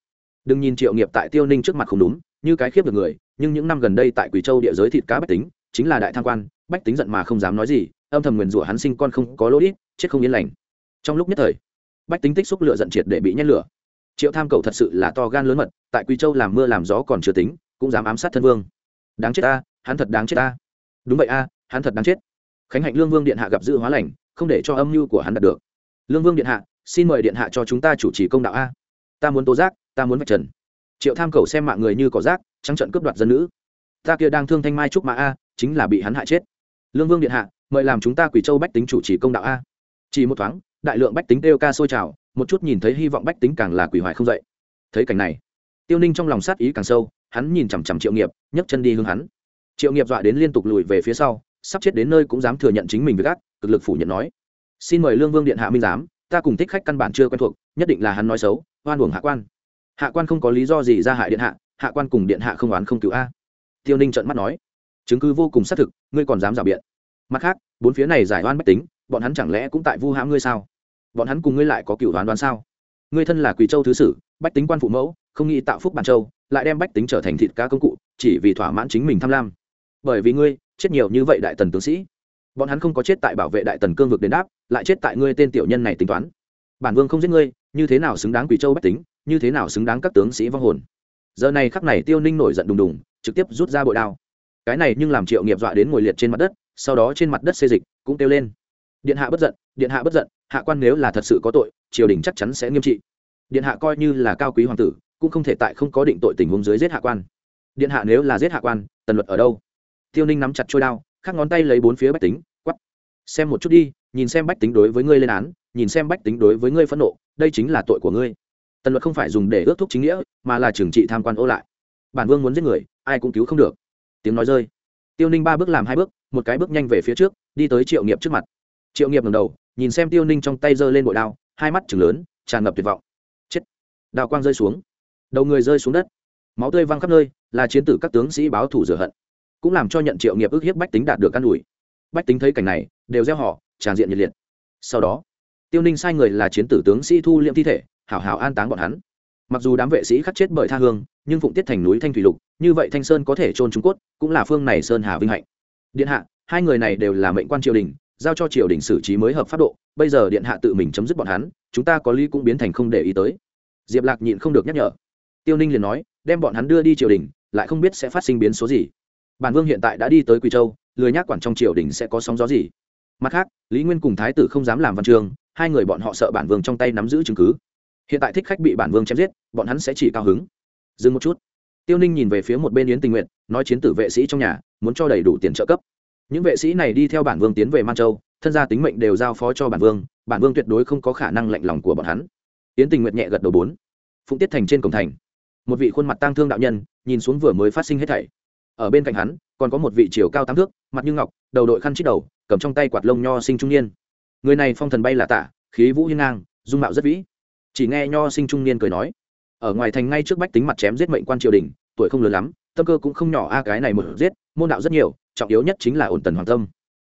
Đừng nhìn triệu nghiệp tại tiêu ninh trước mặt không đúng, như cái khiếp được người, nhưng những năm gần đây tại quỳ châu địa giới thịt cá bách tính, chính là đại tham quan, bách tính giận mà không dám nói gì, âm thầm nguyền rủa hắn sinh con không có lỗ ít chết không yên lành. Trong lúc nhất thời, bách tính tích xúc lửa giận triệt để bị nhét lửa. Triệu tham cầu thật sự là to gan lớn mật, tại quỷ châu làm mưa làm gió còn chưa tính, cũng dám ám sát thân vương. Đáng chết ta hắn thật đáng chết ta. Đúng vậy a, hắn thật đáng chết. Khánh hạnh lương vương điện hạ gặp dự hóa lành, không để cho âm mưu của hắn đạt được. Lương vương điện hạ, xin mời điện hạ cho chúng ta chủ trì công đạo a. Ta muốn tố giác, ta muốn vạch trần. Triệu tham cầu xem mạng người như cỏ rác, trắng trận cướp đoạt dân nữ. Ta kia đang thương thanh mai trúc mã a, chính là bị hắn hại chết. Lương vương điện hạ, mời làm chúng ta quỷ châu bách tính chủ trì công đạo a. Chỉ một thoáng, đại lượng bách tính kêu ca sôi trào, một chút nhìn thấy hy vọng bách tính càng là quỷ hoài không dậy. Thấy cảnh này, tiêu ninh trong lòng sát ý càng sâu, hắn nhìn chằm chằm triệu nghiệp, nhấc chân đi hướng hắn triệu nghiệp dọa đến liên tục lùi về phía sau, sắp chết đến nơi cũng dám thừa nhận chính mình với gác, cực lực phủ nhận nói. Xin mời lương vương điện hạ minh giám, ta cùng thích khách căn bản chưa quen thuộc, nhất định là hắn nói xấu, oan uổng hạ quan. Hạ quan không có lý do gì ra hại điện hạ hạ quan cùng điện hạ không oán không cứu a. Tiêu ninh trợn mắt nói. Chứng cứ vô cùng xác thực, ngươi còn dám rào biện. Mặt khác, bốn phía này giải oan bách tính, bọn hắn chẳng lẽ cũng tại vu hãm ngươi sao? Bọn hắn cùng ngươi lại có cựu đoán đoán sao? Ngươi thân là quỳ châu thứ sử, bách tính quan phụ mẫu, không nghĩ tạo phúc bản châu, lại đem bách tính trở thành thịt cá công cụ, chỉ vì thỏa mãn chính mình tham lam bởi vì ngươi chết nhiều như vậy đại tần tướng sĩ. Bọn hắn không có chết tại bảo vệ đại tần cương vực đền đáp, lại chết tại ngươi tên tiểu nhân này tính toán. Bản vương không giết ngươi, như thế nào xứng đáng quỷ châu bách tính, như thế nào xứng đáng các tướng sĩ vong hồn? Giờ này khắc này tiêu ninh nổi giận đùng đùng, trực tiếp rút ra bội đao. Cái này nhưng làm triệu nghiệp dọa đến ngồi liệt trên mặt đất, sau đó trên mặt đất xê dịch, cũng kêu lên. Điện hạ bất giận, điện hạ bất giận, hạ quan nếu là thật sự có tội, triều đình chắc chắn sẽ nghiêm trị. Điện hạ coi như là cao quý hoàng tử, cũng không thể tại không có định tội tình huống dưới giết hạ quan. Điện hạ nếu là giết hạ quan, tần luật ở đâu? Tiêu ninh nắm chặt trôi đao, khắc ngón tay lấy bốn phía bách tính, quắp. Xem một chút đi, nhìn xem bách tính đối với ngươi lên án, nhìn xem bách tính đối với ngươi phẫn nộ, đây chính là tội của ngươi. Tần luật không phải dùng để ước thúc chính nghĩa, mà là trừng trị tham quan ô lại. Bản vương muốn giết người, ai cũng cứu không được. Tiếng nói rơi. Tiêu ninh ba bước làm hai bước, một cái bước nhanh về phía trước, đi tới triệu nghiệp trước mặt. Triệu nghiệp ngầm đầu, nhìn xem tiêu ninh trong tay giơ lên bội đao, hai mắt chừng lớn, tràn ngập tuyệt vọng. Chết. Đào quang rơi xuống. Đầu người rơi xuống đất. Máu tươi văng khắp nơi, là chiến tử các tướng sĩ báo thủ rửa hận cũng làm cho nhận triệu nghiệp ước hiếp bách tính đạt được căn ủi. Bách tính thấy cảnh này, đều gieo họ, tràn diện nhiệt liệt. Sau đó, tiêu ninh sai người là chiến tử tướng sĩ thu liệm thi thể, hảo hảo an táng bọn hắn. Mặc dù đám vệ sĩ khắc chết bởi tha hương, nhưng phụng tiết thành núi thanh thủy lục, như vậy thanh sơn có thể trôn trung cốt, cũng là phương này sơn hà vinh hạnh. Điện hạ, hai người này đều là mệnh quan triều đình, giao cho triều đình xử trí mới hợp pháp độ, bây giờ điện hạ tự mình chấm dứt bọn hắn, chúng ta có lý cũng biến thành không để ý tới. Diệp lạc nhịn không được nhắc nhở. Tiêu ninh liền nói, đem bọn hắn đưa đi triều đình, lại không biết sẽ phát sinh biến số gì bản vương hiện tại đã đi tới quỳ châu, lười nhác quản trong triều đình sẽ có sóng gió gì. Mặt khác, lý nguyên cùng thái tử không dám làm văn trường, hai người bọn họ sợ bản vương trong tay nắm giữ chứng cứ. Hiện tại thích khách bị bản vương chém giết, bọn hắn sẽ chỉ cao hứng. Dừng một chút. Tiêu ninh nhìn về phía một bên yến tình nguyện nói chiến tử vệ sĩ trong nhà, muốn cho đầy đủ tiền trợ cấp. Những vệ sĩ này đi theo bản vương tiến về man châu, thân gia tính mệnh đều giao phó cho bản vương bản vương tuyệt đối không có khả năng lạnh lòng của bọn hắn. Yến tình nguyện nhẹ gật đầu bốn. Phụng tiết thành trên cổng thành. Một vị khuôn mặt tang thương đạo nhân, nhìn xuống vừa mới phát sinh hết thảy ở bên cạnh hắn, còn có một vị chiều cao tám thước, mặt như ngọc, đầu đội khăn chít đầu, cầm trong tay quạt lông nho sinh trung niên. Người này phong thần bay là tạ, khí vũ hiên ngang, dung mạo rất vĩ. Chỉ nghe nho sinh trung niên cười nói, ở ngoài thành ngay trước bách tính mặt chém giết mệnh quan triều đình, tuổi không lớn lắm, tâm cơ cũng không nhỏ a, cái này một giết, môn đạo rất nhiều, trọng yếu nhất chính là ổn tần hoàng tâm.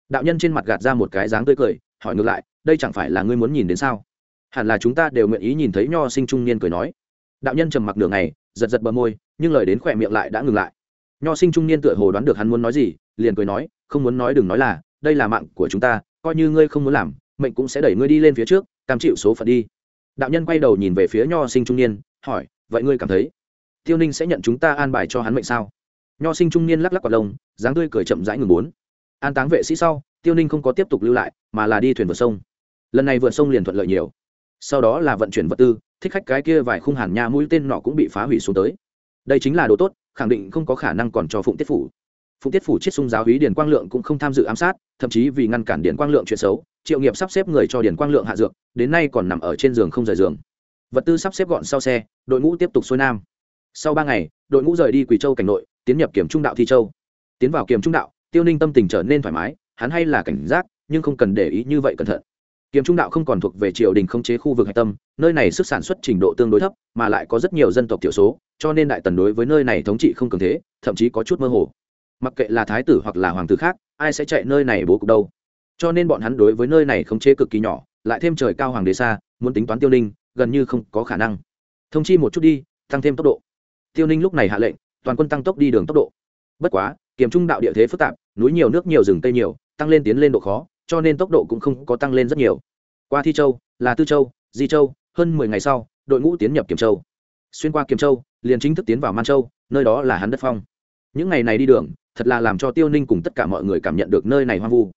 Đạo nhân trên mặt gạt ra một cái dáng tươi cười, hỏi ngược lại, đây chẳng phải là ngươi muốn nhìn đến sao? Hẳn là chúng ta đều nguyện ý nhìn thấy nho sinh trung niên cười nói. Đạo nhân trầm mặc đường này giật giật bờ môi, nhưng lời đến khỏe miệng lại đã ngừng lại nho sinh trung niên tựa hồ đoán được hắn muốn nói gì, liền cười nói, không muốn nói đừng nói là, đây là mạng của chúng ta, coi như ngươi không muốn làm, mệnh cũng sẽ đẩy ngươi đi lên phía trước, cam chịu số phận đi. Đạo nhân quay đầu nhìn về phía nho sinh trung niên, hỏi, vậy ngươi cảm thấy, tiêu ninh sẽ nhận chúng ta an bài cho hắn mệnh sao? Nho sinh trung niên lắc lắc quả lông, dáng tươi cười chậm rãi ngừng bốn. An táng vệ sĩ sau, tiêu ninh không có tiếp tục lưu lại, mà là đi thuyền vượt sông. Lần này vượt sông liền thuận lợi nhiều. Sau đó là vận chuyển vật tư, thích khách cái kia vài khung hàn nha mũi tên nọ cũng bị phá hủy xuống tới. Đây chính là đồ tốt khẳng định không có khả năng còn cho phụng tiết phủ. Phụng tiết phủ chiết sung giáo hí điền quang lượng cũng không tham dự ám sát, thậm chí vì ngăn cản điền quang lượng chuyện xấu, triệu nghiệp sắp xếp người cho điền quang lượng hạ dược, đến nay còn nằm ở trên giường không rời giường. Vật tư sắp xếp gọn sau xe, đội ngũ tiếp tục xuôi nam. Sau ba ngày, đội ngũ rời đi quỳ châu cảnh nội, tiến nhập kiểm trung đạo thi châu. Tiến vào kiểm trung đạo, tiêu ninh tâm tình trở nên thoải mái, hắn hay là cảnh giác, nhưng không cần để ý như vậy cẩn thận kiếm trung đạo không còn thuộc về triều đình không chế khu vực hạch tâm, nơi này sức sản xuất trình độ tương đối thấp, mà lại có rất nhiều dân tộc thiểu số, cho nên đại tần đối với nơi này thống trị không cường thế, thậm chí có chút mơ hồ. Mặc kệ là thái tử hoặc là hoàng tử khác, ai sẽ chạy nơi này bố cục đâu. Cho nên bọn hắn đối với nơi này khống chế cực kỳ nhỏ, lại thêm trời cao hoàng đế xa, muốn tính toán tiêu ninh, gần như không có khả năng. Thông chi một chút đi, tăng thêm tốc độ. Tiêu ninh lúc này hạ lệnh, toàn quân tăng tốc đi đường tốc độ. Bất quá kiểm trung đạo địa thế phức tạp, núi nhiều nước nhiều rừng tây nhiều, tăng lên tiến lên độ khó cho nên tốc độ cũng không có tăng lên rất nhiều. Qua thi châu, là tư châu, di châu, hơn mười ngày sau, đội ngũ tiến nhập kiểm châu. Xuyên qua kiểm châu, liền chính thức tiến vào man châu, nơi đó là hắn đất phong. Những ngày này đi đường, thật là làm cho tiêu ninh cùng tất cả mọi người cảm nhận được nơi này hoang vu.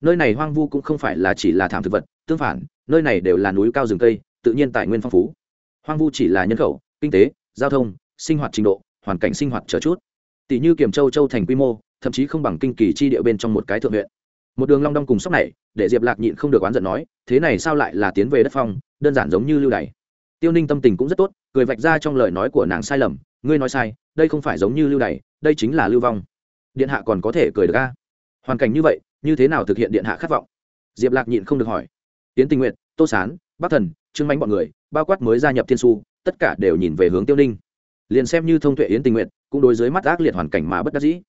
Nơi này hoang vu cũng không phải là chỉ là thảm thực vật, tương phản, nơi này đều là núi cao rừng cây, tự nhiên tài nguyên phong phú. Hoang vu chỉ là nhân khẩu, kinh tế, giao thông, sinh hoạt trình độ, hoàn cảnh sinh hoạt chờ chút. Tỷ như kiểm châu châu thành quy mô, thậm chí không bằng kinh kỳ chi địa bên trong một cái thượng huyện một đường long đong cùng sóc này, để diệp lạc nhịn không được oán giận nói, thế này sao lại là tiến về đất phong, đơn giản giống như lưu đày? Tiêu ninh tâm tình cũng rất tốt, cười vạch ra trong lời nói của nàng sai lầm, ngươi nói sai, đây không phải giống như lưu đày, đây chính là lưu vong. Điện hạ còn có thể cười được ca hoàn cảnh như vậy, như thế nào thực hiện điện hạ khát vọng? Diệp lạc nhịn không được hỏi. Tiến tình nguyện tô sán, bắc thần, trương mánh bọn người, bao quát mới gia nhập thiên su tất cả đều nhìn về hướng tiêu ninh. Liền xem như thông tuệ yến tình nguyện cũng đối dưới mắt ác liệt hoàn cảnh mà bất đắc dĩ.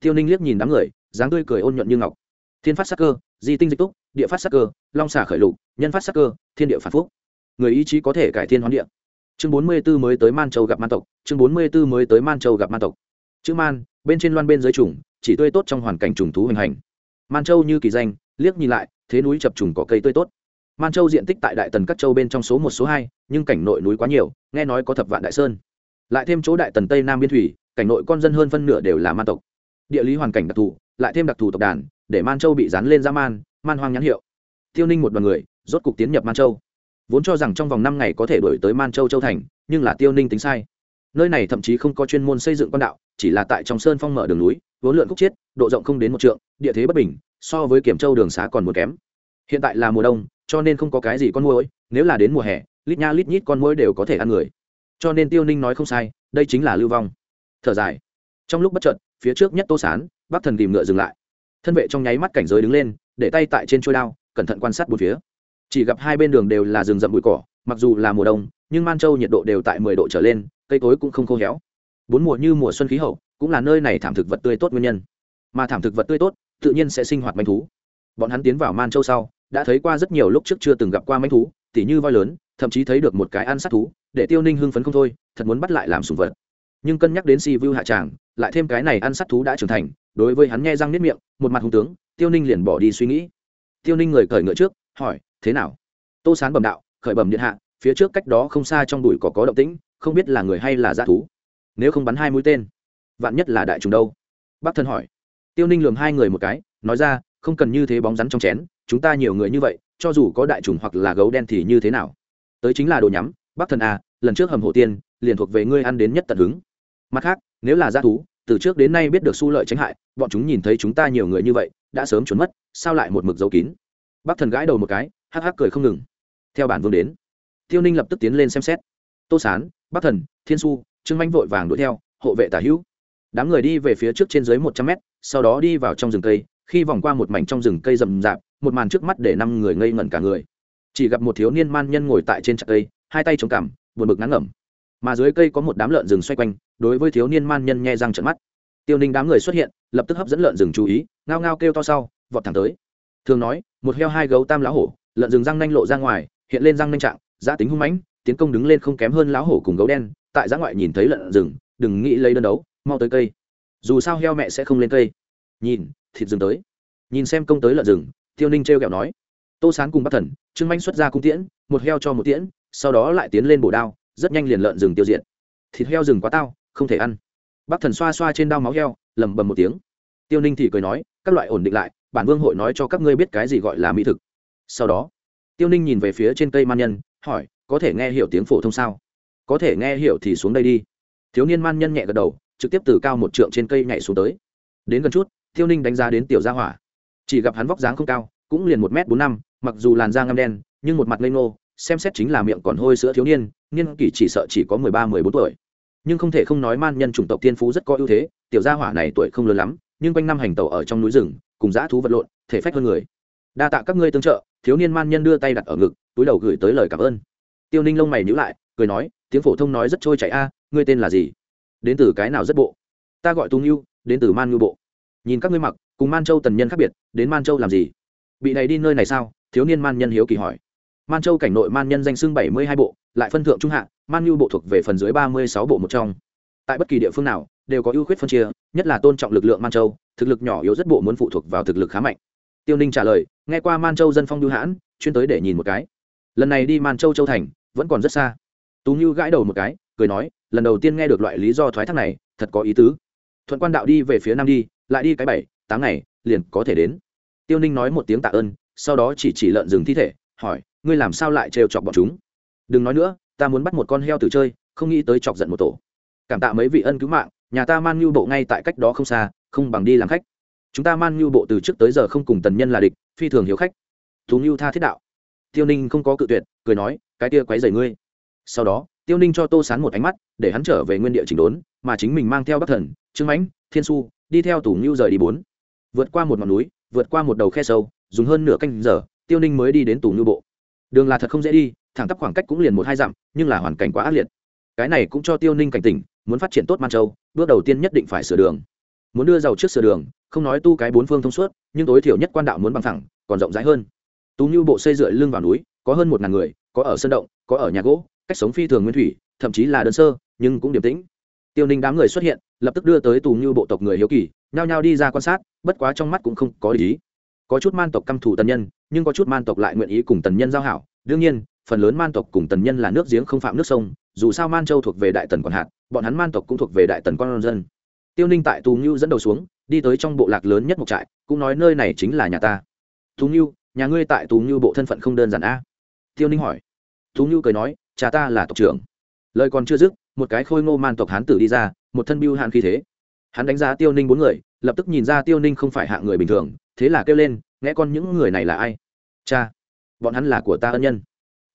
Tiêu ninh liếc nhìn đám người, dáng tươi cười ôn nhuận như ngọc thiên phát sắc cơ, di tinh dịch túc, địa phát sắc cơ, long xả khởi lục, nhân phát sắc cơ, thiên địa phản phúc. Người ý chí có thể cải thiên hoán địa. Chương bốn mươi b ố mới tới man châu gặp man tộc, chương bốn mươi b ố mới tới man châu gặp man tộc. Chữ man, bên trên loan bên dưới trùng, chỉ tươi tốt trong hoàn cảnh trùng thú hình hành. Man châu như kỳ danh, liếc nhìn lại, thế núi chập trùng có cây tươi tốt. Man châu diện tích tại đại tần các châu bên trong số một, số hai, nhưng cảnh nội núi quá nhiều, nghe nói có thập vạn đại sơn. Lại thêm chỗ đại tần tây nam biên thủy, cảnh nội con dân hơn phân nửa đều là man tộc. Địa lý hoàn cảnh đặc thù, lại thêm đặc thù tộc đàn để man châu bị dán lên ra man man hoang nhãn hiệu. Tiêu ninh một đoàn người, rốt cục tiến nhập man châu. Vốn cho rằng trong vòng năm ngày có thể đổi tới man châu châu thành, nhưng là tiêu ninh tính sai. Nơi này thậm chí không có chuyên môn xây dựng quan đạo, chỉ là tại trong sơn phong mở đường núi, vốn lượn khúc chiết, độ rộng không đến một trượng, địa thế bất bình, so với kiểm châu đường xá còn một kém. Hiện tại là mùa đông, cho nên không có cái gì con mối. nếu là đến mùa hè, lít nha lít nhít con mối đều có thể ăn người. Cho nên tiêu ninh nói không sai, đây chính là lưu vong. Thở dài. Trong lúc bất trợt phía trước nhất tô sán, bắc thần tìm ngựa dừng lại thân vệ trong nháy mắt cảnh giới đứng lên, để tay tại trên trôi đao, cẩn thận quan sát bốn phía. Chỉ gặp hai bên đường đều là rừng rậm bụi cỏ, mặc dù là mùa đông, nhưng man châu nhiệt độ đều tại mười độ trở lên, cây cối cũng không khô héo. Bốn mùa như mùa xuân khí hậu, cũng là nơi này thảm thực vật tươi tốt nguyên nhân. Mà thảm thực vật tươi tốt, tự nhiên sẽ sinh hoạt manh thú. Bọn hắn tiến vào man châu sau, đã thấy qua rất nhiều lúc trước chưa từng gặp qua manh thú, tỉ như voi lớn, thậm chí thấy được một cái ăn sát thú, để tiêu ninh hưng phấn không thôi, thật muốn bắt lại làm sùng vật. Nhưng cân nhắc đến si vu hạ tràng lại thêm cái này ăn sát thú đã trưởng thành, đối với hắn nghe răng nếp miệng, một mặt hung tướng, tiêu ninh liền bỏ đi suy nghĩ. Tiêu ninh người cởi ngựa trước, hỏi, thế nào? Tô sán bẩm đạo, khởi bẩm điện hạ, phía trước cách đó không xa trong đùi có có động tĩnh, không biết là người hay là dã thú. Nếu không bắn hai mũi tên, vạn nhất là đại trùng đâu? Bác thân hỏi. Tiêu ninh lường hai người một cái, nói ra, không cần như thế bóng rắn trong chén, chúng ta nhiều người như vậy, cho dù có đại trùng hoặc là gấu đen thì như thế nào? Tới chính là đồ nhắm, bác thần à lần trước hầm hổ tiên, liền thuộc về ngươi ăn đến nhất tận hứng. Mặt khác nếu là g thú, từ trước đến nay biết được su lợi tránh hại, bọn chúng nhìn thấy chúng ta nhiều người như vậy, đã sớm trốn mất, sao lại một mực dấu kín? Bác thần gãi đầu một cái, hắc hắc cười không ngừng. Theo bản vương đến, tiêu ninh lập tức tiến lên xem xét. Tô sán bắc thần, thiên su trương manh vội vàng đuổi theo, hộ vệ tả hữu. Đám người đi về phía trước trên dưới một trăm mét, sau đó đi vào trong rừng cây. Khi vòng qua một mảnh trong rừng cây rậm rạp, một màn trước mắt để năm người ngây ngẩn cả người. Chỉ gặp một thiếu niên man nhân ngồi tại trên trạc cây, hai tay chống cằm, buồn bực ngắn ngẩm mà dưới cây có một đám lợn rừng xoay quanh, đối với thiếu niên man nhân nghe răng trận mắt. Tiêu ninh đám người xuất hiện, lập tức hấp dẫn lợn rừng chú ý, ngao ngao kêu to sau, vọt thẳng tới. Thường nói, một heo hai gấu tam lá hổ, lợn rừng răng nanh lộ ra ngoài, hiện lên răng nanh trạng giã tính hung mãnh, tiến công đứng lên không kém hơn lá hổ cùng gấu đen, tại giã ngoại nhìn thấy lợn rừng, đừng nghĩ lấy đơn đấu, mau tới cây. Dù sao heo mẹ sẽ không lên cây. Nhìn, thịt rừng tới. Nhìn xem công tới lợn rừng, tiêu ninh t r kẹo nói. Tô sán cùng bắt thần, trương manh xuất ra cung tiễn, một heo cho một tiễn, sau đó lại tiến lên bổ đao rất nhanh liền lợn rừng tiêu diệt. Thịt heo rừng quá tao, không thể ăn. Bác thần xoa xoa trên đao máu heo lầm bầm một tiếng. Tiêu ninh thì cười nói, các loại ổn định lại, bản vương hội nói cho các ngươi biết cái gì gọi là mỹ thực. Sau đó, tiêu ninh nhìn về phía trên cây man nhân, hỏi, có thể nghe hiểu tiếng phổ thông sao? Có thể nghe hiểu thì xuống đây đi. Thiếu niên man nhân nhẹ gật đầu, trực tiếp từ cao một trượng trên cây nhảy xuống tới. Đến gần chút, tiêu ninh đánh giá đến tiểu gia hỏa. Chỉ gặp hắn vóc dáng không cao, cũng liền một m bốn năm, mặc dù làn da ngâm đen, nhưng một mặt lây ngô xem xét chính là miệng còn hôi sữa thiếu niên niên kỷ chỉ sợ chỉ có mười ba mười bốn tuổi. Nhưng không thể không nói man nhân chủng tộc tiên phú rất có ưu thế tiểu gia hỏa này tuổi không lớn lắm nhưng quanh năm hành tẩu ở trong núi rừng cùng dã thú vật lộn thể phách hơn người. Đa tạ các ngươi tương trợ thiếu niên man nhân đưa tay đặt ở ngực túi đầu gửi tới lời cảm ơn. Tiêu ninh lông mày nhữ lại cười nói tiếng phổ thông nói rất trôi chảy a ngươi tên là gì? Đến từ cái nào rất bộ? Ta gọi tung yêu, đến từ man ngư bộ. Nhìn các ngươi mặc cùng man châu tần nhân khác biệt đến man châu làm gì? Bị này đi nơi này sao? Thiếu niên man nhân hiếu kỳ hỏi man châu cảnh nội man nhân danh xưng bảy mươi hai bộ, lại phân thượng trung hạ, man nhu bộ thuộc về phần dưới ba mươi sáu bộ một trong. Tại bất kỳ địa phương nào, đều có ưu khuyết phân chia, nhất là tôn trọng lực lượng man châu, thực lực nhỏ yếu rất bộ muốn phụ thuộc vào thực lực khá mạnh. Tiêu ninh trả lời, nghe qua man châu dân phong lưu hãn, chuyên tới để nhìn một cái. Lần này đi man châu châu thành, vẫn còn rất xa. Tú như gãi đầu một cái, cười nói, lần đầu tiên nghe được loại lý do thoái thác này, thật có ý tứ. Thuận quan đạo đi về phía nam đi, lại đi cái bảy, tám ngày, liền có thể đến. Tiêu ninh nói một tiếng tạ ơn, sau đó chỉ chỉ lợn rừng thi thể, hỏi ngươi làm sao lại trêu chọc bọn chúng? Đừng nói nữa, ta muốn bắt một con heo từ chơi, không nghĩ tới chọc giận một tổ. Cảm tạ mấy vị ân cứu mạng, nhà ta man nhu bộ ngay tại cách đó không xa, không bằng đi làm khách. Chúng ta man nhu bộ từ trước tới giờ không cùng tần nhân là địch, phi thường hiếu khách. Thú nhu tha thiết đạo. Tiêu ninh không có cự tuyệt, cười nói, cái kia quấy dày ngươi. Sau đó, tiêu ninh cho tô sán một ánh mắt, để hắn trở về nguyên địa chỉnh đốn, mà chính mình mang theo bắc thần, trương mãnh, thiên su đi theo tủ nhu rời đi bốn. Vượt qua một ngọn núi, vượt qua một đầu khe sâu, dùng hơn nửa canh giờ, tiêu ninh mới đi đến tủ nhu bộ đường là thật không dễ đi, thẳng tắp khoảng cách cũng liền một hai dặm, nhưng là hoàn cảnh quá ác liệt. Cái này cũng cho tiêu ninh cảnh tỉnh, muốn phát triển tốt man châu, bước đầu tiên nhất định phải sửa đường. Muốn đưa giàu trước sửa đường, không nói tu cái bốn phương thông suốt, nhưng tối thiểu nhất quan đạo muốn bằng thẳng, còn rộng rãi hơn. Tú như bộ xây dựa lưng vào núi, có hơn một ngàn người, có ở sân động, có ở nhà gỗ, cách sống phi thường nguyên thủy, thậm chí là đơn sơ, nhưng cũng điềm tĩnh. Tiêu ninh đám người xuất hiện, lập tức đưa tới tù như bộ tộc người hiếu kỳ, nhao nhao đi ra quan sát, bất quá trong mắt cũng không có ý. Có chút man tộc căm thù tân nhân nhưng có chút man tộc lại nguyện ý cùng tần nhân giao hảo. Đương nhiên, phần lớn man tộc cùng tần nhân là nước giếng không phạm nước sông, dù sao man châu thuộc về đại tần còn hạt, bọn hắn man tộc cũng thuộc về đại tần con dân. Tiêu ninh tại tù ngưu dẫn đầu xuống, đi tới trong bộ lạc lớn nhất một trại, cũng nói nơi này chính là nhà ta. Tù ngưu, nhà ngươi tại tù ngưu bộ thân phận không đơn giản a? Tiêu ninh hỏi. Tú ngưu cười nói, cha ta là tộc trưởng. Lời còn chưa dứt, một cái khôi ngô man tộc hán tử đi ra, một thân biêu hạn khí thế. Hắn đánh giá tiêu ninh bốn người, lập tức nhìn ra tiêu ninh không phải hạ người bình thường, thế là kêu lên, nghe con những người này là ai? Cha, bọn hắn là của ta ân nhân.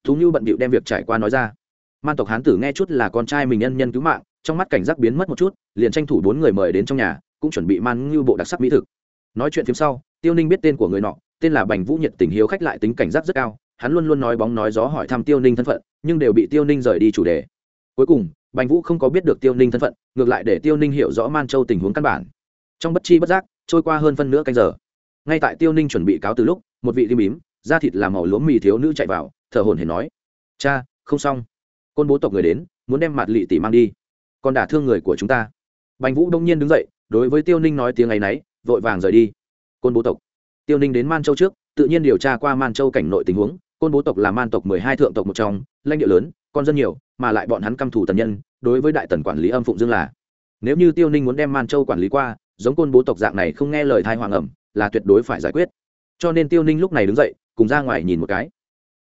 Thú như bận bịu đem việc trải qua nói ra. Man tộc hán tử nghe chút là con trai mình ân nhân cứu mạng, trong mắt cảnh giác biến mất một chút, liền tranh thủ bốn người mời đến trong nhà, cũng chuẩn bị man ngưu bộ đặc sắc mỹ thực. Nói chuyện phía sau, tiêu ninh biết tên của người nọ, tên là bành vũ nhiệt tình hiếu khách lại tính cảnh giác rất cao, hắn luôn luôn nói bóng nói gió hỏi thăm tiêu ninh thân phận, nhưng đều bị tiêu ninh rời đi chủ đề. Cuối cùng, bành vũ không có biết được tiêu ninh thân phận, ngược lại để tiêu ninh hiểu rõ man châu tình huống căn bản. Trong bất chi bất giác, trôi qua hơn phân nửa canh giờ. Ngay tại tiêu ninh chuẩn bị cáo từ lúc, một vị tim bím da thịt làm màu lúa mì thiếu nữ chạy vào, thở hồn hển nói, cha, không xong. Côn bố tộc người đến, muốn đem mặt lị tỷ mang đi. Còn đả thương người của chúng ta. Bành vũ đông nhiên đứng dậy, đối với tiêu ninh nói tiếng ấ y n ấ y vội vàng rời đi. Côn bố tộc. Tiêu ninh đến man châu trước, tự nhiên điều tra qua man châu cảnh nội tình huống. Côn bố tộc là man tộc mười hai thượng tộc một trong, lãnh địa lớn, con dân nhiều, mà lại bọn hắn căm thủ tần nhân, đối với đại tần quản lý âm phụng dương là. Nếu như tiêu ninh muốn đem man châu quản lý qua, giống côn bố tộc dạng này không nghe lời thai hoàng ẩm là tuyệt đối phải giải quyết. Cho nên tiêu ninh lúc này đứng dậy cùng ra ngoài nhìn một cái.